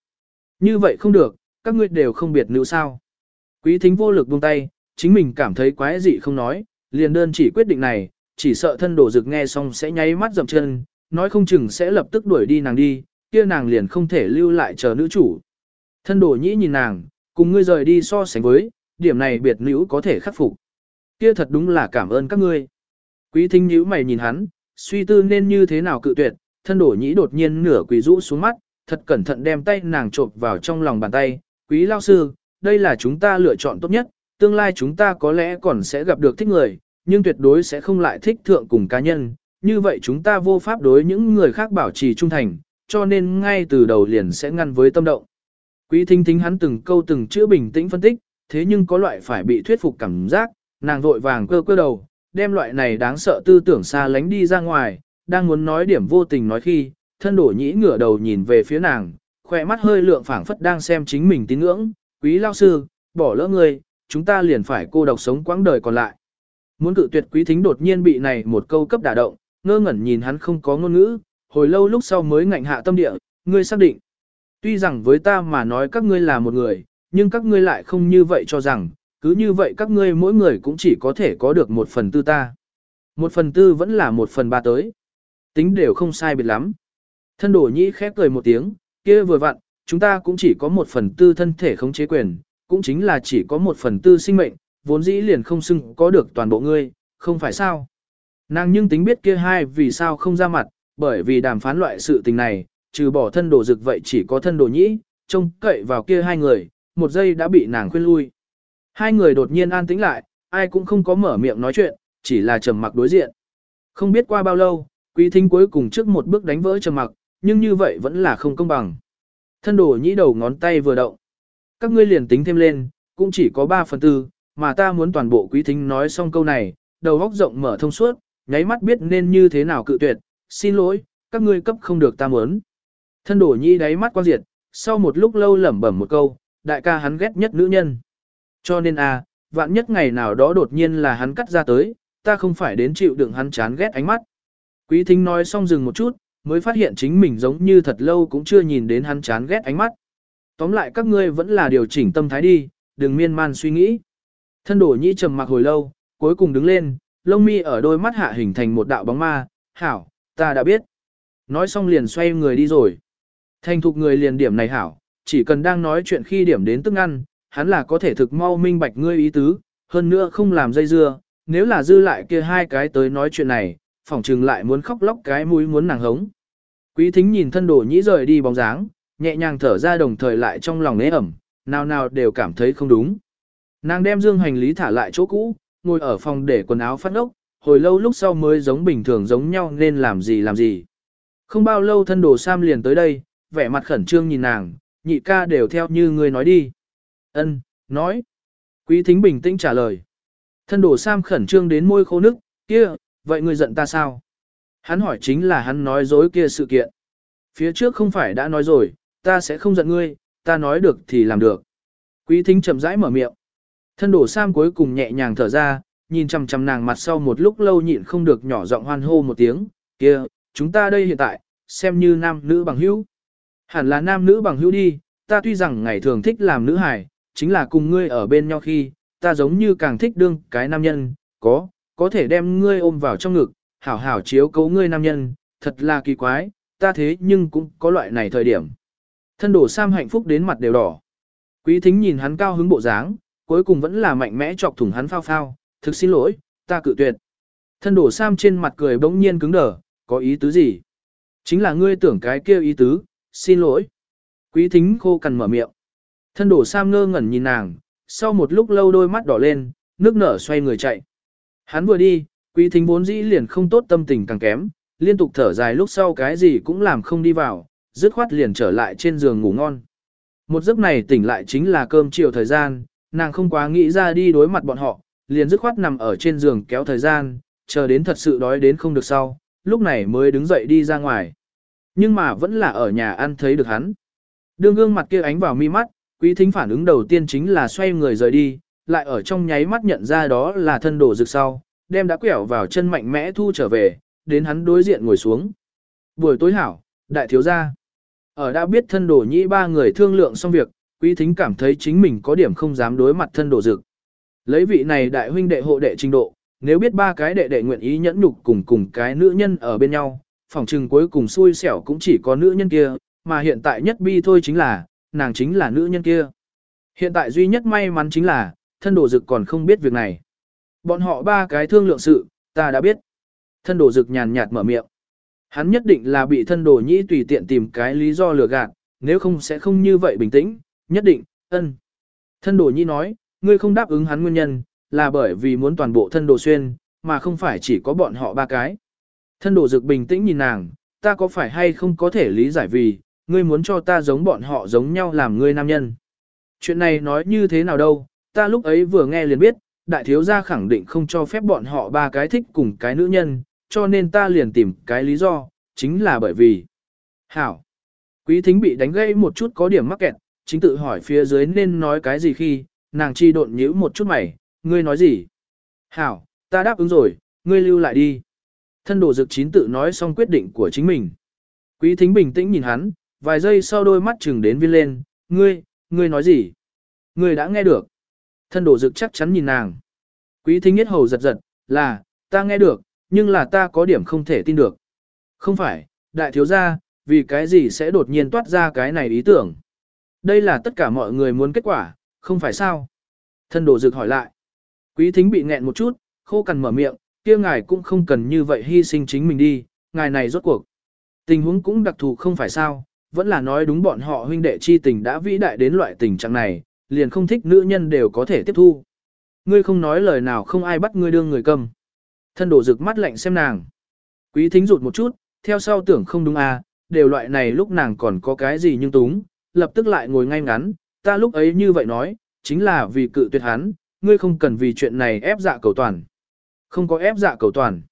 Như vậy không được, các ngươi đều không biệt nữ sao. Quý thính vô lực buông tay, chính mình cảm thấy quái dị không nói, liền đơn chỉ quyết định này, chỉ sợ thân đổ rực nghe xong sẽ nháy mắt dậm chân, nói không chừng sẽ lập tức đuổi đi nàng đi, kia nàng liền không thể lưu lại chờ nữ chủ. Thân đổ nhĩ nhìn nàng, cùng ngươi rời đi so sánh với, điểm này biệt nữ có thể khắc phục. Kia thật đúng là cảm ơn các ngươi. Quý thính nhíu mày nhìn hắn, suy tư nên như thế nào cự tuyệt, thân đổ nhĩ đột nhiên nửa quỳ rũ xuống mắt, thật cẩn thận đem tay nàng trộp vào trong lòng bàn tay. Quý lao sư, đây là chúng ta lựa chọn tốt nhất, tương lai chúng ta có lẽ còn sẽ gặp được thích người, nhưng tuyệt đối sẽ không lại thích thượng cùng cá nhân. Như vậy chúng ta vô pháp đối những người khác bảo trì trung thành, cho nên ngay từ đầu liền sẽ ngăn với tâm động. Quý thính thính hắn từng câu từng chữ bình tĩnh phân tích, thế nhưng có loại phải bị thuyết phục cảm giác, nàng vội vàng cơ cơ đầu, đem loại này đáng sợ tư tưởng xa lánh đi ra ngoài, đang muốn nói điểm vô tình nói khi, thân đổ nhĩ ngửa đầu nhìn về phía nàng, khỏe mắt hơi lượng phảng phất đang xem chính mình tín ngưỡng, quý lao sư, bỏ lỡ người, chúng ta liền phải cô độc sống quãng đời còn lại. Muốn cự tuyệt quý thính đột nhiên bị này một câu cấp đả động, ngơ ngẩn nhìn hắn không có ngôn ngữ, hồi lâu lúc sau mới ngạnh hạ tâm địa, ngươi xác định. Tuy rằng với ta mà nói các ngươi là một người, nhưng các ngươi lại không như vậy cho rằng, cứ như vậy các ngươi mỗi người cũng chỉ có thể có được một phần tư ta. Một phần tư vẫn là một phần ba tới. Tính đều không sai biệt lắm. Thân đổ nhĩ khép cười một tiếng, kia vừa vặn, chúng ta cũng chỉ có một phần tư thân thể khống chế quyền, cũng chính là chỉ có một phần tư sinh mệnh, vốn dĩ liền không xưng có được toàn bộ ngươi, không phải sao. Nàng nhưng tính biết kia hai vì sao không ra mặt, bởi vì đàm phán loại sự tình này, trừ bỏ thân đồ dực vậy chỉ có thân đồ nhĩ, trông cậy vào kia hai người, một giây đã bị nàng khuyên lui. Hai người đột nhiên an tĩnh lại, ai cũng không có mở miệng nói chuyện, chỉ là trầm mặc đối diện. Không biết qua bao lâu, quý thính cuối cùng trước một bước đánh vỡ trầm mặc, nhưng như vậy vẫn là không công bằng. Thân đồ nhĩ đầu ngón tay vừa động. Các ngươi liền tính thêm lên, cũng chỉ có 3 phần tư, mà ta muốn toàn bộ quý thính nói xong câu này, đầu góc rộng mở thông suốt, nháy mắt biết nên như thế nào cự tuyệt, xin lỗi, các ngươi cấp không được ta muốn. Thân đổ nhĩ đáy mắt quan diệt, sau một lúc lâu lẩm bẩm một câu, đại ca hắn ghét nhất nữ nhân. Cho nên a, à, vạn nhất ngày nào đó đột nhiên là hắn cắt ra tới, ta không phải đến chịu đựng hắn chán ghét ánh mắt. Quý thính nói xong dừng một chút, mới phát hiện chính mình giống như thật lâu cũng chưa nhìn đến hắn chán ghét ánh mắt. Tóm lại các ngươi vẫn là điều chỉnh tâm thái đi, đừng miên man suy nghĩ. Thân đổ nhĩ trầm mặc hồi lâu, cuối cùng đứng lên, lông mi ở đôi mắt hạ hình thành một đạo bóng ma, hảo, ta đã biết. Nói xong liền xoay người đi rồi. Thành thục người liền điểm này hảo, chỉ cần đang nói chuyện khi điểm đến tức ăn, hắn là có thể thực mau minh bạch ngươi ý tứ, hơn nữa không làm dây dưa, nếu là dư lại kia hai cái tới nói chuyện này, phỏng trừng lại muốn khóc lóc cái mũi muốn nàng hống. Quý thính nhìn thân đồ nhĩ rời đi bóng dáng, nhẹ nhàng thở ra đồng thời lại trong lòng nế ẩm, nào nào đều cảm thấy không đúng. Nàng đem dương hành lý thả lại chỗ cũ, ngồi ở phòng để quần áo phát ốc, hồi lâu lúc sau mới giống bình thường giống nhau nên làm gì làm gì. Không bao lâu thân đồ Sam liền tới đây, vẻ mặt khẩn trương nhìn nàng, nhị ca đều theo như ngươi nói đi. Ân, nói. Quý thính bình tĩnh trả lời. Thân đổ Sam khẩn trương đến môi khô nước, kia, vậy ngươi giận ta sao? Hắn hỏi chính là hắn nói dối kia sự kiện. Phía trước không phải đã nói rồi, ta sẽ không giận ngươi, ta nói được thì làm được. Quý thính chậm rãi mở miệng. Thân đổ Sam cuối cùng nhẹ nhàng thở ra, nhìn chằm chằm nàng mặt sau một lúc lâu nhịn không được nhỏ giọng hoan hô một tiếng, kia, chúng ta đây hiện tại, xem như nam nữ bằng hữu. Hẳn là nam nữ bằng hữu đi, ta tuy rằng ngày thường thích làm nữ hài, chính là cùng ngươi ở bên nhau khi, ta giống như càng thích đương cái nam nhân, có, có thể đem ngươi ôm vào trong ngực, hảo hảo chiếu cấu ngươi nam nhân, thật là kỳ quái, ta thế nhưng cũng có loại này thời điểm. Thân đổ Sam hạnh phúc đến mặt đều đỏ. Quý thính nhìn hắn cao hứng bộ dáng, cuối cùng vẫn là mạnh mẽ chọc thủng hắn phao phao, thực xin lỗi, ta cự tuyệt. Thân đổ Sam trên mặt cười bỗng nhiên cứng đờ, có ý tứ gì? Chính là ngươi tưởng cái kêu ý tứ, xin lỗi. Quý thính khô cằn mở miệng. Thân đổ Sam ngơ ngẩn nhìn nàng, sau một lúc lâu đôi mắt đỏ lên, nước nở xoay người chạy. Hắn vừa đi, quý thính vốn dĩ liền không tốt tâm tình càng kém, liên tục thở dài lúc sau cái gì cũng làm không đi vào, dứt khoát liền trở lại trên giường ngủ ngon. Một giấc này tỉnh lại chính là cơm chiều thời gian, nàng không quá nghĩ ra đi đối mặt bọn họ, liền dứt khoát nằm ở trên giường kéo thời gian, chờ đến thật sự đói đến không được sau, lúc này mới đứng dậy đi ra ngoài. Nhưng mà vẫn là ở nhà ăn thấy được hắn. Đương gương mặt kia ánh vào mi mắt, quý thính phản ứng đầu tiên chính là xoay người rời đi, lại ở trong nháy mắt nhận ra đó là thân đồ rực sau, đem đã quẹo vào chân mạnh mẽ thu trở về, đến hắn đối diện ngồi xuống. Buổi tối hảo, đại thiếu gia. Ở đã biết thân đồ nhĩ ba người thương lượng xong việc, quý thính cảm thấy chính mình có điểm không dám đối mặt thân đồ rực. Lấy vị này đại huynh đệ hộ đệ trình độ, nếu biết ba cái đệ đệ nguyện ý nhẫn nhục cùng cùng cái nữ nhân ở bên nhau, phòng trừng cuối cùng xui xẻo cũng chỉ có nữ nhân kia, mà hiện tại nhất bi thôi chính là, nàng chính là nữ nhân kia. Hiện tại duy nhất may mắn chính là, thân đồ dực còn không biết việc này. Bọn họ ba cái thương lượng sự, ta đã biết. Thân đồ dực nhàn nhạt mở miệng. Hắn nhất định là bị thân đồ nhĩ tùy tiện tìm cái lý do lừa gạt, nếu không sẽ không như vậy bình tĩnh, nhất định, ân. Thân đồ nhĩ nói, ngươi không đáp ứng hắn nguyên nhân, là bởi vì muốn toàn bộ thân đồ xuyên, mà không phải chỉ có bọn họ ba cái. Thân đồ dực bình tĩnh nhìn nàng, ta có phải hay không có thể lý giải vì, ngươi muốn cho ta giống bọn họ giống nhau làm ngươi nam nhân. Chuyện này nói như thế nào đâu, ta lúc ấy vừa nghe liền biết, đại thiếu gia khẳng định không cho phép bọn họ ba cái thích cùng cái nữ nhân, cho nên ta liền tìm cái lý do, chính là bởi vì. Hảo. Quý thính bị đánh gãy một chút có điểm mắc kẹt, chính tự hỏi phía dưới nên nói cái gì khi, nàng chi độn nhíu một chút mày, ngươi nói gì? Hảo, ta đáp ứng rồi, ngươi lưu lại đi. Thân đồ dực chín tự nói xong quyết định của chính mình. Quý thính bình tĩnh nhìn hắn, vài giây sau đôi mắt chừng đến viên lên, ngươi, ngươi nói gì? Ngươi đã nghe được. Thân đồ dực chắc chắn nhìn nàng. Quý thính nhất hầu giật giật, là, ta nghe được, nhưng là ta có điểm không thể tin được. Không phải, đại thiếu gia, vì cái gì sẽ đột nhiên toát ra cái này ý tưởng. Đây là tất cả mọi người muốn kết quả, không phải sao? Thân đồ dực hỏi lại. Quý thính bị nghẹn một chút, khô cằn mở miệng, kia ngài cũng không cần như vậy hy sinh chính mình đi, ngài này rốt cuộc. Tình huống cũng đặc thù không phải sao, vẫn là nói đúng bọn họ huynh đệ chi tình đã vĩ đại đến loại tình trạng này, liền không thích nữ nhân đều có thể tiếp thu. Ngươi không nói lời nào không ai bắt ngươi đương người cầm. Thân đổ rực mắt lạnh xem nàng. Quý thính rụt một chút, theo sau tưởng không đúng à, đều loại này lúc nàng còn có cái gì nhưng túng, lập tức lại ngồi ngay ngắn, ta lúc ấy như vậy nói, chính là vì cự tuyệt hắn, ngươi không cần vì chuyện này ép dạ cầu toàn. Không có ép dạ cầu toàn.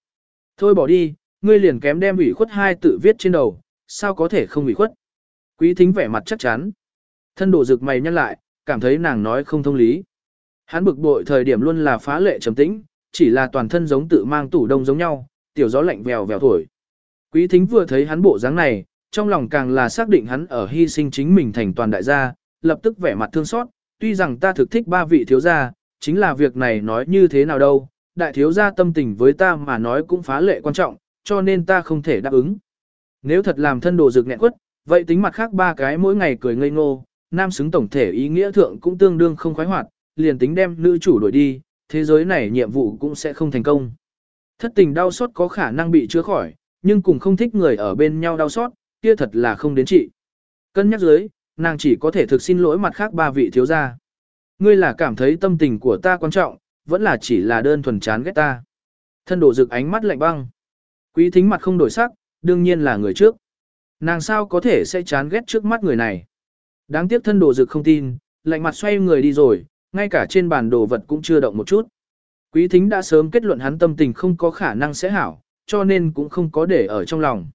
Thôi bỏ đi, ngươi liền kém đem ủy khuất hai tự viết trên đầu, sao có thể không ủy khuất. Quý thính vẻ mặt chắc chắn. Thân đổ rực mày nhăn lại, cảm thấy nàng nói không thông lý. Hắn bực bội thời điểm luôn là phá lệ trầm tĩnh, chỉ là toàn thân giống tự mang tủ đông giống nhau, tiểu gió lạnh vèo vèo thổi. Quý thính vừa thấy hắn bộ dáng này, trong lòng càng là xác định hắn ở hy sinh chính mình thành toàn đại gia, lập tức vẻ mặt thương xót, tuy rằng ta thực thích ba vị thiếu gia, chính là việc này nói như thế nào đâu, đại thiếu gia tâm tình với ta mà nói cũng phá lệ quan trọng, cho nên ta không thể đáp ứng. Nếu thật làm thân đồ dược nghẹn quất, vậy tính mặt khác ba cái mỗi ngày cười ngây ngô, nam xứng tổng thể ý nghĩa thượng cũng tương đương không khoái hoạt, liền tính đem nữ chủ đổi đi, thế giới này nhiệm vụ cũng sẽ không thành công. Thất tình đau xót có khả năng bị chữa khỏi, nhưng cùng không thích người ở bên nhau đau xót, kia thật là không đến trị. Cân nhắc dưới, nàng chỉ có thể thực xin lỗi mặt khác ba vị thiếu gia. Ngươi là cảm thấy tâm tình của ta quan trọng, vẫn là chỉ là đơn thuần chán ghét ta. Thân đổ rực ánh mắt lạnh băng. Quý thính mặt không đổi sắc, đương nhiên là người trước. Nàng sao có thể sẽ chán ghét trước mắt người này. Đáng tiếc thân đồ dực không tin, lạnh mặt xoay người đi rồi, ngay cả trên bàn đồ vật cũng chưa động một chút. Quý thính đã sớm kết luận hắn tâm tình không có khả năng sẽ hảo, cho nên cũng không có để ở trong lòng.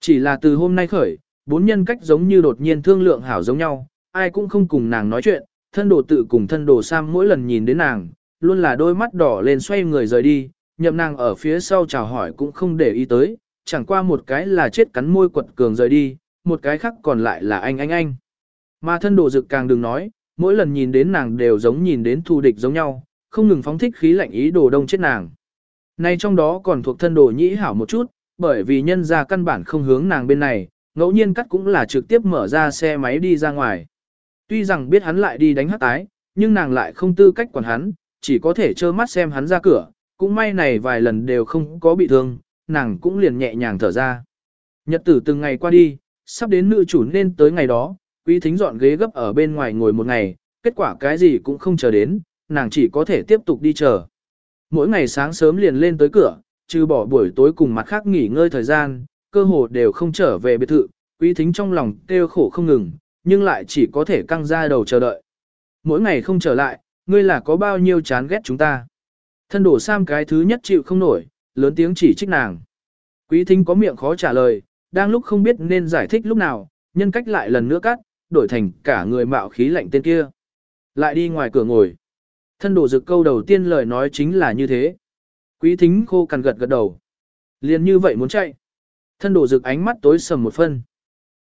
Chỉ là từ hôm nay khởi, bốn nhân cách giống như đột nhiên thương lượng hảo giống nhau, ai cũng không cùng nàng nói chuyện, thân đồ tự cùng thân đồ Sam mỗi lần nhìn đến nàng, luôn là đôi mắt đỏ lên xoay người rời đi, nhậm nàng ở phía sau chào hỏi cũng không để ý tới, chẳng qua một cái là chết cắn môi quật cường rời đi, một cái khác còn lại là anh anh anh. Mà thân đồ dực càng đừng nói, mỗi lần nhìn đến nàng đều giống nhìn đến thù địch giống nhau, không ngừng phóng thích khí lạnh ý đồ đông chết nàng. Nay trong đó còn thuộc thân đồ nhĩ hảo một chút, bởi vì nhân ra căn bản không hướng nàng bên này, ngẫu nhiên cắt cũng là trực tiếp mở ra xe máy đi ra ngoài. Tuy rằng biết hắn lại đi đánh hát tái, nhưng nàng lại không tư cách quản hắn, chỉ có thể trơ mắt xem hắn ra cửa, cũng may này vài lần đều không có bị thương, nàng cũng liền nhẹ nhàng thở ra. Nhật tử từng ngày qua đi, sắp đến nữ chủ nên tới ngày đó, quý thính dọn ghế gấp ở bên ngoài ngồi một ngày, kết quả cái gì cũng không chờ đến, nàng chỉ có thể tiếp tục đi chờ. Mỗi ngày sáng sớm liền lên tới cửa, trừ bỏ buổi tối cùng mặt khác nghỉ ngơi thời gian, cơ hồ đều không trở về biệt thự, quý thính trong lòng kêu khổ không ngừng, nhưng lại chỉ có thể căng ra đầu chờ đợi. Mỗi ngày không trở lại, ngươi là có bao nhiêu chán ghét chúng ta. Thân đổ Sam cái thứ nhất chịu không nổi, lớn tiếng chỉ trích nàng. Quý thính có miệng khó trả lời, đang lúc không biết nên giải thích lúc nào, nhân cách lại lần nữa cắt, đổi thành cả người mạo khí lạnh tên kia. Lại đi ngoài cửa ngồi. Thân đổ dực câu đầu tiên lời nói chính là như thế. Quý thính khô cằn gật gật đầu. Liền như vậy muốn chạy. Thân đổ dực ánh mắt tối sầm một phân.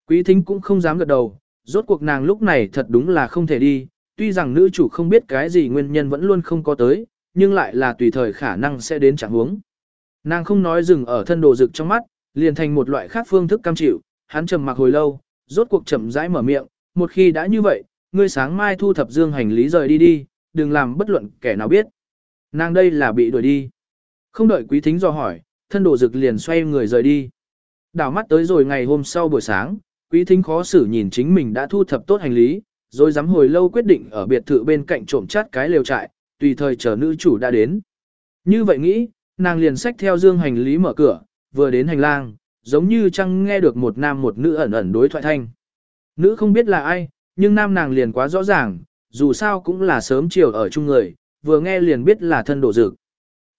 Quý thính cũng không dám gật đầu, rốt cuộc nàng lúc này thật đúng là không thể đi, tuy rằng nữ chủ không biết cái gì nguyên nhân vẫn luôn không có tới, nhưng lại là tùy thời khả năng sẽ đến chẳng huống. Nàng không nói dừng ở thân đồ rực trong mắt, liền thành một loại khác phương thức cam chịu, hắn trầm mặc hồi lâu, rốt cuộc chậm rãi mở miệng, một khi đã như vậy, ngươi sáng mai thu thập dương hành lý rời đi đi, đừng làm bất luận kẻ nào biết. Nàng đây là bị đuổi đi. Không đợi quý thính do hỏi, thân đồ rực liền xoay người rời đi. Đảo mắt tới rồi ngày hôm sau buổi sáng, quý thính khó xử nhìn chính mình đã thu thập tốt hành lý, rồi dám hồi lâu quyết định ở biệt thự bên cạnh trộm chát cái lều trại, tùy thời chờ nữ chủ đã đến. Như vậy nghĩ, nàng liền xách theo dương hành lý mở cửa, vừa đến hành lang, giống như chăng nghe được một nam một nữ ẩn ẩn đối thoại thanh. Nữ không biết là ai, nhưng nam nàng liền quá rõ ràng, dù sao cũng là sớm chiều ở chung người, vừa nghe liền biết là thân đổ dược.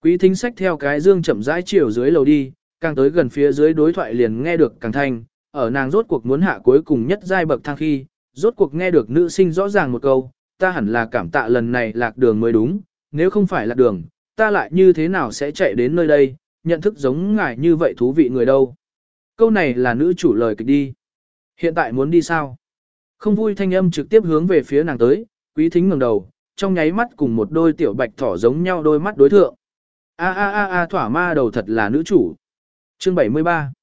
Quý thính sách theo cái dương chậm rãi chiều dưới lầu đi, càng tới gần phía dưới đối thoại liền nghe được càng thanh, ở nàng rốt cuộc muốn hạ cuối cùng nhất giai bậc thang khi, rốt cuộc nghe được nữ sinh rõ ràng một câu, ta hẳn là cảm tạ lần này lạc đường mới đúng, nếu không phải lạc đường, ta lại như thế nào sẽ chạy đến nơi đây, nhận thức giống ngài như vậy thú vị người đâu. Câu này là nữ chủ lời kịch đi. Hiện tại muốn đi sao? Không vui thanh âm trực tiếp hướng về phía nàng tới, quý thính ngẩng đầu, trong nháy mắt cùng một đôi tiểu bạch thỏ giống nhau đôi mắt đối thượng. A a a a thỏa ma đầu thật là nữ chủ. Chương 73